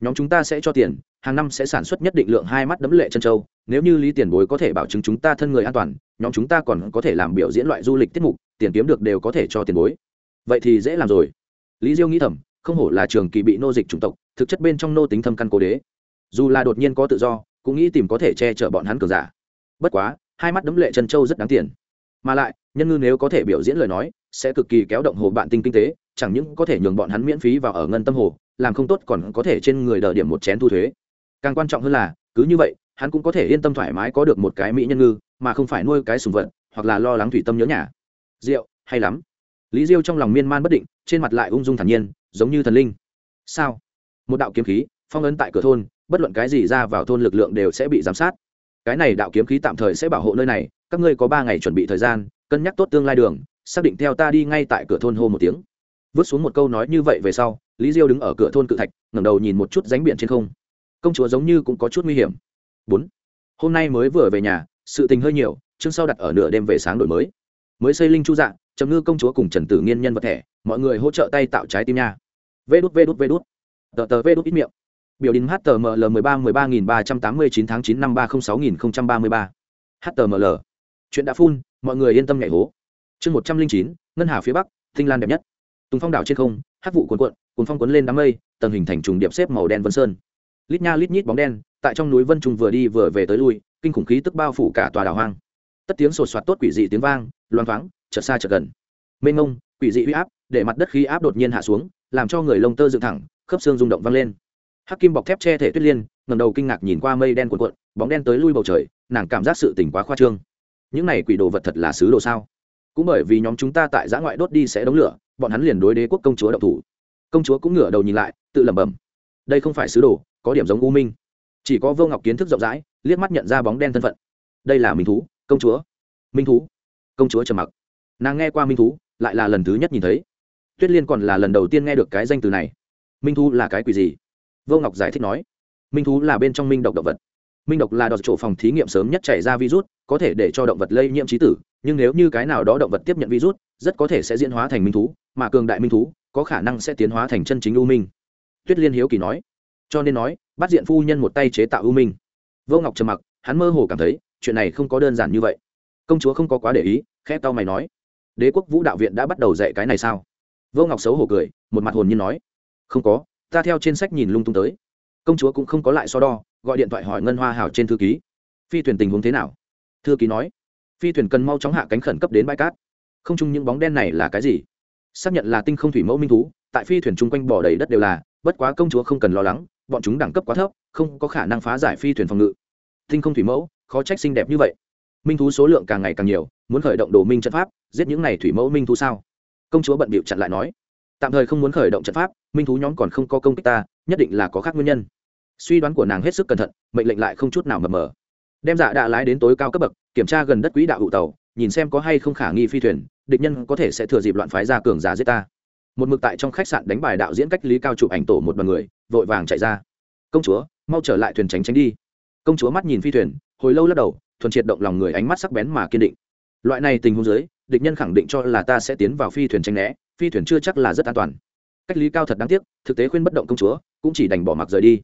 nhóm chúng ta sẽ cho tiền, hàng năm sẽ sản xuất nhất định lượng hai mắt đấm lệ chân châu. Nếu như lý tiền bối có thể bảo chứng chúng ta thân người an toàn, nhóm chúng ta còn có thể làm biểu diễn loại du lịch tiết mục, tiền kiếm được đều có thể cho tiền bối. Vậy thì dễ làm rồi. Lý diêu nghĩ thầm, không hổ là trường kỳ bị nô dịch chủng tộc, thực chất bên trong nô tính thâm căn cố đế. Dù là đột nhiên có tự do, cũng nghĩ tìm có thể che chở bọn hắn cường giả. Bất quá, hai mắt đấm lệ chân châu rất đáng tiền mà lại, nhân ngư nếu có thể biểu diễn lời nói, sẽ cực kỳ kéo động hồ bạn tinh kinh tế, chẳng những có thể nhường bọn hắn miễn phí vào ở ngân tâm hồ, làm không tốt còn có thể trên người đờ điểm một chén thu thuế. Càng quan trọng hơn là, cứ như vậy, hắn cũng có thể yên tâm thoải mái có được một cái mỹ nhân ngư, mà không phải nuôi cái sùng vật, hoặc là lo lắng thủy tâm nhớ nhà. Rượu, hay lắm. Lý diêu trong lòng miên man bất định, trên mặt lại ung dung thản nhiên, giống như thần linh. Sao? Một đạo kiếm khí, phong ấn tại cửa thôn, bất luận cái gì ra vào thôn lực lượng đều sẽ bị giám sát cái này đạo kiếm khí tạm thời sẽ bảo hộ nơi này các ngươi có ba ngày chuẩn bị thời gian cân nhắc tốt tương lai đường xác định theo ta đi ngay tại cửa thôn hô một tiếng. Vứt xuống một câu nói như vậy về sau lý diêu đứng ở cửa thôn cự thạch ngẩng đầu nhìn một chút ránh biển trên không. Công chúa giống như cũng có chút nguy hiểm. Bốn. Hôm nay mới vừa về nhà sự tình hơi nhiều chương sau đặt ở nửa đêm về sáng đổi mới. Mới xây linh chu dạng trầm ngư công chúa cùng trần tử nghiên nhân vật thể, mọi người hỗ trợ tay tạo trái tim nha. Vê đút vê đút vê đút. Tờ tờ vê đút ít miệng biểu đình html 13 13389 tháng 9 năm 306033. html chuyện đã phun mọi người yên tâm nhảy hố. Chương 109, ngân hà phía bắc tinh lan đẹp nhất. Tùng phong đảo trên không hát vụ cuồn cuộn cuồn phong cuốn lên đám mây tầng hình thành trùng điệp xếp màu đen vân sơn. Lít nha lít nhít bóng đen tại trong núi vân trùng vừa đi vừa về tới lui kinh khủng khí tức bao phủ cả tòa đảo hoang. Tất tiếng sột soạt tốt quỷ dị tiếng vang loan vắng chợt xa chợt gần. Mênh ngông quỷ dị huy áp để mặt đất khí áp đột nhiên hạ xuống làm cho người lông tơ dựng thẳng khớp xương rung động vang lên hắc kim bọc thép che thể tuyết liên ngầm đầu kinh ngạc nhìn qua mây đen cuộn cuộn, bóng đen tới lui bầu trời, nàng cảm giác sự tỉnh quá khoa trương. Những này quỷ đồ vật thật là sứ đồ sao? Cũng bởi vì nhóm chúng ta tại giã ngoại đốt đi sẽ đóng lửa, bọn hắn liền đối đế quốc công chúa đậu thủ. Công chúa cũng ngửa đầu nhìn lại, tự lẩm bẩm. Đây không phải sứ đồ, có điểm giống u minh. Chỉ có vô ngọc kiến thức rộng rãi, liếc mắt nhận ra bóng đen thân phận. Đây là minh thú, công chúa. Minh thú. Công chúa trầm mặc. Nàng nghe qua minh thú, lại là lần thứ nhất nhìn thấy. Tuyết liên còn là lần đầu tiên nghe được cái danh từ này. Minh thú là cái quỷ gì? vô ngọc giải thích nói, minh thú là bên trong minh độc động vật. Minh độc là đọt chỗ phòng thí nghiệm sớm nhất chảy ra virus, có thể để cho động vật lây nhiễm trí tử, nhưng nếu như cái nào đó động vật tiếp nhận virus, rất có thể sẽ diễn hóa thành minh thú, mà cường đại minh thú có khả năng sẽ tiến hóa thành chân chính u minh. Tuyết liên hiếu kỳ nói, cho nên nói, bắt diện phu nhân một tay chế tạo u minh. Vô ngọc trầm mặc, hắn mơ hồ cảm thấy, chuyện này không có đơn giản như vậy. Công chúa không có quá để ý, khẽ tao mày nói, đế quốc vũ đạo viện đã bắt đầu dạy cái này sao? Vô ngọc xấu hổ cười, một mặt hồn nhiên nói, không có ta theo trên sách nhìn lung tung tới. Công chúa cũng không có lại so đo, gọi điện thoại hỏi ngân hoa hảo trên thư ký. Phi thuyền tình huống thế nào? Thư ký nói, phi thuyền cần mau chóng hạ cánh khẩn cấp đến bãi cát. Không chung những bóng đen này là cái gì? Xác nhận là tinh không thủy mẫu minh thú, tại phi thuyền chung quanh bỏ đầy đất đều là, bất quá công chúa không cần lo lắng, bọn chúng đẳng cấp quá thấp, không có khả năng phá giải phi thuyền phòng ngự. Tinh không thủy mẫu, khó trách xinh đẹp như vậy. Minh thú số lượng càng ngày càng nhiều, muốn khởi động đồ minh trận pháp, giết những n à y thủy mẫu minh thú sao? Công chúa bận bịu chặn lại nói tạm thời không muốn khởi động trận pháp minh thú nhóm còn không có công kích ta nhất định là có khác nguyên nhân. Suy đoán của nàng hết sức cẩn thận mệnh lệnh lại không chút nào mập mờ, mờ đem dạ đạ lái đến tối cao cấp bậc kiểm tra gần đất quỹ đạo hụ tàu nhìn xem có hay không khả nghi phi thuyền địch nhân có thể sẽ thừa dịp loạn phái ra cường giả giết ta. Một mực tại trong khách sạn đánh bài đạo diễn cách lý cao chụp ảnh tổ một đoàn người vội vàng chạy ra. Công chúa mau trở lại thuyền tránh tránh đi. Công chúa mắt nhìn phi thuyền hồi lâu lắc đầu thuần triệt động lòng người ánh mắt sắc bén mà kiên định loại này tình huống dưới, địch nhân khẳng định cho là ta sẽ tiến vào phi thuyền tranh né, phi thuyền chưa chắc là rất an toàn. Cách lý cao thật đáng tiếc, thực tế khuyên bất động công chúa, cũng chỉ đành bỏ mặc rời đi.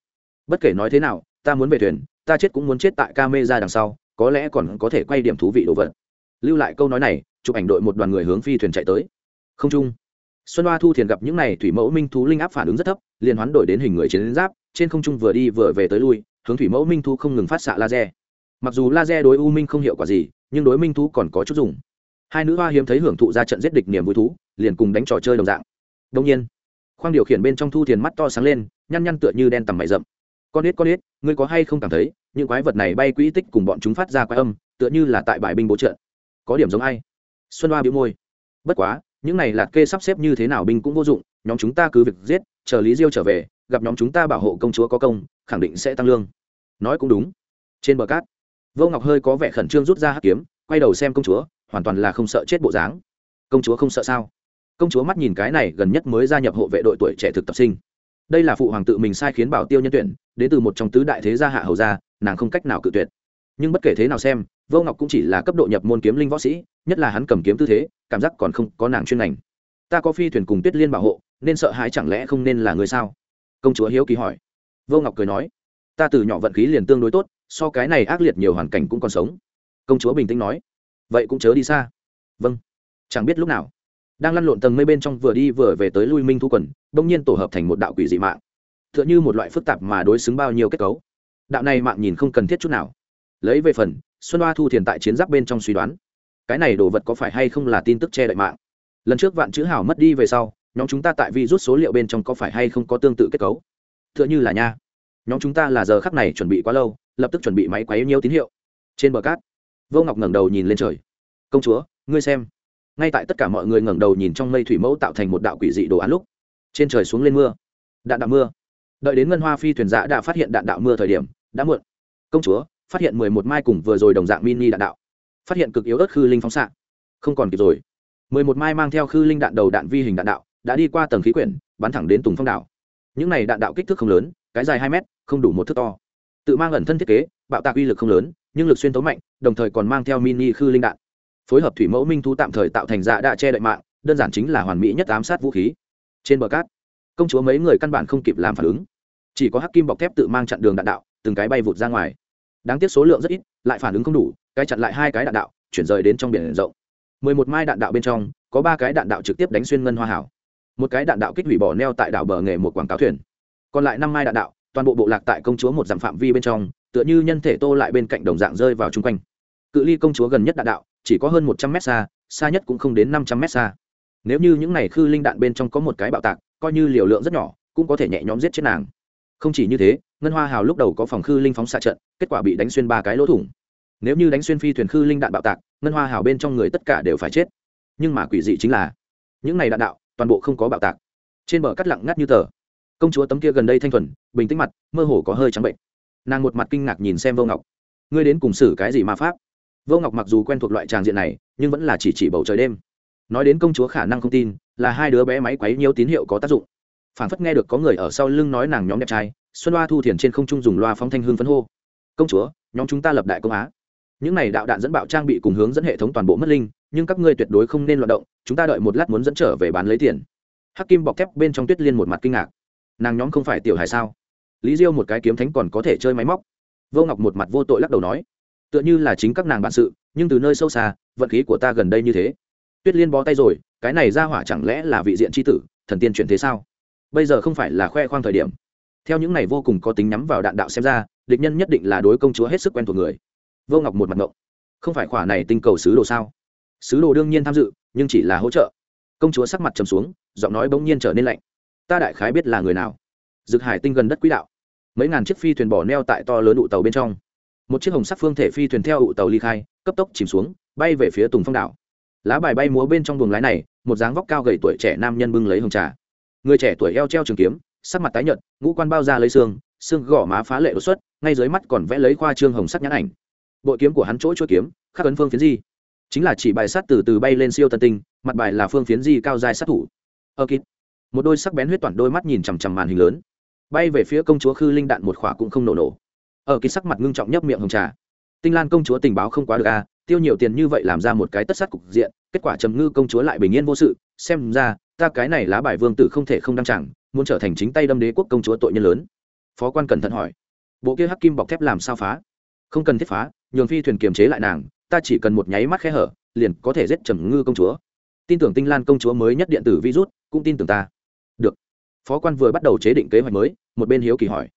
Bất kể nói thế nào, ta muốn về thuyền, ta chết cũng muốn chết tại ca mê ra đằng sau, có lẽ còn có thể quay điểm thú vị đồ vật. Lưu lại câu nói này, chụp ảnh đội một đoàn người hướng phi thuyền chạy tới. Không trung xuân hoa thu thiền gặp những n à y thủy mẫu minh thú linh áp phản ứng rất thấp, liền hoán đổi đến hình người chiến giáp, trên không trung vừa đi vừa về tới lui, hướng thủy mẫu minh thú không ngừng phát xạ laser. Mặc dù laser đối u minh không hiệu quả gì nhưng đối minh thú còn có chút dùng. Hai nữ hoa hiếm thấy hưởng thụ ra trận giết địch niềm vui thú, liền cùng đánh trò chơi đồng dạng. Đông nhiên, khoang điều khiển bên trong thu thiền mắt to sáng lên, nhăn nhăn tựa như đen tầm mày rậm. Con ít con ít ngươi có hay không cảm thấy, những quái vật này bay quỹ tích cùng bọn chúng phát ra quái âm, tựa như là tại bãi binh bố trợ có điểm giống ai? Xuân hoa bị môi. Bất quá, những này lạt kê sắp xếp như thế nào binh cũng vô dụng, nhóm chúng ta cứ việc giết, chờ lý diêu trở về, gặp nhóm chúng ta bảo hộ công chúa có công, khẳng định sẽ tăng lương. Nói cũng đúng. Trên bờ cát vô ngọc hơi có vẻ khẩn trương rút ra hắc kiếm, quay đầu xem công chúa, hoàn toàn là không sợ chết bộ dáng. Công chúa không sợ sao? Công chúa mắt nhìn cái này gần nhất mới gia nhập hộ vệ đội tuổi trẻ thực tập sinh. Đây là phụ hoàng tự mình sai khiến bảo tiêu nhân tuyển, đến từ một trong tứ đại thế gia hạ hầu gia, nàng không cách nào cự tuyệt. Nhưng bất kể thế nào xem, vô ngọc cũng chỉ là cấp độ nhập môn kiếm linh võ sĩ, nhất là hắn cầm kiếm tư thế, cảm giác còn không có nàng chuyên ngành. Ta có phi thuyền cùng tuyết liên bảo hộ, nên sợ hãi chẳng lẽ không nên là người sao? Công chúa hiếu kỳ hỏi. Vô ngọc cười nói. Ta từ nhỏ vận khí liền tương đối tốt so cái này ác liệt nhiều hoàn cảnh cũng còn sống. Công chúa bình tĩnh nói, vậy cũng chớ đi xa. Vâng. Chẳng biết lúc nào, đang lăn lộn tầng mây bên trong vừa đi vừa về tới lui minh thu quần, bỗng nhiên tổ hợp thành một đạo quỷ dị mạng. T h ư ợ n h ư một loại phức tạp mà đối xứng bao nhiêu kết cấu. Đạo này mạng nhìn không cần thiết chút nào. Lấy về phần, xuân hoa thu thiền tại chiến giáp bên trong suy đoán, cái này đồ vật có phải hay không là tin tức che đậy mạng. Lần trước vạn chữ hảo mất đi về sau, nhóm chúng ta tại vi rút số liệu bên trong có phải hay không có tương tự kết cấu? T h ư ợ n h ư là nha, nhóm chúng ta là giờ khắc này chuẩn bị quá lâu lập tức chuẩn bị máy quấy nhiều tín hiệu. Trên bờ cát, vô ngọc ngẩng đầu nhìn lên trời. Công chúa, ngươi xem. Ngay tại tất cả mọi người ngẩng đầu nhìn trong mây thủy mẫu tạo thành một đạo quỷ dị đồ án lúc, trên trời xuống lên mưa. Đạn đạo mưa. Đợi đến ngân hoa phi thuyền dã đã phát hiện đạn đạo mưa thời điểm, đã muộn. Công chúa, phát hiện mười một mai cùng vừa rồi đồng dạng mini đạn đạo. Phát hiện cực yếu ớt khư linh phóng xạ. Không còn kịp rồi. mười một mai mang theo khư linh đạn đầu đạn vi hình đạn đạo, đã đi qua tầng khí quyển, bắn thẳng đến tùng phong đảo. Những này đạn đạo kích thước không lớn, cái dài hai mét, không đủ một thước to tự mang ẩn thân thiết kế, bạo tạc uy lực không lớn, nhưng lực xuyên tấu mạnh, đồng thời còn mang theo mini khư linh đạn. Phối hợp thủy mẫu minh thú tạm thời tạo thành dạ đạ che đậy mạng, đơn giản chính là hoàn mỹ nhất ám sát vũ khí. Trên bờ cát, công chúa mấy người căn bản không kịp làm phản ứng. Chỉ có hắc kim bọc thép tự mang chặn đường đạn đạo, từng cái bay vụt ra ngoài. Đáng tiếc số lượng rất ít, lại phản ứng không đủ, cái chặn lại hai cái đạn đạo, chuyển rời đến trong biển rộng. Mười một mai đạn đạo bên trong, có ba cái đạn đạo trực tiếp đánh xuyên ngân hoa hảo. Một cái đạn đạo kích hủy bỏ neo tại đảo bờ nghề một quảng cáo thuyền. Còn lại năm mai đạn đạo toàn bộ bộ lạc tại công chúa một dặm phạm vi bên trong, tựa như nhân thể tô lại bên cạnh đồng dạng rơi vào chung quanh. Cự ly công chúa gần nhất đạn đạo, chỉ có hơn một trăm mét xa xa nhất cũng không đến năm trăm mét xa. Nếu như những này khư linh đạn bên trong có một cái bạo tạc, coi như liều lượng rất nhỏ, cũng có thể nhẹ nhõm giết chết nàng. Không chỉ như thế, ngân hoa hào lúc đầu có phòng khư linh phóng xạ trận, kết quả bị đánh xuyên ba cái lỗ thủng. Nếu như đánh xuyên phi thuyền khư linh đạn bạo tạc, ngân hoa hào bên trong người tất cả đều phải chết. Nhưng mà quỷ dị chính là, những này đạn đạo, toàn bộ không có bạo tạc. Trên bờ cắt lặng ngắt như tờ công chúa tấm kia gần đây thanh thuần, bình tĩnh mặt, mơ hồ có hơi trắng bệnh. Nàng một mặt kinh ngạc nhìn xem vô ngọc. Ngươi đến cùng xử cái gì ma pháp? Vô ngọc mặc dù quen thuộc loại tràng diện này, nhưng vẫn là chỉ chỉ bầu trời đêm. Nói đến công chúa khả năng không tin, là hai đứa bé máy quấy nhiều tín hiệu có tác dụng. Phản phất nghe được có người ở sau lưng nói nàng nhóm đẹp trai, xuân loa thu thiền trên không trung dùng loa phóng thanh hương phấn hô. Công chúa, nhóm chúng ta lập đại công á. Những này đạo đạn dẫn bạo trang bị cùng hướng dẫn hệ thống toàn bộ mất linh, nhưng các ngươi tuyệt đối không nên loạt động, chúng ta đợi một lát muốn dẫn trở về bán lấy tiền. Hắc kim bọc thép bên trong tuyết liên một mặt kinh ngạc nàng nhóm không phải tiểu hài sao? Lý diêu một cái kiếm thánh còn có thể chơi máy móc. Vô ngọc một mặt vô tội lắc đầu nói, tựa như là chính các nàng bạn sự, nhưng từ nơi sâu xa, vận khí của ta gần đây như thế. Tuyết liên bó tay rồi, cái này ra hỏa chẳng lẽ là vị diện tri tử, thần tiên chuyển thế sao? Bây giờ không phải là khoe khoang thời điểm. Theo những này vô cùng có tính nhắm vào đạn đạo xem ra, địch nhân nhất định là đối công chúa hết sức quen thuộc người. Vô ngọc một mặt ngộng. Không phải khỏa này tinh cầu sứ đồ sao? Sứ đồ đương nhiên tham dự, nhưng chỉ là hỗ trợ. Công chúa sắc mặt trầm xuống, giọng nói bỗng nhiên trở nên lạnh ta đại khái biết là người nào. Dực hải tinh gần đất quỹ đạo. Mấy ngàn chiếc phi thuyền bỏ neo tại to lớn ụ tàu bên trong. Một chiếc hồng sắc phương thể phi thuyền theo ụ tàu ly khai, cấp tốc chìm xuống, bay về phía tùng phong đảo. Lá bài bay múa bên trong buồng lái này, một dáng vóc cao gầy tuổi trẻ nam nhân bưng lấy hồng trà. Người trẻ tuổi eo treo trường kiếm, sắc mặt tái nhợt, ngũ quan bao ra lấy xương xương gò má phá lệ đột xuất, ngay dưới mắt còn vẽ lấy khoa trương hồng sắc nhãn ảnh. Bộ kiếm của hắn chỗ chỗ kiếm, khắc ấn phương phiến di. Chính là chỉ bài sát từ từ bay lên siêu tân tinh, mặt bài là phương phiến di cao dài sát thủ. Ờ Ơ kít một đôi sắc bén huyết toàn đôi mắt nhìn chằm chằm màn hình lớn. Bay về phía công chúa khư linh đạn một khỏa cũng không nổ nổ. Ở kỳ sắc mặt ngưng trọng nhấp miệng hồng trà. Tinh lan công chúa tình báo không quá được à tiêu nhiều tiền như vậy làm ra một cái tất sát cục diện, kết quả trầm ngư công chúa lại bình yên vô sự, xem ra, ta cái này lá bài vương tử không thể không đăng chẳng, muốn trở thành chính tay đâm đế quốc công chúa tội nhân lớn. Phó quan cẩn thận hỏi. Bộ kia hắc kim bọc thép làm sao phá? Không cần thiết phá, nhường phi thuyền kiềm chế lại nàng, ta chỉ cần một nháy mắt khe hở, liền có thể giết trầm ngư công chúa. Tin tưởng tinh lan công chúa mới nhất điện tử virus cũng tin tưởng ta phó quan vừa bắt đầu chế định kế hoạch mới, một bên hiếu kỳ hỏi.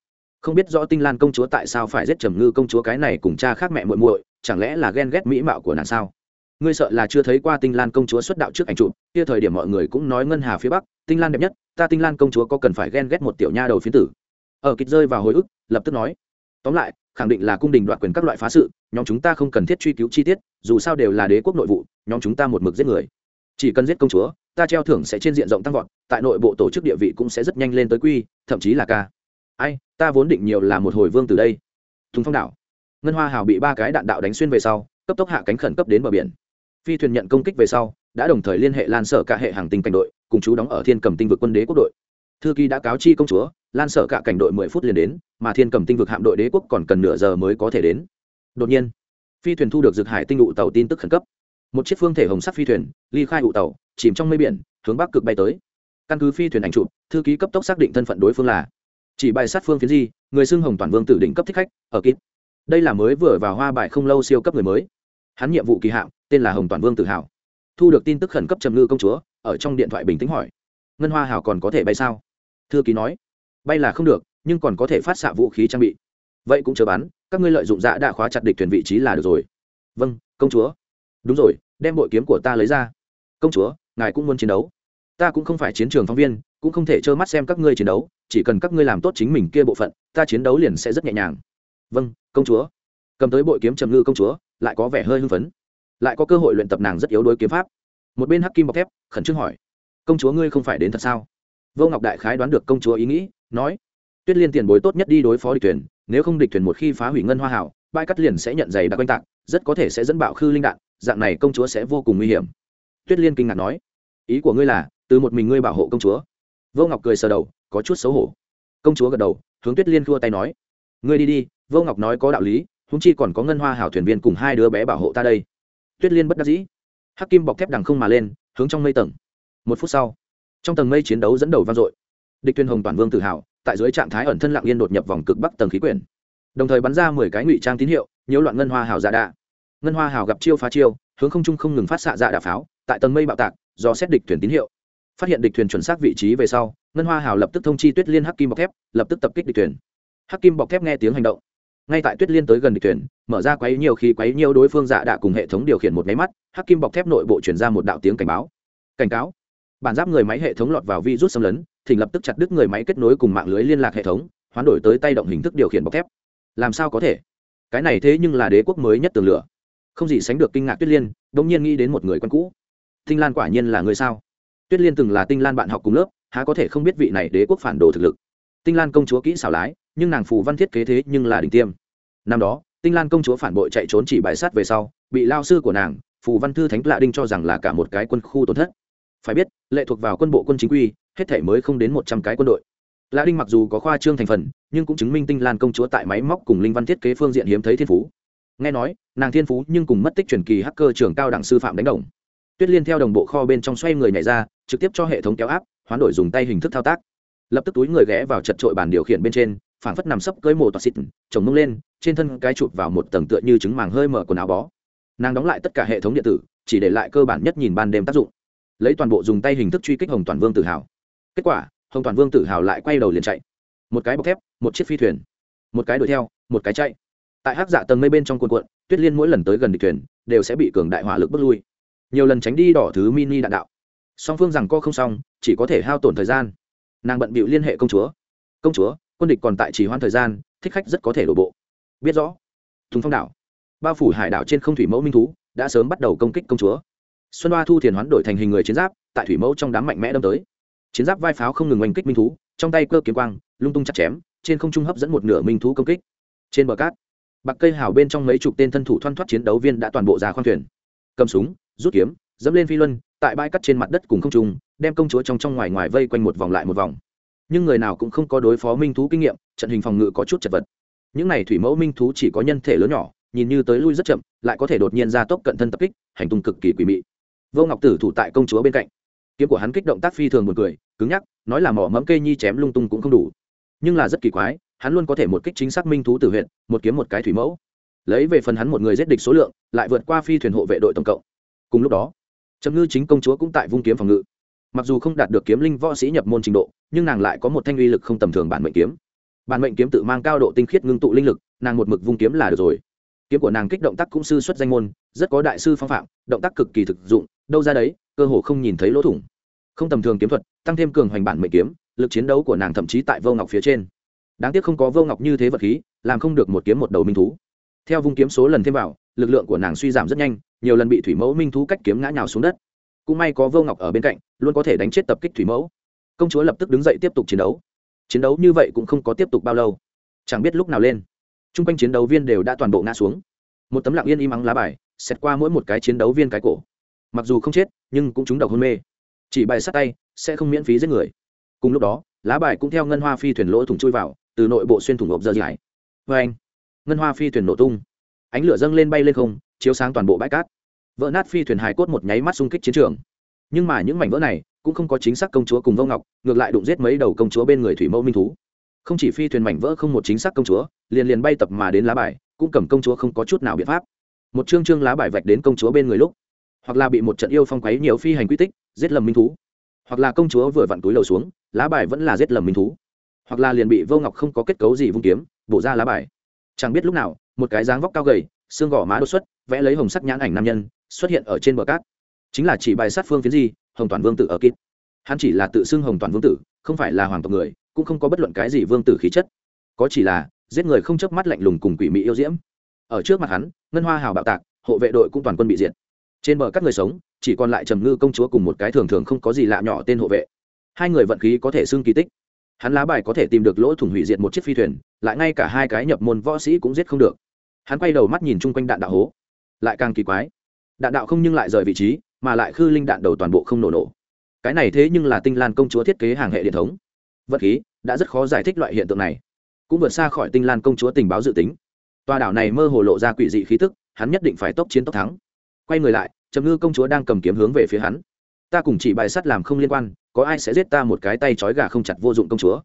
Không biết rõ tinh lan công chúa tại sao phải giết trầm ngư công chúa cái này cùng cha khác mẹ muội muội, chẳng lẽ là ghen ghét mỹ mạo của nàng sao? Ngươi sợ là chưa thấy qua tinh lan công chúa xuất đạo trước ảnh chụp, kia thời điểm mọi người cũng nói ngân hà phía bắc, tinh lan đẹp nhất, ta tinh lan công chúa có cần phải ghen ghét một tiểu nha đầu phiến tử. Ở kịch rơi vào hồi ức, lập tức nói. Tóm lại, khẳng định là cung đình đoạt quyền các loại phá sự, nhóm chúng ta không cần thiết truy cứu chi tiết, dù sao đều là đế quốc nội vụ, nhóm chúng ta một mực giết người. Chỉ cần giết công chúa ta treo thưởng sẽ trên diện rộng tăng vọt, tại nội bộ tổ chức địa vị cũng sẽ rất nhanh lên tới quy, thậm chí là ca. Ai, ta vốn định nhiều là một hồi vương từ đây. Thùng phong đảo. Ngân hoa hào bị ba cái đạn đạo đánh xuyên về sau, cấp tốc hạ cánh khẩn cấp đến bờ biển. Phi thuyền nhận công kích về sau, đã đồng thời liên hệ lan sở cả hệ hàng tinh cảnh đội, cùng chú đóng ở thiên cầm tinh vực quân đế quốc đội. Thư ký đã cáo chi công chúa, lan sở cả cảnh đội mười phút liền đến, mà thiên cầm tinh vực hạm đội đế quốc còn cần nửa giờ mới có thể đến. Đột nhiên, phi thuyền thu được dược hải tinh ụ tàu tin tức khẩn cấp. Một chiếc phương thể hồng sắc phi thuyền, ly khai ụ tàu chìm trong mây biển, hướng bắc cực bay tới. Căn cứ phi thuyền ảnh chụp, thư ký cấp tốc xác định thân phận đối phương là chỉ bài sát phương phiến di, người xưng hồng toàn vương tử đỉnh cấp thích khách, ở kịp đây là mới vừa vào hoa bài không lâu siêu cấp người mới. Hắn nhiệm vụ kỳ hạm tên là hồng toàn vương tự hào thu được tin tức khẩn cấp trầm ngư công chúa, ở trong điện thoại bình tĩnh hỏi, ngân hoa hảo còn có thể bay sao? Thư ký nói, bay là không được, nhưng còn có thể phát xạ vũ khí trang bị. Vậy cũng chờ bán, các ngươi lợi dụng dạ đã khóa chặt địch thuyền vị trí là được rồi. Vâng công chúa. Đúng rồi, đem bội kiếm của ta lấy ra. Công chúa ngài cũng muốn chiến đấu. Ta cũng không phải chiến trường phóng viên cũng không thể trơ mắt xem các ngươi chiến đấu chỉ cần các ngươi làm tốt chính mình kia bộ phận ta chiến đấu liền sẽ rất nhẹ nhàng. Vâng công chúa. Cầm tới bội kiếm trầm ngư công chúa lại có vẻ hơi hưng phấn. Lại có cơ hội luyện tập nàng rất yếu đuối kiếm pháp. Một bên hắc kim bọc thép khẩn trương hỏi. Công chúa ngươi không phải đến thật sao? Vô ngọc đại khái đoán được công chúa ý nghĩ nói. Tuyết liên tiền bối tốt nhất đi đối phó địch thuyền, nếu không địch thuyền một khi phá hủy ngân hoa hảo bãi cắt liền sẽ nhận giày đặc quanh tặng, rất có thể sẽ dẫn bạo khư linh đạn dạng này công chúa sẽ vô cùng nguy hiểm. Tuyết liên kinh ngạc nói ý của ngươi là, từ một mình ngươi bảo hộ công chúa. Vô ngọc cười sờ đầu, có chút xấu hổ. Công chúa gật đầu, hướng tuyết liên khua tay nói, ngươi đi đi, vô ngọc nói có đạo lý húng chi còn có ngân hoa hảo thuyền viên cùng hai đứa bé bảo hộ ta đây. Tuyết liên bất đắc dĩ. Hắc kim bọc thép đằng không mà lên, hướng trong mây tầng. Một phút sau, trong tầng mây chiến đấu dẫn đầu vang dội. Địch tuyên hồng toàn vương tự hào, tại dưới trạng thái ẩn thân lặng yên đột nhập vòng cực bắc tầng khí quyển. Đồng thời bắn ra mười cái ngụy trang tín hiệu, nhiễu loạn ngân hoa Hảo dạ đạ. Ngân hoa Hảo gặp chiêu phá chiêu, hướng không trung không ngừng phát xạ dạ đà pháo, tại tầng mây bạo tạc do xét địch thuyền tín hiệu. Phát hiện địch thuyền chuẩn xác vị trí về sau, ngân hoa hào lập tức thông chi tuyết liên hắc kim bọc thép, lập tức tập kích địch thuyền. Hắc kim bọc thép nghe tiếng hành động. Ngay tại tuyết liên tới gần địch thuyền, mở ra quấy nhiều khi quấy nhiều đối phương dạ đã cùng hệ thống điều khiển một máy mắt, hắc kim bọc thép nội bộ chuyển ra một đạo tiếng cảnh báo. Cảnh cáo. Bản giáp người máy hệ thống lọt vào virus xâm lấn, thỉnh lập tức chặt đứt người máy kết nối cùng mạng lưới liên lạc hệ thống, hoán đổi tới tay động hình thức điều khiển bọc thép. Làm sao có thể? Cái này thế nhưng là đế quốc mới nhất tường lửa. Không gì sánh được kinh ngạc tuyết liên đống nhiên nghĩ đến một người quen cũ tinh lan quả nhiên là người sao? Tuyết liên từng là tinh lan bạn học cùng lớp, há có thể không biết vị này đế quốc phản đồ thực lực. Tinh lan công chúa kỹ xảo lái, nhưng nàng phù văn thiết kế thế nhưng là đỉnh tiêm. Năm đó, tinh lan công chúa phản bội chạy trốn chỉ bài sát về sau, bị lao sư của nàng, phù văn thư thánh lạ đinh cho rằng là cả một cái quân khu tổn thất. Phải biết, lệ thuộc vào quân bộ quân chính quy, hết thể mới không đến một trăm cái quân đội. Lạ đinh mặc dù có khoa trương thành phần, nhưng cũng chứng minh tinh lan công chúa tại máy móc cùng linh văn thiết kế phương diện hiếm thấy thiên phú. Nghe nói, nàng thiên phú nhưng cùng mất tích truyền kỳ hacker trường cao đẳng sư phạm đánh đồng tuyết liên theo đồng bộ kho bên trong xoay người nhảy ra, trực tiếp cho hệ thống kéo áp, hoán đổi dùng tay hình thức thao tác. Lập tức túi người ghé vào chật trội bàn điều khiển bên trên, phảng phất nằm sấp cưới mồ toa xịt, chồng mông lên, trên thân cái chụp vào một tầng tựa như trứng màng hơi mở quần áo bó. Nàng đóng lại tất cả hệ thống điện tử, chỉ để lại cơ bản nhất nhìn ban đêm tác dụng. Lấy toàn bộ dùng tay hình thức truy kích hồng toàn vương tự hào. Kết quả, hồng toàn vương tự hào lại quay đầu liền chạy. Một cái bọc thép, một chiếc phi thuyền, một cái đuổi theo, một cái chạy. Tại hát dạ tầng mây bên trong cuộn cuộn, tuyết liên mỗi lần tới gần địch thuyền, đều sẽ bị cường đại hỏa lực bước lui nhiều lần tránh đi đỏ thứ mini đạn đạo. Song phương rằng co không xong, chỉ có thể hao tổn thời gian. Nàng bận bịu liên hệ công chúa. Công chúa, quân địch còn tại chỉ hoan thời gian, thích khách rất có thể đổ bộ. Biết rõ, thùng phong đảo, bao phủ hải đảo trên không thủy mẫu minh thú, đã sớm bắt đầu công kích công chúa. Xuân hoa thu thiền hoán đổi thành hình người chiến giáp, tại thủy mẫu trong đám mạnh mẽ đâm tới. Chiến giáp vai pháo không ngừng oanh kích minh thú, trong tay cơ kiếm quang, lung tung chặt chém, trên không trung hấp dẫn một nửa minh thú công kích. Trên bờ cát, bạc cây hào bên trong mấy chục tên thân thủ thoăn thoát chiến đấu viên đã toàn bộ ra khoang thuyền. Cầm súng rút kiếm dẫm lên phi luân tại bãi cắt trên mặt đất cùng không trung, đem công chúa trong trong ngoài ngoài vây quanh một vòng lại một vòng. Nhưng người nào cũng không có đối phó minh thú kinh nghiệm trận hình phòng ngự có chút chật vật. Những này thủy mẫu minh thú chỉ có nhân thể lớn nhỏ nhìn như tới lui rất chậm lại có thể đột nhiên ra tốc cận thân tập kích hành tung cực kỳ quỷ mị. Vô ngọc tử thủ tại công chúa bên cạnh. Kiếm của hắn kích động tác phi thường một người cứng nhắc nói là mỏ mẫm cây nhi chém lung tung cũng không đủ. Nhưng là rất kỳ quái hắn luôn có thể một kích chính xác minh thú tử huyện một kiếm một cái thủy mẫu. Lấy về phần hắn một người giết địch số lượng lại vượt qua phi thuyền hộ vệ đội tổng cộng cùng lúc đó, trầm ngư chính công chúa cũng tại vung kiếm phòng ngự. Mặc dù không đạt được kiếm linh võ sĩ nhập môn trình độ, nhưng nàng lại có một thanh uy lực không tầm thường bản mệnh kiếm. Bản mệnh kiếm tự mang cao độ tinh khiết ngưng tụ linh lực, nàng một mực vung kiếm là được rồi. Kiếm của nàng kích động tác cũng sư xuất danh môn, rất có đại sư phong phạm, động tác cực kỳ thực dụng, đâu ra đấy, cơ hồ không nhìn thấy lỗ thủng. Không tầm thường kiếm thuật, tăng thêm cường hoành bản mệnh kiếm, lực chiến đấu của nàng thậm chí tại vô ngọc phía trên. Đáng tiếc không có vô ngọc như thế vật khí, làm không được một kiếm một đầu minh thú. Theo vung kiếm số lần thêm vào, lực lượng của nàng suy giảm rất nhanh nhiều lần bị thủy mẫu minh thú cách kiếm ngã nhào xuống đất. Cũng may có vô ngọc ở bên cạnh, luôn có thể đánh chết tập kích thủy mẫu. Công chúa lập tức đứng dậy tiếp tục chiến đấu. Chiến đấu như vậy cũng không có tiếp tục bao lâu. Chẳng biết lúc nào lên t r u n g quanh chiến đấu viên đều đã toàn bộ ngã xuống. Một tấm lặng yên im ắng lá bài, xét qua mỗi một cái chiến đấu viên cái cổ. Mặc dù không chết, nhưng cũng trúng độc hôn mê. Chỉ bài sát tay, sẽ không miễn phí giết người. Cùng lúc đó, lá bài cũng theo ngân hoa phi thuyền lỗ thủng chui vào, từ nội bộ xuyên thủng ộp dơ dài vê anh. Ngân hoa phi thuyền nổ tung. Ánh lửa dâng lên bay lên không chiếu sáng toàn bộ bãi cát. Vỡ nát phi thuyền hài cốt một nháy mắt xung kích chiến trường. Nhưng mà những mảnh vỡ này cũng không có chính xác công chúa cùng vô ngọc, ngược lại đụng giết mấy đầu công chúa bên người thủy mẫu minh thú. Không chỉ phi thuyền mảnh vỡ không một chính xác công chúa, liền liền bay tập mà đến lá bài, cũng cầm công chúa không có chút nào biện pháp. Một chương chương lá bài vạch đến công chúa bên người lúc, hoặc là bị một trận yêu phong quấy nhiều phi hành quy tích, giết lầm minh thú. Hoặc là công chúa vừa vặn túi lầu xuống, lá bài vẫn là giết lầm minh thú. Hoặc là liền bị vô ngọc không có kết cấu gì vung kiếm, bổ ra lá bài. Chẳng biết lúc nào, một cái dáng vóc cao gầy, xương gò má đột xuất vẽ lấy hồng sắc nhãn ảnh nam nhân, xuất hiện ở trên bờ cát. Chính là chỉ bài sát phương phiến di hồng toàn vương tử ở kít hắn chỉ là tự xưng hồng toàn vương tử, không phải là hoàng tộc người, cũng không có bất luận cái gì vương tử khí chất. Có chỉ là, giết người không chớp mắt lạnh lùng cùng quỷ mỹ yêu diễm. Ở trước mặt hắn, ngân hoa hào bạo tạc, hộ vệ đội cũng toàn quân bị diệt. Trên bờ các người sống, chỉ còn lại trầm ngư công chúa cùng một cái thường thường không có gì lạ nhỏ tên hộ vệ. Hai người vận khí có thể xưng kỳ tích. Hắn lá bài có thể tìm được lỗ thủng hủy diệt một chiếc phi thuyền, lại ngay cả hai cái nhập môn võ sĩ cũng giết không được. Hắn quay đầu mắt nhìn chung quanh đạn đạo hố lại càng kỳ quái. Đạn đạo không nhưng lại rời vị trí, mà lại khư linh đạn đầu toàn bộ không nổ nổ. Cái này thế nhưng là tinh lan công chúa thiết kế hàng hệ điện thống. Vật khí đã rất khó giải thích loại hiện tượng này. Cũng vượt xa khỏi tinh lan công chúa tình báo dự tính. Tòa đảo này mơ hồ lộ ra quỷ dị khí tức, hắn nhất định phải tốc chiến tốc thắng. Quay người lại, trầm ngư công chúa đang cầm kiếm hướng về phía hắn. Ta cùng chỉ bài sắt làm không liên quan, có ai sẽ giết ta một cái tay trói gà không chặt vô dụng công chúa?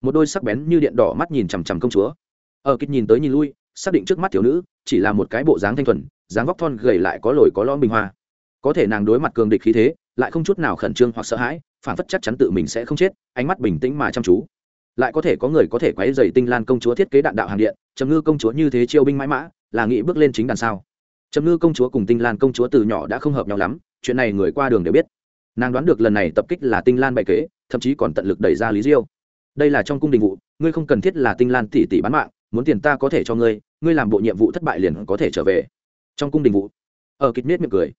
Một đôi sắc bén như điện đỏ mắt nhìn chằm chằm công chúa. Ở kịch nhìn tới nhìn lui, xác định trước mắt thiếu nữ chỉ là một cái bộ dáng thanh thuần dáng vóc thon gầy lại có lồi có lõm bình hoa. Có thể nàng đối mặt cường địch khí thế, lại không chút nào khẩn trương hoặc sợ hãi, phản phất chắc chắn tự mình sẽ không chết, ánh mắt bình tĩnh mà chăm chú. Lại có thể có người có thể quấy rầy tinh lan công chúa thiết kế đạn đạo hàng điện, trầm ngư công chúa như thế chiêu binh mãi mã, là nghĩ bước lên chính đằng sao? trầm ngư công chúa cùng tinh lan công chúa từ nhỏ đã không hợp nhau lắm, chuyện này người qua đường đều biết. Nàng đoán được lần này tập kích là tinh lan bày kế, thậm chí còn tận lực đẩy ra lý diêu. Đây là trong cung đình vụ, ngươi không cần thiết là tinh lan tỷ tỷ bán mạng, muốn tiền ta có thể cho ngươi ngươi làm bộ nhiệm vụ thất bại liền có thể trở về trong cung đình vụ. Ở kịch miết miệng cười.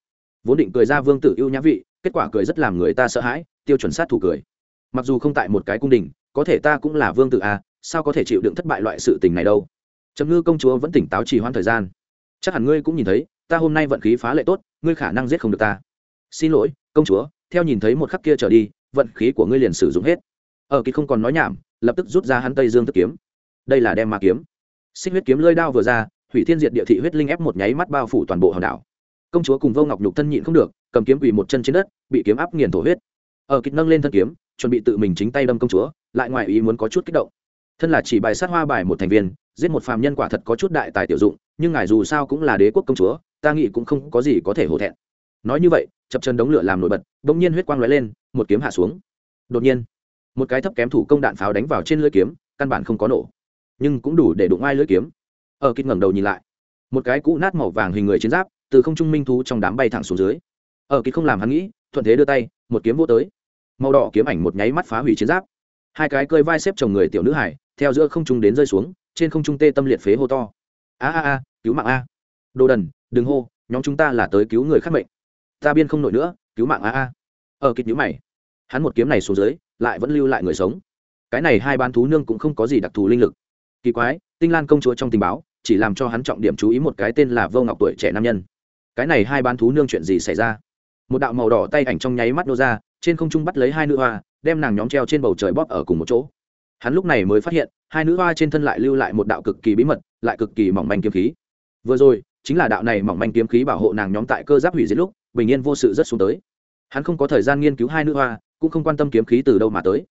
Vốn định cười ra vương tử yêu nhã vị, kết quả cười rất làm người ta sợ hãi, tiêu chuẩn sát thủ cười. Mặc dù không tại một cái cung đình, có thể ta cũng là vương tử a sao có thể chịu đựng thất bại loại sự tình này đâu? Trầm ngư công chúa vẫn tỉnh táo trì hoãn thời gian. Chắc hẳn ngươi cũng nhìn thấy, ta hôm nay vận khí phá lệ tốt, ngươi khả năng giết không được ta. Xin lỗi, công chúa, theo nhìn thấy một khắc kia trở đi, vận khí của ngươi liền sử dụng hết. Ở kỳ không còn nói nhảm, lập tức rút ra hắn tây dương tức kiếm. Đây là đem ma kiếm. Xích huyết kiếm lơi đao vừa ra hủy thiên diệt địa thị huyết linh ép một nháy mắt bao phủ toàn bộ hòn đảo. Công chúa cùng vô ngọc nhục thân nhịn không được, cầm kiếm quỳ một chân trên đất, bị kiếm áp nghiền thổ huyết. Ở kịch nâng lên thân kiếm, chuẩn bị tự mình chính tay đâm công chúa, lại ngoài ý muốn có chút kích động. Thân là chỉ bài sát hoa bài một thành viên, giết một phàm nhân quả thật có chút đại tài tiểu dụng, nhưng ngài dù sao cũng là đế quốc công chúa, ta nghĩ cũng không có gì có thể hổ thẹn. Nói như vậy, chập chân đống lửa làm nổi bật, bỗng nhiên huyết quang lóe lên, một kiếm hạ xuống. Đột nhiên, một cái thấp kém thủ công đạn pháo đánh vào trên lưỡi kiếm, căn bản không có nổ. Nhưng cũng đủ để đụng ai lưỡi kiếm ở kịch ngẩng đầu nhìn lại. Một cái cũ nát màu vàng hình người chiến giáp, từ không trung minh thú trong đám bay thẳng xuống dưới. Ở kịch không làm hắn nghĩ, thuận thế đưa tay, một kiếm vô tới. Màu đỏ kiếm ảnh một nháy mắt phá hủy chiến giáp. Hai cái cơi vai xếp chồng người tiểu nữ hải, theo giữa không trung đến rơi xuống, trên không trung tê tâm liệt phế hô to. A a a, cứu mạng a. Đồ đần, đừng hô, nhóm chúng ta là tới cứu người khác mệnh. Ta biên không nổi nữa, cứu mạng a a. Ở kịch nhíu mày. Hắn một kiếm này xuống dưới, lại vẫn lưu lại người sống. Cái này hai bán thú nương cũng không có gì đặc thù linh lực. Kỳ quái, tinh lan công chúa trong tình báo chỉ làm cho hắn trọng điểm chú ý một cái tên là vô ngọc tuổi trẻ nam nhân. Cái này hai bán thú nương chuyện gì xảy ra? Một đạo màu đỏ tay ảnh trong nháy mắt nô ra, trên không trung bắt lấy hai nữ hoa, đem nàng nhóm treo trên bầu trời bóp ở cùng một chỗ. Hắn lúc này mới phát hiện, hai nữ hoa trên thân lại lưu lại một đạo cực kỳ bí mật, lại cực kỳ mỏng manh kiếm khí. Vừa rồi, chính là đạo này mỏng manh kiếm khí bảo hộ nàng nhóm tại cơ giáp hủy diệt lúc, bình yên vô sự rất xuống tới. Hắn không có thời gian nghiên cứu hai nữ hoa, cũng không quan tâm kiếm khí từ đâu mà tới.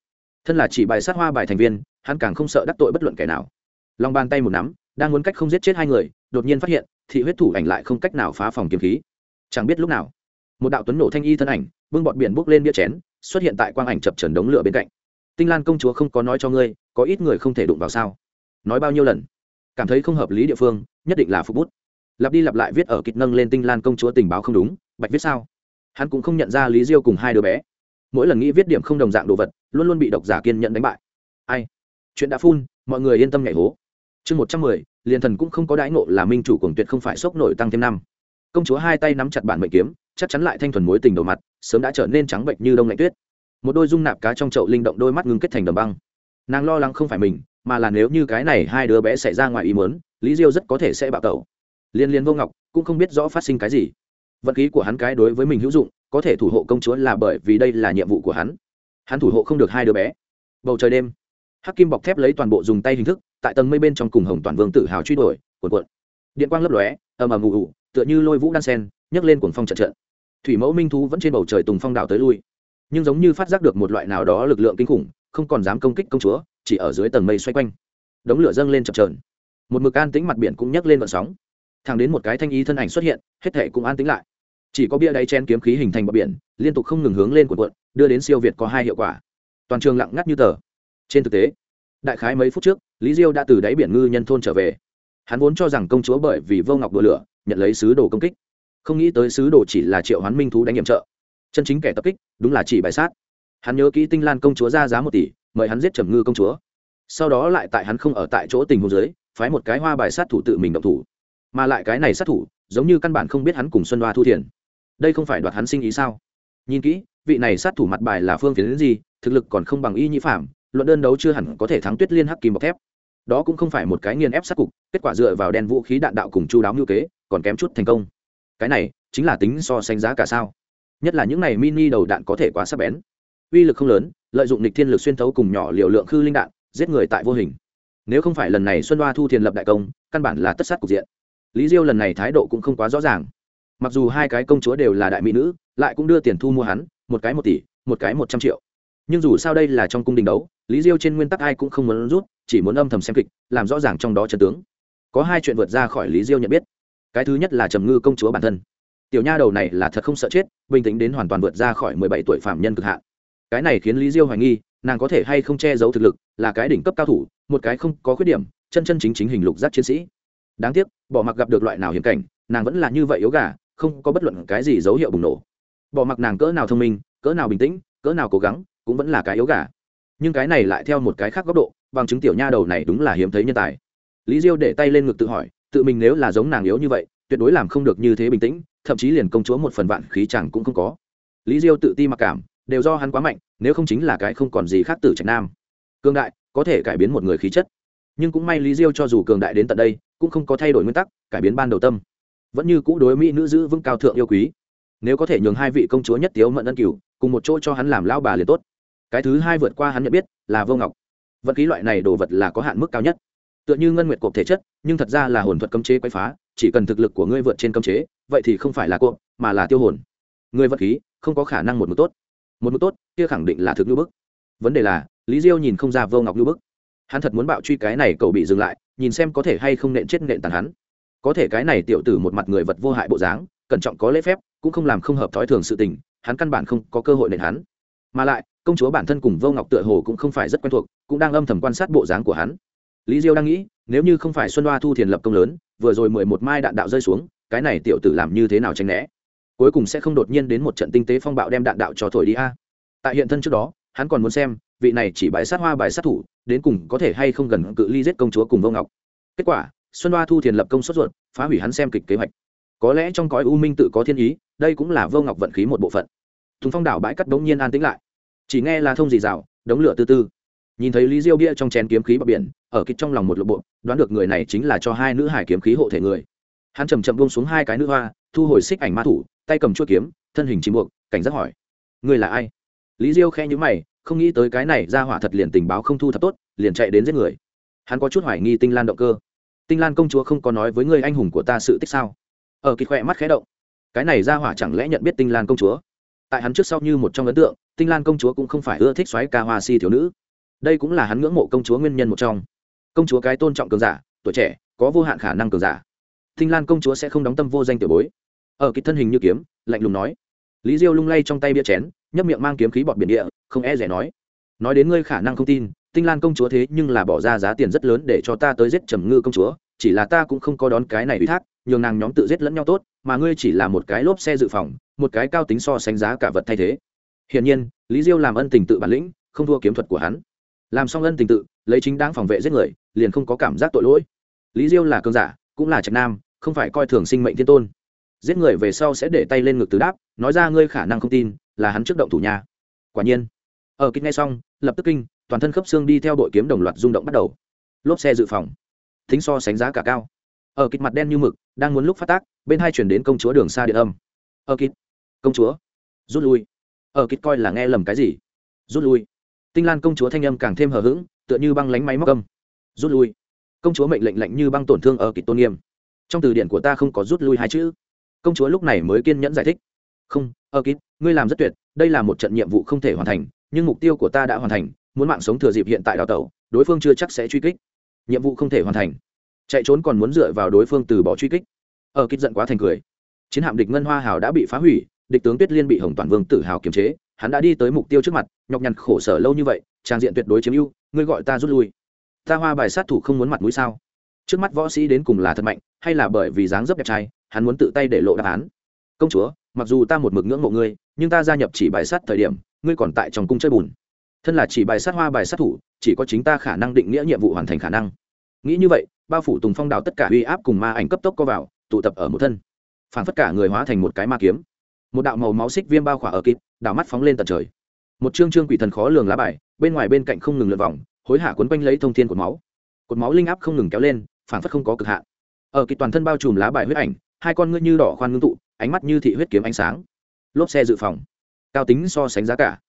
Thân là chỉ bài sát hoa bài thành viên, hắn càng không sợ đắc tội bất luận kẻ nào. Lòng bàn tay một nắm đang muốn cách không giết chết hai người, đột nhiên phát hiện, thị huyết thủ ảnh lại không cách nào phá phòng kiếm khí. Chẳng biết lúc nào, một đạo tuấn nổ thanh y thân ảnh, bưng bọt biển bốc lên bia chén, xuất hiện tại quang ảnh chập trần đống lửa bên cạnh. Tinh lan công chúa không có nói cho ngươi, có ít người không thể đụng vào sao? Nói bao nhiêu lần? Cảm thấy không hợp lý địa phương, nhất định là phục bút. Lặp đi lặp lại viết ở kịch nâng lên tinh lan công chúa tình báo không đúng, bạch viết sao? Hắn cũng không nhận ra lý diêu cùng hai đứa bé. Mỗi lần nghĩ viết điểm không đồng dạng đồ vật, luôn luôn bị độc giả kiên nhận đánh bại. Ai? Chuyện đã phun, mọi người yên tâm nhảy hố chương một trăm mười, liền thần cũng không có đãi ngộ là minh chủ cuồng tuyệt không phải sốc nổi tăng thêm năm. Công chúa hai tay nắm chặt bản mệnh kiếm, chắc chắn lại thanh thuần mối tình đầu mặt, sớm đã trở nên trắng bệnh như đông lạnh tuyết. Một đôi dung nạp cá trong chậu linh động đôi mắt ngưng kết thành đầm băng. Nàng lo lắng không phải mình, mà là nếu như cái này hai đứa bé xảy ra ngoài ý muốn, lý diêu rất có thể sẽ bạo tẩu. Liên liên vô ngọc, cũng không biết rõ phát sinh cái gì. Vật khí của hắn cái đối với mình hữu dụng, có thể thủ hộ công chúa là bởi vì đây là nhiệm vụ của hắn. Hắn thủ hộ không được hai đứa bé. Bầu trời đêm, hắc kim bọc thép lấy toàn bộ dùng tay hình thức tại tầng mây bên trong cùng hồng toàn vương tự hào truy đuổi, cuộn cuộn. Điện quang lấp lóe, ầm ầm ù ù, tựa như lôi vũ đan sen, nhấc lên cuồng phong trận trận. Thủy mẫu minh thú vẫn trên bầu trời tùng phong đảo tới lui, nhưng giống như phát giác được một loại nào đó lực lượng kinh khủng, không còn dám công kích công chúa, chỉ ở dưới tầng mây xoay quanh. Đống lửa dâng lên chập trờn một mực an tĩnh mặt biển cũng nhấc lên vận sóng. Thẳng đến một cái thanh ý thân ảnh xuất hiện, hết thể cũng an tĩnh lại. Chỉ có bia đáy chen kiếm khí hình thành bờ biển, liên tục không ngừng hướng lên cuộn cuộn, đưa đến siêu việt có hai hiệu quả. Toàn trường lặng ngắt như tờ. Trên thực tế, đại khái mấy phút trước lý diêu đã từ đáy biển ngư nhân thôn trở về. Hắn vốn cho rằng công chúa bởi vì vô ngọc đùa lửa, nhận lấy sứ đồ công kích. Không nghĩ tới sứ đồ chỉ là triệu hoán minh thú đánh nhiệm trợ. Chân chính kẻ tập kích, đúng là chỉ bài sát. Hắn nhớ kỹ tinh lan công chúa ra giá một tỷ, mời hắn giết trầm ngư công chúa. Sau đó lại tại hắn không ở tại chỗ tình hồ dưới, phái một cái hoa bài sát thủ tự mình động thủ. Mà lại cái này sát thủ, giống như căn bản không biết hắn cùng xuân hoa thu thiền. Đây không phải đoạt hắn sinh ý sao? Nhìn kỹ, vị này sát thủ mặt bài là phương phiến gì, thực lực còn không bằng y nhĩ phạm luận đơn đấu chưa hẳn có thể thắng tuyết liên hắc kim bọc thép đó cũng không phải một cái nghiền ép sát cục, kết quả dựa vào đen vũ khí đạn đạo cùng chu đáo ngưu kế, còn kém chút thành công. Cái này, chính là tính so sánh giá cả sao? Nhất là những này mini đầu đạn có thể quá sắc bén. Uy lực không lớn, lợi dụng lịch thiên lực xuyên thấu cùng nhỏ liều lượng khư linh đạn, giết người tại vô hình. Nếu không phải lần này xuân hoa thu thiền lập đại công, căn bản là tất sát cục diện. Lý diêu lần này thái độ cũng không quá rõ ràng. Mặc dù hai cái công chúa đều là đại mỹ nữ, lại cũng đưa tiền thu mua hắn, một cái một tỷ, một cái một trăm triệu. Nhưng dù sao đây là trong cung đình đấu, lý diêu trên nguyên tắc ai cũng không muốn rút chỉ muốn âm thầm xem kịch, làm rõ ràng trong đó chân tướng. Có hai chuyện vượt ra khỏi lý diêu nhận biết. Cái thứ nhất là trầm ngư công chúa bản thân. Tiểu nha đầu này là thật không sợ chết, bình tĩnh đến hoàn toàn vượt ra khỏi mười bảy tuổi phạm nhân cực hạn. Cái này khiến lý diêu hoài nghi, nàng có thể hay không che giấu thực lực, là cái đỉnh cấp cao thủ, một cái không có khuyết điểm, chân chân chính chính hình lục giác chiến sĩ. Đáng tiếc, bỏ mặc gặp được loại nào hiểm cảnh, nàng vẫn là như vậy yếu gà, không có bất luận cái gì dấu hiệu bùng nổ. Bỏ mặc nàng cỡ nào thông minh, cỡ nào bình tĩnh, cỡ nào cố gắng, cũng vẫn là cái yếu gà. Nhưng cái này lại theo một cái khác góc độ bằng chứng tiểu nha đầu này đúng là hiếm thấy nhân tài. Lý diêu để tay lên ngực tự hỏi, tự mình nếu là giống nàng yếu như vậy, tuyệt đối làm không được như thế bình tĩnh, thậm chí liền công chúa một phần vạn khí chẳng cũng không có. Lý diêu tự ti mặc cảm, đều do hắn quá mạnh, nếu không chính là cái không còn gì khác tử trạch nam. Cương đại, có thể cải biến một người khí chất. Nhưng cũng may lý diêu cho dù cường đại đến tận đây, cũng không có thay đổi nguyên tắc, cải biến ban đầu tâm. Vẫn như cũ đối mỹ nữ giữ vững cao thượng yêu quý. Nếu có thể nhường hai vị công chúa nhất tiếu mận ân cửu, cùng một chỗ cho hắn làm lao bà liền tốt. Cái thứ hai vượt qua hắn nhận biết là vô ngọc. Vật khí loại này đồ vật là có hạn mức cao nhất. Tựa như ngân nguyệt cộp thể chất, nhưng thật ra là hồn thuật cấm chế quay phá, chỉ cần thực lực của ngươi vượt trên cấm chế, vậy thì không phải là cộp mà là tiêu hồn. Người vật khí, không có khả năng một mức tốt. Một mức tốt, kia khẳng định là thực ngữ bức. Vấn đề là, lý diêu nhìn không ra vô ngọc ngữ bức. Hắn thật muốn bạo truy cái này cậu bị dừng lại, nhìn xem có thể hay không nện chết nện tàn hắn. Có thể cái này tiểu tử một mặt người vật vô hại bộ dáng, cẩn trọng có lễ phép, cũng không làm không hợp thói thường sự tình, hắn căn bản không có cơ hội nện hắn. Mà lại công chúa bản thân cùng vô ngọc tựa hồ cũng không phải rất quen thuộc, cũng đang âm thầm quan sát bộ dáng của hắn. Lý diêu đang nghĩ, nếu như không phải xuân đoa thu thiền lập công lớn, vừa rồi mười một mai đạn đạo rơi xuống, cái này tiểu tử làm như thế nào tránh né? Cuối cùng sẽ không đột nhiên đến một trận tinh tế phong bạo đem đạn đạo cho thổi đi a. Tại hiện thân trước đó, hắn còn muốn xem, vị này chỉ bãi sát hoa bãi sát thủ, đến cùng có thể hay không gần cự ly giết công chúa cùng vô ngọc. Kết quả, xuân đoa thu thiền lập công sốt ruột, phá hủy hắn xem kịch kế hoạch. Có lẽ trong cõi u minh tự có thiên ý, đây cũng là vô ngọc vận khí một bộ phận. Thùng phong đảo bãi cắt đ ố n g nhiên an tĩnh lại chỉ nghe là thông gì rào đống lửa tư tư nhìn thấy lý diêu bia trong chén kiếm khí bờ biển, ở kịch trong lòng một lộp bộ, đoán được người này chính là cho hai nữ hải kiếm khí hộ thể người. Hắn chầm chậm buông xuống hai cái nữ hoa, thu hồi xích ảnh ma thủ, tay cầm chuôi kiếm, thân hình chìm buộc, cảnh giác hỏi người là ai? Lý diêu khẽ nhíu mày, không nghĩ tới cái này ra hỏa thật liền tình báo không thu thập tốt, liền chạy đến giết người. Hắn có chút hoài nghi tinh lan động cơ. Tinh lan công chúa không có nói với người anh hùng của ta sự tích sao? Ở kịch khỏe mắt khẽ động. Cái này ra hỏa chẳng lẽ nhận biết tinh lan công chúa? tại hắn trước sau như một trong ấn tượng, tinh lan công chúa cũng không phải ưa thích xoáy ca hoa si thiếu nữ. Đây cũng là hắn ngưỡng mộ công chúa nguyên nhân một trong. Công chúa cái tôn trọng cường giả, tuổi trẻ, có vô hạn khả năng cường giả. Tinh lan công chúa sẽ không đóng tâm vô danh tiểu bối. Ở kịch thân hình như kiếm, lạnh lùng nói. Lý diêu lung lay trong tay bia chén, nhấp miệng mang kiếm khí bọt biển địa, không e rẻ nói. Nói đến ngươi khả năng không tin, tinh lan công chúa thế nhưng là bỏ ra giá tiền rất lớn để cho ta tới giết trầm ngư công chúa chỉ là ta cũng không có đón cái này ủy thác, nhường nàng nhóm tự giết lẫn nhau tốt, mà ngươi chỉ là một cái lốp xe dự phòng, một cái cao tính so sánh giá cả vật thay thế. Hiển nhiên, lý diêu làm ân tình tự bản lĩnh, không thua kiếm thuật của hắn. Làm xong ân tình tự, lấy chính đáng phòng vệ giết người, liền không có cảm giác tội lỗi. Lý diêu là cơn giả, cũng là trạch nam, không phải coi thường sinh mệnh thiên tôn. Giết người về sau sẽ để tay lên ngực từ đáp, nói ra ngươi khả năng không tin, là hắn trước động thủ nhà quả nhiên. Ở kinh ngay xong, lập tức kinh, toàn thân khớp xương đi theo đội kiếm đồng loạt rung động bắt đầu. Lốp xe dự phòng tính so sánh giá cả cao. Ở kịch mặt đen như mực, đang muốn lúc phát tác, bên hai chuyển đến công chúa đường xa điện âm. Ở kịch, công chúa, rút lui. Ở kịch coi là nghe lầm cái gì? Rút lui. Tinh lan công chúa thanh âm càng thêm hờ hững, tựa như băng lánh máy móc âm. Rút lui. Công chúa mệnh lệnh lạnh như băng tổn thương ở kịch tôn nghiêm. Trong từ điển của ta không có rút lui hai chữ. Công chúa lúc này mới kiên nhẫn giải thích. Không, ở kịch, ngươi làm rất tuyệt, đây là một trận nhiệm vụ không thể hoàn thành, nhưng mục tiêu của ta đã hoàn thành, muốn mạng sống thừa dịp hiện tại đào tẩu, đối phương chưa chắc sẽ truy kích nhiệm vụ không thể hoàn thành. Chạy trốn còn muốn dựa vào đối phương từ bỏ truy kích. Ờ, Ở kích giận quá thành cười. Chiến hạm địch ngân hoa hào đã bị phá hủy, địch tướng tuyết liên bị hồng toàn vương tử hào kiềm chế, hắn đã đi tới mục tiêu trước mặt, nhọc nhằn khổ sở lâu như vậy, trang diện tuyệt đối chiếm ưu, ngươi gọi ta rút lui. Ta hoa bài sát thủ không muốn mặt mũi sao? Trước mắt võ sĩ đến cùng là thật mạnh, hay là bởi vì dáng dấp đẹp trai, hắn muốn tự tay để lộ đáp án. Công chúa, mặc dù ta một mực ngưỡng mộ ngươi, nhưng ta gia nhập chỉ bài sát thời điểm, ngươi còn tại trong cung chơi bùn thân là chỉ bài sát hoa bài sát thủ, chỉ có chính ta khả năng định nghĩa nhiệm vụ hoàn thành khả năng. Nghĩ như vậy, bao phủ tùng phong đào tất cả uy áp cùng ma ảnh cấp tốc co vào, tụ tập ở một thân. Phản phất cả người hóa thành một cái ma kiếm. Một đạo màu máu xích viêm bao khỏa ở kịp, đảo mắt phóng lên tận trời. Một chương trương quỷ thần khó lường lá bài, bên ngoài bên cạnh không ngừng lượt vòng, hối hả quấn quanh lấy thông thiên cột máu. Cột máu linh áp không ngừng kéo lên, phản phất không có cực hạn. Ở kịp toàn thân bao trùm lá bài huyết ảnh, hai con ngươi như đỏ khoan ngưng tụ, ánh mắt như thị huyết kiếm ánh sáng. Lốp xe dự phòng. Cao tính so sánh giá cả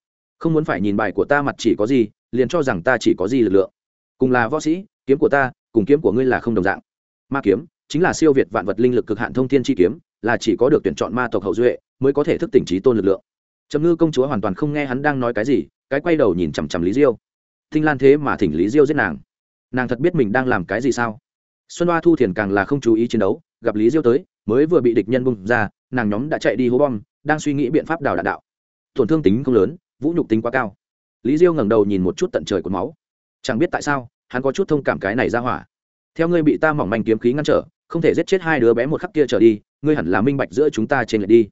không muốn phải nhìn bài của ta mặt chỉ có gì, liền cho rằng ta chỉ có gì lực lượng. Cùng là võ sĩ, kiếm của ta, cùng kiếm của ngươi là không đồng dạng. Ma kiếm, chính là siêu việt vạn vật linh lực cực hạn thông thiên chi kiếm, là chỉ có được tuyển chọn ma tộc hậu duệ mới có thể thức tỉnh trí tôn lực lượng. Trầm ngư công chúa hoàn toàn không nghe hắn đang nói cái gì, cái quay đầu nhìn chằm chằm lý diêu. Thinh lan thế mà thỉnh lý diêu giết nàng. Nàng thật biết mình đang làm cái gì sao? Xuân hoa thu thiền càng là không chú ý chiến đấu, gặp lý diêu tới, mới vừa bị địch nhân bung ra, nàng nhóm đã chạy đi hố bom, đang suy nghĩ biện pháp đào đạn đạo. Tổn thương tính không lớn vũ nhục tính quá cao. Lý diêu ngẩng đầu nhìn một chút tận trời cột máu. Chẳng biết tại sao, hắn có chút thông cảm cái này ra hỏa. Theo ngươi bị ta mỏng manh kiếm khí ngăn trở, không thể giết chết hai đứa bé một khắc kia trở đi, ngươi hẳn là minh bạch giữa chúng ta trên lệch đi.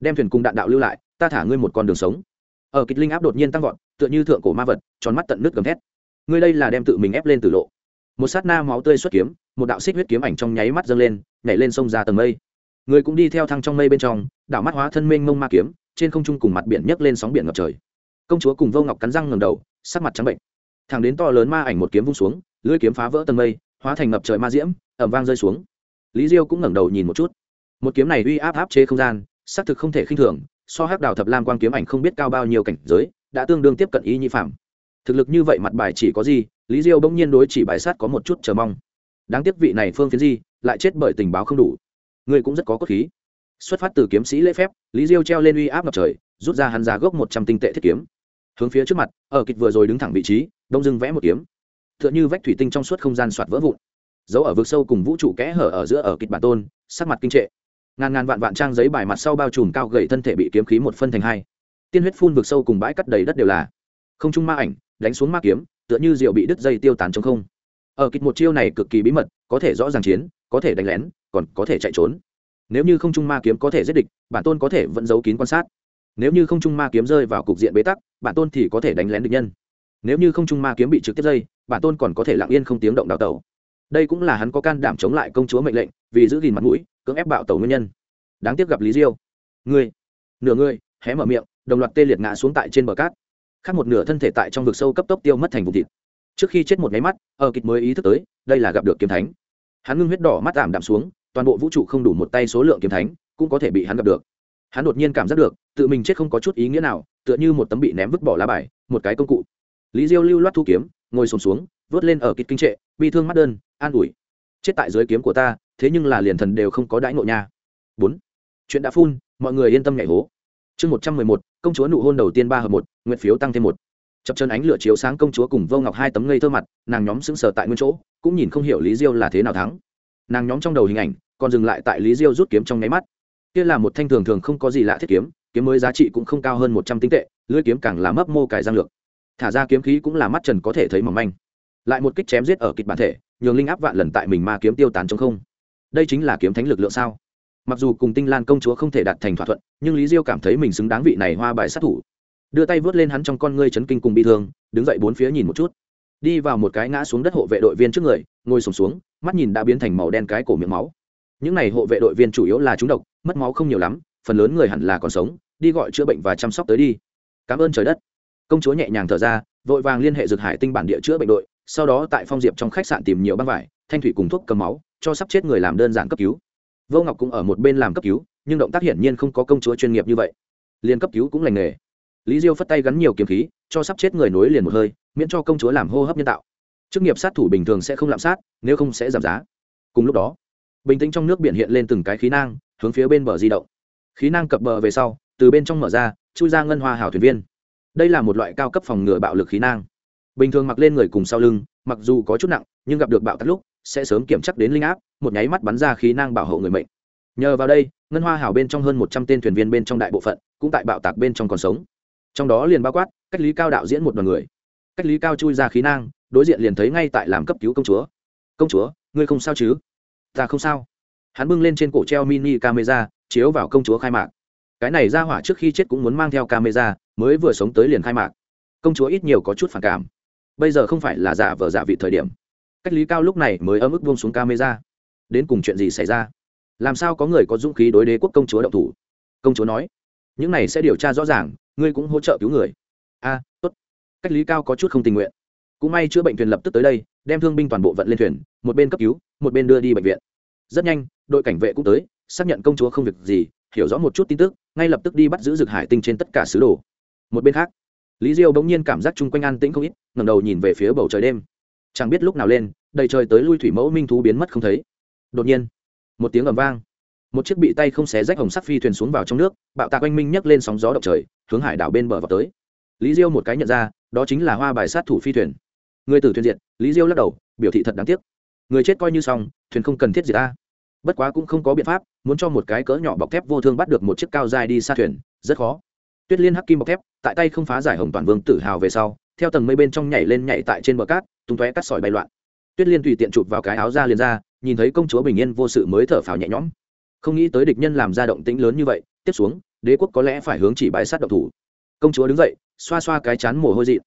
Đem thuyền cùng đạn đạo lưu lại, ta thả ngươi một con đường sống. Ở kịch linh áp đột nhiên tăng vọt, tựa như thượng cổ ma vật, tròn mắt tận nước gầm thét. Ngươi đây là đem tự mình ép lên từ lộ. Một sát na máu tươi xuất kiếm, một đạo xích huyết kiếm ảnh trong nháy mắt dâng lên, nhảy lên sông ra tầng mây. Người cũng đi theo thăng trong mây bên trong, đảo mắt hóa thân mênh mông ma kiếm, trên không trung cùng mặt biển nhấc lên sóng biển ngập trời công chúa cùng vô ngọc cắn răng ngầm đầu, sắc mặt trắng bệnh. Thằng đến to lớn ma ảnh một kiếm vung xuống, lưỡi kiếm phá vỡ tầng mây, hóa thành ngập trời ma diễm ẩm vang rơi xuống. Lý diêu cũng ngẩng đầu nhìn một chút. Một kiếm này uy áp áp chế không gian, xác thực không thể khinh thường, so hắc đào thập lam quang kiếm ảnh không biết cao bao nhiêu cảnh giới, đã tương đương tiếp cận ý nhị phạm. Thực lực như vậy mặt bài chỉ có gì, lý diêu bỗng nhiên đối chỉ bài sát có một chút chờ mong. Đáng tiếc vị này phương phiến di, lại chết bởi tình báo không đủ. Người cũng rất có cốt khí. Xuất phát từ kiếm sĩ lễ phép, lý diêu treo lên uy áp ngập trời, rút ra hắn ra gốc một trăm tinh tệ thiết kiếm hướng phía trước mặt, ở kịch vừa rồi đứng thẳng vị trí, đông dưng vẽ một kiếm. T h ư ợ n h ư vách thủy tinh trong suốt không gian soạt vỡ vụn. Giấu ở vực sâu cùng vũ trụ kẽ hở ở giữa ở kịch bản tôn, sắc mặt kinh trệ. Ngàn ngàn vạn vạn trang giấy bài mặt sau bao trùm cao gậy thân thể bị kiếm khí một phân thành hai. Tiên huyết phun vực sâu cùng bãi cắt đầy đất đều là. Không trung ma ảnh, đánh xuống ma kiếm, tựa như rượu bị đứt dây tiêu tán trong không. Ở kịch một chiêu này cực kỳ bí mật, có thể rõ ràng chiến, có thể đánh lén, còn có thể chạy trốn. Nếu như không trung ma kiếm có thể giết địch, bản tôn có thể vẫn giấu kín quan sát nếu như không trung ma kiếm rơi vào cục diện bế tắc, bản tôn thì có thể đánh lén được nhân. Nếu như không trung ma kiếm bị trực tiếp dây bản tôn còn có thể lặng yên không tiếng động đào tẩu. Đây cũng là hắn có can đảm chống lại công chúa mệnh lệnh, vì giữ gìn mặt mũi, cưỡng ép bạo tẩu nguyên nhân. Đáng tiếc gặp lý diêu. Người nửa người, hé mở miệng, đồng loạt tê liệt ngã xuống tại trên bờ cát. Khác một nửa thân thể tại trong vực sâu cấp tốc tiêu mất thành vùng thịt. Trước khi chết một nháy mắt, ở kịch mới ý thức tới, đây là gặp được kiếm thánh. Hắn ngưng huyết đỏ mắt ảm đạm xuống, toàn bộ vũ trụ không đủ một tay số lượng kiếm thánh, cũng có thể bị hắn gặp được hắn đột nhiên cảm giác được tự mình chết không có chút ý nghĩa nào tựa như một tấm bị ném vứt bỏ lá bài một cái công cụ. Lý diêu lưu loát thu kiếm ngồi sồn xuống, xuống vớt lên ở kịch kinh trệ bi thương mắt đơn an ủi. Chết tại dưới kiếm của ta thế nhưng là liền thần đều không có đãi ngộ nha. Bốn. Chuyện đã phun mọi người yên tâm nhảy hố. Chương một trăm mười một công chúa nụ hôn đầu tiên ba hợp một nguyện phiếu tăng thêm một. Chập chân ánh lửa chiếu sáng công chúa cùng vô ngọc hai tấm ngây thơ mặt nàng nhóm sững sờ tại nguyên chỗ cũng nhìn không hiểu lý diêu là thế nào thắng. Nàng nhóm trong đầu hình ảnh còn dừng lại tại lý diêu rút kiếm trong nháy mắt kia là một thanh thường thường không có gì lạ thiết kiếm kiếm mới giá trị cũng không cao hơn một trăm tinh tệ lưỡi kiếm càng là mấp mô cải giang lược. Thả ra kiếm khí cũng là mắt trần có thể thấy mỏng manh. Lại một kích chém giết ở kịch bản thể nhường linh áp vạn lần tại mình ma kiếm tiêu tán trong không. Đây chính là kiếm thánh lực lượng sao? Mặc dù cùng tinh lan công chúa không thể đạt thành thỏa thuận nhưng lý diêu cảm thấy mình xứng đáng vị này hoa bài sát thủ. Đưa tay vớt lên hắn trong con ngươi chấn kinh cùng bị thương đứng dậy bốn phía nhìn một chút. Đi vào một cái ngã xuống đất hộ vệ đội viên trước người ngồi sùng xuống, xuống mắt nhìn đã biến thành màu đen cái cổ miệng máu những này hộ vệ đội viên chủ yếu là chúng độc, mất máu không nhiều lắm, phần lớn người hẳn là còn sống, đi gọi chữa bệnh và chăm sóc tới đi. Cảm ơn trời đất. Công chúa nhẹ nhàng thở ra, vội vàng liên hệ dược hải tinh bản địa chữa bệnh đội, sau đó tại phong diệp trong khách sạn tìm nhiều băng vải, thanh thủy cùng thuốc cầm máu, cho sắp chết người làm đơn giản cấp cứu. Vô ngọc cũng ở một bên làm cấp cứu, nhưng động tác hiển nhiên không có công chúa chuyên nghiệp như vậy. Liên cấp cứu cũng lành nghề. Lý diêu phất tay gắn nhiều kiếm khí, cho sắp chết người nối liền một hơi, miễn cho công chúa làm hô hấp nhân tạo. Chức nghiệp sát thủ bình thường sẽ không lạm sát, nếu không sẽ giảm giá. Cùng lúc đó bình tĩnh trong nước biển hiện lên từng cái khí nang, hướng phía bên bờ di động. Khí nang cập bờ về sau, từ bên trong mở ra, chui ra ngân hoa hảo thuyền viên. Đây là một loại cao cấp phòng ngừa bạo lực khí nang. Bình thường mặc lên người cùng sau lưng, mặc dù có chút nặng, nhưng gặp được bạo tắt lúc, sẽ sớm kiểm chắc đến linh áp, một nháy mắt bắn ra khí năng bảo hộ người mệnh. Nhờ vào đây, ngân hoa hảo bên trong hơn một trăm tên thuyền viên bên trong đại bộ phận, cũng tại bạo tạc bên trong còn sống. Trong đó liền bao quát, cách lý cao đạo diễn một đoàn người. Cách lý cao chui ra khí năng đối diện liền thấy ngay tại làm cấp cứu công chúa. Công chúa, ngươi không sao chứ? ta không sao. Hắn bưng lên trên cổ treo mini camera chiếu vào công chúa khai mạc. Cái này ra hỏa trước khi chết cũng muốn mang theo camera mới vừa sống tới liền khai mạc. Công chúa ít nhiều có chút phản cảm. Bây giờ không phải là giả vờ giả vị thời điểm. Cách lý cao lúc này mới ấm ức buông xuống camera. Đến cùng chuyện gì xảy ra? Làm sao có người có dũng khí đối đế quốc công chúa động thủ? Công chúa nói những này sẽ điều tra rõ ràng ngươi cũng hỗ trợ cứu người. A à, tốt. Cách lý cao có chút không tình nguyện. Cũng may chữa bệnh thuyền lập tức tới đây đem thương binh toàn bộ vận lên thuyền một bên cấp cứu một bên đưa đi bệnh viện. Rất nhanh, đội cảnh vệ cũng tới, xác nhận công chúa không việc gì, hiểu rõ một chút tin tức, ngay lập tức đi bắt giữ rực hải tinh trên tất cả sứ đồ. Một bên khác, lý diêu bỗng nhiên cảm giác chung quanh an tĩnh không ít, ngẩng đầu nhìn về phía bầu trời đêm. Chẳng biết lúc nào lên, đầy trời tới lui thủy mẫu minh thú biến mất không thấy. Đột nhiên, một tiếng ầm vang. Một chiếc bị tay không xé rách hồng sắc phi thuyền xuống vào trong nước, bạo tạc oanh minh nhấc lên sóng gió động trời, hướng hải đảo bên bờ vào tới. Lý diêu một cái nhận ra, đó chính là hoa bài sát thủ phi thuyền. Người tử thuyền diện lý diêu lắc đầu, biểu thị thật đáng tiếc người chết coi như xong, thuyền không cần thiết gì ta. Bất quá cũng không có biện pháp, muốn cho một cái cỡ nhỏ bọc thép vô thương bắt được một chiếc cao dài đi xa thuyền, rất khó. Tuyết liên hắc kim bọc thép, tại tay không phá giải hồng toàn vương tự hào về sau, theo tầng mây bên trong nhảy lên nhảy tại trên bờ cát, tung tóe cắt sỏi bay loạn. Tuyết liên tùy tiện chụp vào cái áo ra liền ra, nhìn thấy công chúa bình yên vô sự mới thở phào nhẹ nhõm. Không nghĩ tới địch nhân làm ra động tĩnh lớn như vậy, tiếp xuống, đế quốc có lẽ phải hướng chỉ bãi sát độc thủ. Công chúa đứng dậy, xoa xoa cái chán mồ hôi dị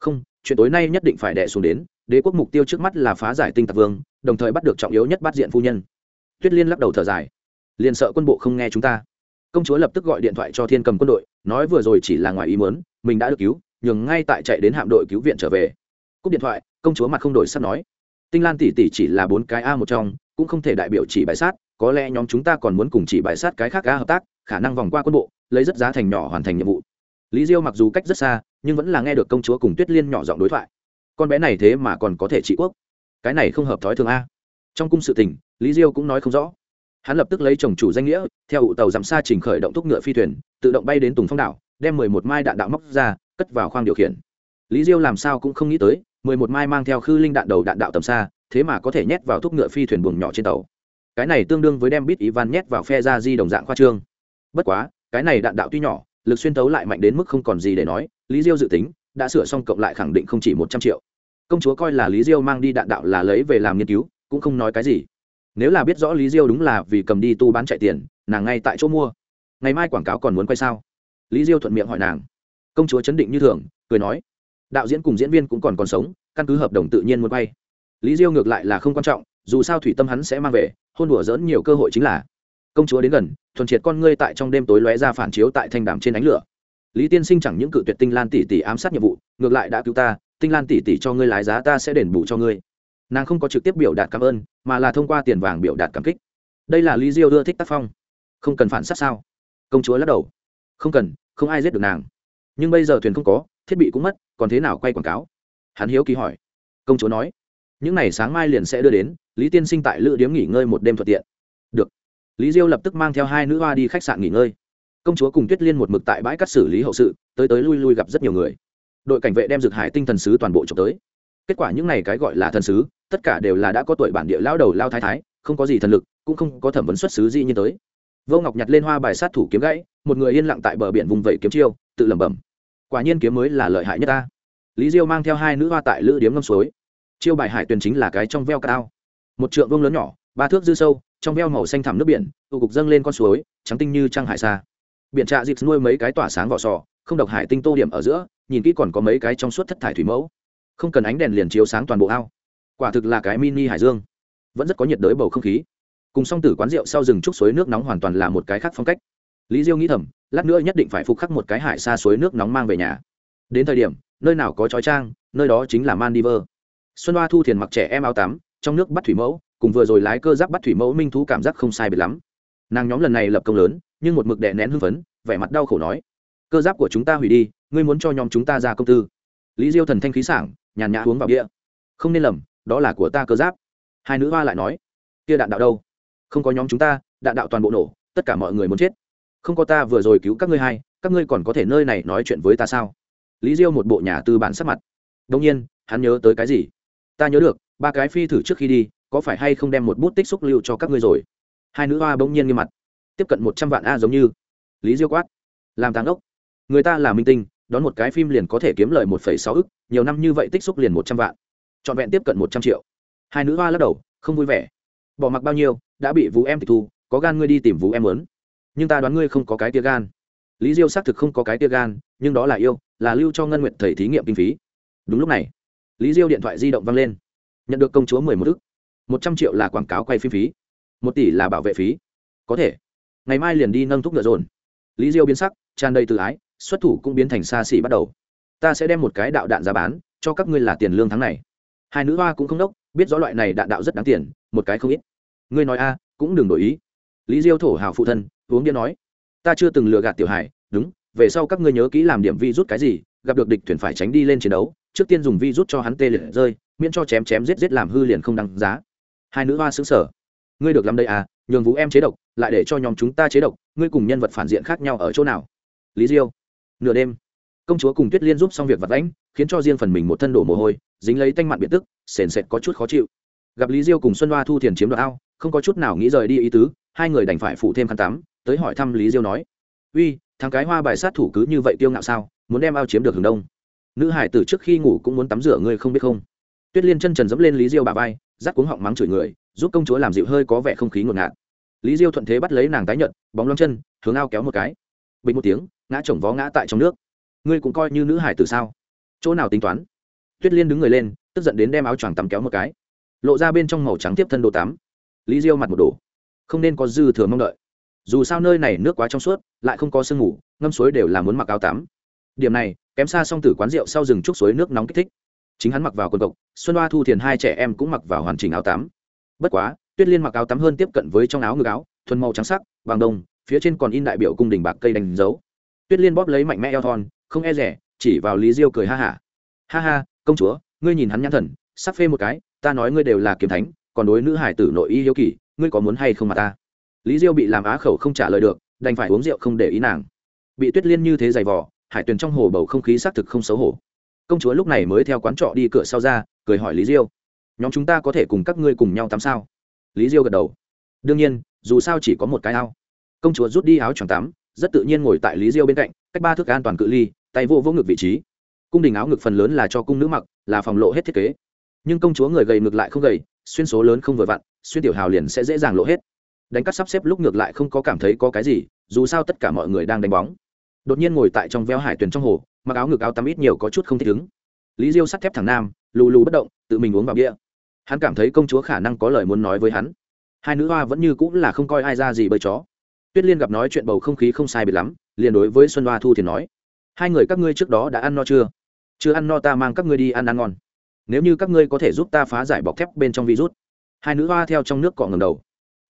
không, chuyện tối nay nhất định phải đẻ xuống đến, đế quốc mục tiêu trước mắt là phá giải tinh tạc vương, đồng thời bắt được trọng yếu nhất bắt diện phu nhân. Tuyết liên lắc đầu thở dài. Liền sợ quân bộ không nghe chúng ta. Công chúa lập tức gọi điện thoại cho thiên cầm quân đội, nói vừa rồi chỉ là ngoài ý mớn mình đã được cứu, nhường ngay tại chạy đến hạm đội cứu viện trở về. Cúp điện thoại, công chúa mặt không đổi sắp nói. Tinh lan tỷ tỷ chỉ là bốn cái a một trong, cũng không thể đại biểu chỉ bài sát, có lẽ nhóm chúng ta còn muốn cùng chỉ bài sát cái khác a hợp tác, khả năng vòng qua quân bộ, lấy rất giá thành nhỏ hoàn thành nhiệm vụ. Lý diêu mặc dù cách rất xa nhưng vẫn là nghe được công chúa cùng tuyết liên nhỏ giọng đối thoại. Con bé này thế mà còn có thể trị quốc. Cái này không hợp thói thường a. Trong cung sự tình, lý diêu cũng nói không rõ. Hắn lập tức lấy chồng chủ danh nghĩa, theo ụ tàu giảm xa trình khởi động thúc ngựa phi thuyền, tự động bay đến tùng phong đảo, đem mười một mai đạn đạo móc ra, cất vào khoang điều khiển. Lý diêu làm sao cũng không nghĩ tới, mười một mai mang theo khư linh đạn đầu đạn đạo tầm xa, thế mà có thể nhét vào thúc ngựa phi thuyền buồng nhỏ trên tàu. Cái này tương đương với đem bít ivan nhét vào phe ra di đồng dạng khoa trương. Bất quá, cái này đạn đạo tuy nhỏ, lực xuyên tấu lại mạnh đến mức không còn gì để nói lý diêu dự tính, đã sửa xong cộng lại khẳng định không chỉ một trăm triệu. Công chúa coi là lý diêu mang đi đạn đạo là lấy về làm nghiên cứu, cũng không nói cái gì. Nếu là biết rõ lý diêu đúng là vì cầm đi tu bán chạy tiền, nàng ngay tại chỗ mua. Ngày mai quảng cáo còn muốn quay sao? Lý diêu thuận miệng hỏi nàng. Công chúa chấn định như thường, cười nói. Đạo diễn cùng diễn viên cũng còn còn sống, căn cứ hợp đồng tự nhiên muốn quay. Lý diêu ngược lại là không quan trọng, dù sao thủy tâm hắn sẽ mang về, hôn đùa dỡn nhiều cơ hội chính là. Công chúa đến gần, thuần triệt con ngươi tại trong đêm tối lóe ra phản chiếu tại thanh đàm trên ánh lửa lý tiên sinh chẳng những cự tuyệt tinh lan tỷ tỷ ám sát nhiệm vụ, ngược lại đã cứu ta, tinh lan tỷ tỷ cho ngươi lái giá ta sẽ đền bù cho ngươi. Nàng không có trực tiếp biểu đạt cảm ơn, mà là thông qua tiền vàng biểu đạt cảm kích. Đây là lý diêu đưa thích tác phong. Không cần phản sát sao? Công chúa lắc đầu. Không cần, không ai giết được nàng. Nhưng bây giờ thuyền không có, thiết bị cũng mất, còn thế nào quay quảng cáo? Hắn hiếu kỳ hỏi. Công chúa nói. Những ngày sáng mai liền sẽ đưa đến, lý tiên sinh tại lữ điếm nghỉ ngơi một đêm thuận tiện. Được. Lý diêu lập tức mang theo hai nữ hoa đi khách sạn nghỉ ngơi công chúa cùng tuyết liên một mực tại bãi cắt xử lý hậu sự, tới tới lui lui gặp rất nhiều người. Đội cảnh vệ đem dược hải tinh thần sứ toàn bộ trộm tới. Kết quả những này cái gọi là thần sứ, tất cả đều là đã có tuổi bản địa lao đầu lao thái thái, không có gì thần lực, cũng không có thẩm vấn xuất xứ gì như tới. Vô ngọc nhặt lên hoa bài sát thủ kiếm gãy, một người yên lặng tại bờ biển vùng vẫy kiếm chiêu, tự lẩm bẩm. Quả nhiên kiếm mới là lợi hại nhất ta. Lý diêu mang theo hai nữ hoa tại lữ điếm ngâm suối. Chiêu bài hải tuyền chính là cái trong veo cao. Một trượng vông lớn nhỏ, ba thước dư sâu, trong veo màu xanh thẳm nước biển, tụ cục dâng lên con suối, trắng tinh như trăng hải xa biển trạ dịp nuôi mấy cái tỏa sáng vỏ sò, không độc hải tinh tô điểm ở giữa, nhìn kỹ còn có mấy cái trong suốt thất thải thủy mẫu. Không cần ánh đèn liền chiếu sáng toàn bộ ao. Quả thực là cái mini hải dương. Vẫn rất có nhiệt đới bầu không khí. Cùng song tử quán rượu sau rừng trúc suối nước nóng hoàn toàn là một cái khác phong cách. Lý diêu nghĩ thầm, lát nữa nhất định phải phục khắc một cái hải xa suối nước nóng mang về nhà. Đến thời điểm, nơi nào có trói trang, nơi đó chính là mandiver xuân hoa thu thiền mặc trẻ em áo tắm, trong nước bắt thủy mẫu, cùng vừa rồi lái cơ giáp bắt thủy mẫu minh thú cảm giác không sai biệt lắm nàng nhóm lần này lập công lớn, nhưng một mực đè nén hưng phấn, vẻ mặt đau khổ nói, cơ giáp của chúng ta hủy đi, ngươi muốn cho nhóm chúng ta ra công tư. Lý diêu thần thanh khí sảng, nhàn nhã uống vào bia. Không nên lầm, đó là của ta cơ giáp. Hai nữ hoa lại nói, kia đạn đạo đâu? Không có nhóm chúng ta, đạn đạo toàn bộ nổ, tất cả mọi người muốn chết. Không có ta vừa rồi cứu các ngươi hai, các ngươi còn có thể nơi này nói chuyện với ta sao? Lý diêu một bộ nhà tư bản sắc mặt. Đông nhiên, hắn nhớ tới cái gì? Ta nhớ được, ba cái phi thử trước khi đi, có phải hay không đem một bút tích xúc lưu cho các ngươi rồi? hai nữ hoa bỗng nhiên như mặt. Tiếp cận một trăm vạn a giống như. Lý diêu quát. Làm tàng ốc. Người ta là minh tinh, đón một cái phim liền có thể kiếm lời một phẩy sáu ức, nhiều năm như vậy tích xúc liền một trăm vạn. Trọn vẹn tiếp cận một trăm triệu. Hai nữ hoa lắc đầu, không vui vẻ. Bỏ mặc bao nhiêu, đã bị vũ em tịch thu, có gan ngươi đi tìm vũ em lớn. Nhưng ta đoán ngươi không có cái tia gan. Lý diêu xác thực không có cái tia gan, nhưng đó là yêu, là lưu cho ngân nguyện thầy thí nghiệm kinh phí. Đúng lúc này, lý diêu điện thoại di động văng lên. Nhận được công chúa mười một ức. Một trăm triệu là quảng cáo quay phim phí một tỷ là bảo vệ phí. Có thể. Ngày mai liền đi nâng thúc ngựa dồn. Lý diêu biến sắc, tràn đầy tự ái, xuất thủ cũng biến thành xa xỉ bắt đầu. Ta sẽ đem một cái đạo đạn ra bán, cho các ngươi là tiền lương tháng này. Hai nữ hoa cũng không đốc, biết rõ loại này đạn đạo rất đáng tiền, một cái không ít. Ngươi nói a, cũng đừng đổi ý. Lý diêu thổ hào phụ thân, uống điên nói. Ta chưa từng lừa gạt tiểu hải đúng, về sau các ngươi nhớ kỹ làm điểm vi rút cái gì, gặp được địch thuyền phải tránh đi lên chiến đấu, trước tiên dùng vi rút cho hắn tê liệt rơi, miễn cho chém chém giết giết làm hư liền không đăng giá. Hai nữ hoa xứng sở ngươi được làm đây à nhường vũ em chế độc, lại để cho nhóm chúng ta chế độc, ngươi cùng nhân vật phản diện khác nhau ở chỗ nào? Lý diêu. Nửa đêm, công chúa cùng tuyết liên giúp xong việc vật lãnh khiến cho riêng phần mình một thân đổ mồ hôi, dính lấy tanh mặn biệt tức, sền sệt có chút khó chịu. Gặp lý diêu cùng xuân hoa thu thiền chiếm đoạt ao, không có chút nào nghĩ rời đi ý tứ, hai người đành phải phụ thêm khăn tắm, tới hỏi thăm lý diêu nói, uy, thằng cái hoa bài sát thủ cứ như vậy tiêu ngạo sao, muốn đem ao chiếm được hướng đông? Nữ hải từ trước khi ngủ cũng muốn tắm rửa ngươi không biết không? Tuyết liên chân trần dẫm lên lý diêu bà vai, rắc cuống họng mắng chửi người giúp công chúa làm dịu hơi có vẻ không khí ngột ngạt. Lý diêu thuận thế bắt lấy nàng tái nhợt, bóng lông chân, hướng ao kéo một cái. Bình một tiếng, ngã chồng vó ngã tại trong nước. Ngươi cũng coi như nữ hải từ sao? Chỗ nào tính toán? Tuyết liên đứng người lên, tức giận đến đem áo choàng tắm kéo một cái. Lộ ra bên trong màu trắng tiếp thân đồ tắm. Lý diêu mặt một đồ không nên có dư thừa mong đợi. Dù sao nơi này nước quá trong suốt, lại không có sương ngủ ngâm suối đều là muốn mặc áo tắm. Điểm này, kém xa s o n g tử quán rượu sau rừng trúc suối nước nóng kích thích. Chính hắn mặc vào quần cộc, xuân hoa thu thiền hai trẻ em cũng mặc vào hoàn chỉnh áo tắm bất quá, tuyết liên mặc áo tắm hơn tiếp cận với trong áo ngực áo, thuần màu trắng sắc, vàng đồng, phía trên còn in đại biểu cung đình bạc cây đánh dấu. Tuyết liên bóp lấy mạnh mẽ eo thon, không e rẻ, chỉ vào lý diêu cười ha hả. Ha. ha ha công chúa, ngươi nhìn hắn nhãn thần, sắp phê một cái, ta nói ngươi đều là kiếm thánh, còn đối nữ hải tử nội y hiếu kỳ, ngươi có muốn hay không mà ta? Lý diêu bị làm á khẩu không trả lời được, đành phải uống rượu không để ý nàng. Bị tuyết liên như thế giày vò, hải tuyền trong hồ bầu không khí xác thực không xấu hổ. Công chúa lúc này mới theo quán trọ đi cửa sau ra, cười hỏi lý diêu nhóm chúng ta có thể cùng các ngươi cùng nhau tắm sao? Lý diêu gật đầu. Đương nhiên, dù sao chỉ có một cái ao. Công chúa rút đi áo choàng tắm, rất tự nhiên ngồi tại lý diêu bên cạnh, cách ba thước an toàn cự ly, tay vô vô ngực vị trí. Cung đình áo ngực phần lớn là cho cung nữ mặc, là phòng lộ hết thiết kế. Nhưng công chúa người gầy ngược lại không gầy, xuyên số lớn không vừa vặn, xuyên tiểu hào liền sẽ dễ dàng lộ hết. Đánh cắt sắp xếp lúc ngược lại không có cảm thấy có cái gì, dù sao tất cả mọi người đang đánh bóng. Đột nhiên ngồi tại trong veo hải tuyền trong hồ, mặc áo ngực áo tắm ít nhiều có chút không thích ứng. Lý diêu sắt thép thẳng nam, lù lù bất động, tự mình uống vào bia hắn cảm thấy công chúa khả năng có lời muốn nói với hắn. Hai nữ hoa vẫn như cũng là không coi ai ra gì bởi chó. Tuyết liên gặp nói chuyện bầu không khí không sai biệt lắm, liền đối với xuân hoa thu thì nói, hai người các ngươi trước đó đã ăn no chưa? Chưa ăn no ta mang các ngươi đi ăn ăn ngon. Nếu như các ngươi có thể giúp ta phá giải bọc thép bên trong virus. Hai nữ hoa theo trong nước cọ ngầm đầu.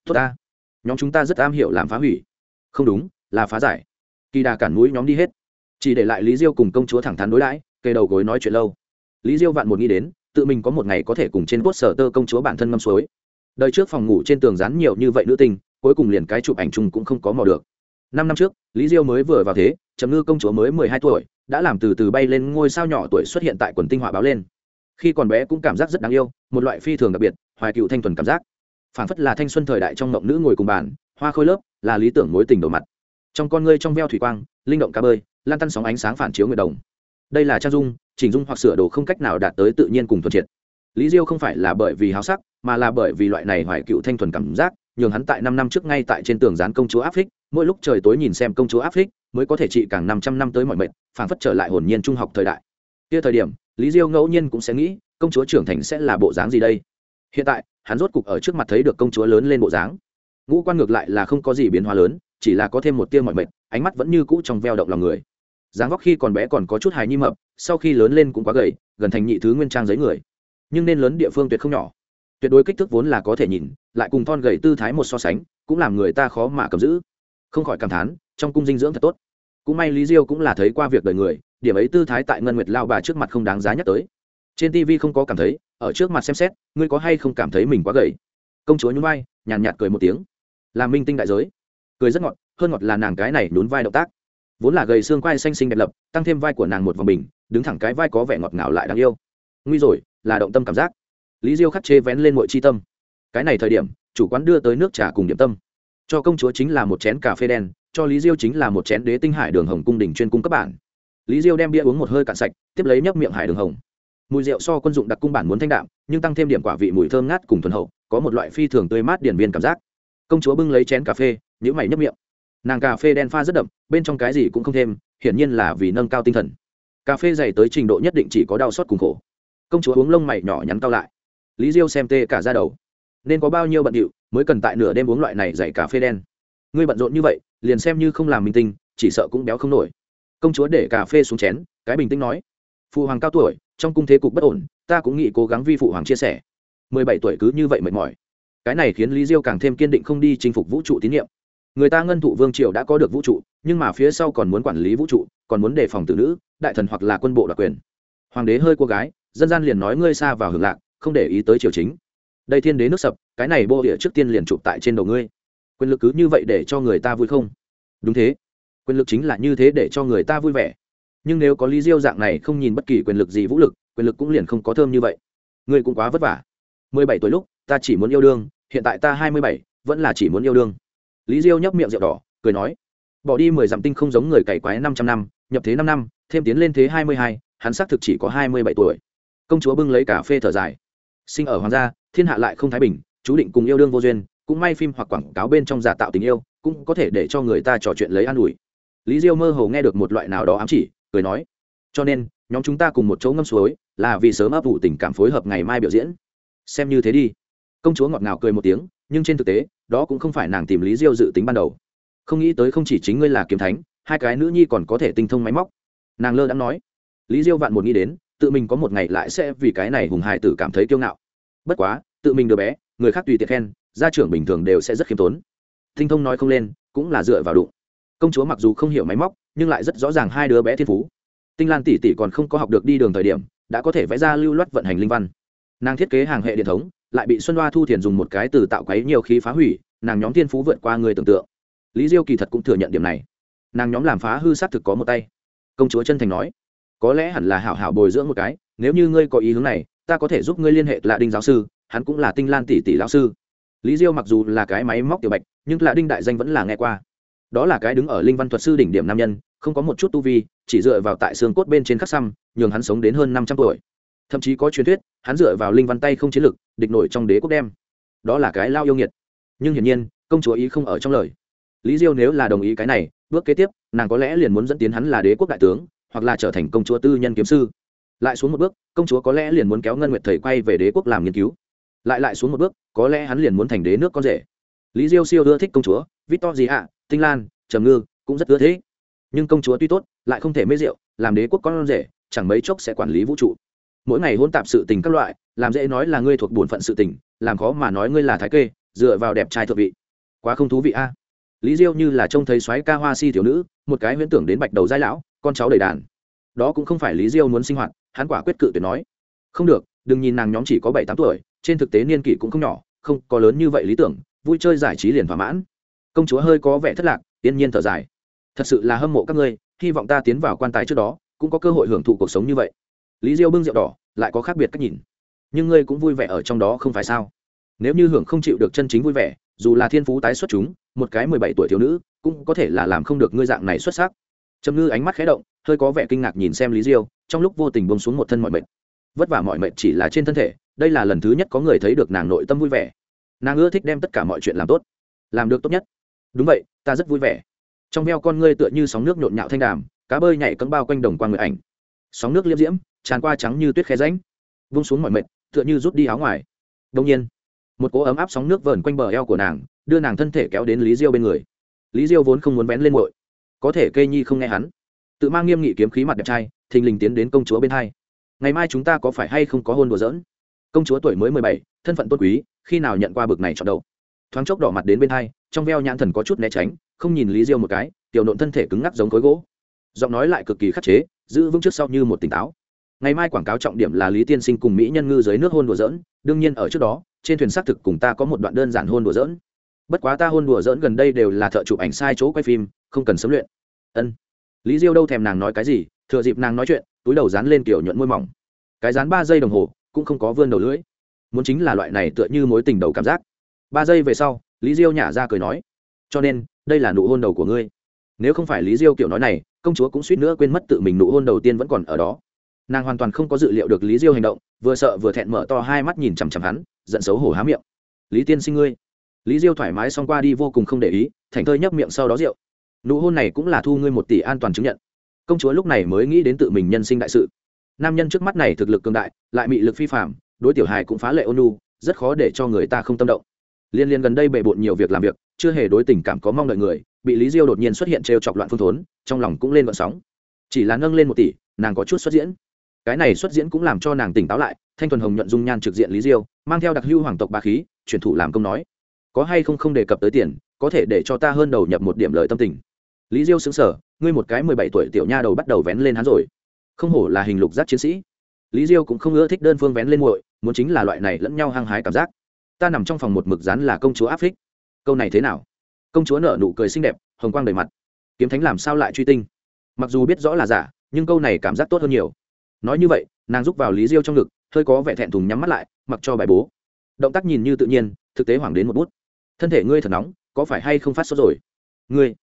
Tốt ta. Nhóm chúng ta rất am hiểu làm phá hủy. Không đúng, là phá giải. Kỳ đà cản núi nhóm đi hết. Chỉ để lại lý diêu cùng công chúa thẳng thắn đối đãi cây đầu gối nói chuyện lâu. Lý diêu vạn một nghĩ đến tự mình có một ngày có thể cùng trên cốt sở tơ công chúa bản thân ngâm suối. Đời trước phòng ngủ trên tường dán nhiều như vậy nữ tình, cuối cùng liền cái chụp ảnh chung cũng không có mò được. Năm năm trước lý diêu mới vừa vào thế trầm ngư công chúa mới mười hai tuổi đã làm từ từ bay lên ngôi sao nhỏ tuổi xuất hiện tại quần tinh họa báo lên. Khi còn bé cũng cảm giác rất đáng yêu một loại phi thường đặc biệt hoài cựu thanh thuần cảm giác. Phản phất là thanh xuân thời đại trong mộng nữ ngồi cùng bàn hoa khôi lớp là lý tưởng mối tình đầu mặt. Trong con ngươi trong veo thủy quang linh động cá bơi lan tăn sóng ánh sáng phản chiếu người đồng đây là trang dung, chỉnh dung hoặc sửa đồ không cách nào đạt tới tự nhiên cùng thuần triệt. Lý diêu không phải là bởi vì háo sắc, mà là bởi vì loại này hoài cựu thanh thuần cảm giác, nhường hắn tại năm năm trước ngay tại trên tường dán công chúa áp phích, mỗi lúc trời tối nhìn xem công chúa áp phích, mới có thể trị càng năm trăm năm tới mọi mệnh phản phất trở lại hồn nhiên trung học thời đại. Kia thời điểm, lý diêu ngẫu nhiên cũng sẽ nghĩ, công chúa trưởng thành sẽ là bộ dáng gì đây? Hiện tại, hắn rốt cục ở trước mặt thấy được công chúa lớn lên bộ dáng. Ngũ quan ngược lại là không có gì biến hóa lớn, chỉ là có thêm một tia mọi mệt ánh mắt vẫn như cũ trong veo động lòng người dáng vóc khi còn bé còn có chút hài nhi mập, sau khi lớn lên cũng quá gầy, gần thành nhị thứ nguyên trang giấy người. Nhưng nên lớn địa phương tuyệt không nhỏ. Tuyệt đối kích thước vốn là có thể nhìn, lại cùng thon gầy tư thái một so sánh, cũng làm người ta khó mà cầm giữ. Không khỏi cảm thán, trong cung dinh dưỡng thật tốt. Cũng may lý diêu cũng là thấy qua việc đời người, điểm ấy tư thái tại ngân nguyệt lao bà trước mặt không đáng giá nhắc tới. Trên tv không có cảm thấy, ở trước mặt xem xét, ngươi có hay không cảm thấy mình quá gầy? Công chúa nhún vai, nhàn nhạt cười một tiếng. Làm minh tinh đại giới. Cười rất ngọt, hơn ngọt là nàng cái này nhún vai động tác vốn là gầy xương quai xanh xinh đẹp lập, tăng thêm vai của nàng một vòng bình, đứng thẳng cái vai có vẻ ngọt ngào lại đáng yêu. Nguy rồi, là động tâm cảm giác. Lý diêu khắc chê vén lên mọi chi tâm. Cái này thời điểm, chủ quán đưa tới nước trà cùng điểm tâm. Cho công chúa chính là một chén cà phê đen, cho lý diêu chính là một chén đế tinh hải đường hồng cung đình chuyên cung cấp bản. Lý diêu đem bia uống một hơi cạn sạch, tiếp lấy nhấp miệng hải đường hồng. Mùi rượu so quân dụng đặc cung bản muốn thanh đạm, nhưng tăng thêm điểm quả vị mùi thơm ngát cùng thuần hậu, có một loại phi thường tươi mát điển viên cảm giác. Công chúa bưng lấy chén cà phê nhữ mày nhấp miệng nàng cà phê đen pha rất đậm, bên trong cái gì cũng không thêm, hiển nhiên là vì nâng cao tinh thần. Cà phê dày tới trình độ nhất định chỉ có đau xót cùng khổ. Công chúa uống lông mày nhỏ nhắn cao lại. Lý diêu xem tê cả ra đầu. Nên có bao nhiêu bận điệu mới cần tại nửa đêm uống loại này dày cà phê đen? Ngươi bận rộn như vậy, liền xem như không làm minh tinh, chỉ sợ cũng béo không nổi. Công chúa để cà phê xuống chén, cái bình tĩnh nói. Phụ hoàng cao tuổi, trong cung thế cục bất ổn, ta cũng nghĩ cố gắng vi phụ hoàng chia sẻ. Mười bảy tuổi cứ như vậy mệt mỏi. Cái này khiến lý diêu càng thêm kiên định không đi chinh phục vũ trụ tín nhiệm người ta ngân thụ vương triều đã có được vũ trụ, nhưng mà phía sau còn muốn quản lý vũ trụ, còn muốn đề phòng tử nữ, đại thần hoặc là quân bộ đặc quyền. Hoàng đế hơi cô gái, dân gian liền nói ngươi xa vào hưởng lạc, không để ý tới triều chính. Đây thiên đế nước sập, cái này bô địa trước tiên liền chụp tại trên đầu ngươi. Quyền lực cứ như vậy để cho người ta vui không? Đúng thế. Quyền lực chính là như thế để cho người ta vui vẻ. Nhưng nếu có lý diêu dạng này không nhìn bất kỳ quyền lực gì vũ lực, quyền lực cũng liền không có thơm như vậy. Ngươi cũng quá vất vả. Mười bảy tuổi lúc, ta chỉ muốn yêu đương, hiện tại ta hai mươi bảy, vẫn là chỉ muốn yêu đương lý diêu nhấp miệng rượu đỏ, cười nói, bỏ đi mười dặm tinh không giống người cày quái năm trăm năm, nhập thế năm năm, thêm tiến lên thế hai mươi hai, hắn xác thực chỉ có hai mươi bảy tuổi. Công chúa bưng lấy cà phê thở dài, sinh ở hoàng gia, thiên hạ lại không thái bình, chú định cùng yêu đương vô duyên, cũng may phim hoặc quảng cáo bên trong giả tạo tình yêu, cũng có thể để cho người ta trò chuyện lấy an ủi. Lý diêu mơ hồ nghe được một loại nào đó ám chỉ, cười nói, cho nên, nhóm chúng ta cùng một chỗ ngâm suối, là vì sớm ấp ủ tình cảm phối hợp ngày mai biểu diễn. Xem như thế đi. Công chúa ngọt ngào cười một tiếng nhưng trên thực tế, đó cũng không phải nàng tìm lý diêu dự tính ban đầu. Không nghĩ tới không chỉ chính ngươi là kiếm thánh, hai cái nữ nhi còn có thể tinh thông máy móc. Nàng lơ đã nói. Lý diêu vạn một nghĩ đến, tự mình có một ngày lại sẽ vì cái này hùng hải tử cảm thấy kiêu ngạo. Bất quá, tự mình đứa bé, người khác tùy tiện khen, gia trưởng bình thường đều sẽ rất khiêm tốn. Tinh thông nói không lên, cũng là dựa vào đụng. Công chúa mặc dù không hiểu máy móc, nhưng lại rất rõ ràng hai đứa bé thiên phú. Tinh lan tỷ tỷ còn không có học được đi đường thời điểm, đã có thể vẽ ra lưu loát vận hành linh văn. Nàng thiết kế hàng hệ điện thống lại bị xuân đoa thu thiền dùng một cái từ tạo quấy nhiều khí phá hủy, nàng nhóm thiên phú vượt qua người tưởng tượng. Lý diêu kỳ thật cũng thừa nhận điểm này. Nàng nhóm làm phá hư s á t thực có một tay. Công chúa chân thành nói, có lẽ hẳn là hảo hảo bồi dưỡng một cái, nếu như ngươi có ý hướng này, ta có thể giúp ngươi liên hệ lạ đinh giáo sư, hắn cũng là tinh lan tỷ tỷ lão sư. Lý diêu mặc dù là cái máy móc tiểu bạch, nhưng lạ đinh đại danh vẫn là nghe qua. Đó là cái đứng ở linh văn thuật sư đỉnh điểm nam nhân, không có một chút tu vi, chỉ dựa vào tại xương cốt bên trên khắc xăm, nhường hắn sống đến hơn năm trăm tuổi thậm chí có truyền thuyết, hắn dựa vào linh văn tay không chiến lực, địch nổi trong đế quốc đem. Đó là cái lao yêu nghiệt. Nhưng hiển nhiên, công chúa ý không ở trong lời. Lý diêu nếu là đồng ý cái này, bước kế tiếp, nàng có lẽ liền muốn dẫn tiến hắn là đế quốc đại tướng, hoặc là trở thành công chúa tư nhân kiếm sư. Lại xuống một bước, công chúa có lẽ liền muốn kéo ngân nguyệt thầy quay về đế quốc làm nghiên cứu. Lại lại xuống một bước, có lẽ hắn liền muốn thành đế nước con rể. Lý diêu siêu ưa thích công chúa victor gì ạ tinh lan, trầm ngư, cũng rất ưa thế nhưng công chúa tuy tốt, lại không thể mê rượu, làm đế quốc con rể, chẳng mấy chốc sẽ quản lý vũ trụ mỗi ngày hôn tạp sự tình các loại, làm dễ nói là ngươi thuộc bổn phận sự tình, làm khó mà nói ngươi là thái kê, dựa vào đẹp trai thượng vị. Quá không thú vị a. Lý diêu như là trông thấy xoáy ca hoa si thiếu nữ, một cái huyễn tưởng đến bạch đầu giai lão, con cháu đầy đàn. Đó cũng không phải lý diêu muốn sinh hoạt, hắn quả quyết cự tuyệt nói. Không được, đừng nhìn nàng nhóm chỉ có bảy tám tuổi, trên thực tế niên kỷ cũng không nhỏ, không có lớn như vậy lý tưởng, vui chơi giải trí liền thỏa mãn. Công chúa hơi có vẻ thất lạc tiên nhiên thở dài. Thật sự là hâm mộ các ngươi, hy vọng ta tiến vào quan tài trước đó, cũng có cơ hội hưởng thụ cuộc sống như vậy. Lý diêu bưng rượu đỏ lại có khác biệt cách nhìn. Nhưng ngươi cũng vui vẻ ở trong đó không phải sao? Nếu như hưởng không chịu được chân chính vui vẻ, dù là thiên phú tái xuất chúng, một cái mười bảy tuổi thiếu nữ, cũng có thể là làm không được ngươi dạng này xuất sắc. Trầm ngư ánh mắt khé động, hơi có vẻ kinh ngạc nhìn xem lý diêu, trong lúc vô tình bông xuống một thân mọi mệt. Vất vả mọi mệt chỉ là trên thân thể, đây là lần thứ nhất có người thấy được nàng nội tâm vui vẻ. Nàng ưa thích đem tất cả mọi chuyện làm tốt, làm được tốt nhất. Đúng vậy, ta rất vui vẻ. Trong veo con ngươi tựa như sóng nước nhộn nhạo thanh đàm, cá bơi nhảy cấm bao quanh đồng quan người ảnh. Sóng nước liêm diễm tràn qua trắng như tuyết khe ránh vung xuống mọi mệt, tựa như rút đi áo ngoài. Đông nhiên, một cỗ ấm áp sóng nước vờn quanh bờ eo của nàng, đưa nàng thân thể kéo đến lý diêu bên người. Lý diêu vốn không muốn vén lên ngội có thể cây nhi không nghe hắn. Tự mang nghiêm nghị kiếm khí mặt đẹp trai, thình lình tiến đến công chúa bên hai. Ngày mai chúng ta có phải hay không có hôn đùa giỡn? Công chúa tuổi mới mười bảy, thân phận tôn quý, khi nào nhận qua bực này chọn đầu? Thoáng chốc đỏ mặt đến bên hai, trong veo nhãn thần có chút né tránh, không nhìn lý diêu một cái, tiểu nộn thân thể cứng ngắc giống khối gỗ. Giọng nói lại cực kỳ khắc chế, giữ vững trước sau như một tỉnh táo ngày mai quảng cáo trọng điểm là lý tiên sinh cùng mỹ nhân ngư dưới nước hôn đùa dỡn đương nhiên ở trước đó, trên thuyền xác thực cùng ta có một đoạn đơn giản hôn đùa dỡn bất quá ta hôn đùa dỡn gần đây đều là thợ chụp ảnh sai chỗ quay phim, không cần sớm luyện. Ân. Lý diêu đâu thèm nàng nói cái gì, thừa dịp nàng nói chuyện, túi đầu dán lên kiểu nhuận môi mỏng. Cái dán ba giây đồng hồ, cũng không có vươn đầu lưỡi. Muốn chính là loại này tựa như mối tình đầu cảm giác. Ba giây về sau, lý diêu nhả ra cười nói, cho nên, đây là nụ hôn đầu của ngươi. Nếu không phải lý diêu kiểu nói này, công chúa cũng suýt nữa quên mất tự mình nụ hôn đầu tiên vẫn còn ở đó nàng hoàn toàn không có dự liệu được lý diêu hành động, vừa sợ vừa thẹn mở to hai mắt nhìn chằm chằm hắn, giận xấu hổ há miệng. Lý tiên sinh ngươi. Lý diêu thoải mái xong qua đi vô cùng không để ý, thành thơi nhấp miệng sau đó rượu. Nụ hôn này cũng là thu ngươi một tỷ an toàn chứng nhận. Công chúa lúc này mới nghĩ đến tự mình nhân sinh đại sự. Nam nhân trước mắt này thực lực cường đại, lại bị lực phi phạm đối tiểu hài cũng phá lệ ôn nu rất khó để cho người ta không tâm động. Liên liên gần đây bề bộn nhiều việc làm việc, chưa hề đối tình cảm có mong đợi người, bị lý diêu đột nhiên xuất hiện trêu chọc loạn phương thốn, trong lòng cũng lên vận sóng. Chỉ là nâng lên một tỷ, nàng có chút xuất diễn cái này xuất diễn cũng làm cho nàng tỉnh táo lại, thanh thuần hồng nhuận dung nhan trực diện lý diêu, mang theo đặc hưu hoàng tộc ba khí, chuyển thủ làm công nói. Có hay không không đề cập tới tiền, có thể để cho ta hơn đầu nhập một điểm lợi tâm tình. Lý diêu xứng sở ngươi một cái mười bảy tuổi tiểu nha đầu bắt đầu vén lên hắn rồi. Không hổ là hình lục giác chiến sĩ. Lý diêu cũng không ưa thích đơn phương vén lên muội, muốn chính là loại này lẫn nhau hăng hái cảm giác. Ta nằm trong phòng một mực rắn là công chúa áp phích. Câu này thế nào? Công chúa nở nụ cười xinh đẹp, hồng quang đầy mặt. Kiếm thánh làm sao lại truy tinh? Mặc dù biết rõ là giả, nhưng câu này cảm giác tốt hơn nhiều nói như vậy, nàng rúc vào lý diêu trong ngực, hơi có vẻ thẹn thùng nhắm mắt lại, mặc cho bài bố. Động tác nhìn như tự nhiên, thực tế hoảng đến một bút. Thân thể ngươi thật nóng, có phải hay không phát sốt rồi? Ngươi.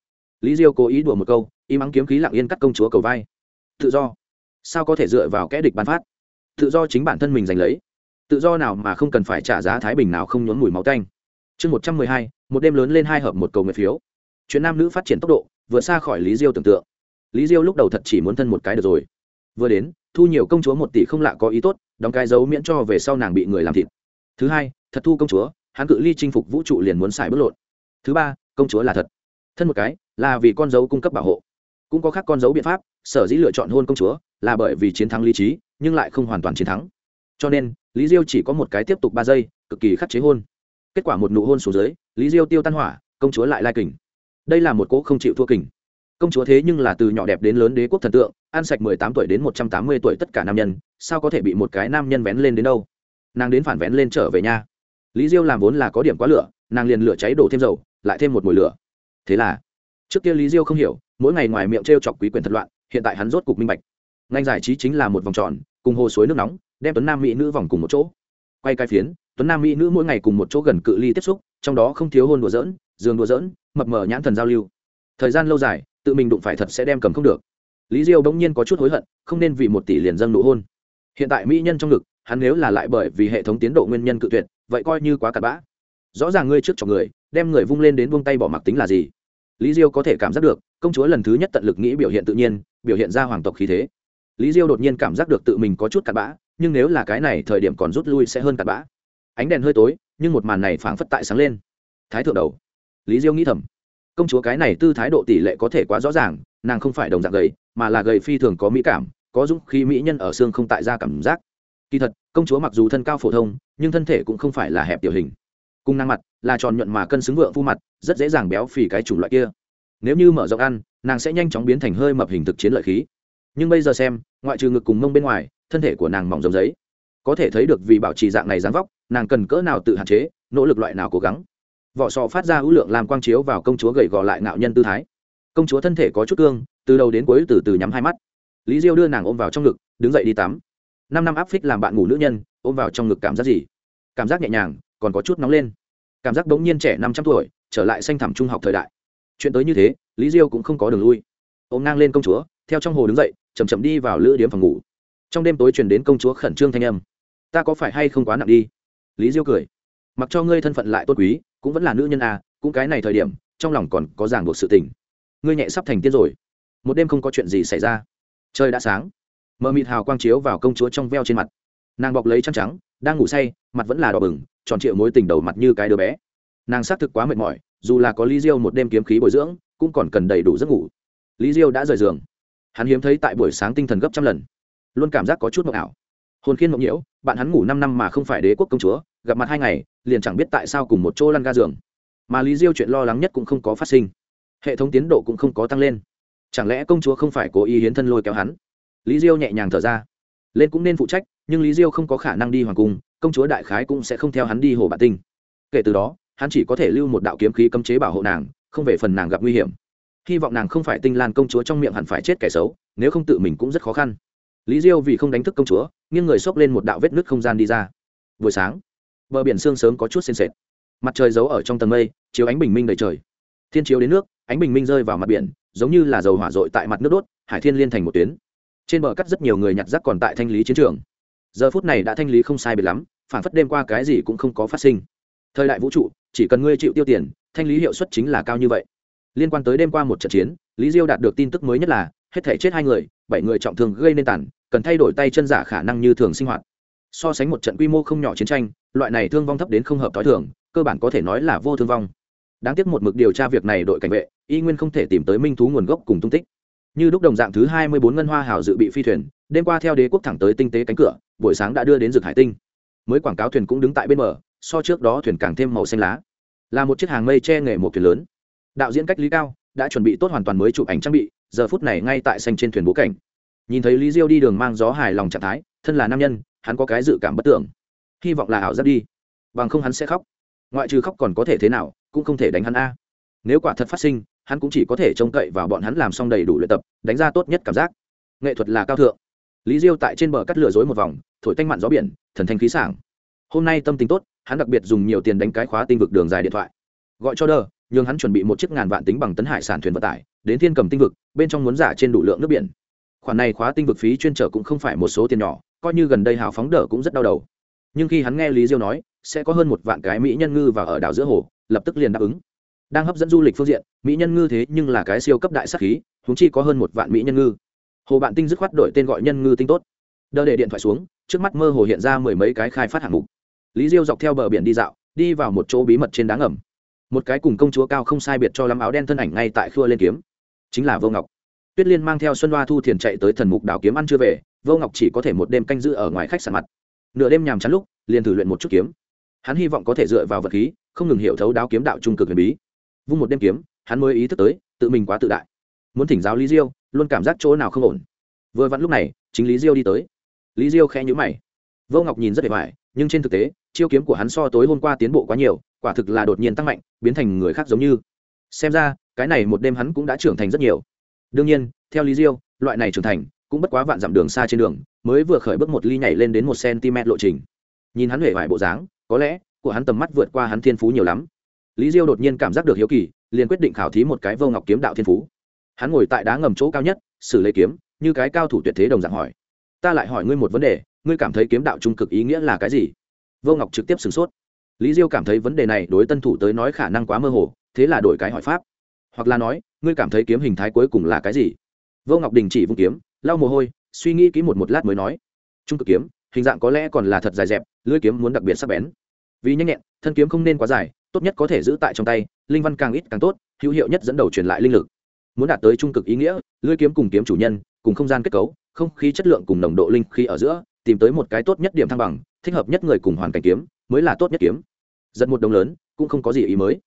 Lý diêu cố ý đùa một câu, y mắng kiếm khí lặng yên cắt công chúa cầu vai. Tự do. Sao có thể dựa vào kẽ địch bán phát? Tự do chính bản thân mình giành lấy. Tự do nào mà không cần phải trả giá thái bình nào không nhốn mùi máu tanh. Chương một trăm mười hai, một đêm lớn lên hai hợp một cầu nguyện phiếu. Chuyện nam nữ phát triển tốc độ, vượt xa khỏi lý diêu tưởng tượng. Lý diêu lúc đầu thật chỉ muốn thân một cái được rồi vừa đến, thu nhiều công chúa một tỷ không lạ có ý tốt, đóng cái dấu miễn cho về sau nàng bị người làm thịt. Thứ hai, thật thu công chúa, hắn cự ly chinh phục vũ trụ liền muốn xài bất lộn. Thứ ba, công chúa là thật. Thân một cái, là vì con dấu cung cấp bảo hộ. Cũng có khác con dấu biện pháp, sở dĩ lựa chọn hôn công chúa, là bởi vì chiến thắng lý trí, nhưng lại không hoàn toàn chiến thắng. Cho nên, lý diêu chỉ có một cái tiếp tục ba giây, cực kỳ khắc chế hôn. Kết quả một nụ hôn xuống dưới, lý diêu tiêu tan hỏa, công chúa lại lai kình. Đây là một cỗ không chịu thua kình công chúa thế nhưng là từ nhỏ đẹp đến lớn đế quốc thần tượng, ăn sạch mười tám tuổi đến một trăm tám mươi tuổi tất cả nam nhân, sao có thể bị một cái nam nhân vén lên đến đâu? Nàng đến phản vén lên trở về nhà. Lý diêu làm vốn là có điểm quá lửa, nàng liền lửa cháy đổ thêm dầu, lại thêm một mùi lửa. Thế là, trước kia lý diêu không hiểu, mỗi ngày ngoài miệng t r e o chọc quý quyền thật loạn, hiện tại hắn rốt cục minh bạch. Ngành giải trí chính là một vòng tròn, cùng hồ suối nước nóng, đem tuấn nam mỹ nữ vòng cùng một chỗ. Quay cai phiến, tuấn nam mỹ nữ mỗi ngày cùng một chỗ gần cự ly tiếp xúc, trong đó không thiếu hôn đùa dỡn giường đùa dỡn mập mờ nhãn thần giao lưu thời gian lâu dài, tự mình đụng phải thật sẽ đem cầm không được. Lý diêu bỗng nhiên có chút hối hận, không nên vì một tỷ liền dâng nụ hôn. Hiện tại mỹ nhân trong ngực, hắn nếu là lại bởi vì hệ thống tiến độ nguyên nhân cự tuyệt, vậy coi như quá cặn bã. Rõ ràng ngươi trước cho người, đem người vung lên đến vung tay bỏ mặc tính là gì? Lý diêu có thể cảm giác được, công chúa lần thứ nhất tận lực nghĩ biểu hiện tự nhiên, biểu hiện ra hoàng tộc khí thế. Lý diêu đột nhiên cảm giác được tự mình có chút cặn bã, nhưng nếu là cái này thời điểm còn rút lui sẽ hơn cặn bã. Ánh đèn hơi tối, nhưng một màn này phảng phất tại sáng lên. Thái thượng đầu. Lý diêu nghĩ thầm công chúa cái này tư thái độ tỷ lệ có thể quá rõ ràng, nàng không phải đồng dạng gầy, mà là gầy phi thường có mỹ cảm, có dũng khi mỹ nhân ở xương không tại ra cảm giác. Kỳ thật, công chúa mặc dù thân cao phổ thông, nhưng thân thể cũng không phải là hẹp tiểu hình. Cung năng mặt, là tròn nhuận mà cân xứng vượng phu mặt, rất dễ dàng béo phì cái chủng loại kia. Nếu như mở rộng ăn, nàng sẽ nhanh chóng biến thành hơi mập hình thực chiến lợi khí. Nhưng bây giờ xem, ngoại trừ ngực cùng mông bên ngoài, thân thể của nàng mỏng giống giấy. Có thể thấy được vì bảo trì dạng này dáng vóc, nàng cần cỡ nào tự hạn chế, nỗ lực loại nào cố gắng vỏ sọ phát ra ưu lượng làm quang chiếu vào công chúa gầy gò lại ngạo nhân tư thái. Công chúa thân thể có chút cương, từ đầu đến cuối từ từ nhắm hai mắt. Lý diêu đưa nàng ôm vào trong ngực, đứng dậy đi tắm. Năm năm áp phích làm bạn ngủ nữ nhân, ôm vào trong ngực cảm giác gì? Cảm giác nhẹ nhàng, còn có chút nóng lên. Cảm giác bỗng nhiên trẻ năm trăm tuổi, trở lại xanh thẳm trung học thời đại. Chuyện tới như thế, lý diêu cũng không có đường lui. Ôm ngang lên công chúa, theo trong hồ đứng dậy chầm chậm đi vào lữ điếm phòng ngủ. Trong đêm tối truyền đến công chúa khẩn trương thanh âm. Ta có phải hay không quá nặng đi? Lý diêu cười. Mặc cho ngươi thân phận lại tốt quý cũng vẫn là nữ nhân à cũng cái này thời điểm, trong lòng còn có ràng buộc sự tình. Ngươi nhẹ sắp thành tiên rồi. Một đêm không có chuyện gì xảy ra. Trời đã sáng. Mờ mịt hào quang chiếu vào công chúa trong veo trên mặt. Nàng bọc lấy trắng trắng, đang ngủ say, mặt vẫn là đỏ bừng, tròn trịa mối tình đầu mặt như cái đứa bé. Nàng xác thực quá mệt mỏi, dù là có lý diêu một đêm kiếm khí bồi dưỡng, cũng còn cần đầy đủ giấc ngủ. Lý diêu đã rời giường. Hắn hiếm thấy tại buổi sáng tinh thần gấp trăm lần. Luôn cảm giác có chút mộng ảo. Hồn khiên mộng nhiễu, bạn hắn ngủ năm năm mà không phải đế quốc công chúa gặp mặt hai ngày, liền chẳng biết tại sao cùng một chỗ lăn ga giường. Mà lý diêu chuyện lo lắng nhất cũng không có phát sinh. Hệ thống tiến độ cũng không có tăng lên. Chẳng lẽ công chúa không phải cố ý hiến thân lôi kéo hắn? Lý diêu nhẹ nhàng thở ra. Lên cũng nên phụ trách, nhưng lý diêu không có khả năng đi hoàng cung, công chúa đại khái cũng sẽ không theo hắn đi hồ bản tinh. Kể từ đó, hắn chỉ có thể lưu một đạo kiếm khí cấm chế bảo hộ nàng, không về phần nàng gặp nguy hiểm. Hy vọng nàng không phải tinh lan công chúa trong miệng hẳn phải chết kẻ xấu, nếu không tự mình cũng rất khó khăn. Lý diêu vì không đánh thức công chúa, nghiêng người xốc lên một đạo vết nứt không gian đi ra. Buổi sáng bờ biển sương sớm có chút xên xệt. Mặt trời giấu ở trong tầng mây, chiếu ánh bình minh đầy trời. Thiên chiếu đến nước, ánh bình minh rơi vào mặt biển, giống như là dầu hỏa dội tại mặt nước đốt, hải thiên liên thành một tuyến. Trên bờ cắt rất nhiều người nhặt rác còn tại thanh lý chiến trường. Giờ phút này đã thanh lý không sai biệt lắm, phản phất đêm qua cái gì cũng không có phát sinh. Thời đại vũ trụ, chỉ cần ngươi chịu tiêu tiền, thanh lý hiệu suất chính là cao như vậy. Liên quan tới đêm qua một trận chiến, lý diêu đạt được tin tức mới nhất là, hết thể chết hai người, bảy người trọng thương gây nên tản cần thay đổi tay chân giả khả năng như thường sinh hoạt so sánh một trận quy mô không nhỏ chiến tranh, loại này thương vong thấp đến không hợp t h o i thường, cơ bản có thể nói là vô thương vong. Đáng tiếc một mực điều tra việc này đội cảnh vệ, y nguyên không thể tìm tới minh thú nguồn gốc cùng tung tích. Như lúc đồng dạng thứ hai mươi bốn ngân hoa hảo dự bị phi thuyền, đêm qua theo đế quốc thẳng tới tinh tế cánh cửa, buổi sáng đã đưa đến rực hải tinh. Mới quảng cáo thuyền cũng đứng tại bên bờ, so trước đó thuyền càng thêm màu xanh lá. Là một chiếc hàng mây che nghề một thuyền lớn. Đạo diễn cách lý cao, đã chuẩn bị tốt hoàn toàn mới chụp ảnh trang bị, giờ phút này ngay tại xanh trên thuyền bố cảnh. Nhìn thấy lý diêu đi đường mang gió hài lòng trạng thái, thân là nam nhân hắn có cái dự cảm bất tưởng. Hy vọng là ảo giác đi. Bằng không hắn sẽ khóc. Ngoại trừ khóc còn có thể thế nào, cũng không thể đánh hắn a. Nếu quả thật phát sinh, hắn cũng chỉ có thể trông cậy vào bọn hắn làm xong đầy đủ luyện tập, đánh ra tốt nhất cảm giác. Nghệ thuật là cao thượng. Lý diêu tại trên bờ cắt lừa dối một vòng, thổi tanh mặn gió biển, thần thanh khí sảng. Hôm nay tâm tính tốt, hắn đặc biệt dùng nhiều tiền đánh cái khóa tinh vực đường dài điện thoại. Gọi cho đờ, nhường hắn chuẩn bị một chiếc ngàn vạn tính bằng tấn hải sản thuyền vận tải, đến thiên cầm tinh vực, bên trong muốn giả trên đủ lượng nước biển. Khoản này khóa tinh vực phí chuyên trở cũng không phải một số tiền nhỏ coi như gần đây hào phóng đỡ cũng rất đau đầu. Nhưng khi hắn nghe lý diêu nói, sẽ có hơn một vạn cái mỹ nhân ngư và ở đảo giữa hồ, lập tức liền đáp ứng. Đang hấp dẫn du lịch phương diện, mỹ nhân ngư thế nhưng là cái siêu cấp đại sắc khí húng chi có hơn một vạn mỹ nhân ngư. Hồ bạn tinh dứt khoát đổi tên gọi nhân ngư tinh tốt. Đỡ để điện thoại xuống, trước mắt mơ hồ hiện ra mười mấy cái khai phát hạng mục. Lý diêu dọc theo bờ biển đi dạo, đi vào một chỗ bí mật trên đá ngầm. Một cái cùng công chúa cao không sai biệt cho lắm áo đen thân ảnh ngay tại khua lên kiếm. Chính là vô ngọc tuyết liên mang theo xuân hoa thu thiền chạy tới thần mục Đào kiếm ăn chưa về, vô ngọc chỉ có thể một đêm canh giữ ở ngoài khách sạn mặt. Nửa đêm nhàm chán lúc, liền thử luyện một chút kiếm. Hắn hy vọng có thể dựa vào vật khí, không ngừng hiểu thấu đáo kiếm đạo trung cực huyền bí. Vung một đêm kiếm, hắn mới ý thức tới, tự mình quá tự đại. Muốn thỉnh giáo lý diêu, luôn cảm giác chỗ nào không ổn. Vừa vặn lúc này, chính lý diêu đi tới. Lý diêu khẽ nhíu mày. Vô ngọc nhìn rất vẻ vải nhưng trên thực tế, chiêu kiếm của hắn so tối hôm qua tiến bộ quá nhiều, quả thực là đột nhiên tăng mạnh, biến thành người khác giống như. Xem ra, cái này một đêm hắn cũng đã trưởng thành rất nhiều đương nhiên, theo lý diêu, loại này trưởng thành cũng bất quá vạn dặm đường xa trên đường, mới vừa khởi bước một ly nhảy lên đến một cm lộ trình. Nhìn hắn huệ vải bộ dáng, có lẽ của hắn tầm mắt vượt qua hắn thiên phú nhiều lắm. Lý diêu đột nhiên cảm giác được hiếu kỳ, liền quyết định khảo thí một cái vô ngọc kiếm đạo thiên phú. Hắn ngồi tại đá ngầm chỗ cao nhất, xử lấy kiếm, như cái cao thủ tuyệt thế đồng dạng hỏi. Ta lại hỏi ngươi một vấn đề, ngươi cảm thấy kiếm đạo trung cực ý nghĩa là cái gì? Vô ngọc trực tiếp sửng sốt. Lý diêu cảm thấy vấn đề này đối tân thủ tới nói khả năng quá mơ hồ, thế là đổi cái hỏi pháp. Hoặc là nói ngươi cảm thấy kiếm hình thái cuối cùng là cái gì? Vô ngọc đình chỉ vung kiếm, lau mồ hôi, suy nghĩ kỹ một một lát mới nói. Trung cực kiếm, hình dạng có lẽ còn là thật dài dẹp, lưỡi kiếm muốn đặc biệt sắc bén. Vì nhanh nhẹn, thân kiếm không nên quá dài, tốt nhất có thể giữ tại trong tay, linh văn càng ít càng tốt, hữu hiệu nhất dẫn đầu truyền lại linh lực. Muốn đạt tới trung cực ý nghĩa, lưỡi kiếm cùng kiếm chủ nhân, cùng không gian kết cấu, không khí chất lượng cùng nồng độ linh khí ở giữa, tìm tới một cái tốt nhất điểm thăng bằng, thích hợp nhất người cùng hoàn cảnh kiếm, mới là tốt nhất kiếm. Giật một đồng lớn, cũng không có gì ý mới.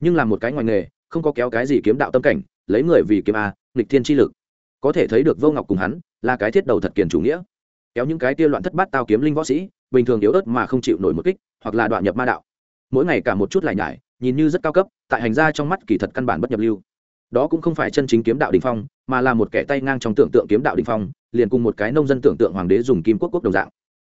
Nhưng là một cái ngoài nghề không có kéo cái gì kiếm đạo tâm cảnh, lấy người vì kiếm a, nghịch thiên chi lực. Có thể thấy được vô ngọc cùng hắn là cái thiết đầu thật kiền chủ nghĩa. Kéo những cái kia loạn thất bát tao kiếm linh võ sĩ, bình thường yếu ớt mà không chịu nổi một kích, hoặc là đoạn nhập ma đạo. Mỗi ngày cả một chút lại nhải, nhìn như rất cao cấp, tại hành gia trong mắt kỳ thật căn bản bất nhập lưu. Đó cũng không phải chân chính kiếm đạo đình phong, mà là một kẻ tay ngang trong tưởng tượng kiếm đạo đình phong, liền cùng một cái nông dân tưởng tượng hoàng đế dùng kim quốc quốc đồng dạng.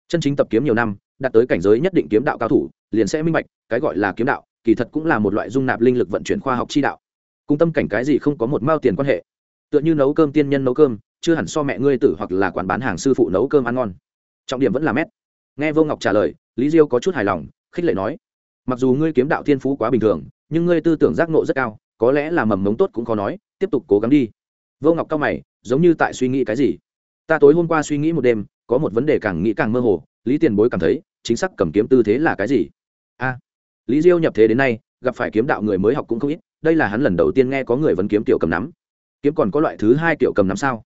Chân chính tập kiếm nhiều năm, đạt tới cảnh giới nhất định kiếm đạo cao thủ, liền sẽ minh bạch, cái gọi là kiếm đạo kỳ thật cũng là một loại dung nạp linh lực vận chuyển khoa học chi đạo. Cung tâm cảnh cái gì không có một mao tiền quan hệ. Tựa như nấu cơm tiên nhân nấu cơm, chưa hẳn so mẹ ngươi tử hoặc là quán bán hàng sư phụ nấu cơm ăn ngon. Trọng điểm vẫn là mét. Nghe vô ngọc trả lời, lý diêu có chút hài lòng, khích lệ nói, mặc dù ngươi kiếm đạo thiên phú quá bình thường, nhưng ngươi tư tưởng giác nộ rất cao, có lẽ là mầm mống tốt cũng khó nói, tiếp tục cố gắng đi. Vô ngọc cao mày, giống như tại suy nghĩ cái gì. Ta tối hôm qua suy nghĩ một đêm, có một vấn đề càng nghĩ càng mơ hồ, lý tiền bối cảm thấy, chính xác cầm kiếm tư thế là cái gì? lý diêu nhập thế đến nay, gặp phải kiếm đạo người mới học cũng không ít, đây là hắn lần đầu tiên nghe có người vẫn kiếm tiểu cầm nắm. Kiếm còn có loại thứ hai tiểu cầm nắm sao?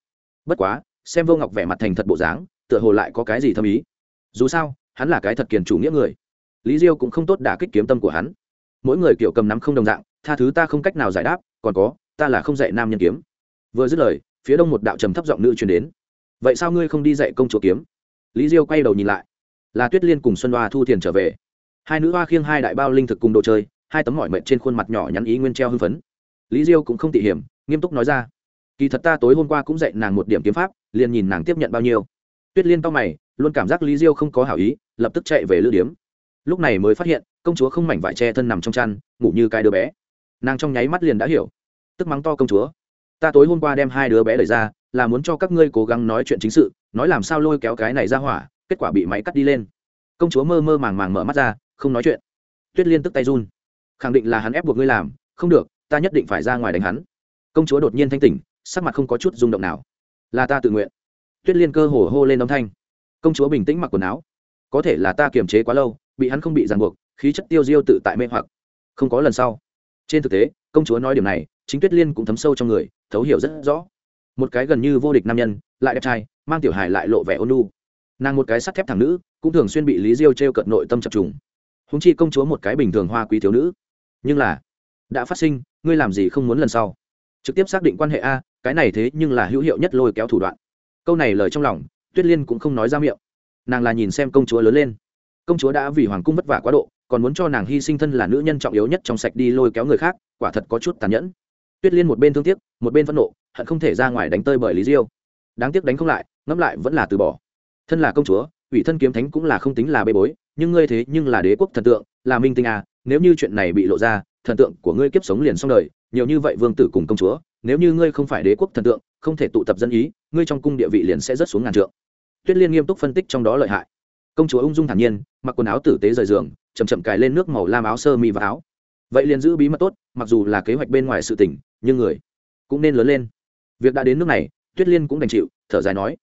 Bất quá, xem vô ngọc vẻ mặt thành thật bộ dáng, tựa hồ lại có cái gì thâm ý. Dù sao, hắn là cái thật kiền chủ nghĩa người. Lý diêu cũng không tốt đả kích kiếm tâm của hắn. Mỗi người kiểu cầm nắm không đồng dạng, tha thứ ta không cách nào giải đáp, còn có, ta là không dạy nam nhân kiếm. Vừa dứt lời, phía đông một đạo trầm thấp giọng nữ truyền đến. Vậy sao ngươi không đi dạy công chúa kiếm? Lý diêu quay đầu nhìn lại. Là tuyết liên cùng xuân đoa thu thiền trở về hai nữ hoa khiêng hai đại bao linh thực cùng đồ chơi, hai tấm mỏi mệt trên khuôn mặt nhỏ nhắn ý nguyên treo hưng phấn. Lý diêu cũng không tỉ hiểm, nghiêm túc nói ra. Kỳ thật ta tối hôm qua cũng dạy nàng một điểm kiếm pháp, liền nhìn nàng tiếp nhận bao nhiêu. Tuyết liên tao mày, luôn cảm giác lý diêu không có hảo ý, lập tức chạy về lữ điếm. Lúc này mới phát hiện, công chúa không mảnh vải che thân nằm trong chăn, ngủ như cái đứa bé. Nàng trong nháy mắt liền đã hiểu. Tức mắng to công chúa. Ta tối hôm qua đem hai đứa bé đẩy ra, là muốn cho các ngươi cố gắng nói chuyện chính sự, nói làm sao lôi kéo cái này ra hỏa, kết quả bị máy cắt đi lên. Công chúa mơ mơ màng màng mở mắt ra không nói chuyện. Tuyết liên tức tay run. Khẳng định là hắn ép buộc ngươi làm, không được, ta nhất định phải ra ngoài đánh hắn. Công chúa đột nhiên thanh tỉnh, sắc mặt không có chút rung động nào. Là ta tự nguyện. Tuyết liên cơ hồ hô lên âm thanh. Công chúa bình tĩnh mặc quần áo. Có thể là ta kiềm chế quá lâu, bị hắn không bị ràng buộc, khí chất tiêu diêu tự tại mê hoặc. Không có lần sau. Trên thực tế, công chúa nói điểm này, chính tuyết liên cũng thấm sâu trong người, thấu hiểu rất rõ. Một cái gần như vô địch nam nhân, lại đẹp trai, mang tiểu hài lại lộ vẻ ôn lu nàng một cái sắt thép thẳng nữ, cũng thường xuyên bị lý diêu t r e o cận nội tâm chập trùng húng chi công chúa một cái bình thường hoa quý thiếu nữ. Nhưng là, đã phát sinh, ngươi làm gì không muốn lần sau? Trực tiếp xác định quan hệ a, cái này thế nhưng là hữu hiệu nhất lôi kéo thủ đoạn. Câu này lời trong lòng, tuyết liên cũng không nói ra miệng. Nàng là nhìn xem công chúa lớn lên. Công chúa đã vì hoàng cung vất vả quá độ, còn muốn cho nàng hy sinh thân là nữ nhân trọng yếu nhất trong sạch đi lôi kéo người khác, quả thật có chút tàn nhẫn. Tuyết liên một bên thương tiếc, một bên phẫn nộ, hận không thể ra ngoài đánh tơi bởi lý diêu. Đáng tiếc đánh không lại, ngẫm lại vẫn là từ bỏ. Thân là công chúa ủy thân kiếm thánh cũng là không tính là bê bối, nhưng ngươi thế nhưng là đế quốc thần tượng, là minh tinh à nếu như chuyện này bị lộ ra, thần tượng của ngươi kiếp sống liền xong đời, nhiều như vậy vương tử cùng công chúa, nếu như ngươi không phải đế quốc thần tượng, không thể tụ tập dân ý, ngươi trong cung địa vị liền sẽ rớt xuống ngàn trượng. Tuyết liên nghiêm túc phân tích trong đó lợi hại. Công chúa ung dung thản nhiên, mặc quần áo tử tế rời giường chầm chậm cài lên nước màu lam áo sơ mi và áo. Vậy liền giữ bí mật tốt, mặc dù là kế hoạch bên ngoài sự tỉnh nhưng người cũng nên lớn lên. Việc đã đến nước này, tuyết liên cũng đành chịu, thở dài nói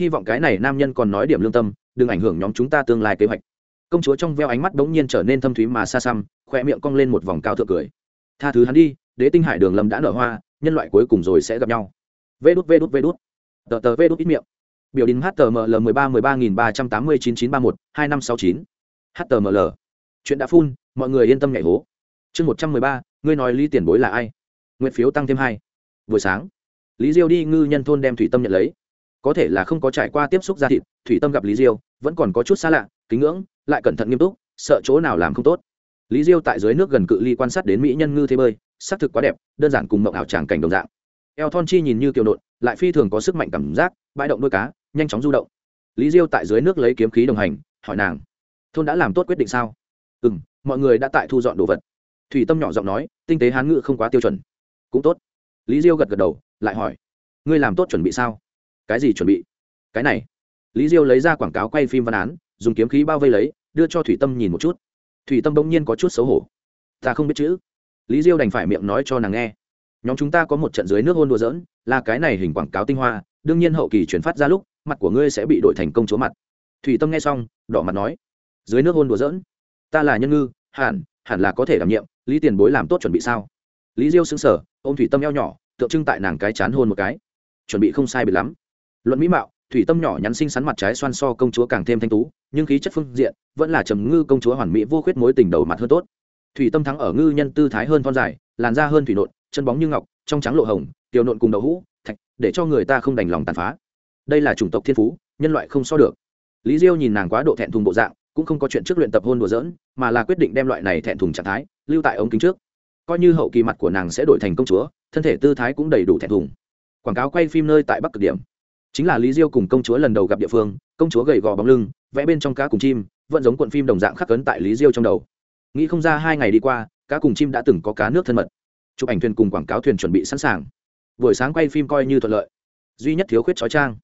hy vọng cái này nam nhân còn nói điểm lương tâm, đừng ảnh hưởng nhóm chúng ta tương lai kế hoạch. Công chúa trong veo ánh mắt bỗng nhiên trở nên thâm thúy mà xa xăm khoe miệng cong lên một vòng cao thượng cười. Tha thứ hắn đi, đế tinh hải đường lâm đã nở hoa, nhân loại cuối cùng rồi sẽ gặp nhau. Vê đút vê đút vê đút. Tờ tờ, vê đút ít miệng. Biểu đình html mười ba mười ba nghìn ba trăm tám mươi chín chín ba một, hai năm sáu chín. Html chuyện đã phun mọi người yên tâm nhảy hố. Chương một trăm mười ba, ngươi nói ly tiền bối là ai? Nguyện phiếu tăng thêm hai. Buổi sáng, lý diêu đi ngư nhân thôn đem thủy tâm nhận lấy có thể là không có trải qua tiếp xúc da thịt, thủy tâm gặp lý diêu, vẫn còn có chút xa lạ, kính ngưỡng, lại cẩn thận nghiêm túc, sợ chỗ nào làm không tốt. Lý diêu tại dưới nước gần cự ly quan sát đến mỹ nhân ngư thế bơi xác thực quá đẹp, đơn giản cùng mộng ảo tràng cảnh đồng dạng. Eo thon chi nhìn như kiều nộn, lại phi thường có sức mạnh cảm giác, bãi động đôi cá, nhanh chóng du động. Lý diêu tại dưới nước lấy kiếm khí đồng hành, hỏi nàng, thôn đã làm tốt quyết định sao? Ừ m mọi người đã tại thu dọn đồ vật. Thủy tâm nhỏ giọng nói, tinh tế hán ngự không quá tiêu chuẩn. Cũng tốt. Lý diêu gật gật đầu, lại hỏi, ngươi làm tốt chuẩn bị sao? cái gì chuẩn bị? Cái này. Lý diêu lấy ra quảng cáo quay phim văn án, dùng kiếm khí bao vây lấy, đưa cho thủy tâm nhìn một chút. Thủy tâm bỗng nhiên có chút xấu hổ. Ta không biết chữ. Lý diêu đành phải miệng nói cho nàng nghe. Nhóm chúng ta có một trận dưới nước hôn đùa dỡn là cái này hình quảng cáo tinh hoa, đương nhiên hậu kỳ chuyển phát ra lúc, mặt của ngươi sẽ bị đội thành công chỗ mặt. Thủy tâm nghe xong, đỏ mặt nói. Dưới nước hôn đùa dỡn ta là nhân ngư, hẳn hẳn là có thể đảm nhiệm, lý tiền bối làm tốt chuẩn bị sao? Lý diêu xứng sở ô m thủy tâm eo nhỏ, tượng trưng tại nàng cái chán hôn một cái. Chuẩn bị không sai biệt lắm luận mỹ mạo, thủy tâm nhỏ nhắn xinh xắn mặt trái xoan so công chúa càng thêm thanh tú, nhưng khí chất phương diện vẫn là trầm ngư công chúa hoàn mỹ vô khuyết mối tình đầu mặt hơn tốt. Thủy tâm thắng ở ngư nhân tư thái hơn thon dài, làn da hơn thủy nộn, chân bóng như ngọc, trong trắng lộ hồng, tiểu nộn cùng đậu hũ, thạch, để cho người ta không đành lòng tàn phá. Đây là chủng tộc thiên phú, nhân loại không so được. Lý diêu nhìn nàng quá độ thẹn thùng bộ dạng, cũng không có chuyện trước luyện tập hôn đùa giỡn, mà là quyết định đem loại này thẹn thùng trạng thái lưu tại ống kính trước. Coi như hậu kỳ mặt của nàng sẽ đổi thành công chúa, thân thể tư thái cũng đầy đủ thẹn thùng. Quảng cáo quay phim nơi tại bắc cực điểm chính là lý diêu cùng công chúa lần đầu gặp địa phương, công chúa gầy gò bóng lưng, vẽ bên trong cá cùng chim, vẫn giống cuộn phim đồng dạng khắc cấn tại lý diêu trong đầu. Nghĩ không ra hai ngày đi qua, cá cùng chim đã từng có cá nước thân mật. Chụp ảnh thuyền cùng quảng cáo thuyền chuẩn bị sẵn sàng. Buổi sáng quay phim coi như thuận lợi. Duy nhất thiếu khuyết chói trang.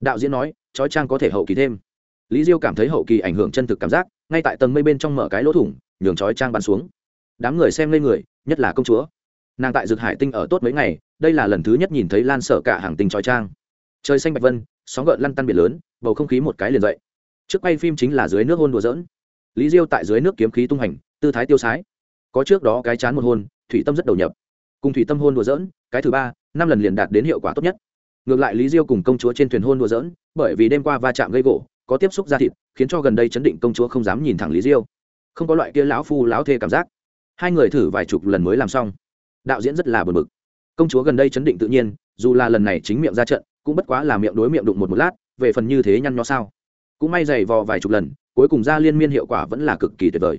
Đạo diễn nói, chói trang có thể hậu kỳ thêm. Lý diêu cảm thấy hậu kỳ ảnh hưởng chân thực cảm giác, ngay tại tầng mây bên trong mở cái lỗ thủng, nhường chói trang bắn xuống. Đám người xem lên người, nhất là công chúa. Nàng tại dược hải tinh ở tốt mấy ngày, đây là lần thứ nhất nhìn thấy lan sở cả hàng tinh chói trang trời xanh bạch vân, sóng gợn lăn tăn biển lớn, bầu không khí một cái liền dậy. Trước quay phim chính là dưới nước hôn đùa dỡn lý diêu tại dưới nước kiếm khí tung hành, tư thái tiêu sái. Có trước đó cái chán một hôn, thủy tâm rất đầu nhập. Cùng thủy tâm hôn đùa dỡn cái thứ ba, năm lần liền đạt đến hiệu quả tốt nhất. Ngược lại lý diêu cùng công chúa trên thuyền hôn đùa dỡn bởi vì đêm qua va chạm gây gỗ, có tiếp xúc da thịt, khiến cho gần đây chấn định công chúa không dám nhìn thẳng lý diêu. Không có loại kia lão phu, lão thê cảm giác. Hai người thử vài chục lần mới làm xong. Đạo diễn rất là bật bực. Công chúa gần đây chấn định tự nhiên, dù là lần này chính miệng ra trận cũng bất quá là miệng đối miệng đụng một một lát, về phần như thế nhăn nhó sao? Cũng may dày vò vài chục lần, cuối cùng ra liên miên hiệu quả vẫn là cực kỳ tuyệt vời.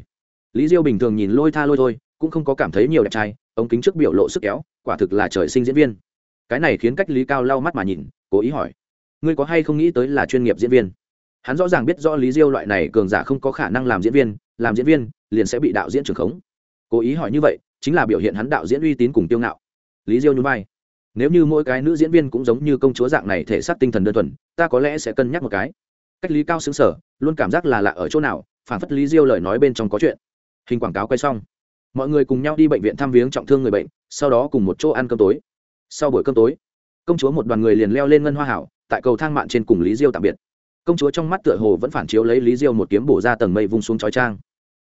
Lý diêu bình thường nhìn lôi tha lôi thôi, cũng không có cảm thấy nhiều đẹp trai, ống kính trước biểu lộ sức kéo, quả thực là trời sinh diễn viên. Cái này khiến cách lý cao lau mắt mà nhìn, cố ý hỏi, ngươi có hay không nghĩ tới là chuyên nghiệp diễn viên? Hắn rõ ràng biết rõ lý diêu loại này cường giả không có khả năng làm diễn viên, làm diễn viên, liền sẽ bị đạo diễn trưởng khống. Cố ý hỏi như vậy, chính là biểu hiện hắn đạo diễn uy tín cùng tiêu ngạo. Lý diêu nhún vai nếu như mỗi cái nữ diễn viên cũng giống như công chúa dạng này thể xác tinh thần đơn thuần, ta có lẽ sẽ cân nhắc một cái. Cách lý cao xứng sở, luôn cảm giác là lạ ở chỗ nào, phản phất lý diêu lời nói bên trong có chuyện. Hình quảng cáo quay xong. Mọi người cùng nhau đi bệnh viện thăm viếng trọng thương người bệnh, sau đó cùng một chỗ ăn cơm tối. Sau buổi cơm tối, công chúa một đoàn người liền leo lên ngân hoa hảo, tại cầu thang mạn trên cùng lý diêu tạm biệt. Công chúa trong mắt tựa hồ vẫn phản chiếu lấy lý diêu một kiếm bổ ra tầng mây vung xuống trói trang.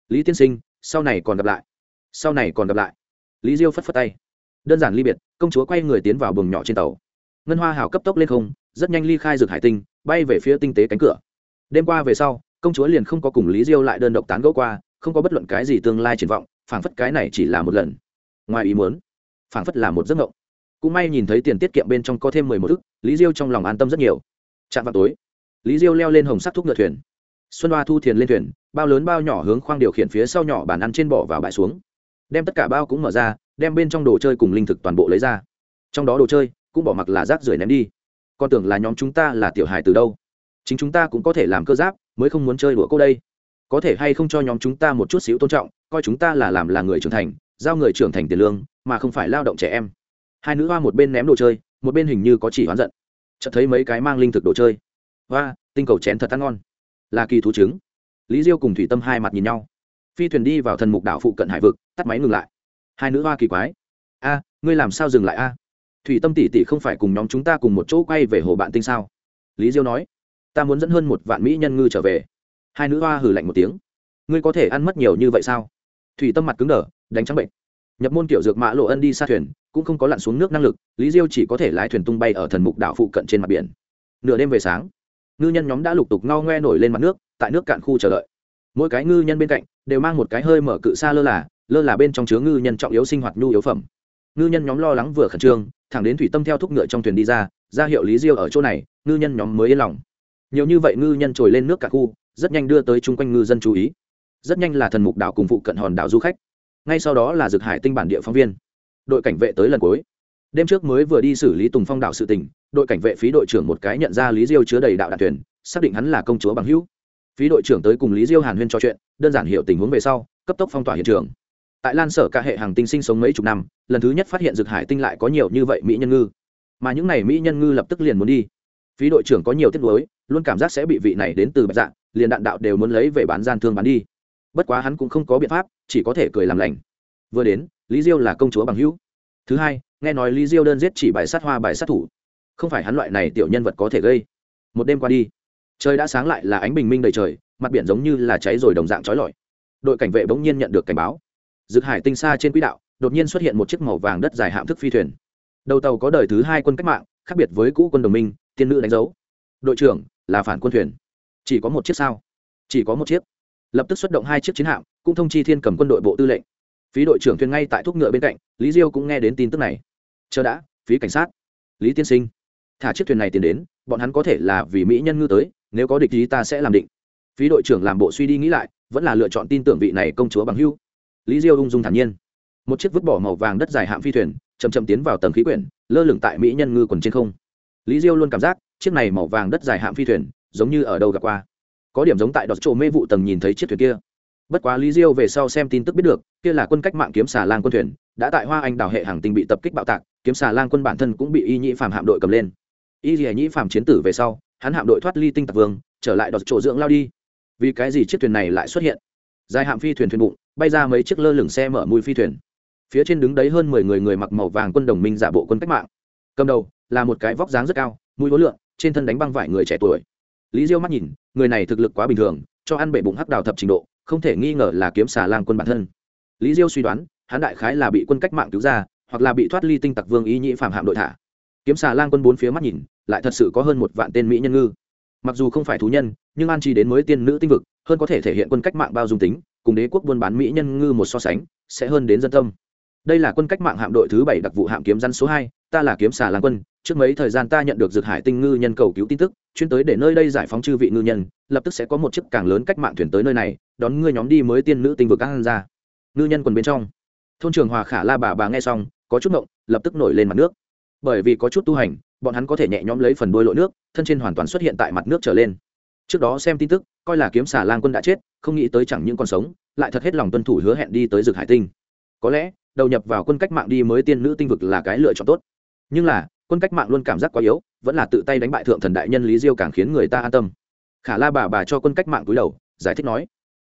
Lý tiên sinh, sau này còn gặp lại. Sau này còn gặp lại. Lý diêu phất phất tay đơn giản ly biệt, công chúa quay người tiến vào buồng nhỏ trên tàu. Ngân hoa hào cấp tốc lên không, rất nhanh ly khai rực hải tinh, bay về phía tinh tế cánh cửa. Đêm qua về sau, công chúa liền không có cùng lý diêu lại đơn độc tán gẫu qua, không có bất luận cái gì tương lai triển vọng, phảng phất cái này chỉ là một lần. Ngoài ý muốn, phảng phất là một giấc mộng. Cũng may nhìn thấy tiền tiết kiệm bên trong có thêm mười một ức, lý diêu trong lòng an tâm rất nhiều. Chạm vào tối, lý diêu leo lên hồng sắt thúc ngựa thuyền. Xuân hoa thu thiền lên thuyền, bao lớn bao nhỏ hướng khoang điều khiển phía sau nhỏ bàn ăn trên bỏ vào bãi xuống. Đem tất cả bao cũng mở ra đem bên trong đồ chơi cùng linh thực toàn bộ lấy ra. Trong đó đồ chơi cũng bỏ mặc là rác rưởi ném đi. Con tưởng là nhóm chúng ta là tiểu hài từ đâu? Chính chúng ta cũng có thể làm cơ giáp, mới không muốn chơi đùa cô đây. Có thể hay không cho nhóm chúng ta một chút xíu tôn trọng, coi chúng ta là làm là người trưởng thành, giao người trưởng thành tiền lương, mà không phải lao động trẻ em. Hai nữ hoa một bên ném đồ chơi, một bên hình như có chỉ oán giận. Chợt thấy mấy cái mang linh thực đồ chơi. Hoa, tinh cầu chén thật ăn ngon. Là kỳ thú trứng. Lý diêu cùng thủy tâm hai mặt nhìn nhau. Phi thuyền đi vào thần mục đảo phụ cận hải vực, tắt máy ngừng lại hai nữ hoa kỳ quái. A, ngươi làm sao dừng lại a? Thủy tâm tỷ tỷ không phải cùng nhóm chúng ta cùng một chỗ quay về hồ bạn tinh sao? Lý diêu nói. Ta muốn dẫn hơn một vạn mỹ nhân ngư trở về. Hai nữ hoa hử lạnh một tiếng. Ngươi có thể ăn mất nhiều như vậy sao? Thủy tâm mặt cứng đờ, đánh trắng bệnh. Nhập môn kiểu dược mã lộ ân đi xa thuyền, cũng không có lặn xuống nước năng lực, lý diêu chỉ có thể lái thuyền tung bay ở thần mục đảo phụ cận trên mặt biển. Nửa đêm về sáng, ngư nhân nhóm đã lục tục ngao ngoe nổi lên mặt nước, tại nước cạn khu chờ đợi. Mỗi cái ngư nhân bên cạnh đều mang một cái hơi mở cự xa lơ là lơ là bên trong chứa ngư nhân trọng yếu sinh hoạt nhu yếu phẩm. Ngư nhân nhóm lo lắng vừa khẩn trương thẳng đến thủy tâm theo thúc ngựa trong thuyền đi ra ra hiệu lý diêu ở chỗ này ngư nhân nhóm mới yên lòng. Nhiều như vậy ngư nhân trồi lên nước cả khu rất nhanh đưa tới chung quanh ngư dân chú ý. Rất nhanh là thần mục đảo cùng phụ cận hòn đảo du khách. Ngay sau đó là dược hải tinh bản địa phóng viên. Đội cảnh vệ tới lần cuối. Đêm trước mới vừa đi xử lý tùng phong đảo sự tình đội cảnh vệ phí đội trưởng một cái nhận ra lý diêu chứa đầy đạo đạn thuyền, xác định hắn là công chúa bằng hữu. Phí đội trưởng tới cùng lý diêu hàn huyên trò chuyện đơn giản hiểu tình huống về sau cấp tốc phong tỏa hiện trường tại lan sở cả hệ hàng tinh sinh sống mấy chục năm, lần thứ nhất phát hiện dược hải tinh lại có nhiều như vậy mỹ nhân ngư. Mà những n à y mỹ nhân ngư lập tức liền muốn đi. Phí đội trưởng có nhiều tiết lối luôn cảm giác sẽ bị vị này đến từ bạch dạng liền đạn đạo đều muốn lấy về bán gian thương bán đi. Bất quá hắn cũng không có biện pháp, chỉ có thể cười làm lành. Vừa đến, lý diêu là công chúa bằng hữu. Thứ hai, nghe nói lý diêu đơn giết chỉ bài sát hoa bài sát thủ. Không phải hắn loại này tiểu nhân vật có thể gây. Một đêm qua đi, trời đã sáng lại là ánh bình minh đầy trời, mặt biển giống như là cháy rồi đồng dạng trói lọi. Đội cảnh vệ bỗng nhiên nhận được cảnh báo dực hải tinh xa trên quỹ đạo, đột nhiên xuất hiện một chiếc màu vàng đất dài hạm thức phi thuyền. Đầu tàu có đời thứ hai quân cách mạng, khác biệt với cũ quân đồng minh, tiên nữ đánh dấu. Đội trưởng, là phản quân thuyền. Chỉ có một chiếc sao? Chỉ có một chiếc. Lập tức xuất động hai chiếc chiến hạm, cũng thông chi thiên cầm quân đội bộ tư lệnh. Phí đội trưởng thuyền ngay tại thúc ngựa bên cạnh, lý diêu cũng nghe đến tin tức này. Chờ đã, phí cảnh sát. Lý tiên sinh, thả chiếc thuyền này tiến đến, bọn hắn có thể là vì mỹ nhân ngư tới, nếu có địch ý ta sẽ làm định. Phí đội trưởng làm bộ suy đi nghĩ lại, vẫn là lựa chọn tin tưởng vị này công chúa bằng hưu lý diêu ung dung thản nhiên. Một chiếc vứt bỏ màu vàng đất dài hạm phi thuyền chầm chậm tiến vào tầng khí quyển, lơ lửng tại mỹ nhân ngư quần trên không. Lý diêu luôn cảm giác, chiếc này màu vàng đất dài hạm phi thuyền, giống như ở đâu gặp qua. Có điểm giống tại đọt chỗ mê vụ tầng nhìn thấy chiếc thuyền kia. Bất quá lý diêu về sau xem tin tức biết được, kia là quân cách mạng kiếm xà lan quân thuyền, đã tại hoa anh đảo hệ hàng tình bị tập kích bạo tạc, kiếm xà lan quân bản thân cũng bị y nhĩ phạm hạm đội cầm lên. Y dì nhĩ phạm chiến tử về sau, hắn hạm đội thoát ly tinh tạc vương, trở lại đọt chỗ dưỡng lao đi. Vì cái gì chiếc thuyền này lại xuất hiện? Dài hạm phi thuyền thuyền bụng bay ra mấy chiếc lơ lửng xe mở mùi phi thuyền. Phía trên đứng đấy hơn mười người người mặc màu vàng quân đồng minh giả bộ quân cách mạng. Cầm đầu là một cái vóc dáng rất cao, mũi hối lượng trên thân đánh băng vải người trẻ tuổi. Lý diêu mắt nhìn, người này thực lực quá bình thường, cho ăn bể bụng hắc đào thập trình độ, không thể nghi ngờ là kiếm xà lang quân bản thân. Lý diêu suy đoán, hắn đại khái là bị quân cách mạng cứu ra, hoặc là bị thoát ly tinh tặc vương ý nhĩ phạm hạm đội thả. Kiếm xà lang quân bốn phía mắt nhìn, lại thật sự có hơn một vạn tên mỹ nhân ngư. Mặc dù không phải thú nhân, nhưng an chi đến mới tiên nữ tinh vực, hơn có thể thể hiện quân cách mạng bao dung tính cùng đế quốc buôn bán mỹ nhân ngư một so sánh, sẽ hơn đến dân tâm. Đây là quân cách mạng hạm đội thứ bảy đặc vụ hạm kiếm răn số hai, ta là kiếm xà lan quân, trước mấy thời gian ta nhận được dược hải tinh ngư nhân cầu cứu tin tức, chuyên tới để nơi đây giải phóng chư vị ngư nhân, lập tức sẽ có một chiếc càng lớn cách mạng thuyền tới nơi này, đón ngươi nhóm đi mới tiên nữ tinh vực các ra ngư nhân quần bên trong. Thôn trường hòa khả la bà bà nghe xong, có chút ngộng, lập tức nổi lên mặt nước. Bởi vì có chút tu hành, bọn hắn có thể nhẹ nhóm lấy phần đôi lội nước, thân trên hoàn toàn xuất hiện tại mặt nước trở lên trước đó xem tin tức, coi là kiếm xà lang quân đã chết, không nghĩ tới chẳng những còn sống, lại thật hết lòng tuân thủ hứa hẹn đi tới rực hải tinh. Có lẽ, đầu nhập vào quân cách mạng đi mới tiên nữ tinh vực là cái lựa chọn tốt. Nhưng là, quân cách mạng luôn cảm giác quá yếu, vẫn là tự tay đánh bại thượng thần đại nhân lý diêu càng khiến người ta an tâm. Khả la bà bà cho quân cách mạng cúi đầu, giải thích nói,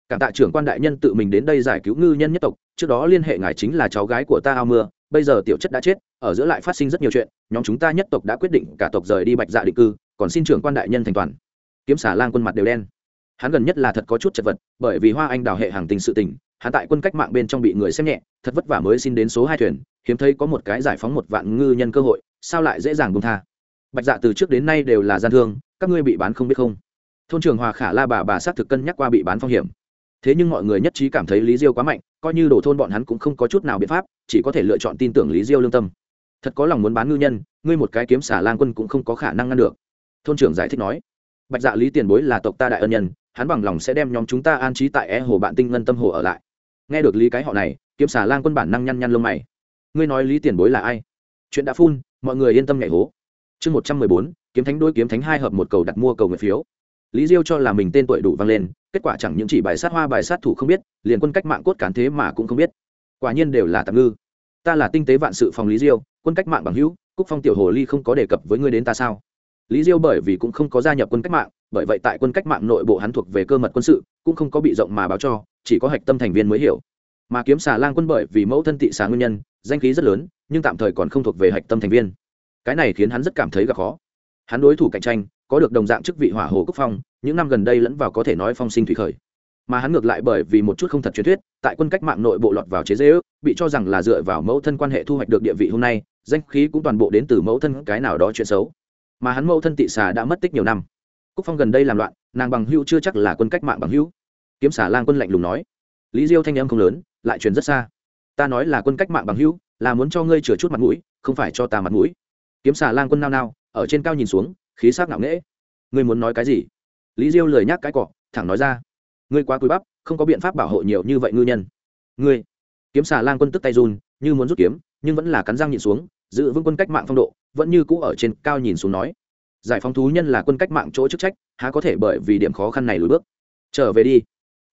cảm tạ trưởng quan đại nhân tự mình đến đây giải cứu ngư nhân nhất tộc, trước đó liên hệ ngài chính là cháu gái của ta ao mưa, bây giờ tiểu chất đã chết, ở giữa lại phát sinh rất nhiều chuyện, nhóm chúng ta nhất tộc đã quyết định cả tộc rời đi bạch dạ định cư, còn xin trưởng quan đại nhân thành toàn kiếm xả lang quân mặt đều đen. Hắn gần nhất là thật có chút chật vật, bởi vì hoa anh đào hệ hàng tình sự tình, hắn tại quân cách mạng bên trong bị người xem nhẹ, thật vất vả mới xin đến số hai thuyền, hiếm thấy có một cái giải phóng một vạn ngư nhân cơ hội, sao lại dễ dàng bông tha? Bạch dạ từ trước đến nay đều là gian thương, các ngươi bị bán không biết không? Thôn trường hòa khả la bà bà xác thực cân nhắc qua bị bán phong hiểm. Thế nhưng mọi người nhất trí cảm thấy lý diêu quá mạnh, coi như đổ thôn bọn hắn cũng không có chút nào biện pháp, chỉ có thể lựa chọn tin tưởng lý diêu lương tâm. Thật có lòng muốn bán ngư nhân, ngươi một cái kiếm xả lang quân cũng không có khả năng ngăn được. Thôn trưởng giải thích nói bạch dạ lý tiền bối là tộc ta đại ân nhân, hắn bằng lòng sẽ đem nhóm chúng ta an trí tại e hồ bạn tinh ngân tâm hồ ở lại. Nghe được lý cái họ này, kiếm xà lang quân bản năng nhăn nhăn lông mày. Ngươi nói lý tiền bối là ai? Chuyện đã phun, mọi người yên tâm nhảy hố. Chương một trăm mười bốn, kiếm thánh đôi kiếm thánh hai hợp một cầu đặt mua cầu nguyện phiếu. Lý diêu cho là mình tên tuổi đủ vang lên, kết quả chẳng những chỉ bài sát hoa bài sát thủ không biết, liền quân cách mạng cốt cán thế mà cũng không biết. Quả nhiên đều là tạm ngư. Ta là tinh tế vạn sự phòng lý diêu, quân cách mạng bằng hữu, cúc phong tiểu hồ ly không có đề cập với ngươi đến ta sao? lý diêu bởi vì cũng không có gia nhập quân cách mạng, bởi vậy tại quân cách mạng nội bộ hắn thuộc về cơ mật quân sự, cũng không có bị rộng mà báo cho, chỉ có hạch tâm thành viên mới hiểu. Mà kiếm xà lang quân bởi vì mẫu thân tị xà nguyên nhân, danh khí rất lớn, nhưng tạm thời còn không thuộc về hạch tâm thành viên. Cái này khiến hắn rất cảm thấy gặp khó. Hắn đối thủ cạnh tranh, có được đồng dạng chức vị hỏa hồ quốc phong, những năm gần đây lẫn vào có thể nói phong sinh thủy khởi. Mà hắn ngược lại bởi vì một chút không thật truyền thuyết, tại quân cách mạng nội bộ lọt vào chế dễ ước, bị cho rằng là dựa vào mẫu thân quan hệ thu hoạch được địa vị hôm nay, danh khí cũng toàn bộ đến từ mẫu thân cái nào đó chuyện xấu mà hắn mẫu thân tị xà đã mất tích nhiều năm. Cúc phong gần đây làm loạn, nàng bằng hữu chưa chắc là quân cách mạng bằng hữu. Kiếm xà lang quân lạnh lùng nói. Lý diêu thanh âm không lớn, lại truyền rất xa. Ta nói là quân cách mạng bằng hữu, là muốn cho ngươi chừa chút mặt mũi, không phải cho ta mặt mũi. Kiếm xà lang quân nao nao, ở trên cao nhìn xuống, khí sắc ngạo nghễ. Ngươi muốn nói cái gì? Lý diêu lời nhắc cái cọ, thẳng nói ra. Ngươi quá cúi bắp, không có biện pháp bảo hộ nhiều như vậy ngư nhân. Ngươi. Kiếm xà lang quân tức tay run, như muốn rút kiếm, nhưng vẫn là cắn răng nhịn xuống, giữ vững quân cách mạng phong độ vẫn như cũ ở trên cao nhìn xuống nói, giải phóng thú nhân là quân cách mạng chỗ chức trách, há có thể bởi vì điểm khó khăn này lùi bước? Trở về đi.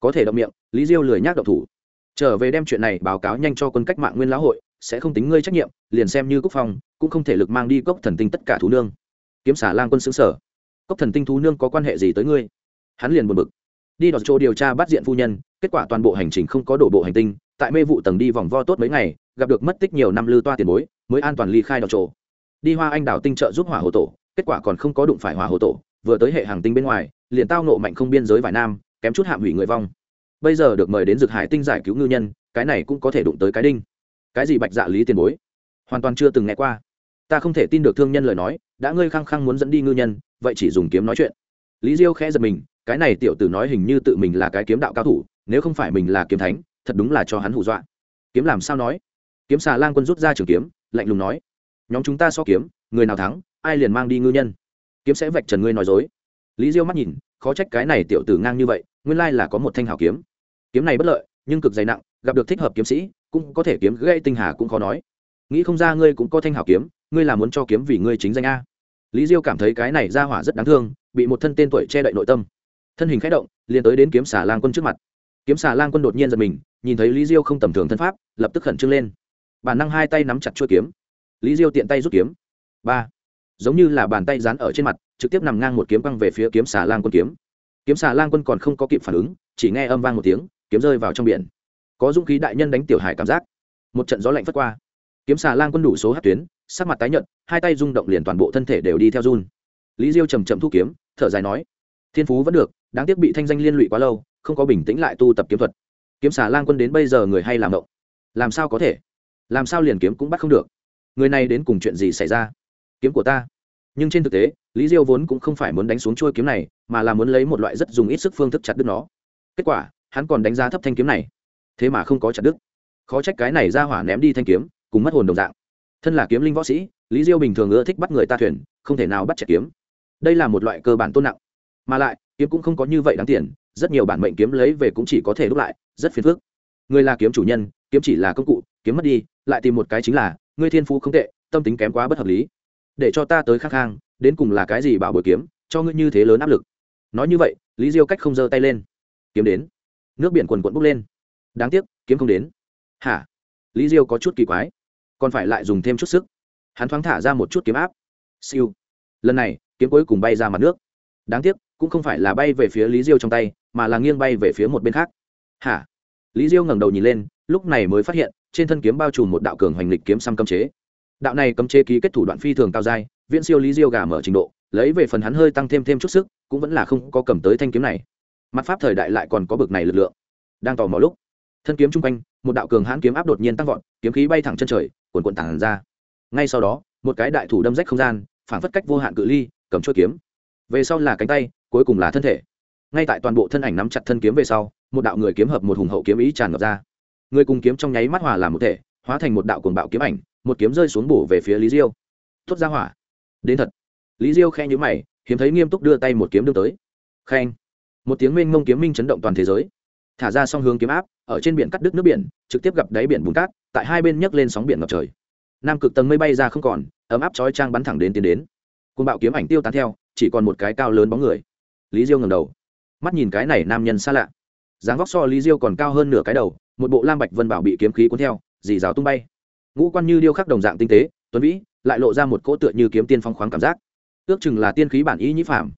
Có thể động miệng, lý diêu lười nhác động thủ. Trở về đem chuyện này báo cáo nhanh cho quân cách mạng nguyên lão hội, sẽ không tính ngươi trách nhiệm, liền xem như quốc phòng, cũng không thể lực mang đi cốc thần tinh tất cả thú nương. Kiếm xả lang quân xứng sở cốc thần tinh thú nương có quan hệ gì tới ngươi? Hắn liền buồn bực. Đi đọc chỗ điều tra bắt diện phu nhân, kết quả toàn bộ hành trình không có đổ bộ hành tinh, tại mê vụ tầng đi vòng vo tốt mấy ngày, gặp được mất tích nhiều năm lư toa tiền bối, mới an toàn ly khai đọc chỗ đi hoa anh đào tinh trợ giúp hỏa hồ tổ, kết quả còn không có đụng phải hỏa hồ tổ, vừa tới hệ hàng tinh bên ngoài, liền tao nộ mạnh không biên giới vài nam, kém chút hạ hủy người vong. Bây giờ được mời đến dược hải tinh giải cứu ngư nhân, cái này cũng có thể đụng tới cái đinh. Cái gì bạch dạ lý tiền bối? Hoàn toàn chưa từng nghe qua. Ta không thể tin được thương nhân lời nói, đã ngươi khăng khăng muốn dẫn đi ngư nhân, vậy chỉ dùng kiếm nói chuyện. Lý diêu khẽ giật mình, cái này tiểu tử nói hình như tự mình là cái kiếm đạo cao thủ, nếu không phải mình là kiếm thánh, thật đúng là cho hắn hù dọa. Kiếm làm sao nói? Kiếm xà lang quân rút ra trường kiếm, lạnh lùng nói nhóm chúng ta so kiếm, người nào thắng, ai liền mang đi ngư nhân. Kiếm sẽ vạch trần ngươi nói dối. Lý diêu mắt nhìn, khó trách cái này tiểu tử ngang như vậy, nguyên lai là có một thanh hảo kiếm. Kiếm này bất lợi, nhưng cực dày nặng, gặp được thích hợp kiếm sĩ, cũng có thể kiếm gây tinh hà cũng khó nói. Nghĩ không ra ngươi cũng có thanh hảo kiếm, ngươi là muốn cho kiếm vì ngươi chính danh a. Lý diêu cảm thấy cái này ra hỏa rất đáng thương, bị một thân tên tuổi che đậy nội tâm. Thân hình khẽ động, liền tới đến kiếm xà lang quân trước mặt. Kiếm xà lang quân đột nhiên giật mình, nhìn thấy lý diêu không tầm thường thân pháp, lập tức khẩn trương lên. Bản năng hai tay nắm chặt chuôi kiếm lý diêu tiện tay rút kiếm. Ba. Giống như là bàn tay dán ở trên mặt, trực tiếp nằm ngang một kiếm băng về phía kiếm xà lan quân kiếm. Kiếm xà lan quân còn không có kịp phản ứng, chỉ nghe âm vang một tiếng, kiếm rơi vào trong biển. Có dũng khí đại nhân đánh tiểu hải cảm giác. Một trận gió lạnh phất qua. Kiếm xà lan quân đủ số hát tuyến, sắc mặt tái nhợt, hai tay rung động liền toàn bộ thân thể đều đi theo run. Lý diêu chầm chậm thu kiếm, thở dài nói, thiên phú vẫn được, đáng tiếc bị thanh danh liên lụy quá lâu, không có bình tĩnh lại tu tập kiếm thuật. Kiếm xà lan quân đến bây giờ người hay làm động. Làm sao có thể? Làm sao liền kiếm cũng bắt không được? người này đến cùng chuyện gì xảy ra? Kiếm của ta. Nhưng trên thực tế, lý diêu vốn cũng không phải muốn đánh xuống chuôi kiếm này, mà là muốn lấy một loại rất dùng ít sức phương thức chặt đứt nó. Kết quả, hắn còn đánh giá thấp thanh kiếm này. Thế mà không có chặt đứt. Khó trách cái này ra hỏa ném đi thanh kiếm, cùng mất hồn đồng dạng. Thân là kiếm linh võ sĩ, lý diêu bình thường ưa thích bắt người ta thuyền, không thể nào bắt chặt kiếm. Đây là một loại cơ bản tôn nặng. Mà lại, kiếm cũng không có như vậy đáng tiền, rất nhiều bản mệnh kiếm lấy về cũng chỉ có thể đúc lại, rất phiền phức. Người là kiếm chủ nhân, kiếm chỉ là công cụ, kiếm mất đi, lại tìm một cái chính là ngươi thiên phú không tệ, tâm tính kém quá bất hợp lý. Để cho ta tới khắc khang, đến cùng là cái gì bảo bồi kiếm, cho ngươi như thế lớn áp lực. Nói như vậy, lý diêu cách không giơ tay lên. Kiếm đến. Nước biển quần quận bốc lên. Đáng tiếc, kiếm không đến. Hả? Lý diêu có chút kỳ quái. Còn phải lại dùng thêm chút sức. Hắn thoáng thả ra một chút kiếm áp. Siêu. Lần này, kiếm cuối cùng bay ra mặt nước. Đáng tiếc, cũng không phải là bay về phía lý diêu trong tay, mà là nghiêng bay về phía một bên khác. Hả? Lý diêu ngẩng đầu nhìn lên, lúc này mới phát hiện trên thân kiếm bao trùm một đạo cường hoành lịch kiếm xăm cấm chế. Đạo này cấm chế ký kết thủ đoạn phi thường cao dai viễn siêu lý diêu gà mở trình độ, lấy về phần hắn hơi tăng thêm thêm chút sức, cũng vẫn là không có cầm tới thanh kiếm này. Mặt pháp thời đại lại còn có bực này lực lượng. Đang tò mò lúc, thân kiếm chung quanh, một đạo cường hãn kiếm áp đột nhiên tăng vọt, kiếm khí bay thẳng chân trời, cuồn cuộn tản ra. Ngay sau đó, một cái đại thủ đâm rách không gian, phản phất cách vô hạn cự ly, cầm chuôi kiếm. Về sau là cánh tay, cuối cùng là thân thể. Ngay tại toàn bộ thân ảnh nắm chặt thân kiếm về sau, một đạo người kiếm hợp một hùng hậu kiếm ý tràn ngập ra người cùng kiếm trong nháy mắt hòa làm một thể, hóa thành một đạo cuồng bạo kiếm ảnh, một kiếm rơi xuống bổ về phía lý diêu. Tốt ra hỏa. Đến thật. Lý diêu khen nhữ mày, hiếm thấy nghiêm túc đưa tay một kiếm đưa tới. Khen. Một tiếng mênh mông kiếm minh chấn động toàn thế giới. Thả ra song hướng kiếm áp, ở trên biển cắt đứt nước biển, trực tiếp gặp đáy biển bùn cát, tại hai bên nhấc lên sóng biển ngập trời. Nam cực tầng mây bay ra không còn, ấm áp chói trang bắn thẳng đến tiến đến. Cuồng bạo kiếm ảnh tiêu tán theo, chỉ còn một cái cao lớn bóng người. Lý diêu ngầm đầu. Mắt nhìn cái này nam nhân xa lạ dáng vóc so lý diêu còn cao hơn nửa cái đầu, một bộ lam bạch vân bảo bị kiếm khí cuốn theo, dì rào tung bay. Ngũ quan như điêu khắc đồng dạng tinh tế, tuấn vĩ, lại lộ ra một cỗ tựa như kiếm tiên phong khoáng cảm giác. Ước chừng là tiên khí bản ý nhĩ phạm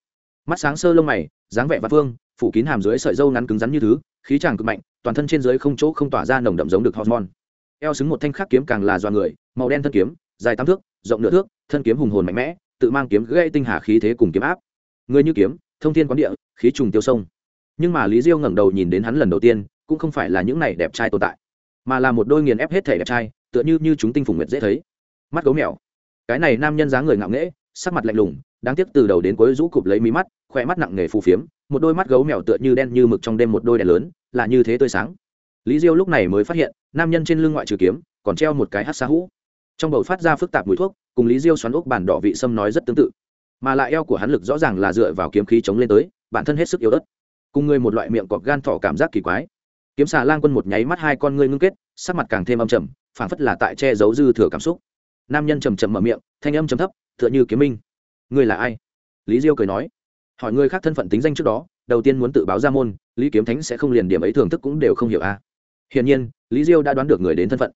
mắt sáng sơ lông mày, dáng vẻ và phương, phủ kín hàm dưới sợi dâu ngắn cứng rắn như thứ, khí tràng cực mạnh, toàn thân trên dưới không chỗ không tỏa ra nồng đậm giống được hormone. Eo xứng một thanh khắc kiếm càng là do người, màu đen thân kiếm, dài tám thước, rộng nửa thước, thân kiếm hùng hồn mạnh mẽ, tự mang kiếm gây tinh hà khí thế cùng kiếm áp. Người như kiếm, thông thiên quán địa, khí trùng tiêu sông nhưng mà lý diêu ngẩng đầu nhìn đến hắn lần đầu tiên, cũng không phải là những này đẹp trai tồn tại, mà là một đôi nghiền ép hết thể đẹp trai, tựa như như chúng tinh phùng nguyệt dễ thấy. Mắt gấu mèo. Cái này nam nhân dáng người ngạo nghễ, sắc mặt lạnh lùng, đáng tiếc từ đầu đến cuối rũ cụp lấy mí mắt, khỏe mắt nặng nề phù phiếm, một đôi mắt gấu mèo tựa như đen như mực trong đêm một đôi đèn lớn, là như thế tươi sáng. Lý diêu lúc này mới phát hiện, nam nhân trên lưng ngoại trừ kiếm, còn treo một cái hát xa hũ. Trong bầu phát ra phức tạp mùi thuốc, cùng lý diêu xoắn ốc bản đỏ vị sâm nói rất tương tự. Mà lại eo của hắn lực rõ ràng là dựa vào kiếm khí chống lên tới, bản thân hết sức yếu ớt cùng ngươi một loại miệng cọp gan thỏ cảm giác kỳ quái. Kiếm xà lang quân một nháy mắt hai con ngươi ngưng kết, sắc mặt càng thêm âm trầm, phảng phất là tại che giấu dư thừa cảm xúc. Nam nhân trầm trầm mở miệng, thanh âm trầm thấp, tựa như kiếm minh. Ngươi là ai? Lý diêu cười nói. Hỏi ngươi khác thân phận tính danh trước đó, đầu tiên muốn tự báo ra môn, lý kiếm thánh sẽ không liền điểm ấy thưởng thức cũng đều không hiểu a hiển nhiên, lý diêu đã đoán được người đến thân phận.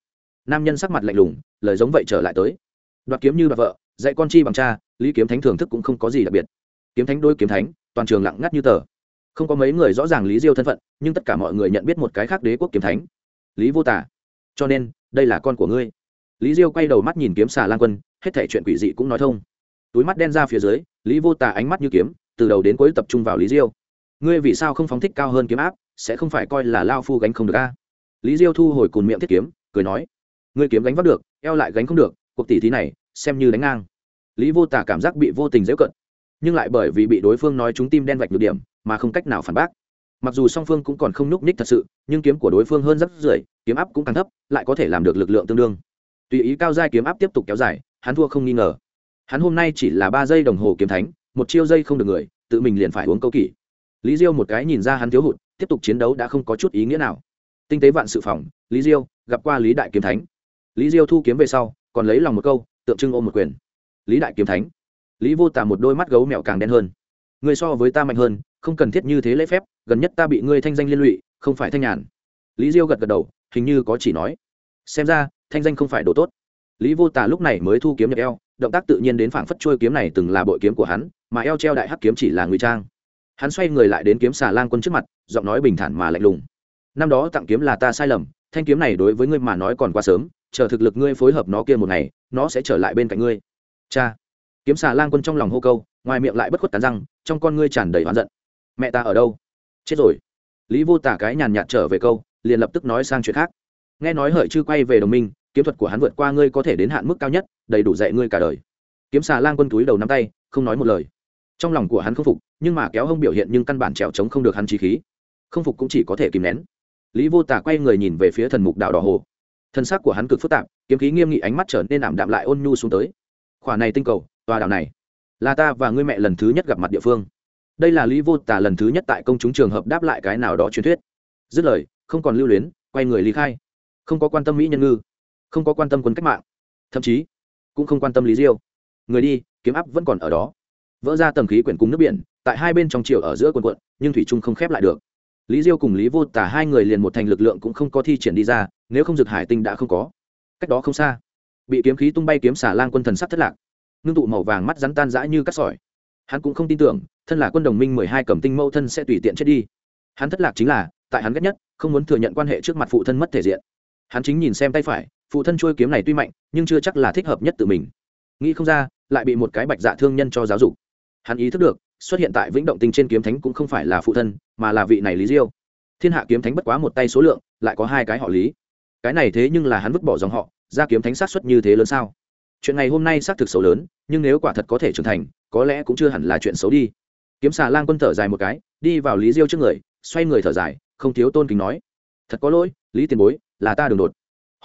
Nam nhân sắc mặt lạnh lùng, lời giống vậy trở lại tới. Đoạt kiếm như đoạt vợ, dạy con chi bằng cha, lý kiếm thánh thưởng thức cũng không có gì đặc biệt. Kiếm thánh đôi kiếm thánh, toàn trường lặng ngắt như tờ không có mấy người rõ ràng lý diêu thân phận, nhưng tất cả mọi người nhận biết một cái khác đế quốc kiếm thánh. Lý vô tả. Cho nên, đây là con của ngươi. Lý diêu quay đầu mắt nhìn kiếm xà lan quân, hết thể chuyện quỷ dị cũng nói thông. Túi mắt đen ra phía dưới, lý vô tả ánh mắt như kiếm, từ đầu đến cuối tập trung vào lý diêu. Ngươi vì sao không phóng thích cao hơn kiếm áp, sẽ không phải coi là lao phu gánh không được a? Lý diêu thu hồi cùn miệng thiết kiếm, cười nói, ngươi kiếm gánh vác được, eo lại gánh không được, cuộc tỷ thí này, xem như đánh ngang. Lý vô tả cảm giác bị vô tình dễ cận, nhưng lại bởi vì bị đối phương nói chúng tim đen vạch nhược điểm mà không cách nào phản bác. Mặc dù song phương cũng còn không nhúc nhích thật sự, nhưng kiếm của đối phương hơn rất rưỡi, kiếm áp cũng càng thấp, lại có thể làm được lực lượng tương đương. Tùy ý cao giai kiếm áp tiếp tục kéo dài, hắn thua không nghi ngờ. Hắn hôm nay chỉ là ba giây đồng hồ kiếm thánh, một chiêu dây không được người, tự mình liền phải uống câu kỷ. Lý diêu một cái nhìn ra hắn thiếu hụt, tiếp tục chiến đấu đã không có chút ý nghĩa nào. Tinh tế vạn sự phòng, lý diêu, gặp qua lý đại kiếm thánh. Lý diêu thu kiếm về sau, còn lấy lòng một câu, tượng trưng ôm một quyền. Lý đại kiếm thánh. Lý vô tả một đôi mắt gấu mèo càng đen hơn. Người so với ta mạnh hơn không cần thiết như thế lễ phép, gần nhất ta bị ngươi thanh danh liên lụy, không phải thanh nhàn. Lý diêu gật gật đầu, hình như có chỉ nói. Xem ra, thanh danh không phải đồ tốt. Lý vô tả lúc này mới thu kiếm nhập eo, động tác tự nhiên đến phảng phất trôi kiếm này từng là bội kiếm của hắn, mà eo treo đại hắc kiếm chỉ là ngụy trang. Hắn xoay người lại đến kiếm xà lang quân trước mặt, giọng nói bình thản mà lạnh lùng. Năm đó tặng kiếm là ta sai lầm, thanh kiếm này đối với ngươi mà nói còn quá sớm, chờ thực lực ngươi phối hợp nó kia một ngày, nó sẽ trở lại bên cạnh ngươi. Cha. Kiếm xà lang quân trong lòng hô câu, ngoài miệng lại bất khuất cắn răng, trong con ngươi tràn đầy oán giận mẹ ta ở đâu? Chết rồi. Lý vô tả cái nhàn nhạt trở về câu, liền lập tức nói sang chuyện khác. Nghe nói hợi chư quay về đồng minh, kiếm thuật của hắn vượt qua ngươi có thể đến hạn mức cao nhất, đầy đủ dạy ngươi cả đời. Kiếm xà lan quân túi đầu nắm tay, không nói một lời. Trong lòng của hắn không phục, nhưng mà kéo hông biểu hiện nhưng căn bản trèo trống không được hắn trí khí. Không phục cũng chỉ có thể kìm nén. Lý vô tả quay người nhìn về phía thần mục đạo đỏ hồ. Thân xác của hắn cực phức tạp, kiếm khí nghiêm nghị ánh mắt trở nên ảm đạm lại ôn nhu xuống tới. Khỏa này tinh cầu, tòa đảo này, là ta và ngươi mẹ lần thứ nhất gặp mặt địa phương đây là lý vô tả lần thứ nhất tại công chúng trường hợp đáp lại cái nào đó truyền thuyết. Dứt lời, không còn lưu luyến, quay người lý khai. Không có quan tâm mỹ nhân ngư, không có quan tâm quân cách mạng, thậm chí cũng không quan tâm lý diêu. Người đi, kiếm áp vẫn còn ở đó. Vỡ ra tầng khí quyển cung nước biển, tại hai bên trong chiều ở giữa quần quận, nhưng thủy trung không khép lại được. Lý diêu cùng lý vô tả hai người liền một thành lực lượng cũng không có thi triển đi ra, nếu không dực hải tinh đã không có. Cách đó không xa, bị kiếm khí tung bay kiếm xả lang quân thần sắc thất lạc. Ngưng tụ màu vàng mắt rắn tan rã như cắt sỏi. Hắn cũng không tin tưởng thân là quân đồng minh mười hai cầm tinh mâu thân sẽ tùy tiện chết đi. Hắn thất lạc chính là, tại hắn ghét nhất, không muốn thừa nhận quan hệ trước mặt phụ thân mất thể diện. Hắn chính nhìn xem tay phải, phụ thân trôi kiếm này tuy mạnh, nhưng chưa chắc là thích hợp nhất tự mình. Nghĩ không ra, lại bị một cái bạch dạ thương nhân cho giáo dục. Hắn ý thức được, xuất hiện tại vĩnh động tinh trên kiếm thánh cũng không phải là phụ thân, mà là vị này lý diêu. Thiên hạ kiếm thánh bất quá một tay số lượng, lại có hai cái họ lý. Cái này thế nhưng là hắn vứt bỏ dòng họ, ra kiếm thánh sát xuất như thế lớn sao? Chuyện này hôm nay xác thực xấu lớn, nhưng nếu quả thật có thể trưởng thành, có lẽ cũng chưa hẳn là chuyện xấu đi kiếm xà lang quân thở dài một cái, đi vào lý diêu trước người, xoay người thở dài, không thiếu tôn kính nói. Thật có lỗi, lý tiền bối, là ta đường đột.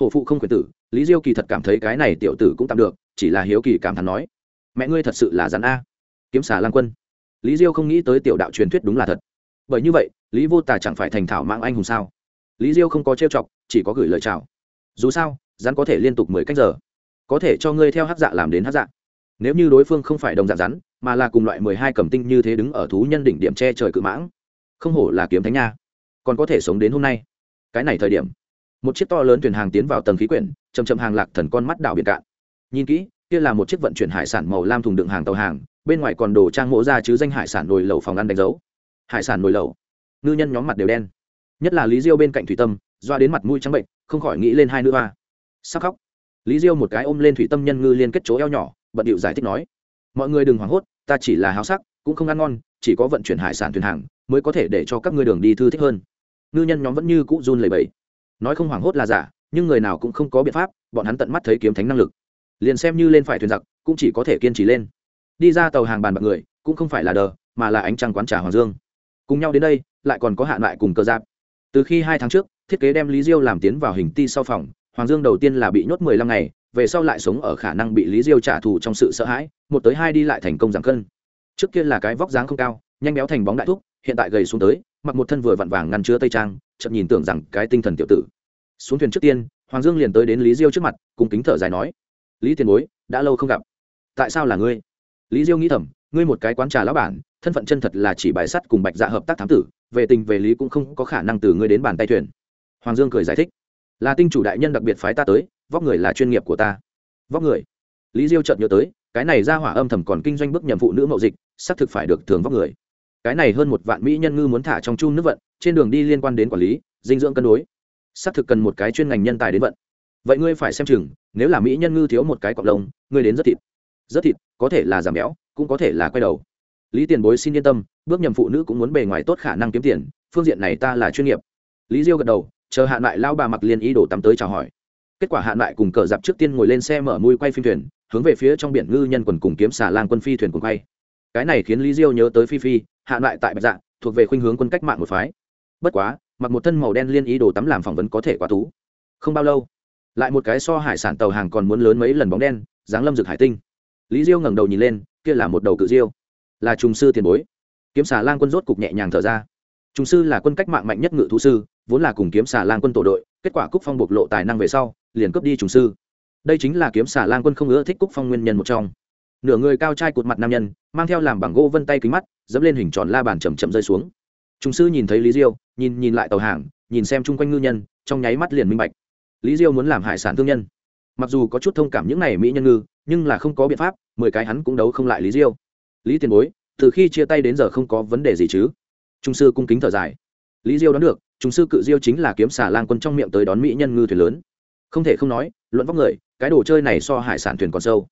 Hổ phụ không quyền tử, lý diêu kỳ thật cảm thấy cái này tiểu tử cũng tạm được, chỉ là hiếu kỳ cảm thán nói. Mẹ ngươi thật sự là rắn a. Kiếm xà lang quân. Lý diêu không nghĩ tới tiểu đạo truyền thuyết đúng là thật. Bởi như vậy, lý vô tả chẳng phải thành thảo mạng anh hùng sao? Lý diêu không có trêu chọc, chỉ có gửi lời chào. Dù sao, rắn có thể liên tục mười cách giờ. Có thể cho ngươi theo hát dạ làm đến hát dạ. Nếu như đối phương không phải đồng dạng rắn mà là cùng loại mười hai cầm tinh như thế đứng ở thú nhân đỉnh điểm che trời cự mãng. Không hổ là kiếm thánh nha. Còn có thể sống đến hôm nay. Cái này thời điểm, một chiếc to lớn thuyền hàng tiến vào tầng khí quyển chầm chậm hàng lạc thần con mắt đảo biển cạn. Nhìn kỹ, kia là một chiếc vận chuyển hải sản màu lam thùng đựng hàng tàu hàng, bên ngoài còn đồ trang mộ ra chứ danh hải sản nồi lẩu phòng ăn đánh dấu. Hải sản nồi lẩu. Ngư nhân nhóm mặt đều đen. Nhất là lý diêu bên cạnh thủy tâm, doa đến mặt mũi trắng bệnh, không khỏi nghĩ lên hai nữ hoa. Sắc khóc. Lý diêu một cái ôm lên thủy tâm nhân ngư liên kết chỗ eo nhỏ, bận điệu giải thích nói. Mọi người đừng hoảng hốt ta chỉ là háo sắc, cũng không ăn ngon, chỉ có vận chuyển hải sản thuyền hàng, mới có thể để cho các ngươi đường đi thư thích hơn. Ngư nhân nhóm vẫn như cũ run lầy bẫy nói không hoảng hốt là giả, nhưng người nào cũng không có biện pháp, bọn hắn tận mắt thấy kiếm thánh năng lực. Liền xem như lên phải thuyền giặc, cũng chỉ có thể kiên trì lên. Đi ra tàu hàng bàn bạc người, cũng không phải là đờ, mà là ánh trăng quán trà hoàng dương. Cùng nhau đến đây, lại còn có hạn lại cùng cơ giáp. Từ khi hai tháng trước, thiết kế đem lý diêu làm tiến vào hình ti sau phòng, hoàng dương đầu tiên là bị nhốt mười lăm ngày về sau lại sống ở khả năng bị lý diêu trả thù trong sự sợ hãi, một tới hai đi lại thành công giảm cân. Trước kia là cái vóc dáng không cao, nhanh béo thành bóng đại thúc, hiện tại gầy xuống tới, mặc một thân vừa vặn vàng ngăn chứa tây trang chậm nhìn tưởng rằng cái tinh thần tiểu tử. Xuống thuyền trước tiên, hoàng dương liền tới đến lý diêu trước mặt cùng kính thở dài nói, lý tiền bối, đã lâu không gặp. Tại sao là ngươi? Lý diêu nghĩ thầm, ngươi một cái quán trà lá bản, thân phận chân thật là chỉ bài sắt cùng bạch dạ hợp tác thám tử, về tình về lý cũng không có khả năng từ ngươi đến bàn tay thuyền. Hoàng dương cười giải thích, là tinh chủ đại nhân đặc biệt phái ta tới vóc người là chuyên nghiệp của ta. Vóc người? Lý diêu chợt nhớ tới, cái này ra hỏa âm thầm còn kinh doanh bước nhầm phụ nữ mậu dịch, xác thực phải được thường vóc người. Cái này hơn một vạn mỹ nhân ngư muốn thả trong chun nước vận, trên đường đi liên quan đến quản lý, dinh dưỡng cân đối. Xác thực cần một cái chuyên ngành nhân tài đến vận. Vậy ngươi phải xem chừng, nếu là mỹ nhân ngư thiếu một cái cọc lông, ngươi đến rất thịt. Rất thịt, có thể là giảm béo, cũng có thể là quay đầu. Lý tiền bối xin yên tâm, bước nhầm phụ nữ cũng muốn bề ngoài tốt khả năng kiếm tiền, phương diện này ta là chuyên nghiệp. Lý diêu gật đầu, chờ hạn lại lao bà mặc liền ý đồ tắm tới chào hỏi kết quả hạn lại cùng cờ dạp trước tiên ngồi lên xe mở mui quay phim thuyền, hướng về phía trong biển ngư nhân quần cùng kiếm xà lan quân phi thuyền cùng quay. Cái này khiến lý diêu nhớ tới phi phi, hạn lại tại bạch dạ thuộc về khuynh hướng quân cách mạng một phái. Bất quá, mặc một thân màu đen liên ý đồ tắm làm phỏng vấn có thể quá thú. Không bao lâu, lại một cái so hải sản tàu hàng còn muốn lớn mấy lần bóng đen, dáng lâm rực hải tinh. Lý diêu ngẩng đầu nhìn lên, kia là một đầu cự diêu. Là trùng sư tiền bối. Kiếm xà lan quân rốt cục nhẹ nhàng thở ra. Trùng sư là quân cách mạng mạnh nhất ngự thú sư vốn là cùng kiếm xà lang quân tổ đội, kết quả cúc phong bộc lộ tài năng về sau, liền cướp đi trùng sư. Đây chính là kiếm xà lang quân không ưa thích cúc phong nguyên nhân một trong. Nửa người cao trai cột mặt nam nhân, mang theo làm bảng gỗ vân tay kính mắt, dẫm lên hình tròn la bàn chầm chậm rơi xuống. Trùng sư nhìn thấy lý diêu, nhìn nhìn lại tàu hàng, nhìn xem chung quanh ngư nhân, trong nháy mắt liền minh bạch. Lý diêu muốn làm hải sản thương nhân. Mặc dù có chút thông cảm những này mỹ nhân ngư, nhưng là không có biện pháp, mười cái hắn cũng đấu không lại lý diêu. Lý tiền bối, từ khi chia tay đến giờ không có vấn đề gì chứ? Trung sư cung kính thở dài. Lý diêu đoán được chúng sư cự diêu chính là kiếm xà lang quân trong miệng tới đón mỹ nhân ngư thuyền lớn. Không thể không nói, luận vóc người, cái đồ chơi này so hải sản thuyền còn sâu.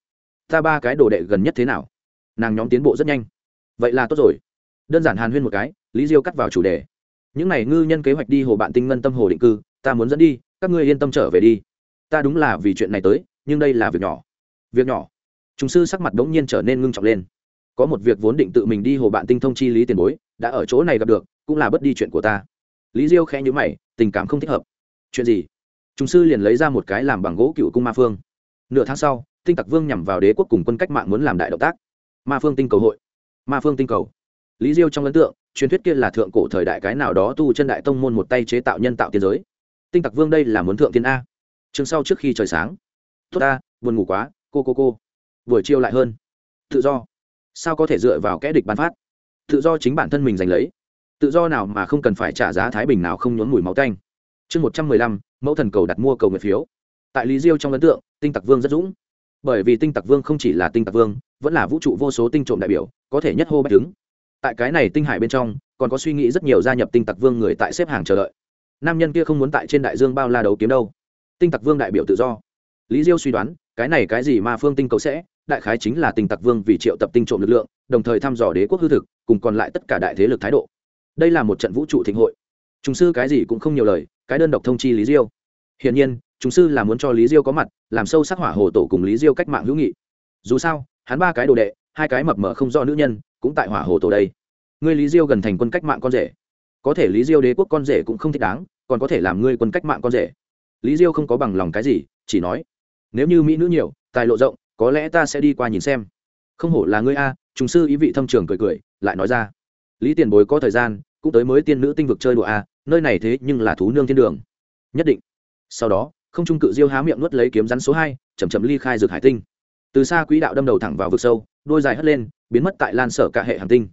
Ta ba cái đồ đệ gần nhất thế nào? Nàng nhóm tiến bộ rất nhanh. Vậy là tốt rồi. Đơn giản hàn huyên một cái, lý diêu cắt vào chủ đề. Những n à y ngư nhân kế hoạch đi hồ bạn tinh ngân tâm hồ định cư, ta muốn dẫn đi, các ngươi yên tâm trở về đi. Ta đúng là vì chuyện này tới, nhưng đây là việc nhỏ. Việc nhỏ. Chúng sư sắc mặt đ ố n g nhiên trở nên ngưng trọng lên. Có một việc vốn định tự mình đi hồ bạn tinh thông chi lý tiền bối, đã ở chỗ này gặp được, cũng là bất đi chuyện của ta lý diêu khẽ nhữ mày, tình cảm không thích hợp. Chuyện gì? Chúng sư liền lấy ra một cái làm bằng gỗ cựu cung ma phương. Nửa tháng sau, tinh tặc vương nhằm vào đế quốc cùng quân cách mạng muốn làm đại động tác. Ma phương tinh cầu hội. Ma phương tinh cầu. Lý diêu trong ấn tượng, truyền thuyết kia là thượng cổ thời đại cái nào đó tu chân đại tông môn một tay chế tạo nhân tạo tiên giới. Tinh tặc vương đây là muốn thượng tiên a. Chương sau trước khi trời sáng. Tốt ta buồn ngủ quá, cô cô cô. Buổi chiều lại hơn. Tự do. Sao có thể dựa vào kẽ địch bán phát? Tự do chính bản thân mình giành lấy tự do nào mà không cần phải trả giá thái bình nào không nhốn mùi máu tanh. Chương một trăm mười lăm, mẫu thần cầu đặt mua cầu nguyện phiếu. Tại lý diêu trong ấn tượng, tinh tặc vương rất dũng. Bởi vì tinh tặc vương không chỉ là tinh tặc vương, vẫn là vũ trụ vô số tinh trộm đại biểu, có thể nhất hô bách đứng. Tại cái này tinh hải bên trong, còn có suy nghĩ rất nhiều gia nhập tinh tặc vương người tại xếp hàng chờ đợi. Nam nhân kia không muốn tại trên đại dương bao la đấu kiếm đâu. Tinh tặc vương đại biểu tự do. Lý diêu suy đoán, cái này cái gì mà phương tinh cầu sẽ, đại khái chính là tinh tặc vương vì triệu tập tinh trộm lực lượng, đồng thời thăm dò đế quốc hư thực, cùng còn lại tất cả đại thế lực thái độ đây là một trận vũ trụ thịnh hội. Chúng sư cái gì cũng không nhiều lời, cái đơn độc thông chi lý diêu. Hiển nhiên chúng sư là muốn cho lý diêu có mặt, làm sâu sắc hỏa hồ tổ cùng lý diêu cách mạng hữu nghị. Dù sao, hắn ba cái đồ đệ, hai cái mập mờ không do nữ nhân, cũng tại hỏa hồ tổ đây. Ngươi lý diêu gần thành quân cách mạng con rể. Có thể lý diêu đế quốc con rể cũng không thích đáng, còn có thể làm ngươi quân cách mạng con rể. Lý diêu không có bằng lòng cái gì, chỉ nói, nếu như mỹ nữ nhiều, tài lộ rộng, có lẽ ta sẽ đi qua nhìn xem. Không hổ là ngươi a, trùng sư ý vị thâm trường cười cười, lại nói ra lý tiền bối có thời gian cũng tới mới tiên nữ tinh vực chơi đùa a à, nơi này thế nhưng là thú nương thiên đường. Nhất định. Sau đó không trung cự diêu há miệng nuốt lấy kiếm rắn số hai chầm chầm ly khai dược hải tinh. Từ xa quỹ đạo đâm đầu thẳng vào vực sâu đôi dài hất lên biến mất tại lan sở cả hệ hàng tinh.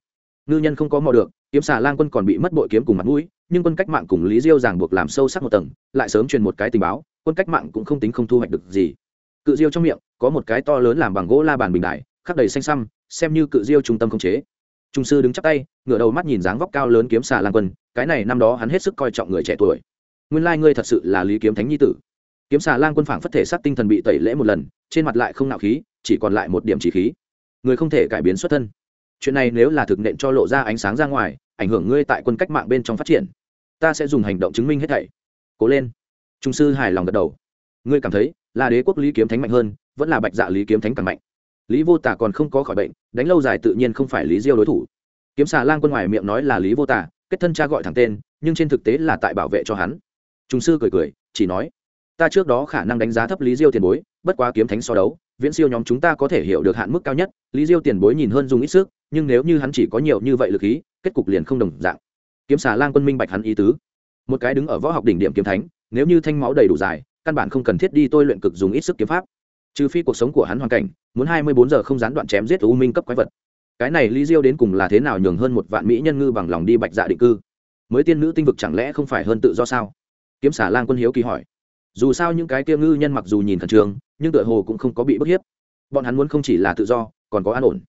Ngư nhân không có mò được kiếm xà lan quân còn bị mất bội kiếm cùng mặt mũi nhưng quân cách mạng cùng lý diêu ràng buộc làm sâu sắc một tầng lại sớm truyền một cái tình báo quân cách mạng cũng không tính không thu hoạch được gì. Cự diêu trong miệng có một cái to lớn làm bằng gỗ la bàn bình đại khắc đầy xanh xăm xem như cự diêu trung tâm không chế trung sư đứng chắp tay, ngửa đầu mắt nhìn dáng vóc cao lớn kiếm xà lan quân, cái này năm đó hắn hết sức coi trọng người trẻ tuổi. Nguyên lai ngươi thật sự là lý kiếm thánh nhi tử. Kiếm xà lan quân phảng phất thể sát tinh thần bị tẩy lễ một lần, trên mặt lại không nạo khí, chỉ còn lại một điểm chỉ khí. Người không thể cải biến xuất thân. Chuyện này nếu là thực nện cho lộ ra ánh sáng ra ngoài, ảnh hưởng ngươi tại quân cách mạng bên trong phát triển, ta sẽ dùng hành động chứng minh hết thảy. Cố lên. Trung sư hài lòng gật đầu. Ngươi cảm thấy là đế quốc lý kiếm thánh mạnh hơn, vẫn là bạch dạ lý kiếm thánh càng mạnh lý vô tả còn không có khỏi bệnh, đánh lâu dài tự nhiên không phải lý diêu đối thủ. Kiếm xà lang quân ngoài miệng nói là lý vô tả, kết thân cha gọi thẳng tên, nhưng trên thực tế là tại bảo vệ cho hắn. Trung sư cười cười, chỉ nói, ta trước đó khả năng đánh giá thấp lý diêu tiền bối, bất quá kiếm thánh so đấu, viễn siêu nhóm chúng ta có thể hiểu được hạn mức cao nhất, lý diêu tiền bối nhìn hơn dùng ít sức, nhưng nếu như hắn chỉ có nhiều như vậy lực ý kết cục liền không đồng dạng. Kiếm xà lang quân minh bạch hắn ý tứ. Một cái đứng ở võ học đỉnh điểm kiếm thánh, nếu như thanh máu đầy đủ dài, căn bản không cần thiết đi tôi luyện cực dùng ít sức kiếm pháp trừ phi cuộc sống của hắn hoàn cảnh, muốn hai mươi bốn giờ không gián đoạn chém giết u minh cấp quái vật. Cái này lý diêu đến cùng là thế nào nhường hơn một vạn mỹ nhân ngư bằng lòng đi bạch dạ định cư? Mới tiên nữ tinh vực chẳng lẽ không phải hơn tự do sao? Kiếm xả lang quân hiếu kỳ hỏi. Dù sao những cái kia ngư nhân mặc dù nhìn khẩn trương, nhưng tựa hồ cũng không có bị bức hiếp. Bọn hắn muốn không chỉ là tự do, còn có an ổn.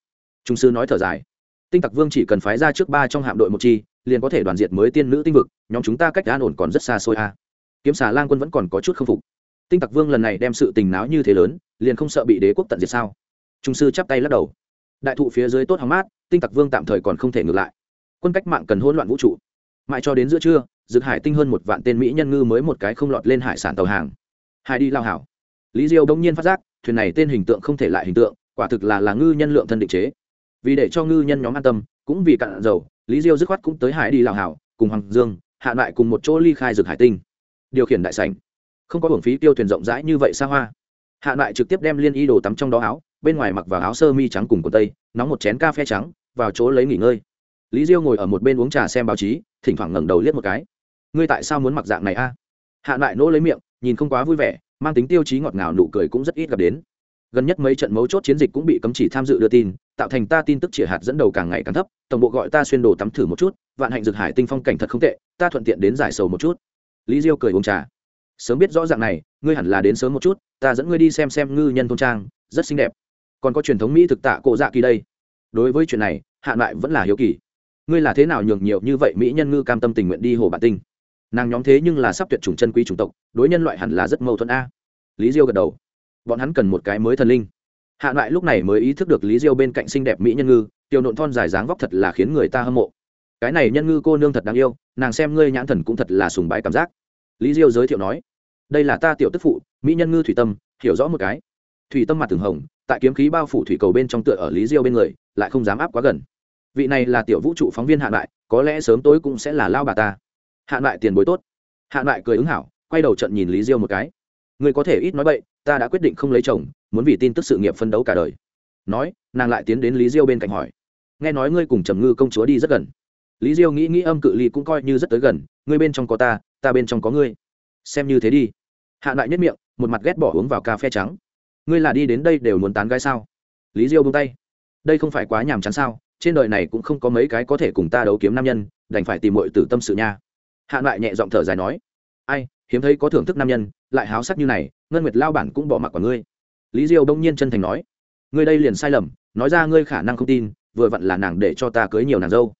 Trung sư nói thở dài. Tinh tặc vương chỉ cần phái ra trước ba trong hạm đội một chi, liền có thể đoàn diệt mới tiên nữ tinh vực, nhóm chúng ta cách an ổn còn rất xa xôi a. À. kiếm xà lang quân vẫn còn có chút k phục tinh tặc vương lần này đem sự tình náo như thế lớn, liền không sợ bị đế quốc tận diệt sao? Trung sư chắp tay lắc đầu. Đại thụ phía dưới tốt hóng mát, tinh tặc vương tạm thời còn không thể ngược lại. Quân cách mạng cần hỗn loạn vũ trụ. Mãi cho đến giữa trưa dược hải tinh hơn một vạn tên mỹ nhân ngư mới một cái không lọt lên hải sản tàu hàng. Hải đi lao hảo. Lý diêu đông nhiên phát giác, thuyền này tên hình tượng không thể lại hình tượng, quả thực là là ngư nhân lượng thân định chế. Vì để cho ngư nhân nhóm an tâm, cũng vì cạn dầu, lý diêu dứt khoát cũng tới hải đi lao hảo, cùng hoàng dương, hạ lại cùng một chỗ ly khai dược hải tinh. Điều khiển đại sảnh không có hưởng phí tiêu thuyền rộng rãi như vậy xa hoa. Hạ lại trực tiếp đem liên y đồ tắm trong đó áo, bên ngoài mặc vào áo sơ mi trắng cùng quần tây, nóng một chén cà phê trắng, vào chỗ lấy nghỉ ngơi. Lý diêu ngồi ở một bên uống trà xem báo chí, thỉnh thoảng ngẩng đầu liếc một cái. Ngươi tại sao muốn mặc dạng này a? Hạ lại nỗ lấy miệng, nhìn không quá vui vẻ, mang tính tiêu chí ngọt ngào nụ cười cũng rất ít gặp đến. Gần nhất mấy trận mấu chốt chiến dịch cũng bị cấm chỉ tham dự đưa tin, tạo thành ta tin tức chỉ hạt dẫn đầu càng ngày càng thấp, tổng bộ gọi ta xuyên đồ tắm thử một chút, vạn hạnh dược hải tinh phong cảnh thật không tệ, ta thuận tiện đến giải sầu một chút. Lý diêu cười uống trà sớm biết rõ dạng này, ngươi hẳn là đến sớm một chút, ta dẫn ngươi đi xem xem ngư nhân thôn trang, rất xinh đẹp. Còn có truyền thống mỹ thực tạ cổ dạ kỳ đây. Đối với chuyện này, hạ lại vẫn là hiếu kỳ. Ngươi là thế nào nhường nhiều như vậy mỹ nhân ngư cam tâm tình nguyện đi hồ bản tinh? Nàng nhóm thế nhưng là sắp tuyệt chủng chân quý chủng tộc, đối nhân loại hẳn là rất mâu thuẫn a. Lý diêu gật đầu. Bọn hắn cần một cái mới thần linh. Hạ loại lúc này mới ý thức được lý diêu bên cạnh xinh đẹp mỹ nhân ngư, tiểu nộn thon dài dáng vóc thật là khiến người ta hâm mộ. Cái này nhân ngư cô nương thật đáng yêu, nàng xem ngươi nhãn thần cũng thật là sùng bái cảm giác. Lý diêu giới thiệu nói đây là ta tiểu tức phụ, mỹ nhân ngư thủy tâm, hiểu rõ một cái. Thủy tâm mặt thường hồng, tại kiếm khí bao phủ thủy cầu bên trong tựa ở lý diêu bên người, lại không dám áp quá gần. Vị này là tiểu vũ trụ phóng viên hạ lại có lẽ sớm tối cũng sẽ là lao bà ta. Hạ lại tiền bối tốt. Hạ lại cười ứng hảo, quay đầu trận nhìn lý diêu một cái. Người có thể ít nói bậy, ta đã quyết định không lấy chồng, muốn vì tin tức sự nghiệp phân đấu cả đời. Nói, nàng lại tiến đến lý diêu bên cạnh hỏi. Nghe nói ngươi cùng trầm ngư công chúa đi rất gần. Lý diêu nghĩ nghĩ âm cự ly cũng coi như rất tới gần, ngươi bên trong có ta ta bên trong có ngươi. Xem như thế đi hạ lại nhất miệng, một mặt ghét bỏ uống vào cà phê trắng. Ngươi là đi đến đây đều muốn tán gái sao? Lý diêu bông tay. Đây không phải quá nhàm chán sao? Trên đời này cũng không có mấy cái có thể cùng ta đấu kiếm nam nhân, đành phải tìm mọi tử tâm sự nha. Hạ lại nhẹ giọng thở dài nói. Ai, hiếm thấy có thưởng thức nam nhân, lại háo sắc như này, ngân nguyệt lao bản cũng bỏ mặc quả ngươi. Lý diêu đông nhiên chân thành nói. Ngươi đây liền sai lầm, nói ra ngươi khả năng không tin, vừa vặn là nàng để cho ta cưới nhiều nàng dâu.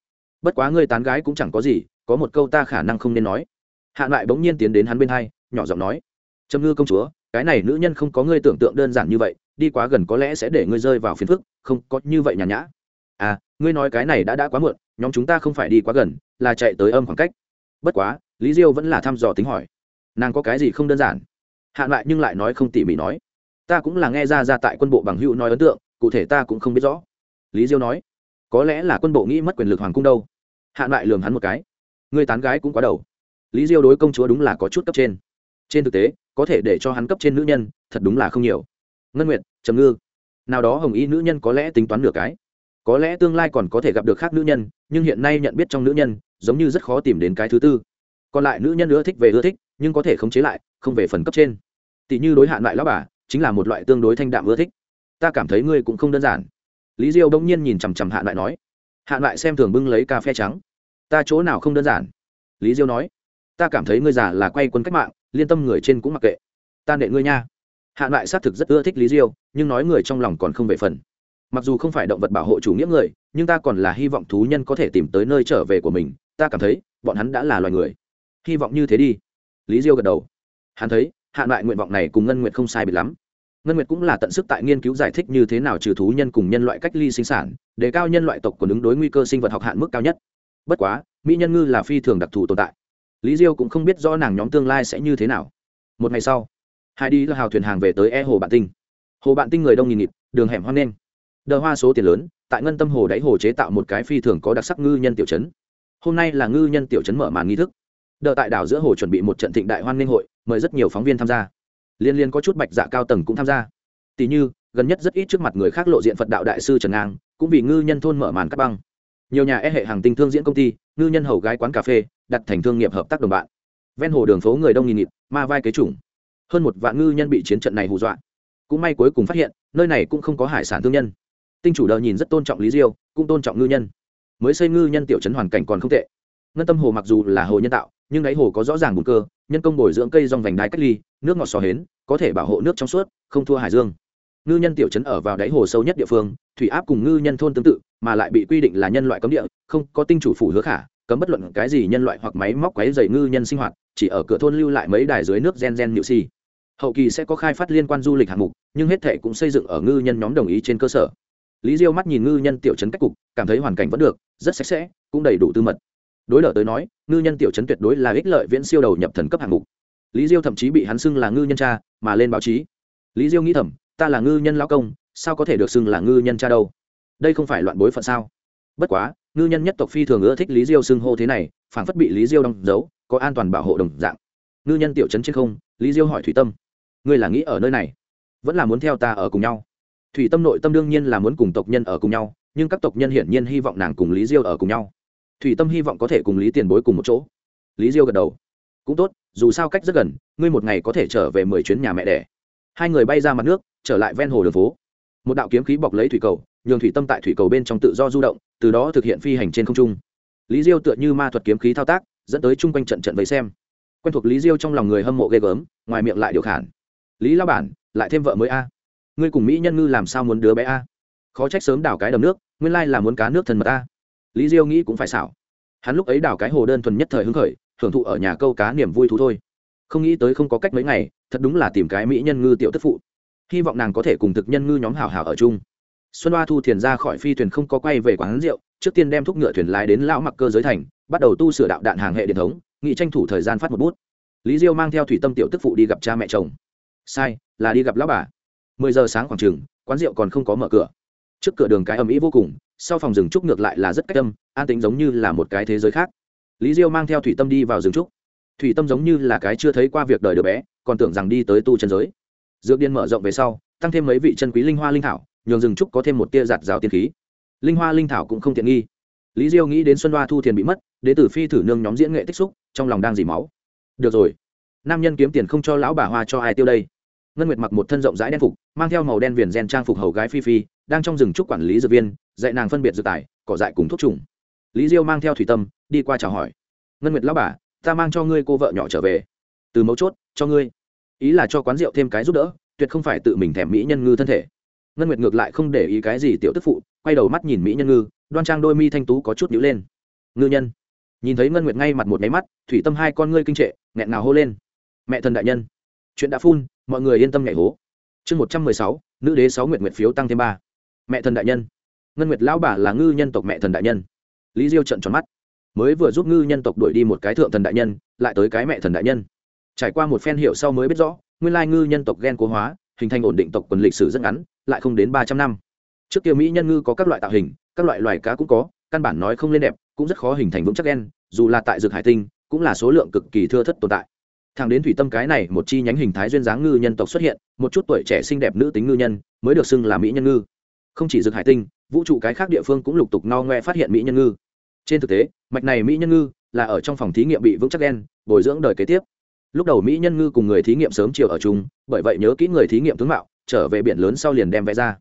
Bất quá ngươi tán gái cũng chẳng có gì, có một câu ta khả năng không nên nói. Hạ lại bỗng nhiên tiến đến hắn bên hai, nhỏ giọng nói trầm ngư công chúa, cái này nữ nhân không có ngươi tưởng tượng đơn giản như vậy, đi quá gần có lẽ sẽ để ngươi rơi vào phiền phức, không có như vậy nhàn nhã. À ngươi nói cái này đã đã quá muộn, nhóm chúng ta không phải đi quá gần, là chạy tới âm khoảng cách. Bất quá, lý diêu vẫn là thăm dò tính hỏi. Nàng có cái gì không đơn giản? Hạn lại nhưng lại nói không tỉ mỉ nói. Ta cũng là nghe ra ra tại quân bộ bằng hữu nói ấn tượng, cụ thể ta cũng không biết rõ. Lý diêu nói, có lẽ là quân bộ nghĩ mất quyền lực hoàng cung đâu. Hạn lại lường hắn một cái. Người tán gái cũng quá đầu. Lý diêu đối công chúa đúng là có chút cấp trên trên thực tế, có thể để cho hắn cấp trên nữ nhân, thật đúng là không nhiều. Ngân nguyệt, trầm ngư. Nào đó hồng ý nữ nhân có lẽ tính toán nửa cái. Có lẽ tương lai còn có thể gặp được khác nữ nhân, nhưng hiện nay nhận biết trong nữ nhân, giống như rất khó tìm đến cái thứ tư. Còn lại nữ nhân ưa thích về ưa thích, nhưng có thể khống chế lại, không về phần cấp trên. Tỷ như đối hạn lại lão bà, chính là một loại tương đối thanh đạm ưa thích. Ta cảm thấy ngươi cũng không đơn giản. Lý diêu đông nhiên nhìn chằm chằm hạn lại nói hạn lại xem thường bưng lấy cà phê trắng. Ta chỗ nào không đơn giản? Lý diêu nói, ta cảm thấy ngươi già là quay quân cách mạng liên tâm người trên cũng mặc kệ. Ta nệ ngươi nha. Hạ loại xác thực rất ưa thích lý diêu, nhưng nói người trong lòng còn không về phần. Mặc dù không phải động vật bảo hộ chủ nghĩa người, nhưng ta còn là hy vọng thú nhân có thể tìm tới nơi trở về của mình. Ta cảm thấy, bọn hắn đã là loài người. Hy vọng như thế đi. Lý diêu gật đầu. Hắn thấy, hạ loại nguyện vọng này cùng ngân nguyện không sai biệt lắm. Ngân nguyệt cũng là tận sức tại nghiên cứu giải thích như thế nào trừ thú nhân cùng nhân loại cách ly sinh sản, để cao nhân loại tộc còn ứng đối nguy cơ sinh vật học hạn mức cao nhất. Bất quá, mỹ nhân ngư là phi thường đặc thù tồn tại lý diêu cũng không biết rõ nàng nhóm tương lai sẽ như thế nào. Một ngày sau hai đi là hào thuyền hàng về tới e hồ bạn tinh. Hồ bạn tinh người đông nghìn nghịt, đường hẻm hoang nên. Đờ hoa số tiền lớn, tại ngân tâm hồ đáy hồ chế tạo một cái phi thường có đặc sắc ngư nhân tiểu trấn. Hôm nay là ngư nhân tiểu trấn mở màn nghi thức. Đờ tại đảo giữa hồ chuẩn bị một trận thịnh đại hoan nghênh hội, mời rất nhiều phóng viên tham gia. Liên liên có chút bạch dạ cao tầng cũng tham gia. Tỷ như, gần nhất rất ít trước mặt người khác lộ diện phật đạo đại sư trần ngang, cũng vì ngư nhân thôn mở màn cắt băng. Nhiều nhà e hệ hàng tình thương diễn công ty, ngư nhân hầu gái quán cà phê đặt thành thương nghiệp hợp tác đồng bạn. Ven hồ đường phố người đông nghìn nghịt, ma vai kế chủng. Hơn một vạn ngư nhân bị chiến trận này hù dọa. Cũng may cuối cùng phát hiện, nơi này cũng không có hải sản thương nhân. Tinh chủ đờ nhìn rất tôn trọng lý diêu, cũng tôn trọng ngư nhân. Mới xây ngư nhân tiểu trấn hoàn cảnh còn không tệ. Ngân tâm hồ mặc dù là hồ nhân tạo, nhưng đáy hồ có rõ ràng bùn cơ, nhân công bồi dưỡng cây dòng vành đai cách ly, nước ngọt sò hến, có thể bảo hộ nước trong suốt, không thua hải dương. Ngư nhân tiểu trấn ở vào đáy hồ sâu nhất địa phương, thủy áp cùng ngư nhân thôn tương tự, mà lại bị quy định là nhân loại cấm địa, không có tinh chủ phủ hứa khả cấm bất luận cái gì nhân loại hoặc máy móc quấy dày ngư nhân sinh hoạt, chỉ ở cửa thôn lưu lại mấy đài dưới nước gen gen nhự xì hậu kỳ sẽ có khai phát liên quan du lịch hạng mục, nhưng hết thệ cũng xây dựng ở ngư nhân nhóm đồng ý trên cơ sở. Lý diêu mắt nhìn ngư nhân tiểu trấn cách cục, cảm thấy hoàn cảnh vẫn được, rất sạch sẽ, cũng đầy đủ tư mật. Đối lỡ tới nói, ngư nhân tiểu trấn tuyệt đối là ích lợi viễn siêu đầu nhập thần cấp hạng mục. Lý diêu thậm chí bị hắn xưng là ngư nhân cha, mà lên báo chí. Lý diêu nghĩ thầm, ta là ngư nhân lao công, sao có thể được xưng là ngư nhân cha đâu? Đây không phải loạn bối phận sao? Bất quá ngư nhân nhất tộc phi thường ưa thích lý diêu xưng hô thế này phản phất bị lý diêu đóng giấu có an toàn bảo hộ đồng dạng. Ngư nhân tiểu trấn trên không, lý diêu hỏi thủy tâm, ngươi là nghĩ ở nơi này, vẫn là muốn theo ta ở cùng nhau? Thủy tâm nội tâm đương nhiên là muốn cùng tộc nhân ở cùng nhau, nhưng các tộc nhân hiển nhiên hy vọng nàng cùng lý diêu ở cùng nhau. Thủy tâm hy vọng có thể cùng lý tiền bối cùng một chỗ. Lý diêu gật đầu, cũng tốt, dù sao cách rất gần, ngươi một ngày có thể trở về mười chuyến nhà mẹ đẻ. Hai người bay ra mặt nước, trở lại ven hồ đường phố. Một đạo kiếm khí bọc lấy thủy cầu nhường thủy tâm tại thủy cầu bên trong tự do du động, từ đó thực hiện phi hành trên không trung. Lý diêu tựa như ma thuật kiếm khí thao tác, dẫn tới chung quanh trận trận vây xem. Quen thuộc lý diêu trong lòng người hâm mộ ghê gớm, ngoài miệng lại điều khản. Lý lao bản, lại thêm vợ mới a. Ngươi cùng mỹ nhân ngư làm sao muốn đứa bé a? Khó trách sớm đảo cái đầm nước, nguyên lai là muốn cá nước thần mật a. Lý diêu nghĩ cũng phải xảo. Hắn lúc ấy đảo cái hồ đơn thuần nhất thời hứng khởi, hưởng thụ ở nhà câu cá niềm vui thú thôi. Không nghĩ tới không có cách mấy ngày, thật đúng là tìm cái mỹ nhân ngư tiểu tức phụ. Hy vọng nàng có thể cùng thực nhân ngư nhóm hào hào ở chung xuân hoa thu thiền ra khỏi phi thuyền không có quay về quán rượu trước tiên đem thúc ngựa thuyền lái đến lão mặc cơ giới thành bắt đầu tu sửa đạo đạn hàng hệ điện thống nghị tranh thủ thời gian phát một bút. Lý diêu mang theo thủy tâm tiểu tức phụ đi gặp cha mẹ chồng. Sai là đi gặp lão bà. Mười giờ sáng khoảng trường quán rượu còn không có mở cửa. Trước cửa đường cái ầm ĩ vô cùng sau phòng rừng trúc ngược lại là rất cách âm, an tính giống như là một cái thế giới khác. Lý diêu mang theo thủy tâm đi vào rừng trúc. Thủy tâm giống như là cái chưa thấy qua việc đời đứa bé còn tưởng rằng đi tới tu chân giới. Dược điên mở rộng về sau tăng thêm mấy vị chân quý linh hoa linh thảo nhường rừng trúc có thêm một tia giạt rào tiên khí. Linh hoa linh thảo cũng không tiện nghi. Lý diêu nghĩ đến xuân hoa thu thiền bị mất, đế tử phi thử nương nhóm diễn nghệ tích xúc, trong lòng đang dì máu. Được rồi, nam nhân kiếm tiền không cho lão bà hoa cho ai tiêu đây. Ngân nguyệt mặc một thân rộng rãi đen phục, mang theo màu đen viền gen trang phục hầu gái phi phi, đang trong rừng trúc quản lý dược viên, dạy nàng phân biệt dược tài, cỏ dại cùng thuốc trùng. Lý diêu mang theo thủy tâm, đi qua chào hỏi. Ngân nguyệt lão bà, ta mang cho ngươi cô vợ nhỏ trở về. Từ mấu chốt, cho ngươi. Ý là cho quán rượu thêm cái giúp đỡ, tuyệt không phải tự mình thèm mỹ nhân ngư thân thể ngân nguyệt ngược lại không để ý cái gì tiểu tức phụ, quay đầu mắt nhìn mỹ nhân ngư, đoan trang đôi mi thanh tú có chút nhữ lên. Ngư nhân. Nhìn thấy ngân nguyệt ngay mặt một nháy mắt, thủy tâm hai con ngươi kinh trệ, nghẹn nào hô lên. Mẹ thần đại nhân. Chuyện đã phun, mọi người yên tâm nhảy hố. Chương một trăm mười sáu, nữ đế sáu Nguyệt nguyệt phiếu tăng thêm ba. Mẹ thần đại nhân. Ngân nguyệt lão bà là ngư nhân tộc mẹ thần đại nhân. Lý diêu trận tròn mắt. Mới vừa giúp ngư nhân tộc đuổi đi một cái thượng thần đại nhân, lại tới cái mẹ thần đại nhân. Trải qua một phen hiệu sau mới biết rõ, nguyên lai ngư nhân tộc ghen cố hóa, hình thành ổn định tộc quần lịch sử rất ngắn lại không đến ba trăm năm. Trước kia mỹ nhân ngư có các loại tạo hình, các loại loài cá cũng có, căn bản nói không lên đẹp, cũng rất khó hình thành vững chắc gen, dù là tại dược hải tinh, cũng là số lượng cực kỳ thưa thất tồn tại. Thẳng đến thủy tâm cái này một chi nhánh hình thái duyên dáng ngư nhân tộc xuất hiện, một chút tuổi trẻ xinh đẹp nữ tính ngư nhân mới được xưng là mỹ nhân ngư. Không chỉ dược hải tinh, vũ trụ cái khác địa phương cũng lục tục no ngoe phát hiện mỹ nhân ngư. Trên thực tế, mạch này mỹ nhân ngư là ở trong phòng thí nghiệm bị vững chắc gen, bồi dưỡng đời kế tiếp. Lúc đầu mỹ nhân ngư cùng người thí nghiệm sớm chiều ở chung, bởi vậy nhớ kỹ người thí nghiệm tướng mạo trở về biển lớn sau liền đem vẽ ra.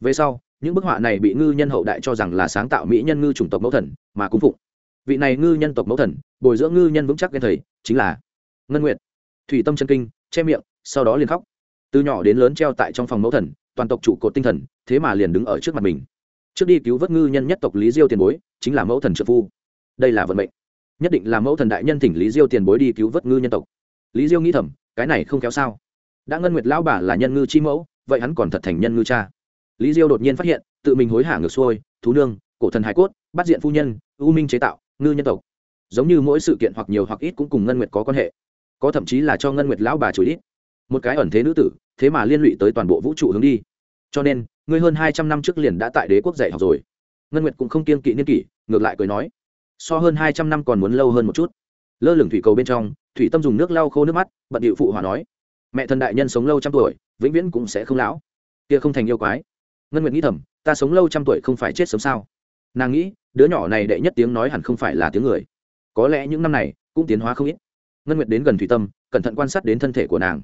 Về sau, những bức họa này bị ngư nhân hậu đại cho rằng là sáng tạo mỹ nhân ngư chủng tộc mẫu thần, mà cung phụng. Vị này ngư nhân tộc mẫu thần, bồi dưỡng ngư nhân vững chắc ghen thầy, chính là ngân nguyệt. Thủy tâm chân kinh, che miệng, sau đó liền khóc. Từ nhỏ đến lớn treo tại trong phòng mẫu thần, toàn tộc trụ cột tinh thần, thế mà liền đứng ở trước mặt mình. Trước đi cứu vớt ngư nhân nhất tộc lý diêu tiền bối, chính là mẫu thần trợ phu. Đây là vận mệnh. Nhất định là mẫu thần đại nhân thỉnh lý diêu tiền bối đi cứu vớt ngư nhân tộc. Lý diêu nghĩ thầm, cái này không kéo sao? đã ngân nguyệt lão bà là nhân ngư chi mẫu, vậy hắn còn thật thành nhân ngư cha. Lý diêu đột nhiên phát hiện, tự mình hối hả ngược xuôi, thú nương, cổ thần hải cốt, bắt diện phu nhân, ưu minh chế tạo, ngư nhân tộc. Giống như mỗi sự kiện hoặc nhiều hoặc ít cũng cùng ngân nguyệt có quan hệ. Có thậm chí là cho ngân nguyệt lão bà chửi ít một cái ẩn thế nữ tử, thế mà liên lụy tới toàn bộ vũ trụ hướng đi. Cho nên, ngươi hơn hai trăm năm trước liền đã tại đế quốc dạy học rồi. Ngân nguyệt cũng không kiên kỵ niên kỷ, ngược lại cười nói, so hơn hai trăm năm còn muốn lâu hơn một chút. Lơ lửng thủy cầu bên trong, thủy tâm dùng nước lau khô nước mắt, bận điệu phụ hòa nói mẹ thần đại nhân sống lâu trăm tuổi, vĩnh viễn cũng sẽ không lão. Kia không thành yêu quái. Ngân nguyệt nghĩ thầm, ta sống lâu trăm tuổi không phải chết sớm sao? Nàng nghĩ, đứa nhỏ này đệ nhất tiếng nói hẳn không phải là tiếng người. Có lẽ những năm này, cũng tiến hóa không ít. Ngân nguyệt đến gần thủy tâm, cẩn thận quan sát đến thân thể của nàng.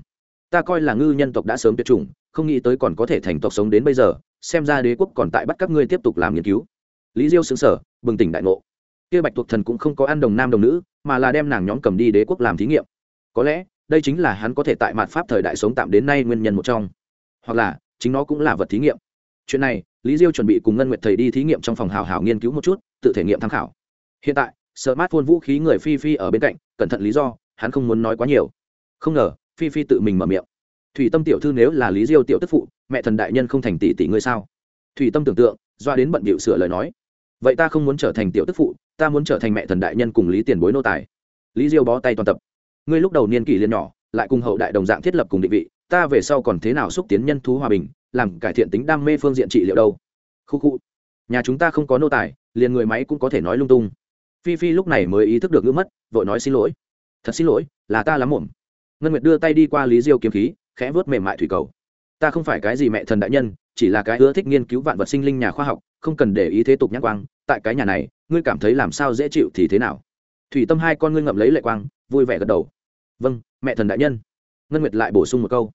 Ta coi là ngư nhân tộc đã sớm tuyệt chủng, không nghĩ tới còn có thể thành tộc sống đến bây giờ, xem ra đế quốc còn tại bắt các ngươi tiếp tục làm nghiên cứu. Lý diêu xứng sở bừng tỉnh đại ngộ. Kia bạch thuộc thần cũng không có ăn đồng nam đồng nữ, mà là đem nàng nhóm cầm đi đế quốc làm thí nghiệm. Có lẽ đây chính là hắn có thể tại mạt pháp thời đại sống tạm đến nay nguyên nhân một trong. Hoặc là, chính nó cũng là vật thí nghiệm. Chuyện này, lý diêu chuẩn bị cùng ngân nguyệt thầy đi thí nghiệm trong phòng hào hào nghiên cứu một chút, tự thể nghiệm tham khảo. Hiện tại, smartphone vũ khí người phi phi ở bên cạnh, cẩn thận lý do, hắn không muốn nói quá nhiều. Không ngờ, phi phi tự mình mở miệng. Thủy tâm tiểu thư nếu là lý diêu tiểu tức phụ, mẹ thần đại nhân không thành tỷ tỷ ngươi sao? Thủy tâm tưởng tượng, doa đến bận bịu sửa lời nói. Vậy ta không muốn trở thành tiểu tức phụ, ta muốn trở thành mẹ thần đại nhân cùng lý tiền bối nô tài. Lý diêu bó tay toàn tập ngươi lúc đầu niên kỷ liền nhỏ, lại cùng hậu đại đồng dạng thiết lập cùng định vị, ta về sau còn thế nào xúc tiến nhân thú hòa bình, làm cải thiện tính đam mê phương diện trị liệu đâu? Khu khu. Nhà chúng ta không có nô tài, liền người máy cũng có thể nói lung tung. Phi phi lúc này mới ý thức được ngữ mất, vội nói xin lỗi. Thật xin lỗi, là ta lắm muộn. Ngân nguyệt đưa tay đi qua lý diêu kiếm khí, khẽ vớt mềm mại thủy cầu. Ta không phải cái gì mẹ thần đại nhân, chỉ là cái ưa thích nghiên cứu vạn vật sinh linh nhà khoa học, không cần để ý thế tục nhãn quang, tại cái nhà này, ngươi cảm thấy làm sao dễ chịu thì thế nào? Thủy tâm hai con ngươi ngậm lấy lệ quang, vui vẻ gật đầu vâng mẹ thần đại nhân. Ngân nguyệt lại bổ sung một câu.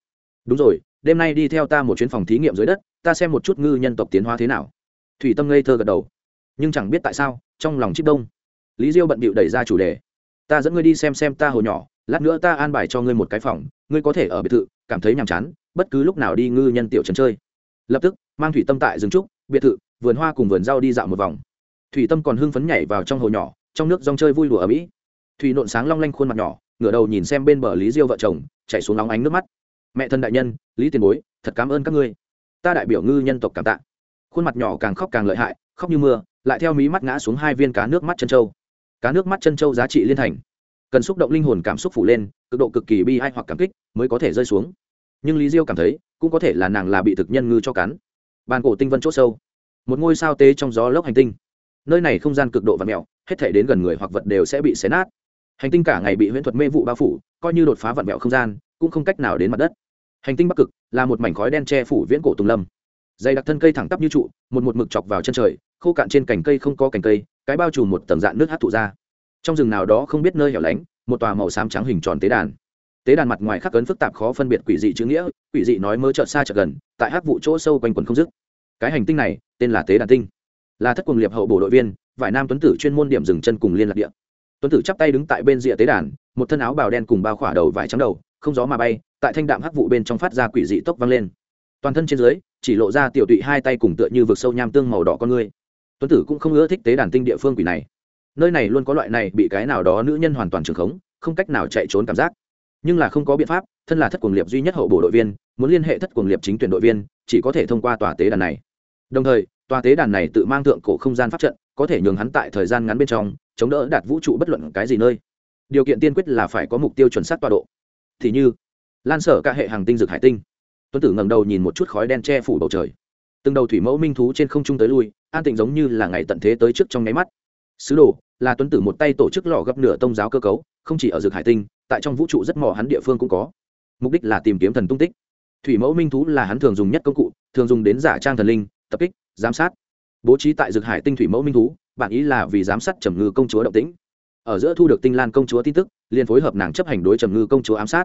Đúng rồi, đêm nay đi theo ta một chuyến phòng thí nghiệm dưới đất, ta xem một chút ngư nhân tộc tiến hóa thế nào. Thủy tâm ngây thơ gật đầu. Nhưng chẳng biết tại sao, trong lòng chip đông. Lý diêu bận bịu đẩy ra chủ đề. Ta dẫn ngươi đi xem xem ta hồ nhỏ, lát nữa ta an bài cho ngươi một cái phòng, ngươi có thể ở biệt thự, cảm thấy nhàm chán, bất cứ lúc nào đi ngư nhân tiểu trấn chơi. Lập tức, mang thủy tâm tại rừng trúc, biệt thự, vườn hoa cùng vườn rau đi dạo một vòng. Thủy tâm còn hưng phấn nhảy vào trong hồ nhỏ, trong nước rong chơi vui đùa ở mỹ. Thủy nộn sáng long lanh khuôn mặt nhỏ ngửa đầu nhìn xem bên bờ lý diêu vợ chồng chạy xuống nóng ánh nước mắt. Mẹ thân đại nhân, lý tiền bối, thật cảm ơn các ngươi. Ta đại biểu ngư nhân tộc cảm tạ. Khuôn mặt nhỏ càng khóc càng lợi hại, khóc như mưa, lại theo mí mắt ngã xuống hai viên cá nước mắt chân trâu. Cá nước mắt chân trâu giá trị liên thành. Cần xúc động linh hồn cảm xúc phủ lên, cực độ cực kỳ bi hay hoặc cảm kích mới có thể rơi xuống. Nhưng lý diêu cảm thấy, cũng có thể là nàng là bị thực nhân ngư cho cắn. Bàn cổ tinh vân c h ỗ sâu. Một ngôi sao tế trong gió lốc hành tinh. Nơi này không gian cực độ và mẹo hết thể đến gần người hoặc vật đều sẽ bị xé nát hành tinh cả ngày bị huyễn thuật mê vụ bao phủ, coi như đột phá vạn mẹo không gian, cũng không cách nào đến mặt đất. Hành tinh bắc cực là một mảnh khói đen che phủ viễn cổ tùng lâm. Dày đặc thân cây thẳng tắp như trụ, một một mực chọc vào chân trời, khô cạn trên cành cây không có cành cây, cái bao trùm một tầng dạng nước hát thụ ra. Trong rừng nào đó không biết nơi hẻo lánh, một tòa màu xám trắng hình tròn tế đàn. Tế đàn mặt ngoài khắc cấn phức tạp khó phân biệt quỷ dị chữ nghĩa, quỷ dị nói mơ chợt xa chợt gần, tại hát vụ chỗ sâu quanh quần không dứt. Cái hành tinh này, tên là tế đàn tinh. Là thất quần liệp hậu bổ đội viên vải nam tuấn tử chuyên môn điểm dừng chân cùng liên lạc địa tuấn tử chắp tay đứng tại bên rìa tế đàn, một thân áo bào đen cùng bao khỏa đầu vải trắng đầu, không gió mà bay, tại thanh đạm hắc vụ bên trong phát ra quỷ dị tốc văng lên. Toàn thân trên dưới, chỉ lộ ra tiểu tụy hai tay cùng tựa như vực sâu nham tương màu đỏ con người. tuấn tử cũng không ưa thích tế đàn tinh địa phương quỷ này. Nơi này luôn có loại này bị cái nào đó nữ nhân hoàn toàn trường khống, không cách nào chạy trốn cảm giác. Nhưng là không có biện pháp, thân là thất cuồng liệp duy nhất hậu bộ đội viên, muốn liên hệ thất cuồng liệp chính tuyển đội viên, chỉ có thể thông qua tòa tế đàn này. Đồng thời, tòa tế đàn này tự mang thượng cổ không gian pháp trận có thể nhường hắn tại thời gian ngắn bên trong chống đỡ đạt vũ trụ bất luận cái gì nơi. Điều kiện tiên quyết là phải có mục tiêu chuẩn xác tọa độ. Thì như, lan sở cả hệ hàng tinh dược hải tinh. Tuấn tử ngẩng đầu nhìn một chút khói đen che phủ bầu trời. Từng đầu thủy mẫu minh thú trên không trung tới lui, an tịnh giống như là ngày tận thế tới trước trong nháy mắt. Sứ đồ, là tuấn tử một tay tổ chức lò gấp nửa tông giáo cơ cấu, không chỉ ở dược hải tinh, tại trong vũ trụ rất mỏ hắn địa phương cũng có. Mục đích là tìm kiếm thần tung tích. Thủy mẫu minh thú là hắn thường dùng nhất công cụ, thường dùng đến giả trang thần linh, tập kích, giám sát bố trí tại dược hải tinh thủy mẫu minh thú bản ý là vì giám sát trầm ngư công chúa động tĩnh. Ở giữa thu được tinh lan công chúa tin tức, liền phối hợp nàng chấp hành đối trầm ngư công chúa ám sát.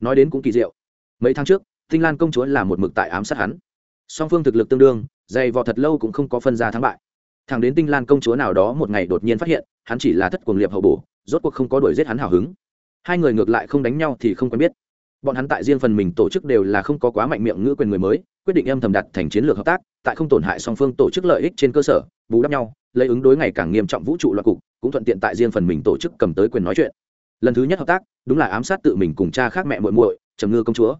Nói đến cũng kỳ diệu. Mấy tháng trước, tinh lan công chúa là một mực tại ám sát hắn. Song phương thực lực tương đương, dày vò thật lâu cũng không có phân ra thắng bại. Thằng đến tinh lan công chúa nào đó một ngày đột nhiên phát hiện, hắn chỉ là thất cuồng liệp hậu bổ, rốt cuộc không có đuổi giết hắn hào hứng. Hai người ngược lại không đánh nhau thì không quen biết. Bọn hắn tại riêng phần mình tổ chức đều là không có quá mạnh miệng ngữ quyền người mới quyết định âm thầm đặt thành chiến lược hợp tác, tại không tổn hại song phương tổ chức lợi ích trên cơ sở, bù đắp nhau, lấy ứng đối ngày càng nghiêm trọng vũ trụ loạt cục, cũng thuận tiện tại riêng phần mình tổ chức cầm tới quyền nói chuyện. Lần thứ nhất hợp tác, đúng là ám sát tự mình cùng cha khác mẹ muội muội, trầm ngư công chúa.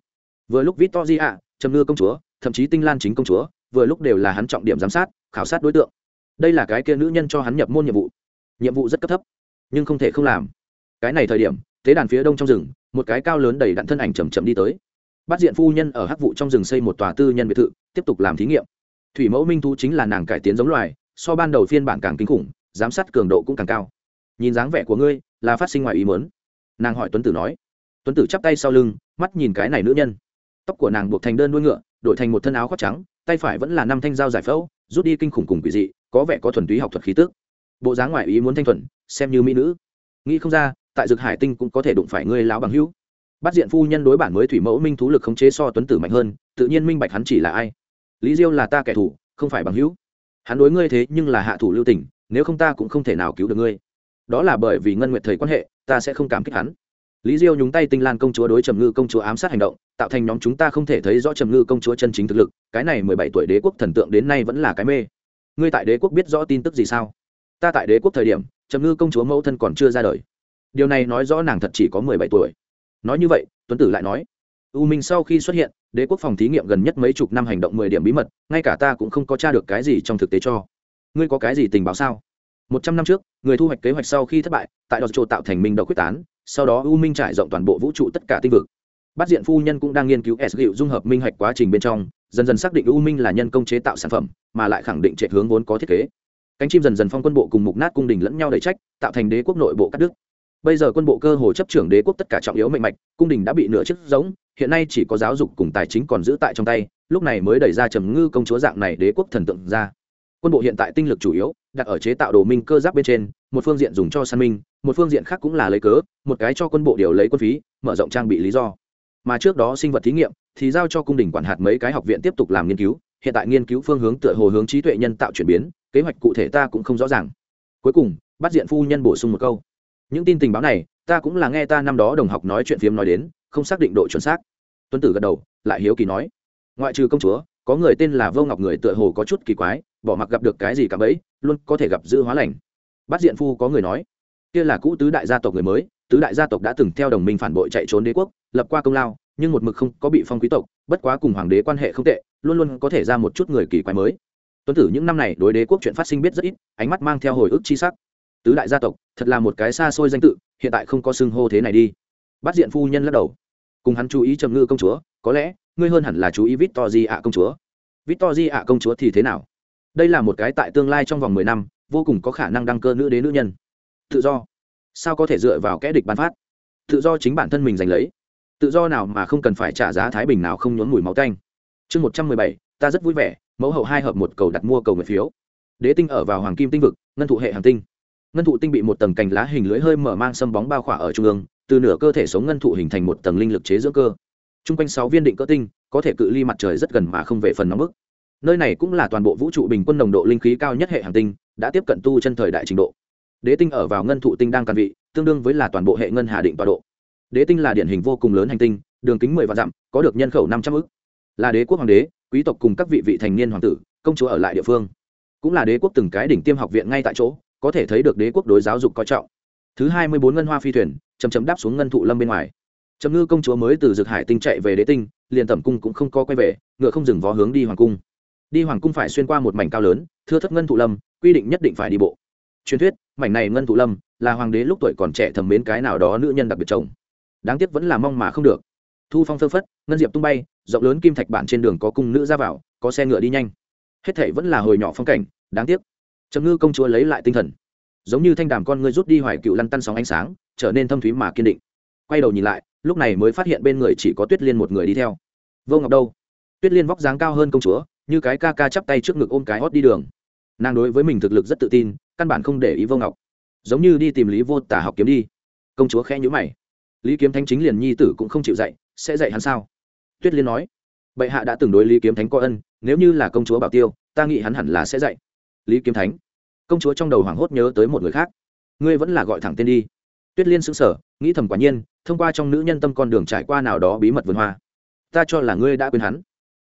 Vừa lúc victoria, trầm ngư công chúa, thậm chí tinh lan chính công chúa, vừa lúc đều là hắn trọng điểm giám sát, khảo sát đối tượng. Đây là cái kia nữ nhân cho hắn nhập môn nhiệm vụ. Nhiệm vụ rất cấp thấp, nhưng không thể không làm. Cái này thời điểm, tế đàn phía đông trong rừng, một cái cao lớn đầy đặn thân ảnh chầm chậm đi tới bắt diện phu nhân ở hắc vụ trong rừng xây một tòa tư nhân biệt thự, tiếp tục làm thí nghiệm. Thủy mẫu minh thú chính là nàng cải tiến giống loài, so ban đầu phiên bản càng kinh khủng, giám sát cường độ cũng càng cao. Nhìn dáng vẻ của ngươi, là phát sinh ngoài ý mớn nàng hỏi tuấn tử nói. Tuấn tử chắp tay sau lưng, mắt nhìn cái này nữ nhân. Tóc của nàng buộc thành đơn đuôi ngựa, đổi thành một thân áo khoác trắng, tay phải vẫn là năm thanh dao giải phẫu, rút đi kinh khủng cùng quỷ dị, có vẻ có thuần túy học thuật khí tức. bộ dáng ngoại ý muốn thanh thuần, xem như mỹ nữ. Nghĩ không ra, tại dược hải tinh cũng có thể đụng phải ngươi lão bằng hữu bắt diện phu nhân đối bản mới thủy mẫu minh thú lực khống chế so tuấn tử mạnh hơn, tự nhiên minh bạch hắn chỉ là ai. Lý diêu là ta kẻ thù, không phải bằng hữu. Hắn đối ngươi thế nhưng là hạ thủ lưu tình, nếu không ta cũng không thể nào cứu được ngươi. Đó là bởi vì ngân nguyện thầy quan hệ, ta sẽ không cảm kích hắn. Lý diêu nhúng tay tinh lan công chúa đối trầm ngư công chúa ám sát hành động, tạo thành nhóm chúng ta không thể thấy rõ trầm ngư công chúa chân chính thực lực, cái này mười bảy tuổi đế quốc thần tượng đến nay vẫn là cái mê. Ngươi tại đế quốc biết rõ tin tức gì sao? Ta tại đế quốc thời điểm, trầm ngư công chúa mẫu thân còn chưa ra đời. Điều này nói rõ nàng thật chỉ có mười bảy tuổi nói như vậy, tuấn tử lại nói, u minh sau khi xuất hiện, đế quốc phòng thí nghiệm gần nhất mấy chục năm hành động mười điểm bí mật, ngay cả ta cũng không có tra được cái gì trong thực tế cho. Ngươi có cái gì tình báo sao? Một trăm năm trước, người thu hoạch kế hoạch sau khi thất bại, tại đọc trộ tạo thành minh đ ộ quyết tán, sau đó u minh trải rộng toàn bộ vũ trụ tất cả tinh vực. Bắt diện phu nhân cũng đang nghiên cứu s liệu dung hợp minh hạch quá trình bên trong, dần dần xác định u minh là nhân công chế tạo sản phẩm, mà lại khẳng định trệ hướng vốn có thiết kế. Cánh chim dần dần phong quân bộ cùng mục nát cung đình lẫn nhau đầy trách, tạo thành đế quốc nội bộ cắt đức bây giờ quân bộ cơ hồ chấp trưởng đế quốc tất cả trọng yếu mạnh mạch, cung đình đã bị nửa chiếc giống hiện nay chỉ có giáo dục cùng tài chính còn giữ tại trong tay, lúc này mới đẩy ra trầm ngư công chúa dạng này đế quốc thần tượng ra. Quân bộ hiện tại tinh lực chủ yếu, đặt ở chế tạo đồ minh cơ giáp bên trên, một phương diện dùng cho san minh, một phương diện khác cũng là lấy cớ, một cái cho quân bộ điều lấy quân phí, mở rộng trang bị lý do. Mà trước đó sinh vật thí nghiệm, thì giao cho cung đình quản hạt mấy cái học viện tiếp tục làm nghiên cứu, hiện tại nghiên cứu phương hướng tựa hồ hướng trí tuệ nhân tạo chuyển biến, kế hoạch cụ thể ta cũng không rõ ràng. Cuối cùng, bắt diện phu nhân bổ sung một câu những tin tình báo này, ta cũng là nghe ta năm đó đồng học nói chuyện phiếm nói đến, không xác định độ chuẩn xác. Tuấn tử gật đầu, lại hiếu kỳ nói, ngoại trừ công chúa, có người tên là vô ngọc người tựa hồ có chút kỳ quái, bỏ mặc gặp được cái gì cả bấy, luôn có thể gặp dư hóa lành. Bắt diện phu có người nói, kia là cũ tứ đại gia tộc người mới, tứ đại gia tộc đã từng theo đồng minh phản bội chạy trốn đế quốc, lập qua công lao, nhưng một mực không có bị phong quý tộc, bất quá cùng hoàng đế quan hệ không tệ, luôn luôn có thể ra một chút người kỳ quái mới. Tuấn tử những năm này đối đế quốc chuyện phát sinh biết rất ít, ánh mắt mang theo hồi ức c h i sắc tứ đại gia tộc, thật là một cái xa xôi danh tự, hiện tại không có xưng hô thế này đi. Bắt diện phu nhân lắc đầu. Cùng hắn chú ý trầm ngư công chúa, có lẽ, ngươi hơn hẳn là chú ý vít to di ạ công chúa. Vít to di ạ công chúa thì thế nào? Đây là một cái tại tương lai trong vòng mười năm, vô cùng có khả năng đăng cơ nữ đến nữ nhân. Tự do. Sao có thể dựa vào kẽ địch bán phát? Tự do chính bản thân mình giành lấy. Tự do nào mà không cần phải trả giá thái bình nào không nhốn mùi máu canh chương một trăm mười bảy, ta rất vui vẻ, mẫu hậu hai hợp một cầu đặt mua cầu nguyện phiếu. Đế tinh ở vào hoàng kim tinh vực, ngân thụ hệ hàng tinh ngân thụ tinh bị một tầng cành lá hình lưới hơi mở mang sâm bóng bao khỏa ở trung ương, từ nửa cơ thể sống ngân thụ hình thành một tầng linh lực chế dưỡng cơ. T r u n g quanh sáu viên định cỡ tinh, có thể cự ly mặt trời rất gần mà không về phần nóng bức. Nơi này cũng là toàn bộ vũ trụ bình quân nồng độ linh khí cao nhất hệ hàng tinh, đã tiếp cận tu chân thời đại trình độ. Đế tinh ở vào ngân thụ tinh đang càn vị, tương đương với là toàn bộ hệ ngân hà định tọa độ. Đế tinh là điển hình vô cùng lớn hành tinh, đường kính mười vạn dặm, có được nhân khẩu năm trăm ước. là đế quốc hoàng đế, quý tộc cùng các vị vị thành niên hoàng tử, công chúa ở lại địa phương. Cũng là đế quốc từng cái đỉnh tiêm học viện ngay tại chỗ có thể thấy được đế quốc đối giáo dục coi trọng. Thứ hai mươi bốn ngân hoa phi thuyền, chậm chậm đáp xuống ngân thụ lâm bên ngoài. Trầm ngư công chúa mới từ dực hải tinh chạy về đế tinh, liền tẩm cung cũng không co quay về, ngựa không dừng vó hướng đi hoàng cung. Đi hoàng cung phải xuyên qua một mảnh cao lớn, thưa thất ngân thụ lâm, quy định nhất định phải đi bộ. Truyền thuyết, mảnh này ngân thụ lâm, là hoàng đế lúc tuổi còn trẻ thầm mến cái nào đó nữ nhân đặc biệt trọng đáng tiếc vẫn là mong mà không được. Thu phong phơ phất, ngân diệp tung bay, rộng lớn kim thạch bản trên đường có cung nữ ra vào, có xe ngựa đi nhanh. Hết thảy vẫn là hồi nhỏ phong cảnh, đáng tiếc trầm ngư công chúa lấy lại tinh thần. Giống như thanh đàm con ngươi rút đi hoài cựu lăn tăn sóng ánh sáng, trở nên thâm thúy mà kiên định. Quay đầu nhìn lại, lúc này mới phát hiện bên người chỉ có tuyết liên một người đi theo. Vô ngọc đâu? Tuyết liên vóc dáng cao hơn công chúa, như cái ca ca chắp tay trước ngực ôm cái hót đi đường. Nàng đối với mình thực lực rất tự tin, căn bản không để ý vô ngọc. Giống như đi tìm lý vô tả học kiếm đi. Công chúa khẽ nhữ mày. Lý kiếm thánh chính liền nhi tử cũng không chịu dạy, sẽ dạy hắn sao? Tuyết liên nói. Bệ hạ đã từng đối lý kiếm thánh có ân, nếu như là công chúa bảo tiêu, ta nghĩ hắn hẳn là sẽ dạy lý kiếm thánh. Công chúa trong đầu hoảng hốt nhớ tới một người khác. Ngươi vẫn là gọi thẳng tên đi. Tuyết liên xứng sở nghĩ thầm quả nhiên, thông qua trong nữ nhân tâm con đường trải qua nào đó bí mật vườn hoa. Ta cho là ngươi đã quên hắn.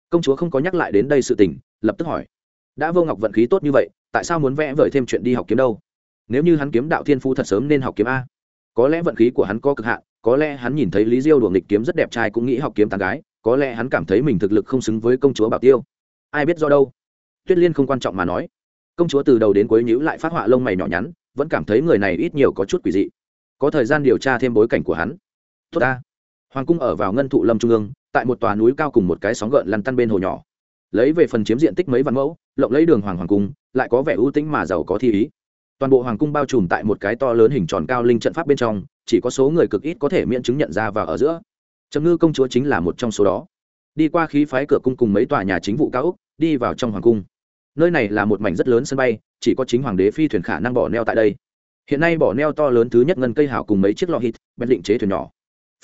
Công chúa không có nhắc lại đến đây sự tình, lập tức hỏi. Đã vô ngọc vận khí tốt như vậy, tại sao muốn vẽ vời thêm chuyện đi học kiếm đâu? Nếu như hắn kiếm đạo thiên phu thật sớm nên học kiếm a. Có lẽ vận khí của hắn có cực hạn, có lẽ hắn nhìn thấy lý diêu đuồng nghịch kiếm rất đẹp trai cũng nghĩ học kiếm tàn gái, có lẽ hắn cảm thấy mình thực lực không xứng với công chúa bảo tiêu. Ai biết do đâu? Tuyết liên không quan trọng mà nói công chúa từ đầu đến cuối nhữ lại phát họa lông mày nhỏ nhắn, vẫn cảm thấy người này ít nhiều có chút quỷ dị. Có thời gian điều tra thêm bối cảnh của hắn. Tốt ta. Hoàng cung ở vào ngân thụ lâm trung ương, tại một tòa núi cao cùng một cái sóng gợn lăn tăn bên hồ nhỏ. Lấy về phần chiếm diện tích mấy vạn mẫu, lộng lấy đường hoàng hoàng cung, lại có vẻ ưu tĩnh mà giàu có thi ý. Toàn bộ hoàng cung bao trùm tại một cái to lớn hình tròn cao linh trận pháp bên trong, chỉ có số người cực ít có thể miễn chứng nhận ra và ở giữa. Trầm ngư công chúa chính là một trong số đó. Đi qua khí phái cửa cung cùng mấy tòa nhà chính vụ cao úc đi vào trong hoàng cung nơi này là một mảnh rất lớn sân bay, chỉ có chính hoàng đế phi thuyền khả năng bỏ neo tại đây. Hiện nay bỏ neo to lớn thứ nhất ngân cây hào cùng mấy chiếc lò hít bên định chế thuyền nhỏ.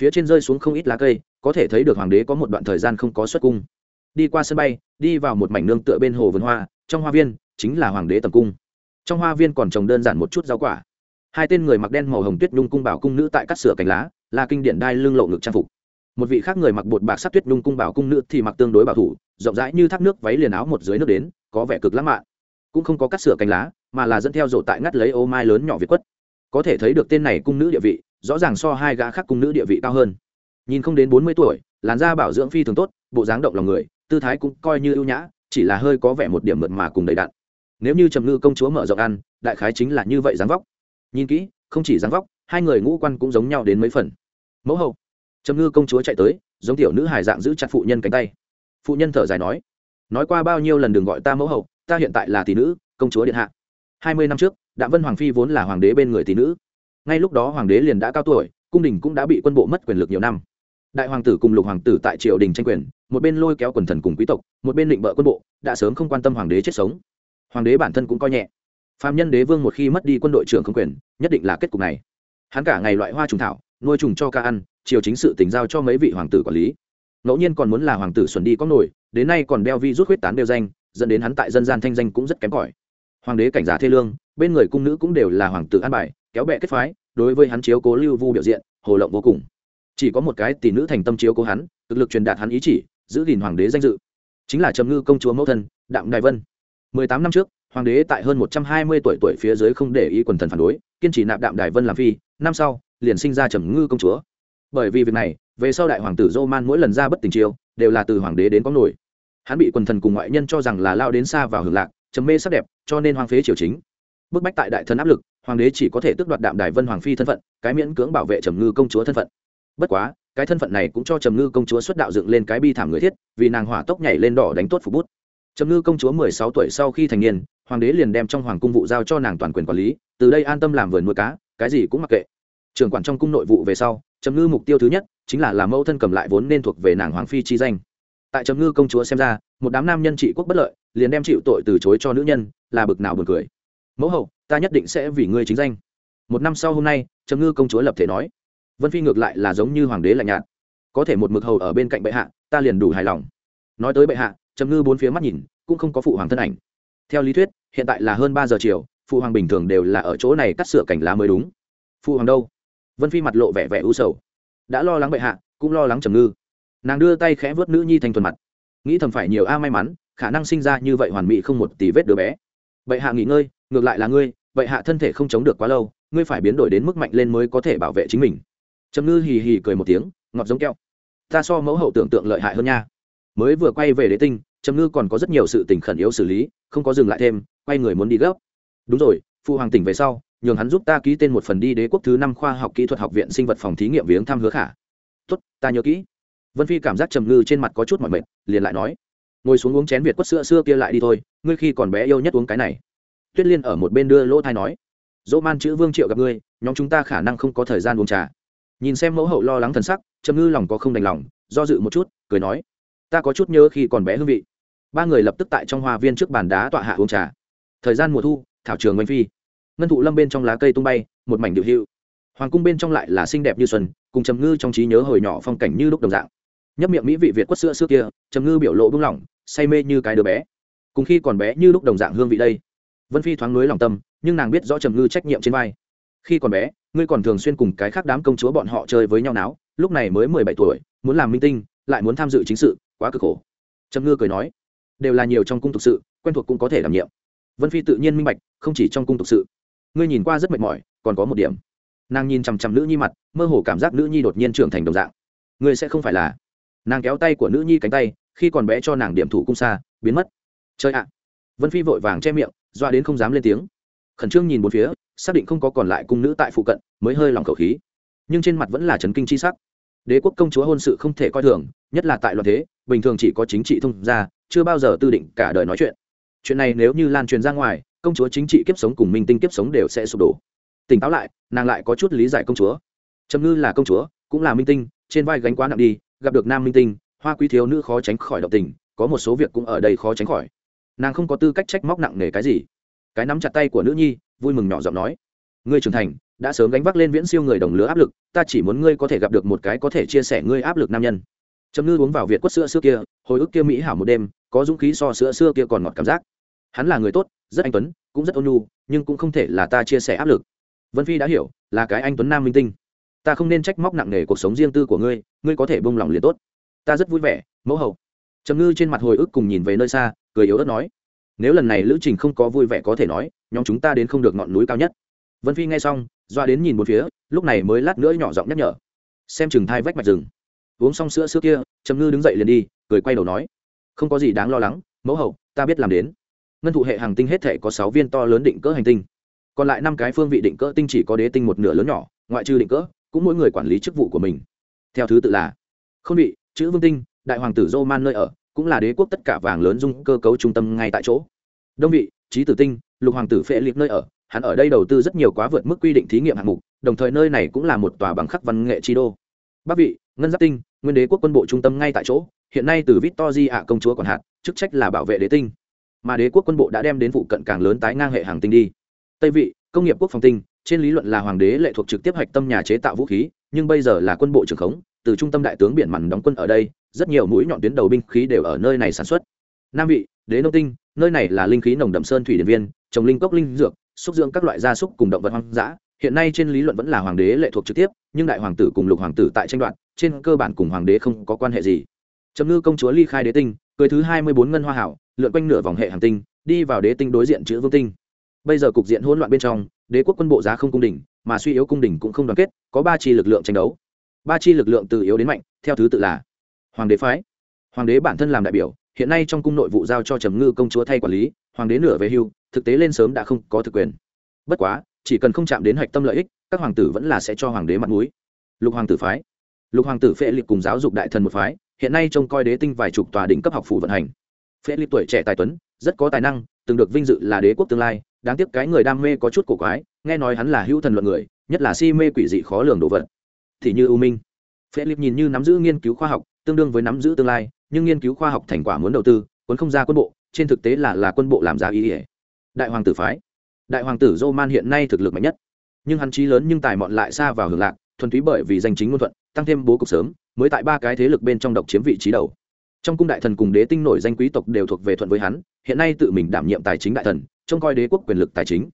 Phía trên rơi xuống không ít lá cây, có thể thấy được hoàng đế có một đoạn thời gian không có xuất cung. Đi qua sân bay, đi vào một mảnh nương tựa bên hồ vườn hoa, trong hoa viên chính là hoàng đế tầm cung. Trong hoa viên còn trồng đơn giản một chút rau quả. Hai tên người mặc đen màu hồng tuyết nhung cung bảo cung nữ tại cắt sửa cành lá, là kinh điển đai lưng lộ ngực trang phục một vị khác người mặc bột bạc sắc tuyết nhung cung bảo cung nữ thì mặc tương đối bảo thủ, rộng rãi như thác nước váy liền áo một dưới nước đến, có vẻ cực lãng mạn. Cũng không có cắt sửa cánh lá, mà là dẫn theo rổ tại ngắt lấy ô mai lớn nhỏ việt quất. Có thể thấy được tên này cung nữ địa vị, rõ ràng so hai gã khác cung nữ địa vị cao hơn. Nhìn không đến bốn mươi tuổi, làn da bảo dưỡng phi thường tốt, bộ dáng động lòng người, tư thái cũng coi như ưu nhã, chỉ là hơi có vẻ một điểm mượt mà cùng đầy đặn. Nếu như trầm ngư công chúa mở rộng ăn, đại khái chính là như vậy dáng vóc. Nhìn kỹ, không chỉ dáng vóc, hai người ngũ quan cũng giống nhau đến mấy phần. Mẫu hậu trầm ngư công chúa chạy tới, giống tiểu nữ hài dạng giữ chặt phụ nhân cánh tay. Phụ nhân thở dài nói nói qua bao nhiêu lần đừng gọi ta mẫu hậu, ta hiện tại là tỷ nữ, công chúa điện hạ. Hai mươi năm trước, đạm vân hoàng phi vốn là hoàng đế bên người tỷ nữ. Ngay lúc đó hoàng đế liền đã cao tuổi, cung đình cũng đã bị quân bộ mất quyền lực nhiều năm. Đại hoàng tử cùng lục hoàng tử tại triều đình tranh quyền, một bên lôi kéo quần thần cùng quý tộc, một bên định bợ quân bộ, đã sớm không quan tâm hoàng đế chết sống. Hoàng đế bản thân cũng coi nhẹ. Phạm nhân đế vương một khi mất đi quân đội trưởng không quyền, nhất định là kết cục này. Hắn cả ngày loại hoa trùng thảo, nuôi trùng cho ca ăn triều chính sự tình giao cho mấy vị hoàng tử quản lý. Ngẫu nhiên còn muốn là hoàng tử xuẩn đi có nổi, đến nay còn đeo vi rút huyết tán đều danh, dẫn đến hắn tại dân gian thanh danh cũng rất kém cỏi. Hoàng đế cảnh giá thê lương, bên người cung nữ cũng đều là hoàng tử an bài, kéo bẹ kết phái, đối với hắn chiếu cố lưu vu biểu diện, hồ lộng vô cùng. Chỉ có một cái tỷ nữ thành tâm chiếu cố hắn thực lực truyền đạt hắn ý chỉ, giữ gìn hoàng đế danh dự. Chính là trầm ngư công chúa mẫu thân, đạm đài vân. Mười tám năm trước, hoàng đế tại hơn một trăm hai mươi tuổi tuổi phía dưới không để ý quần thần phản đối, kiên trì nạp đạm đài vân làm phi, năm sau, liền sinh ra trầm ngư công chúa bởi vì việc này, về sau đại hoàng tử roman mỗi lần ra bất tình chiêu đều là từ hoàng đế đến có nổi. Hắn bị quần thần cùng ngoại nhân cho rằng là lao đến xa vào hưởng lạc, trầm mê sắc đẹp, cho nên hoàng phế triều chính. Bức bách tại đại thần áp lực, hoàng đế chỉ có thể tước đoạt đạm đài vân hoàng phi thân phận, cái miễn cưỡng bảo vệ trầm ngư công chúa thân phận. Bất quá, cái thân phận này cũng cho trầm ngư công chúa xuất đạo dựng lên cái bi thảm người thiết, vì nàng hỏa tốc nhảy lên đỏ đánh tốt phục bút. Trầm ngư công chúa mười sáu tuổi sau khi thành niên, hoàng đế liền đem trong hoàng cung vụ giao cho nàng toàn quyền quản lý, từ đây an tâm làm vườn nuôi cá, cái gì cũng mặc kệ. Trưởng quản trong cung nội vụ về sau trầm ngư mục tiêu thứ nhất chính là làm mẫu thân cầm lại vốn nên thuộc về nàng hoàng phi chi danh. Tại trầm ngư công chúa xem ra, một đám nam nhân trị quốc bất lợi, liền đem chịu tội từ chối cho nữ nhân, là bực nào buồn cười. Mẫu hậu, ta nhất định sẽ vì ngươi chính danh. Một năm sau hôm nay, trầm ngư công chúa lập thể nói, vân phi ngược lại là giống như hoàng đế lạnh nhạt. Có thể một mực hầu ở bên cạnh bệ hạ, ta liền đủ hài lòng. Nói tới bệ hạ, trầm ngư bốn phía mắt nhìn, cũng không có phụ hoàng thân ảnh. Theo lý thuyết, hiện tại là hơn ba giờ chiều, phụ hoàng bình thường đều là ở chỗ này cắt sửa cảnh lá mới đúng. Phụ hoàng đâu? vân phi mặt lộ vẻ vẻ u sầu. Đã lo lắng bệ hạ, cũng lo lắng trầm ngư. Nàng đưa tay khẽ vớt nữ nhi thanh thuần mặt. Nghĩ thầm phải nhiều a may mắn, khả năng sinh ra như vậy hoàn mỹ không một tỷ vết đứa bé. Bệ hạ nghỉ ngơi, ngược lại là ngươi, bệ hạ thân thể không chống được quá lâu, ngươi phải biến đổi đến mức mạnh lên mới có thể bảo vệ chính mình. Trầm ngư hì hì cười một tiếng, ngọt giống keo ta so mẫu hậu tưởng tượng lợi hại hơn nha. Mới vừa quay về đế tinh, trầm ngư còn có rất nhiều sự tình khẩn yếu xử lý, không có dừng lại thêm, quay người muốn đi gấp. Đúng rồi phụ hoàng tỉnh về sau nhường hắn giúp ta ký tên một phần đi đế quốc thứ năm khoa học kỹ thuật học viện sinh vật phòng thí nghiệm viếng thăm hứa khả. Tốt, ta nhớ kỹ. Vân phi cảm giác trầm ngư trên mặt có chút mọi mệt, liền lại nói. Ngồi xuống uống chén việt quất sữa xưa kia lại đi thôi, ngươi khi còn bé yêu nhất uống cái này. Tuyết liên ở một bên đưa lỗ thai nói. Dỗ man chữ vương triệu gặp ngươi, nhóm chúng ta khả năng không có thời gian uống trà. Nhìn xem mẫu hậu lo lắng thần sắc, trầm ngư lòng có không đành lòng, do dự một chút, cười nói. Ta có chút nhớ khi còn bé hương vị. Ba người lập tức tại trong hoa viên trước bàn đá tọa hạ uống trà. Thời gian mùa thu, thảo trường oanh phi ngân thụ lâm bên trong lá cây tung bay, một mảnh điệu hữu. Hoàng cung bên trong lại là xinh đẹp như xuân, cùng trầm ngư trong trí nhớ hồi nhỏ phong cảnh như lúc đồng dạng. Nhấp miệng mỹ vị việt quất sữa xưa kia, trầm ngư biểu lộ bung lỏng, say mê như cái đứa bé. Cùng khi còn bé như lúc đồng dạng hương vị đây. Vân phi thoáng núi lòng tâm, nhưng nàng biết rõ trầm ngư trách nhiệm trên vai. Khi còn bé, ngươi còn thường xuyên cùng cái khác đám công chúa bọn họ chơi với nhau náo, lúc này mới mười bảy tuổi, muốn làm minh tinh, lại muốn tham dự chính sự, quá cực khổ. Trầm ngư cười nói, đều là nhiều trong cung thực sự, quen thuộc cũng có thể đảm nhiệm. Vân phi tự nhiên minh bạch, không chỉ trong cung thực sự ngươi nhìn qua rất mệt mỏi, còn có một điểm. Nàng nhìn chằm chằm nữ nhi mặt, mơ hồ cảm giác nữ nhi đột nhiên trưởng thành đồng dạng. Ngươi sẽ không phải là. Nàng kéo tay của nữ nhi cánh tay, khi còn bé cho nàng điểm thủ cung xa, biến mất. Chơi ạ. Vân phi vội vàng che miệng, doa đến không dám lên tiếng. Khẩn trương nhìn bốn phía, xác định không có còn lại cung nữ tại phụ cận, mới hơi lòng khẩu khí. Nhưng trên mặt vẫn là chấn kinh c sắc. Đế quốc công chúa hôn sự không thể coi thường, nhất là tại loạn thế, bình thường chỉ có chính trị thông gia, chưa bao giờ tư định cả đời nói chuyện. Chuyện này nếu như lan truyền ra ngoài công chúa chính trị kiếp sống cùng minh tinh kiếp sống đều sẽ sụp đổ. Tỉnh táo lại, nàng lại có chút lý giải công chúa. Trầm ngư là công chúa, cũng là minh tinh, trên vai gánh quá nặng đi, gặp được nam minh tinh, hoa quý thiếu nữ khó tránh khỏi động tình, có một số việc cũng ở đây khó tránh khỏi. Nàng không có tư cách trách móc nặng nề cái gì. Cái nắm chặt tay của nữ nhi, vui mừng nhỏ giọng nói, ngươi trưởng thành, đã sớm gánh vác lên viễn siêu người đồng lứa áp lực, ta chỉ muốn ngươi có thể gặp được một cái có thể chia sẻ ngươi áp lực nam nhân. Trầm ngư uống vào việt quất sữa xưa kia, hồi ức kia mỹ hảo một đêm, có dũng khí so sữa xưa kia còn ngọt cảm giác. Hắn là người tốt rất anh tuấn, cũng rất ôn nhu, nhưng cũng không thể là ta chia sẻ áp lực. Vân phi đã hiểu, là cái anh tuấn nam minh tinh. Ta không nên trách móc nặng nề cuộc sống riêng tư của ngươi ngươi có thể bông lòng liền tốt. Ta rất vui vẻ, mẫu hậu. Trầm ngư trên mặt hồi ức cùng nhìn về nơi xa, cười yếu ớt nói, nếu lần này lữ trình không có vui vẻ có thể nói, nhóm chúng ta đến không được ngọn núi cao nhất. Vân phi nghe xong, doa đến nhìn một phía, lúc này mới lát nữa nhỏ giọng nhắc nhở, xem chừng thai vách mạch rừng. Uống xong sữa sữa kia, trầm ngư đứng dậy liền đi, cười quay đầu nói, không có gì đáng lo lắng, mẫu hậu, ta biết làm đến ngân thụ hệ hàng tinh hết thể có sáu viên to lớn định cỡ hành tinh. Còn lại năm cái phương vị định cỡ tinh chỉ có đế tinh một nửa lớn nhỏ, ngoại trừ định cỡ, cũng mỗi người quản lý chức vụ của mình. Theo thứ tự là không vị, chữ vương tinh, đại hoàng tử roman nơi ở, cũng là đế quốc tất cả vàng lớn dung cơ cấu trung tâm ngay tại chỗ. Đông vị trí tử tinh, lục hoàng tử phệ liệt nơi ở, hắn ở đây đầu tư rất nhiều quá vượt mức quy định thí nghiệm hạng mục, đồng thời nơi này cũng là một tòa bằng khắc văn nghệ chi đô. Bắc vị, ngân giáp tinh, nguyên đế quốc quân bộ trung tâm ngay tại chỗ, hiện nay từ vít to di ạ công chúa còn hạt, chức trách là bảo vệ đế tinh mà đế quốc quân bộ đã đem đến vụ cận càng lớn tái ngang hệ hàng tinh đi. Tây vị công nghiệp quốc phòng tinh trên lý luận là hoàng đế lệ thuộc trực tiếp hạch tâm nhà chế tạo vũ khí nhưng bây giờ là quân bộ trưởng khống từ trung tâm đại tướng biển mặn đóng quân ở đây rất nhiều mũi nhọn tuyến đầu binh khí đều ở nơi này sản xuất. Nam vị đế nông tinh nơi này là linh khí nồng đậm sơn thủy điện viên trồng linh cốc linh dược xúc dưỡng các loại gia súc cùng động vật hoang dã. Hiện nay trên lý luận vẫn là hoàng đế lệ thuộc trực tiếp nhưng đại hoàng tử cùng lục hoàng tử tại tranh đoạn, trên cơ bản cùng hoàng đế không có quan hệ gì. Trầm ngư công chúa ly khai đế tinh cưới thứ hai mươi bốn ngân hoa hảo lượn quanh nửa vòng hệ hành tinh, đi vào đế tinh đối diện chữ vương tinh. Bây giờ cục diện hỗn loạn bên trong, đế quốc quân bộ giá không cung đỉnh mà suy yếu cung đỉnh cũng không đoàn kết, có ba chi lực lượng tranh đấu. Ba chi lực lượng từ yếu đến mạnh, theo thứ tự là hoàng đế phái. Hoàng đế bản thân làm đại biểu, hiện nay trong cung nội vụ giao cho trầm ngư công chúa thay quản lý, hoàng đế nửa về hưu, thực tế lên sớm đã không có thực quyền. Bất quá, chỉ cần không chạm đến hạch tâm lợi ích, các hoàng tử vẫn là sẽ cho hoàng đế mặt mũi. Lục hoàng tử phái. Lục hoàng tử phệ liệt cùng giáo dục đại thần một phái, hiện nay trông coi đế tinh vài chục tòa đỉnh cấp học phủ vận hành philip tuổi trẻ tài tuấn, rất có tài năng, từng được vinh dự là đế quốc tương lai. Đáng tiếc cái người đam mê có chút cổ quái, nghe nói hắn là hữu thần luận người, nhất là si mê quỷ dị khó lường đồ vật. Thì như U minh. Philip nhìn như nắm giữ nghiên cứu khoa học, tương đương với nắm giữ tương lai, nhưng nghiên cứu khoa học thành quả muốn đầu tư, cuốn không ra quân bộ, trên thực tế là là quân bộ làm giá ý ỉa. Đại hoàng tử phái. Đại hoàng tử roman hiện nay thực lực mạnh nhất. Nhưng hắn chí lớn nhưng tài mọn lại xa vào hưởng lạc, thuần túy bởi vì danh chính ngôn thuận, tăng thêm bố cục sớm, mới tại ba cái thế lực bên trong độc chiếm vị trí đầu trong cung đại thần cùng đế tinh nổi danh quý tộc đều thuộc về thuận với hắn, hiện nay tự mình đảm nhiệm tài chính đại thần, trông coi đế quốc quyền lực tài chính.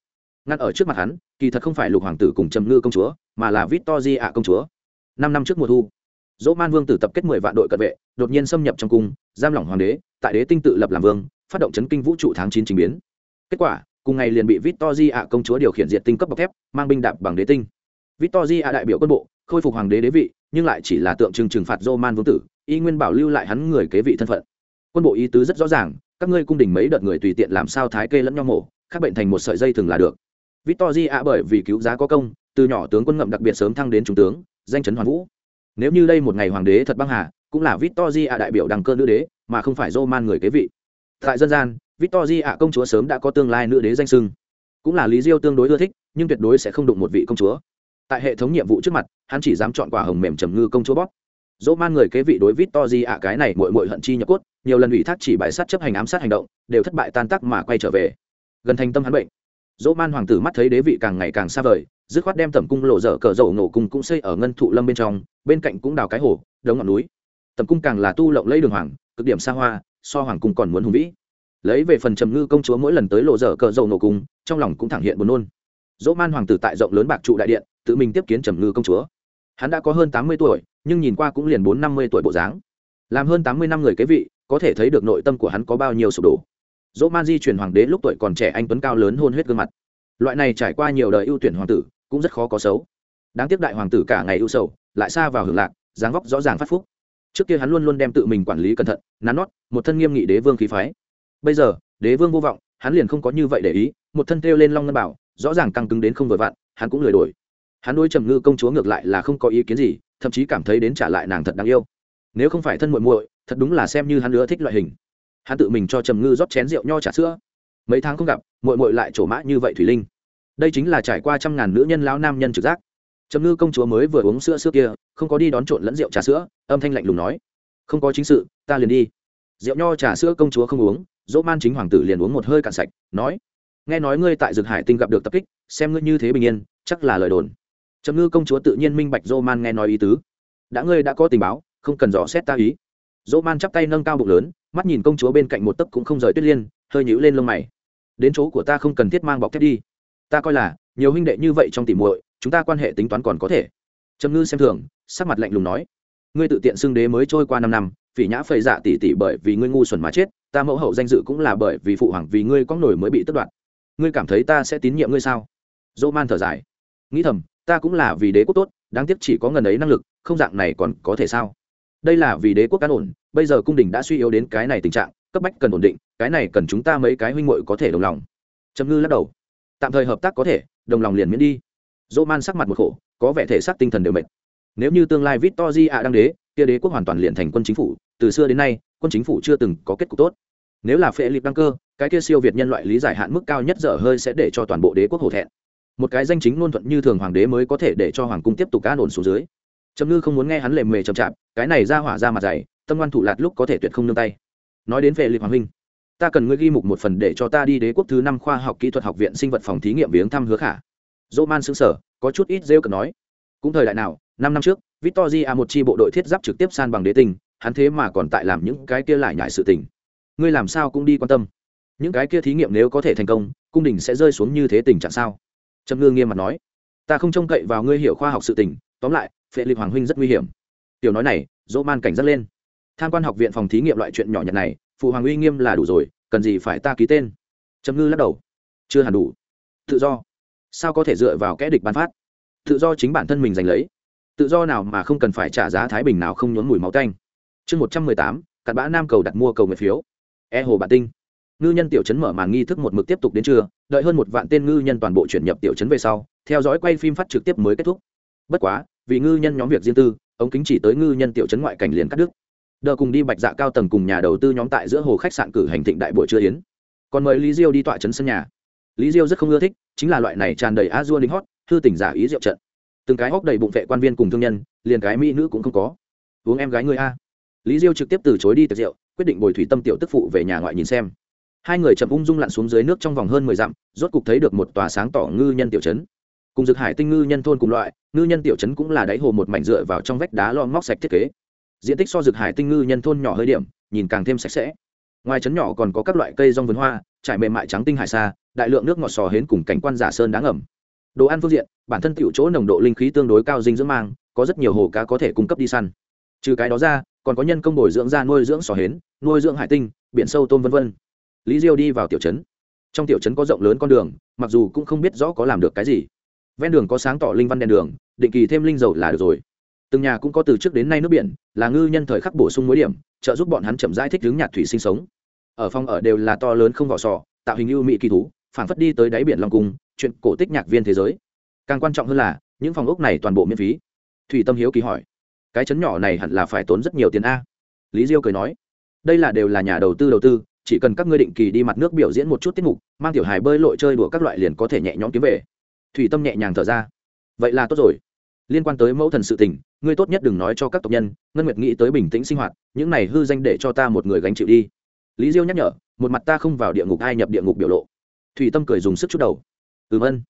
Ngăn ở trước mặt hắn, kỳ thật không phải lục hoàng tử cùng trầm ngư công chúa, mà là vít to di ạ công chúa. Năm năm trước mùa thu dỗ man vương tử tập kết mười vạn đội cận vệ, đột nhiên xâm nhập trong cung, giam lỏng hoàng đế, tại đế tinh tự lập làm vương, phát động chấn kinh vũ trụ tháng chín trình biến. Kết quả, cùng ngày liền bị vít to di ạ công chúa điều khiển diện tinh cấp bọc thép, mang binh đạp bằng đế tinh. Vít to di ạ đại biểu quân bộ khôi phục hoàng đế đế vị, nhưng lại chỉ là tượng trưng trừng phạt roman vương tử, y nguyên bảo lưu lại hắn người kế vị thân phận. Quân bộ ý tứ rất rõ ràng, các ngươi cung đình mấy đợt người tùy tiện làm sao thái kê lẫn nhau mổ, khác bệnh thành một sợi dây thường là được. Victor di ạ bởi vì cứu giá có công, từ nhỏ tướng quân ngậm đặc biệt sớm thăng đến trung tướng, danh chấn hoàn vũ. Nếu như đây một ngày hoàng đế thật băng hà, cũng là victor di ạ đại biểu đằng cơ nữ đế, mà không phải roman người kế vị. Tại dân gian victor di ạ công chúa sớm đã có tương lai nữ đế danh sưng. Cũng là lý diêu tương đối ưa thích, nhưng tuyệt đối sẽ không đụng một vị công chúa tại hệ thống nhiệm vụ trước mặt, hắn chỉ dám chọn quả hồng mềm trầm ngư công chúa bóp. Dỗ man người kế vị đối vít to di ạ, cái này mội mội hận chi nhập cốt, nhiều lần ủy thác chỉ bài sát chấp hành ám sát hành động, đều thất bại tan tắc mà quay trở về. Gần thành tâm hắn bệnh. Dỗ man hoàng tử mắt thấy đế vị càng ngày càng xa vời, dứt khoát đem tầm cung lộ dở cờ dầu nổ cung cũng xây ở ngân thụ lâm bên trong, bên cạnh cũng đào cái hồ, đống ngọn núi. Tầm cung càng là tu lộng lấy đường hoàng, cực điểm xa hoa, so hoàng cung còn muốn hùng vĩ. Lấy về phần trầm ngư công chúa mỗi lần tới lộ dở cờ dầu nổ cung trong lòng cũng thẳng hiện buồn nôn. Dỗ man hoàng tử tại rộng lớn bạc trụ đại điện tự mình tiếp kiến trầm ngư công chúa. Hắn đã có hơn tám mươi tuổi, nhưng nhìn qua cũng liền bốn năm mươi tuổi bộ dáng. Làm hơn tám mươi năm người kế vị, có thể thấy được nội tâm của hắn có bao nhiêu sụp đổ. Dỗ man di truyền hoàng đế lúc tuổi còn trẻ anh tuấn cao lớn hôn huyết gương mặt. Loại này trải qua nhiều đời ưu tuyển hoàng tử, cũng rất khó có xấu. Đáng tiếc đại hoàng tử cả ngày ưu sầu, lại xa vào hưởng lạc, dáng vóc rõ ràng phát phúc. Trước kia hắn luôn luôn đem tự mình quản lý cẩn thận, nắn nót, một thân nghiêm nghị đế vương khí phái. Bây giờ, đế vương vô vọng, hắn liền không có như vậy để ý, một thân kêu lên long ngân bảo, rõ ràng căng cứng đến không vừa vặn, hắn cũng lười đổi hắn đôi trầm ngư công chúa ngược lại là không có ý kiến gì, thậm chí cảm thấy đến trả lại nàng thật đáng yêu. Nếu không phải thân muội muội, thật đúng là xem như hắn nữa thích loại hình. Hắn tự mình cho trầm ngư rót chén rượu nho trà sữa. Mấy tháng không gặp, muội muội lại trổ mã như vậy thủy linh. Đây chính là trải qua trăm ngàn nữ nhân lão nam nhân trực giác. Trầm ngư công chúa mới vừa uống sữa sữa kia, không có đi đón trộn lẫn rượu trà sữa, âm thanh lạnh lùng nói, không có chính sự, ta liền đi. Rượu nho trà sữa công chúa không uống, dỗ man chính hoàng tử liền uống một hơi cạn sạch, nói, nghe nói ngươi tại dược hải tinh gặp được tập kích, xem ngươi như thế bình yên, chắc là lời đồn trầm ngư công chúa tự nhiên minh bạch dô man nghe nói ý tứ. Đã ngươi đã có tình báo, không cần dò xét ta ý. Dô man chắp tay nâng cao bụng lớn, mắt nhìn công chúa bên cạnh một tấc cũng không rời tuyết liên, hơi nhũ lên lông mày. Đến chỗ của ta không cần thiết mang bọc thép đi. Ta coi là, nhiều huynh đệ như vậy trong tỉ muội, chúng ta quan hệ tính toán còn có thể. Trầm ngư xem thường, sắc mặt lạnh lùng nói. Ngươi tự tiện xưng đế mới trôi qua năm năm vì nhã phầy dạ tỉ tỉ bởi vì ngươi ngu xuẩn mà chết, ta mẫu hậu danh dự cũng là bởi vì phụ hoàng vì ngươi có nổi mới bị tất đoạn ngươi cảm thấy ta sẽ tín nhiệm ngươi sao? Dỗ man thở dài. Nghĩ thầm ta cũng là vì đế quốc tốt, đáng tiếc chỉ có ngần ấy năng lực, không dạng này còn có thể sao? Đây là vì đế quốc an ổn, bây giờ cung đình đã suy yếu đến cái này tình trạng, cấp bách cần ổn định, cái này cần chúng ta mấy cái huynh muội có thể đồng lòng. Trầm ngư lắc đầu. Tạm thời hợp tác có thể, đồng lòng liền miễn đi. Dỗ man sắc mặt một khổ, có vẻ thể xác tinh thần đều mệt. Nếu như tương lai vít to di ạ đang đế, kia đế quốc hoàn toàn liền thành quân chính phủ, từ xưa đến nay, quân chính phủ chưa từng có kết cục tốt. Nếu là phệ lịp đăng cơ, cái kia siêu việt nhân loại lý giải hạn mức cao nhất dở hơi sẽ để cho toàn bộ đế quốc hổ thẹn một cái danh chính ngôn thuận như thường hoàng đế mới có thể để cho hoàng cung tiếp tục an ổn xuống dưới. Trầm ngư không muốn nghe hắn lề mề chậm chạp cái này ra hỏa ra mặt dày tâm ngoan thủ lạt lúc có thể tuyệt không nương tay. Nói đến về lịch hoàng huynh ta cần ngươi ghi mục một phần để cho ta đi đế quốc thứ năm khoa học kỹ thuật học viện sinh vật phòng thí nghiệm viếng thăm hứa khả. Dỗ man xứng sở có chút ít rêu cần nói cũng thời đại nào năm năm trước victor di a một chi bộ đội thiết giáp trực tiếp san bằng đế tình, hắn thế mà còn tại làm những cái kia lại nhại sự tình. Ngươi làm sao cũng đi quan tâm. Những cái kia thí nghiệm nếu có thể thành công cung đình sẽ rơi xuống như thế tình trạng sao? Trâm ngư nghiêm mặt nói, ta không trông cậy vào ngươi hiểu khoa học sự tình, tóm lại, phệ lịch hoàng huynh rất nguy hiểm. Tiểu nói này, dỗ man cảnh dắt lên. Tham quan học viện phòng thí nghiệm loại chuyện nhỏ nhặt này, phụ hoàng uy nghiêm là đủ rồi, cần gì phải ta ký tên? Trâm ngư lắc đầu. Chưa hẳn đủ. Tự do. Sao có thể dựa vào kẽ địch bán phát? Tự do chính bản thân mình giành lấy. Tự do nào mà không cần phải trả giá thái bình nào không nhốn mùi máu tanh chương một trăm mười tám, cặn bã nam cầu đặt mua cầu nguyện phiếu. E hồ bản tinh ngư nhân tiểu chấn mở màn nghi thức một mực tiếp tục đến trưa, đợi hơn một vạn tên ngư nhân toàn bộ chuyển nhập tiểu chấn về sau, theo dõi quay phim phát trực tiếp mới kết thúc. Bất quá, vì ngư nhân nhóm việc riêng tư, ống kính chỉ tới ngư nhân tiểu chấn ngoại cảnh liền cắt đứt. Đờ cùng đi bạch dạ cao tầng cùng nhà đầu tư nhóm tại giữa hồ khách sạn cử hành thịnh đại buổi trưa yến. Còn mời lý diêu đi tọa chấn sân nhà. Lý diêu rất không ưa thích, chính là loại này tràn đầy a dua lính hót, thư tỉnh giả ý rượu trận. Từng cái hóc đầy bụng vệ quan viên cùng thương nhân, liền cái mỹ nữ cũng không có. Uống em gái người a. Lý diêu trực tiếp từ chối đi tiệc rượu, quyết định bồi thủy tâm tiểu tức phụ về nhà ngoại nhìn xem hai người chậm ung dung lặn xuống dưới nước trong vòng hơn mười dặm, rốt cục thấy được một tòa sáng tỏ ngư nhân tiểu trấn. Cùng dược hải tinh ngư nhân thôn cùng loại, ngư nhân tiểu trấn cũng là đáy hồ một mảnh dựa vào trong vách đá lo móc sạch thiết kế. Diện tích so dược hải tinh ngư nhân thôn nhỏ hơi điểm, nhìn càng thêm sạch sẽ. Ngoài trấn nhỏ còn có các loại cây rong vườn hoa, trải mềm mại trắng tinh hải xa, đại lượng nước ngọt sò hến cùng cảnh quan giả sơn đáng ẩm đồ ăn phương diện, bản thân tiểu chỗ nồng độ linh khí tương đối cao dinh dưỡng mang, có rất nhiều hồ cá có thể cung cấp đi săn. Trừ cái đó ra, còn có nhân công bồi dưỡng ra nuôi dưỡng sò hến, nuôi dưỡng hải tinh, biển sâu tôm v v lý diêu đi vào tiểu trấn. Trong tiểu trấn có rộng lớn con đường, mặc dù cũng không biết rõ có làm được cái gì. Ven đường có sáng tỏ linh văn đèn đường, định kỳ thêm linh dầu là được rồi. Từng nhà cũng có từ trước đến nay nước biển, là ngư nhân thời khắc bổ sung mối điểm, trợ giúp bọn hắn chậm rãi thích hướng nhạt thủy sinh sống. Ở phòng ở đều là to lớn không vỏ sò, tạo hình ưu mỹ kỳ thú phản phất đi tới đáy biển long cung, chuyện cổ tích nhạc viên thế giới. Càng quan trọng hơn là, những phòng ốc này toàn bộ miễn phí. Thủy tâm hiếu kỳ hỏi, cái chấn nhỏ này hẳn là phải tốn rất nhiều tiền a? Lý diêu cười nói, đây là đều là nhà đầu tư đầu tư chỉ cần các ngươi định kỳ đi mặt nước biểu diễn một chút tiết mục, mang tiểu hài bơi lội chơi đùa các loại liền có thể nhẹ nhõm kiếm về. Thủy tâm nhẹ nhàng thở ra. Vậy là tốt rồi. Liên quan tới mẫu thần sự tình, ngươi tốt nhất đừng nói cho các tộc nhân, ngân nguyệt nghĩ tới bình tĩnh sinh hoạt, những này hư danh để cho ta một người gánh chịu đi. Lý diêu nhắc nhở, một mặt ta không vào địa ngục ai nhập địa ngục biểu lộ. Thủy tâm cười dùng sức chút đầu. Ừ ân.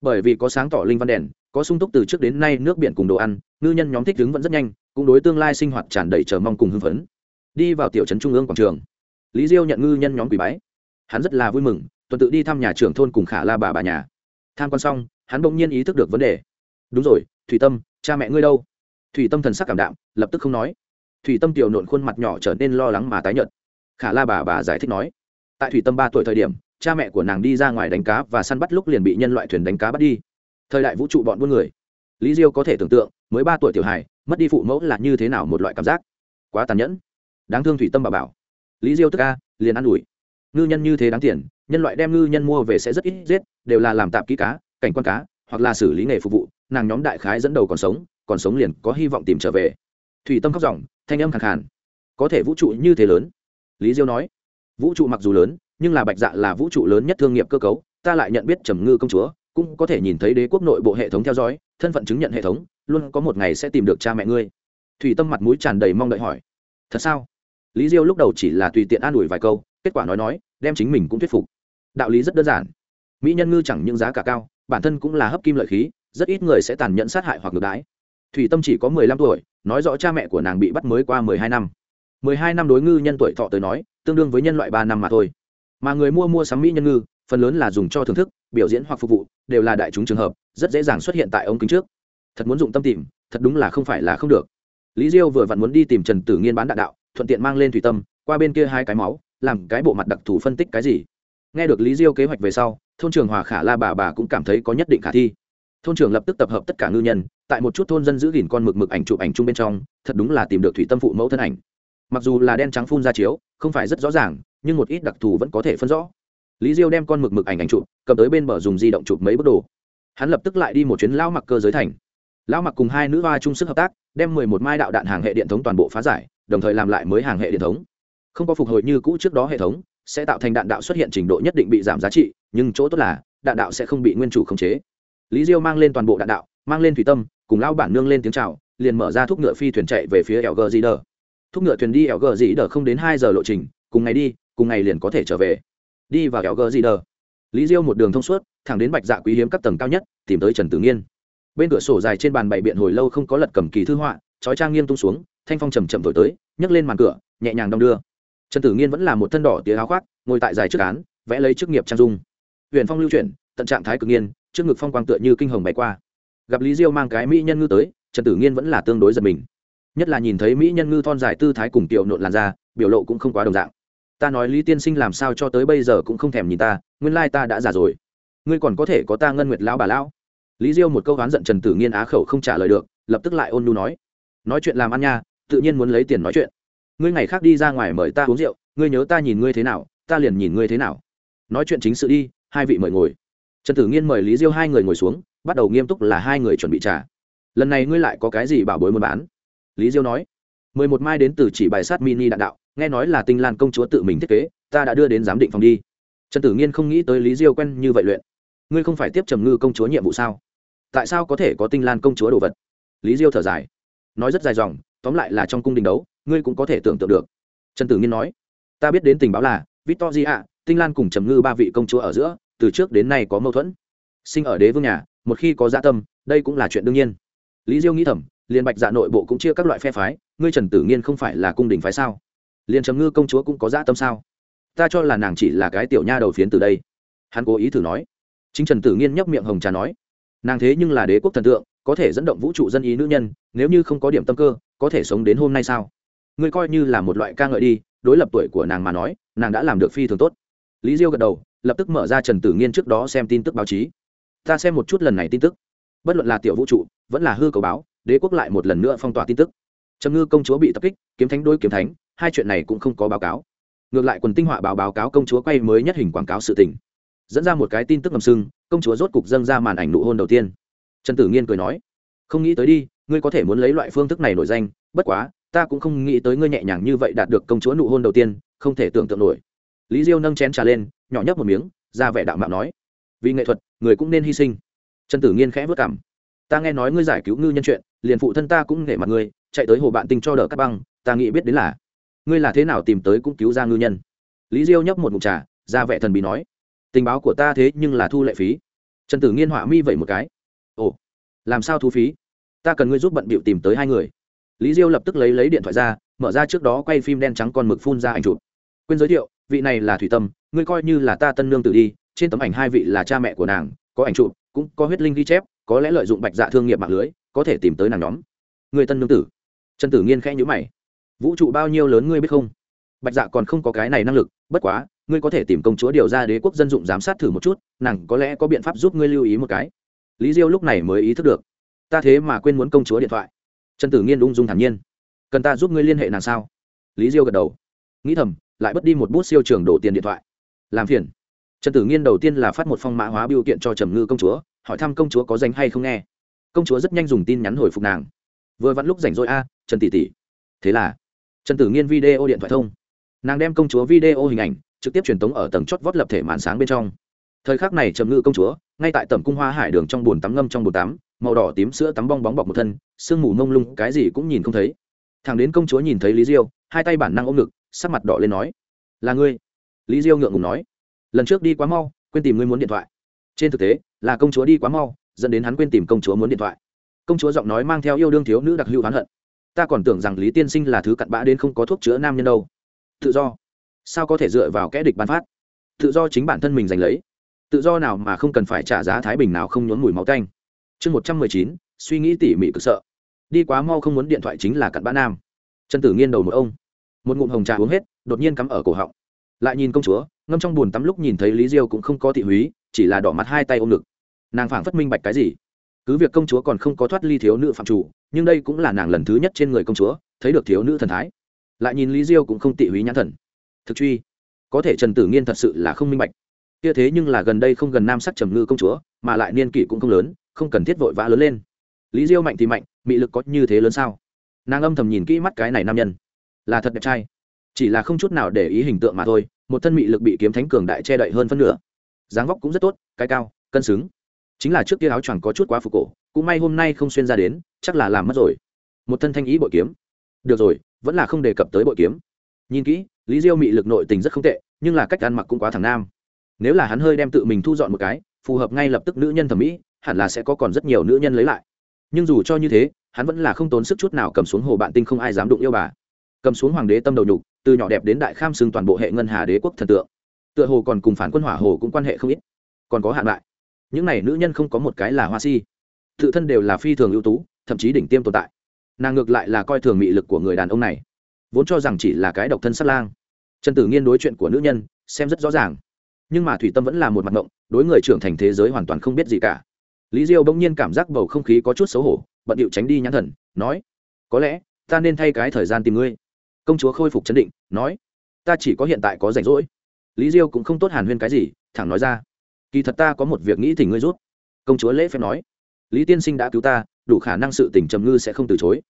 Bởi vì có sáng tỏ linh văn đèn, có sung túc từ trước đến nay nước biển cùng đồ ăn, ngư nhân nhóm thích đứng vẫn rất nhanh, cũng đối tương lai sinh hoạt tràn đầy chờ mong cùng hưng phấn. Đi vào tiểu trấn trung ương quảng trường lý diêu nhận ngư nhân nhóm quỷ bái. Hắn rất là vui mừng, tuần tự đi thăm nhà trưởng thôn cùng khả la bà bà nhà. Tham quan xong, hắn bỗng nhiên ý thức được vấn đề. Đúng rồi, thủy tâm, cha mẹ ngươi đâu? Thủy tâm thần sắc cảm đạm, lập tức không nói. Thủy tâm tiểu nộn khuôn mặt nhỏ trở nên lo lắng mà tái nhợt. Khả la bà bà giải thích nói, tại thủy tâm ba tuổi thời điểm, cha mẹ của nàng đi ra ngoài đánh cá và săn bắt lúc liền bị nhân loại thuyền đánh cá bắt đi. Thời đại vũ trụ bọn buôn người. Lý diêu có thể tưởng tượng, mới ba tuổi tiểu hài, mất đi phụ mẫu là như thế nào một loại cảm giác. Quá tàn nhẫn. Đáng thương thủy tâm bà bảo lý diêu tức a, liền ăn ủi. Ngư nhân như thế đáng tiền, nhân loại đem ngư nhân mua về sẽ rất ít giết, đều là làm tạp kỹ cá, cảnh quan cá, hoặc là xử lý nghề phục vụ, nàng nhóm đại khái dẫn đầu còn sống còn sống liền có hy vọng tìm trở về. Thủy tâm khóc ròng, thanh âm khẳng khàn. Có thể vũ trụ như thế lớn? Lý diêu nói. Vũ trụ mặc dù lớn, nhưng là bạch dạ là vũ trụ lớn nhất thương nghiệp cơ cấu, ta lại nhận biết trầm ngư công chúa, cũng có thể nhìn thấy đế quốc nội bộ hệ thống theo dõi, thân phận chứng nhận hệ thống, luôn có một ngày sẽ tìm được cha mẹ ngươi. Thủy tâm mặt mũi tràn đầy mong đợi hỏi. Thật sao? lý diêu lúc đầu chỉ là tùy tiện an ủi vài câu, kết quả nói nói, đem chính mình cũng thuyết phục. Đạo lý rất đơn giản. Mỹ nhân ngư chẳng những giá cả cao, bản thân cũng là hấp kim lợi khí, rất ít người sẽ tàn nhẫn sát hại hoặc ngược đãi. Thủy tâm chỉ có mười lăm tuổi, nói rõ cha mẹ của nàng bị bắt mới qua mười hai năm. mười hai năm đối ngư nhân tuổi thọ tới nói, tương đương với nhân loại ba năm mà thôi. Mà người mua mua sắm mỹ nhân ngư, phần lớn là dùng cho thưởng thức, biểu diễn hoặc phục vụ, đều là đại chúng trường hợp, rất dễ dàng xuất hiện tại ống kính trước. Thật muốn dụng tâm tìm, thật đúng là không phải là không được. Lý diêu vừa vặn muốn đi tìm trần tử nghiên bán đạn đạo thuận tiện mang lên thủy tâm, qua bên kia hai cái máu, làm cái bộ mặt đặc thù phân tích cái gì. Nghe được lý diêu kế hoạch về sau, thôn trưởng hòa khả la bà bà cũng cảm thấy có nhất định khả thi. Thôn trưởng lập tức tập hợp tất cả ngư nhân, tại một chút thôn dân giữ gìn con mực mực ảnh chụp ảnh chung bên trong, thật đúng là tìm được thủy tâm phụ mẫu thân ảnh. Mặc dù là đen trắng phun ra chiếu, không phải rất rõ ràng, nhưng một ít đặc thù vẫn có thể phân rõ. Lý diêu đem con mực mực ảnh ảnh chụp, cầm tới bên bờ dùng di động chụp mấy bức đồ. Hắn lập tức lại đi một chuyến lao mặc cơ giới thành. Lao mặc cùng hai nữ hoa chung sức hợp tác, đem mười một mai đạo đạn hàng hệ điện thống toàn bộ phá giải đồng thời làm lại mới hàng hệ điện thống. Không có phục hồi như cũ trước đó hệ thống, sẽ tạo thành đạn đạo xuất hiện trình độ nhất định bị giảm giá trị, nhưng chỗ tốt là, đạn đạo sẽ không bị nguyên chủ khống chế. Lý diêu mang lên toàn bộ đạn đạo, mang lên thủy tâm, cùng lao bản nương lên tiếng chào, liền mở ra thúc ngựa phi thuyền chạy về phía ẻo gờ đờ thúc ngựa thuyền đi ẻo gờ đờ không đến hai giờ lộ trình, cùng ngày đi, cùng ngày liền có thể trở về. Đi vào ẻo gờ đờ lý diêu một đường thông suốt, thẳng đến bạch dạ quý hiếm các tầng cao nhất, tìm tới trần tử nghiên. Bên cửa sổ dài trên bàn bày biện hồi lâu không có lật cầm kỳ thư họa chói trang nghiêng tung xuống thanh phong chầm chậm thổi tới nhấc lên màn cửa nhẹ nhàng đong đưa. Trần tử nghiên vẫn là một thân đỏ tía áo khoác ngồi tại dài trước án vẽ lấy chức nghiệp trang dung. Huyền phong lưu chuyển tận trạng thái cực nghiên trước ngực phong quang tựa như kinh hồng bay qua. Gặp lý diêu mang cái mỹ nhân ngư tới trần tử nghiên vẫn là tương đối giật mình. Nhất là nhìn thấy mỹ nhân ngư thon dài tư thái cùng tiểu nộn làn ra, biểu lộ cũng không quá đồng dạng. Ta nói lý tiên sinh làm sao cho tới bây giờ cũng không thèm nhìn ta nguyên lai ta đã già rồi. Ngươi còn có thể có ta ngân nguyệt lão bà lão. Lý diêu một câu oán giận trần tử nghiên á khẩu không trả lời được lập tức lại ôn nhu nói nói chuyện làm ăn nha, tự nhiên muốn lấy tiền nói chuyện. Ngươi ngày khác đi ra ngoài mời ta uống rượu, ngươi nhớ ta nhìn ngươi thế nào, ta liền nhìn ngươi thế nào. Nói chuyện chính sự đi, hai vị mời ngồi. Trần tử nghiên mời lý diêu hai người ngồi xuống, bắt đầu nghiêm túc là hai người chuẩn bị trả lần này ngươi lại có cái gì bảo bối muốn bán? Lý diêu nói. Mười một mai đến từ chỉ bài sát mini đạn đạo, nghe nói là tinh lan công chúa tự mình thiết kế, ta đã đưa đến giám định phòng đi. Trần tử nghiên không nghĩ tới lý diêu quen như vậy luyện. Ngươi không phải tiếp trầm ngư công chúa nhiệm vụ sao? Tại sao có thể có tinh lan công chúa đồ vật? Lý diêu thở dài nói rất dài dòng, tóm lại là trong cung đình đấu, ngươi cũng có thể tưởng tượng được. Trần tử nghiên nói, ta biết đến tình báo là, victoria, tinh lan cùng trầm ngư ba vị công chúa ở giữa, từ trước đến nay có mâu thuẫn. Sinh ở đế vương nhà, một khi có gia tâm, đây cũng là chuyện đương nhiên. Lý diêu nghĩ thầm, liền bạch dạ nội bộ cũng chia các loại phe phái, ngươi trần tử nghiên không phải là cung đình phái sao? Liền trầm ngư công chúa cũng có gia tâm sao? Ta cho là nàng chỉ là cái tiểu nha đầu phiến từ đây. Hắn cố ý thử nói. Chính trần tử nghiên nhấp miệng hồng trà nói, nàng thế nhưng là đế quốc thần tượng có thể dẫn động vũ trụ dân ý nữ nhân, nếu như không có điểm tâm cơ, có thể sống đến hôm nay sao? Ngươi coi như là một loại ca ngợi đi, đối lập tuổi của nàng mà nói, nàng đã làm được phi thường tốt. Lý diêu gật đầu, lập tức mở ra trần tử nghiên trước đó xem tin tức báo chí. Ta xem một chút lần này tin tức. Bất luận là tiểu vũ trụ, vẫn là hư cầu báo, đế quốc lại một lần nữa phong tỏa tin tức. Trầm ngư công chúa bị tập kích, kiếm thánh đôi kiếm thánh, hai chuyện này cũng không có báo cáo. Ngược lại quần tinh họa báo báo cáo công chúa quay mới nhất hình quảng cáo sự tình. Dẫn ra một cái tin tức ngầm sưng, công chúa rốt cục dâng ra màn ảnh nụ hôn đầu tiên trần tử nghiên cười nói, không nghĩ tới đi, ngươi có thể muốn lấy loại phương thức này nổi danh, bất quá, ta cũng không nghĩ tới ngươi nhẹ nhàng như vậy đạt được công chúa nụ hôn đầu tiên, không thể tưởng tượng nổi. Lý diêu nâng chén trà lên, nhỏ nhấp một miếng, ra vẻ đạo mạo nói, vì nghệ thuật, người cũng nên hy sinh. Trần tử nghiên khẽ vất cảm ta nghe nói ngươi giải cứu ngư nhân chuyện, liền phụ thân ta cũng nể mặt ngươi, chạy tới hồ bạn tình cho đỡ cắt băng, ta nghĩ biết đến là, ngươi là thế nào tìm tới cũng cứu ra ngư nhân. Lý diêu nhấp một mụt trà, ra vẻ thần bí nói, tình báo của ta thế nhưng là thu lệ phí. Trần tử nghiên họa mi vậy một cái làm sao thu phí? Ta cần ngươi giúp bận bịu tìm tới hai người. Lý diêu lập tức lấy lấy điện thoại ra, mở ra trước đó quay phim đen trắng con mực phun ra ảnh chụp. Quên giới thiệu, vị này là thủy tâm, ngươi coi như là ta tân nương tử đi, trên tấm ảnh hai vị là cha mẹ của nàng, có ảnh chụp, cũng có huyết linh ghi chép, có lẽ lợi dụng bạch dạ thương nghiệp mạng lưới, có thể tìm tới nàng nhóm. Người tân nương tử. Trần tử nghiên khẽ nhữ mày. Vũ trụ bao nhiêu lớn ngươi biết không? Bạch dạ còn không có cái này năng lực, bất quá, ngươi có thể tìm công chúa điều ra đế quốc dân dụng giám sát thử một chút, nàng có lẽ có biện pháp giúp ngươi lưu ý một cái lý diêu lúc này mới ý thức được. Ta thế mà quên muốn công chúa điện thoại. Trần tử nghiên ung dung thản nhiên. Cần ta giúp ngươi liên hệ nàng sao? Lý diêu gật đầu. Nghĩ thầm, lại bất đi một bút siêu trường đổ tiền điện thoại. Làm phiền. Trần tử nghiên đầu tiên là phát một phong mã hóa biểu kiện cho trầm ngư công chúa, hỏi thăm công chúa có danh hay không nghe. Công chúa rất nhanh dùng tin nhắn hồi phục nàng. Vừa vặn lúc rảnh rỗi a, trần tỷ tỷ. Thế là, trần tử nghiên video điện thoại thông. Nàng đem công chúa video hình ảnh trực tiếp truyền tống ở tầng chót vót lập thể màn sáng bên trong thời khắc này trầm ngư công chúa, ngay tại tẩm cung hoa hải đường trong bồn tắm ngâm trong bồn tắm, màu đỏ tím sữa tắm bong bóng bọc một thân, sương mù mông lung, cái gì cũng nhìn không thấy. Thằng đến công chúa nhìn thấy lý diêu, hai tay bản năng ôm ngực, sắc mặt đỏ lên nói, là ngươi? Lý diêu ngượng ngùng nói, lần trước đi quá mau, quên tìm ngươi muốn điện thoại. Trên thực tế, là công chúa đi quá mau, dẫn đến hắn quên tìm công chúa muốn điện thoại. Công chúa giọng nói mang theo yêu đương thiếu nữ đặc hữu hắn hận. Ta còn tưởng rằng lý tiên sinh là thứ cặn bã đến không có thuốc chữa nam nhân đâu. Tự do. Sao có thể dựa vào kẽ địch bán phát? Tự do chính bản thân mình giành lấy tự do nào mà không cần phải trả giá thái bình nào không nhốn mùi máu canh chương một trăm mười chín, suy nghĩ tỉ mỉ cực sợ. Đi quá mau không muốn điện thoại chính là cặn bã nam. Trần tử nghiên đầu một ông. Một ngụm hồng trà uống hết, đột nhiên cắm ở cổ họng. Lại nhìn công chúa, ngâm trong b u ồ n tắm lúc nhìn thấy lý diêu cũng không có thị húy, chỉ là đỏ mặt hai tay ôm ngực. Nàng phảng phất minh bạch cái gì. Cứ việc công chúa còn không có thoát ly thiếu nữ phạm chủ, nhưng đây cũng là nàng lần thứ nhất trên người công chúa, thấy được thiếu nữ thần thái. Lại nhìn lý diêu cũng không tị húy nhãn thần. Thực truy. Có thể trần tử nghiên thật sự là không minh bạch kia thế nhưng là gần đây không gần nam sắc trầm ngư công chúa, mà lại niên kỷ cũng không lớn, không cần thiết vội vã lớn lên. Lý diêu mạnh thì mạnh, mị lực có như thế lớn sao? Nàng âm thầm nhìn kỹ mắt cái này nam nhân. Là thật đẹp trai. Chỉ là không chút nào để ý hình tượng mà thôi, một thân mị lực bị kiếm thánh cường đại che đậy hơn phân nửa. Dáng vóc cũng rất tốt, cái cao, cân xứng. Chính là trước kia áo choàng có chút quá phục cổ, cũng may hôm nay không xuyên ra đến, chắc là làm mất rồi. Một thân thanh ý bội kiếm. Được rồi, vẫn là không đề cập tới bội kiếm. Nhìn kỹ, lý diêu mị lực nội tình rất không tệ, nhưng là cách ăn mặc cũng quá thẳng nam nếu là hắn hơi đem tự mình thu dọn một cái, phù hợp ngay lập tức nữ nhân thẩm mỹ, hẳn là sẽ có còn rất nhiều nữ nhân lấy lại. Nhưng dù cho như thế, hắn vẫn là không tốn sức chút nào cầm xuống hồ bạn tinh không ai dám đụng yêu bà. Cầm xuống hoàng đế tâm đầu nhục, từ nhỏ đẹp đến đại kham xưng toàn bộ hệ ngân hà đế quốc thần tượng. Tựa hồ còn cùng phản quân hỏa hồ cũng quan hệ không ít. Còn có hạn lại. Những này nữ nhân không có một cái là hoa si. Tự thân đều là phi thường ưu tú, thậm chí đỉnh tiêm tồn tại. Nàng ngược lại là coi thường mị lực của người đàn ông này. Vốn cho rằng chỉ là cái độc thân sát lang. Trần tử nghiên đối chuyện của nữ nhân, xem rất rõ ràng nhưng mà thủy tâm vẫn là một mặt ngộng, đối người trưởng thành thế giới hoàn toàn không biết gì cả. Lý diêu bỗng nhiên cảm giác bầu không khí có chút xấu hổ, bận điệu tránh đi nhãn thần, nói, có lẽ ta nên thay cái thời gian tìm ngươi. Công chúa khôi phục chấn định, nói, ta chỉ có hiện tại có rảnh rỗi. Lý diêu cũng không tốt hàn huyên cái gì, thẳng nói ra, kỳ thật ta có một việc nghĩ thì ngươi rút. Công chúa lễ phép nói, lý tiên sinh đã cứu ta, đủ khả năng sự tình trầm ngư sẽ không từ chối.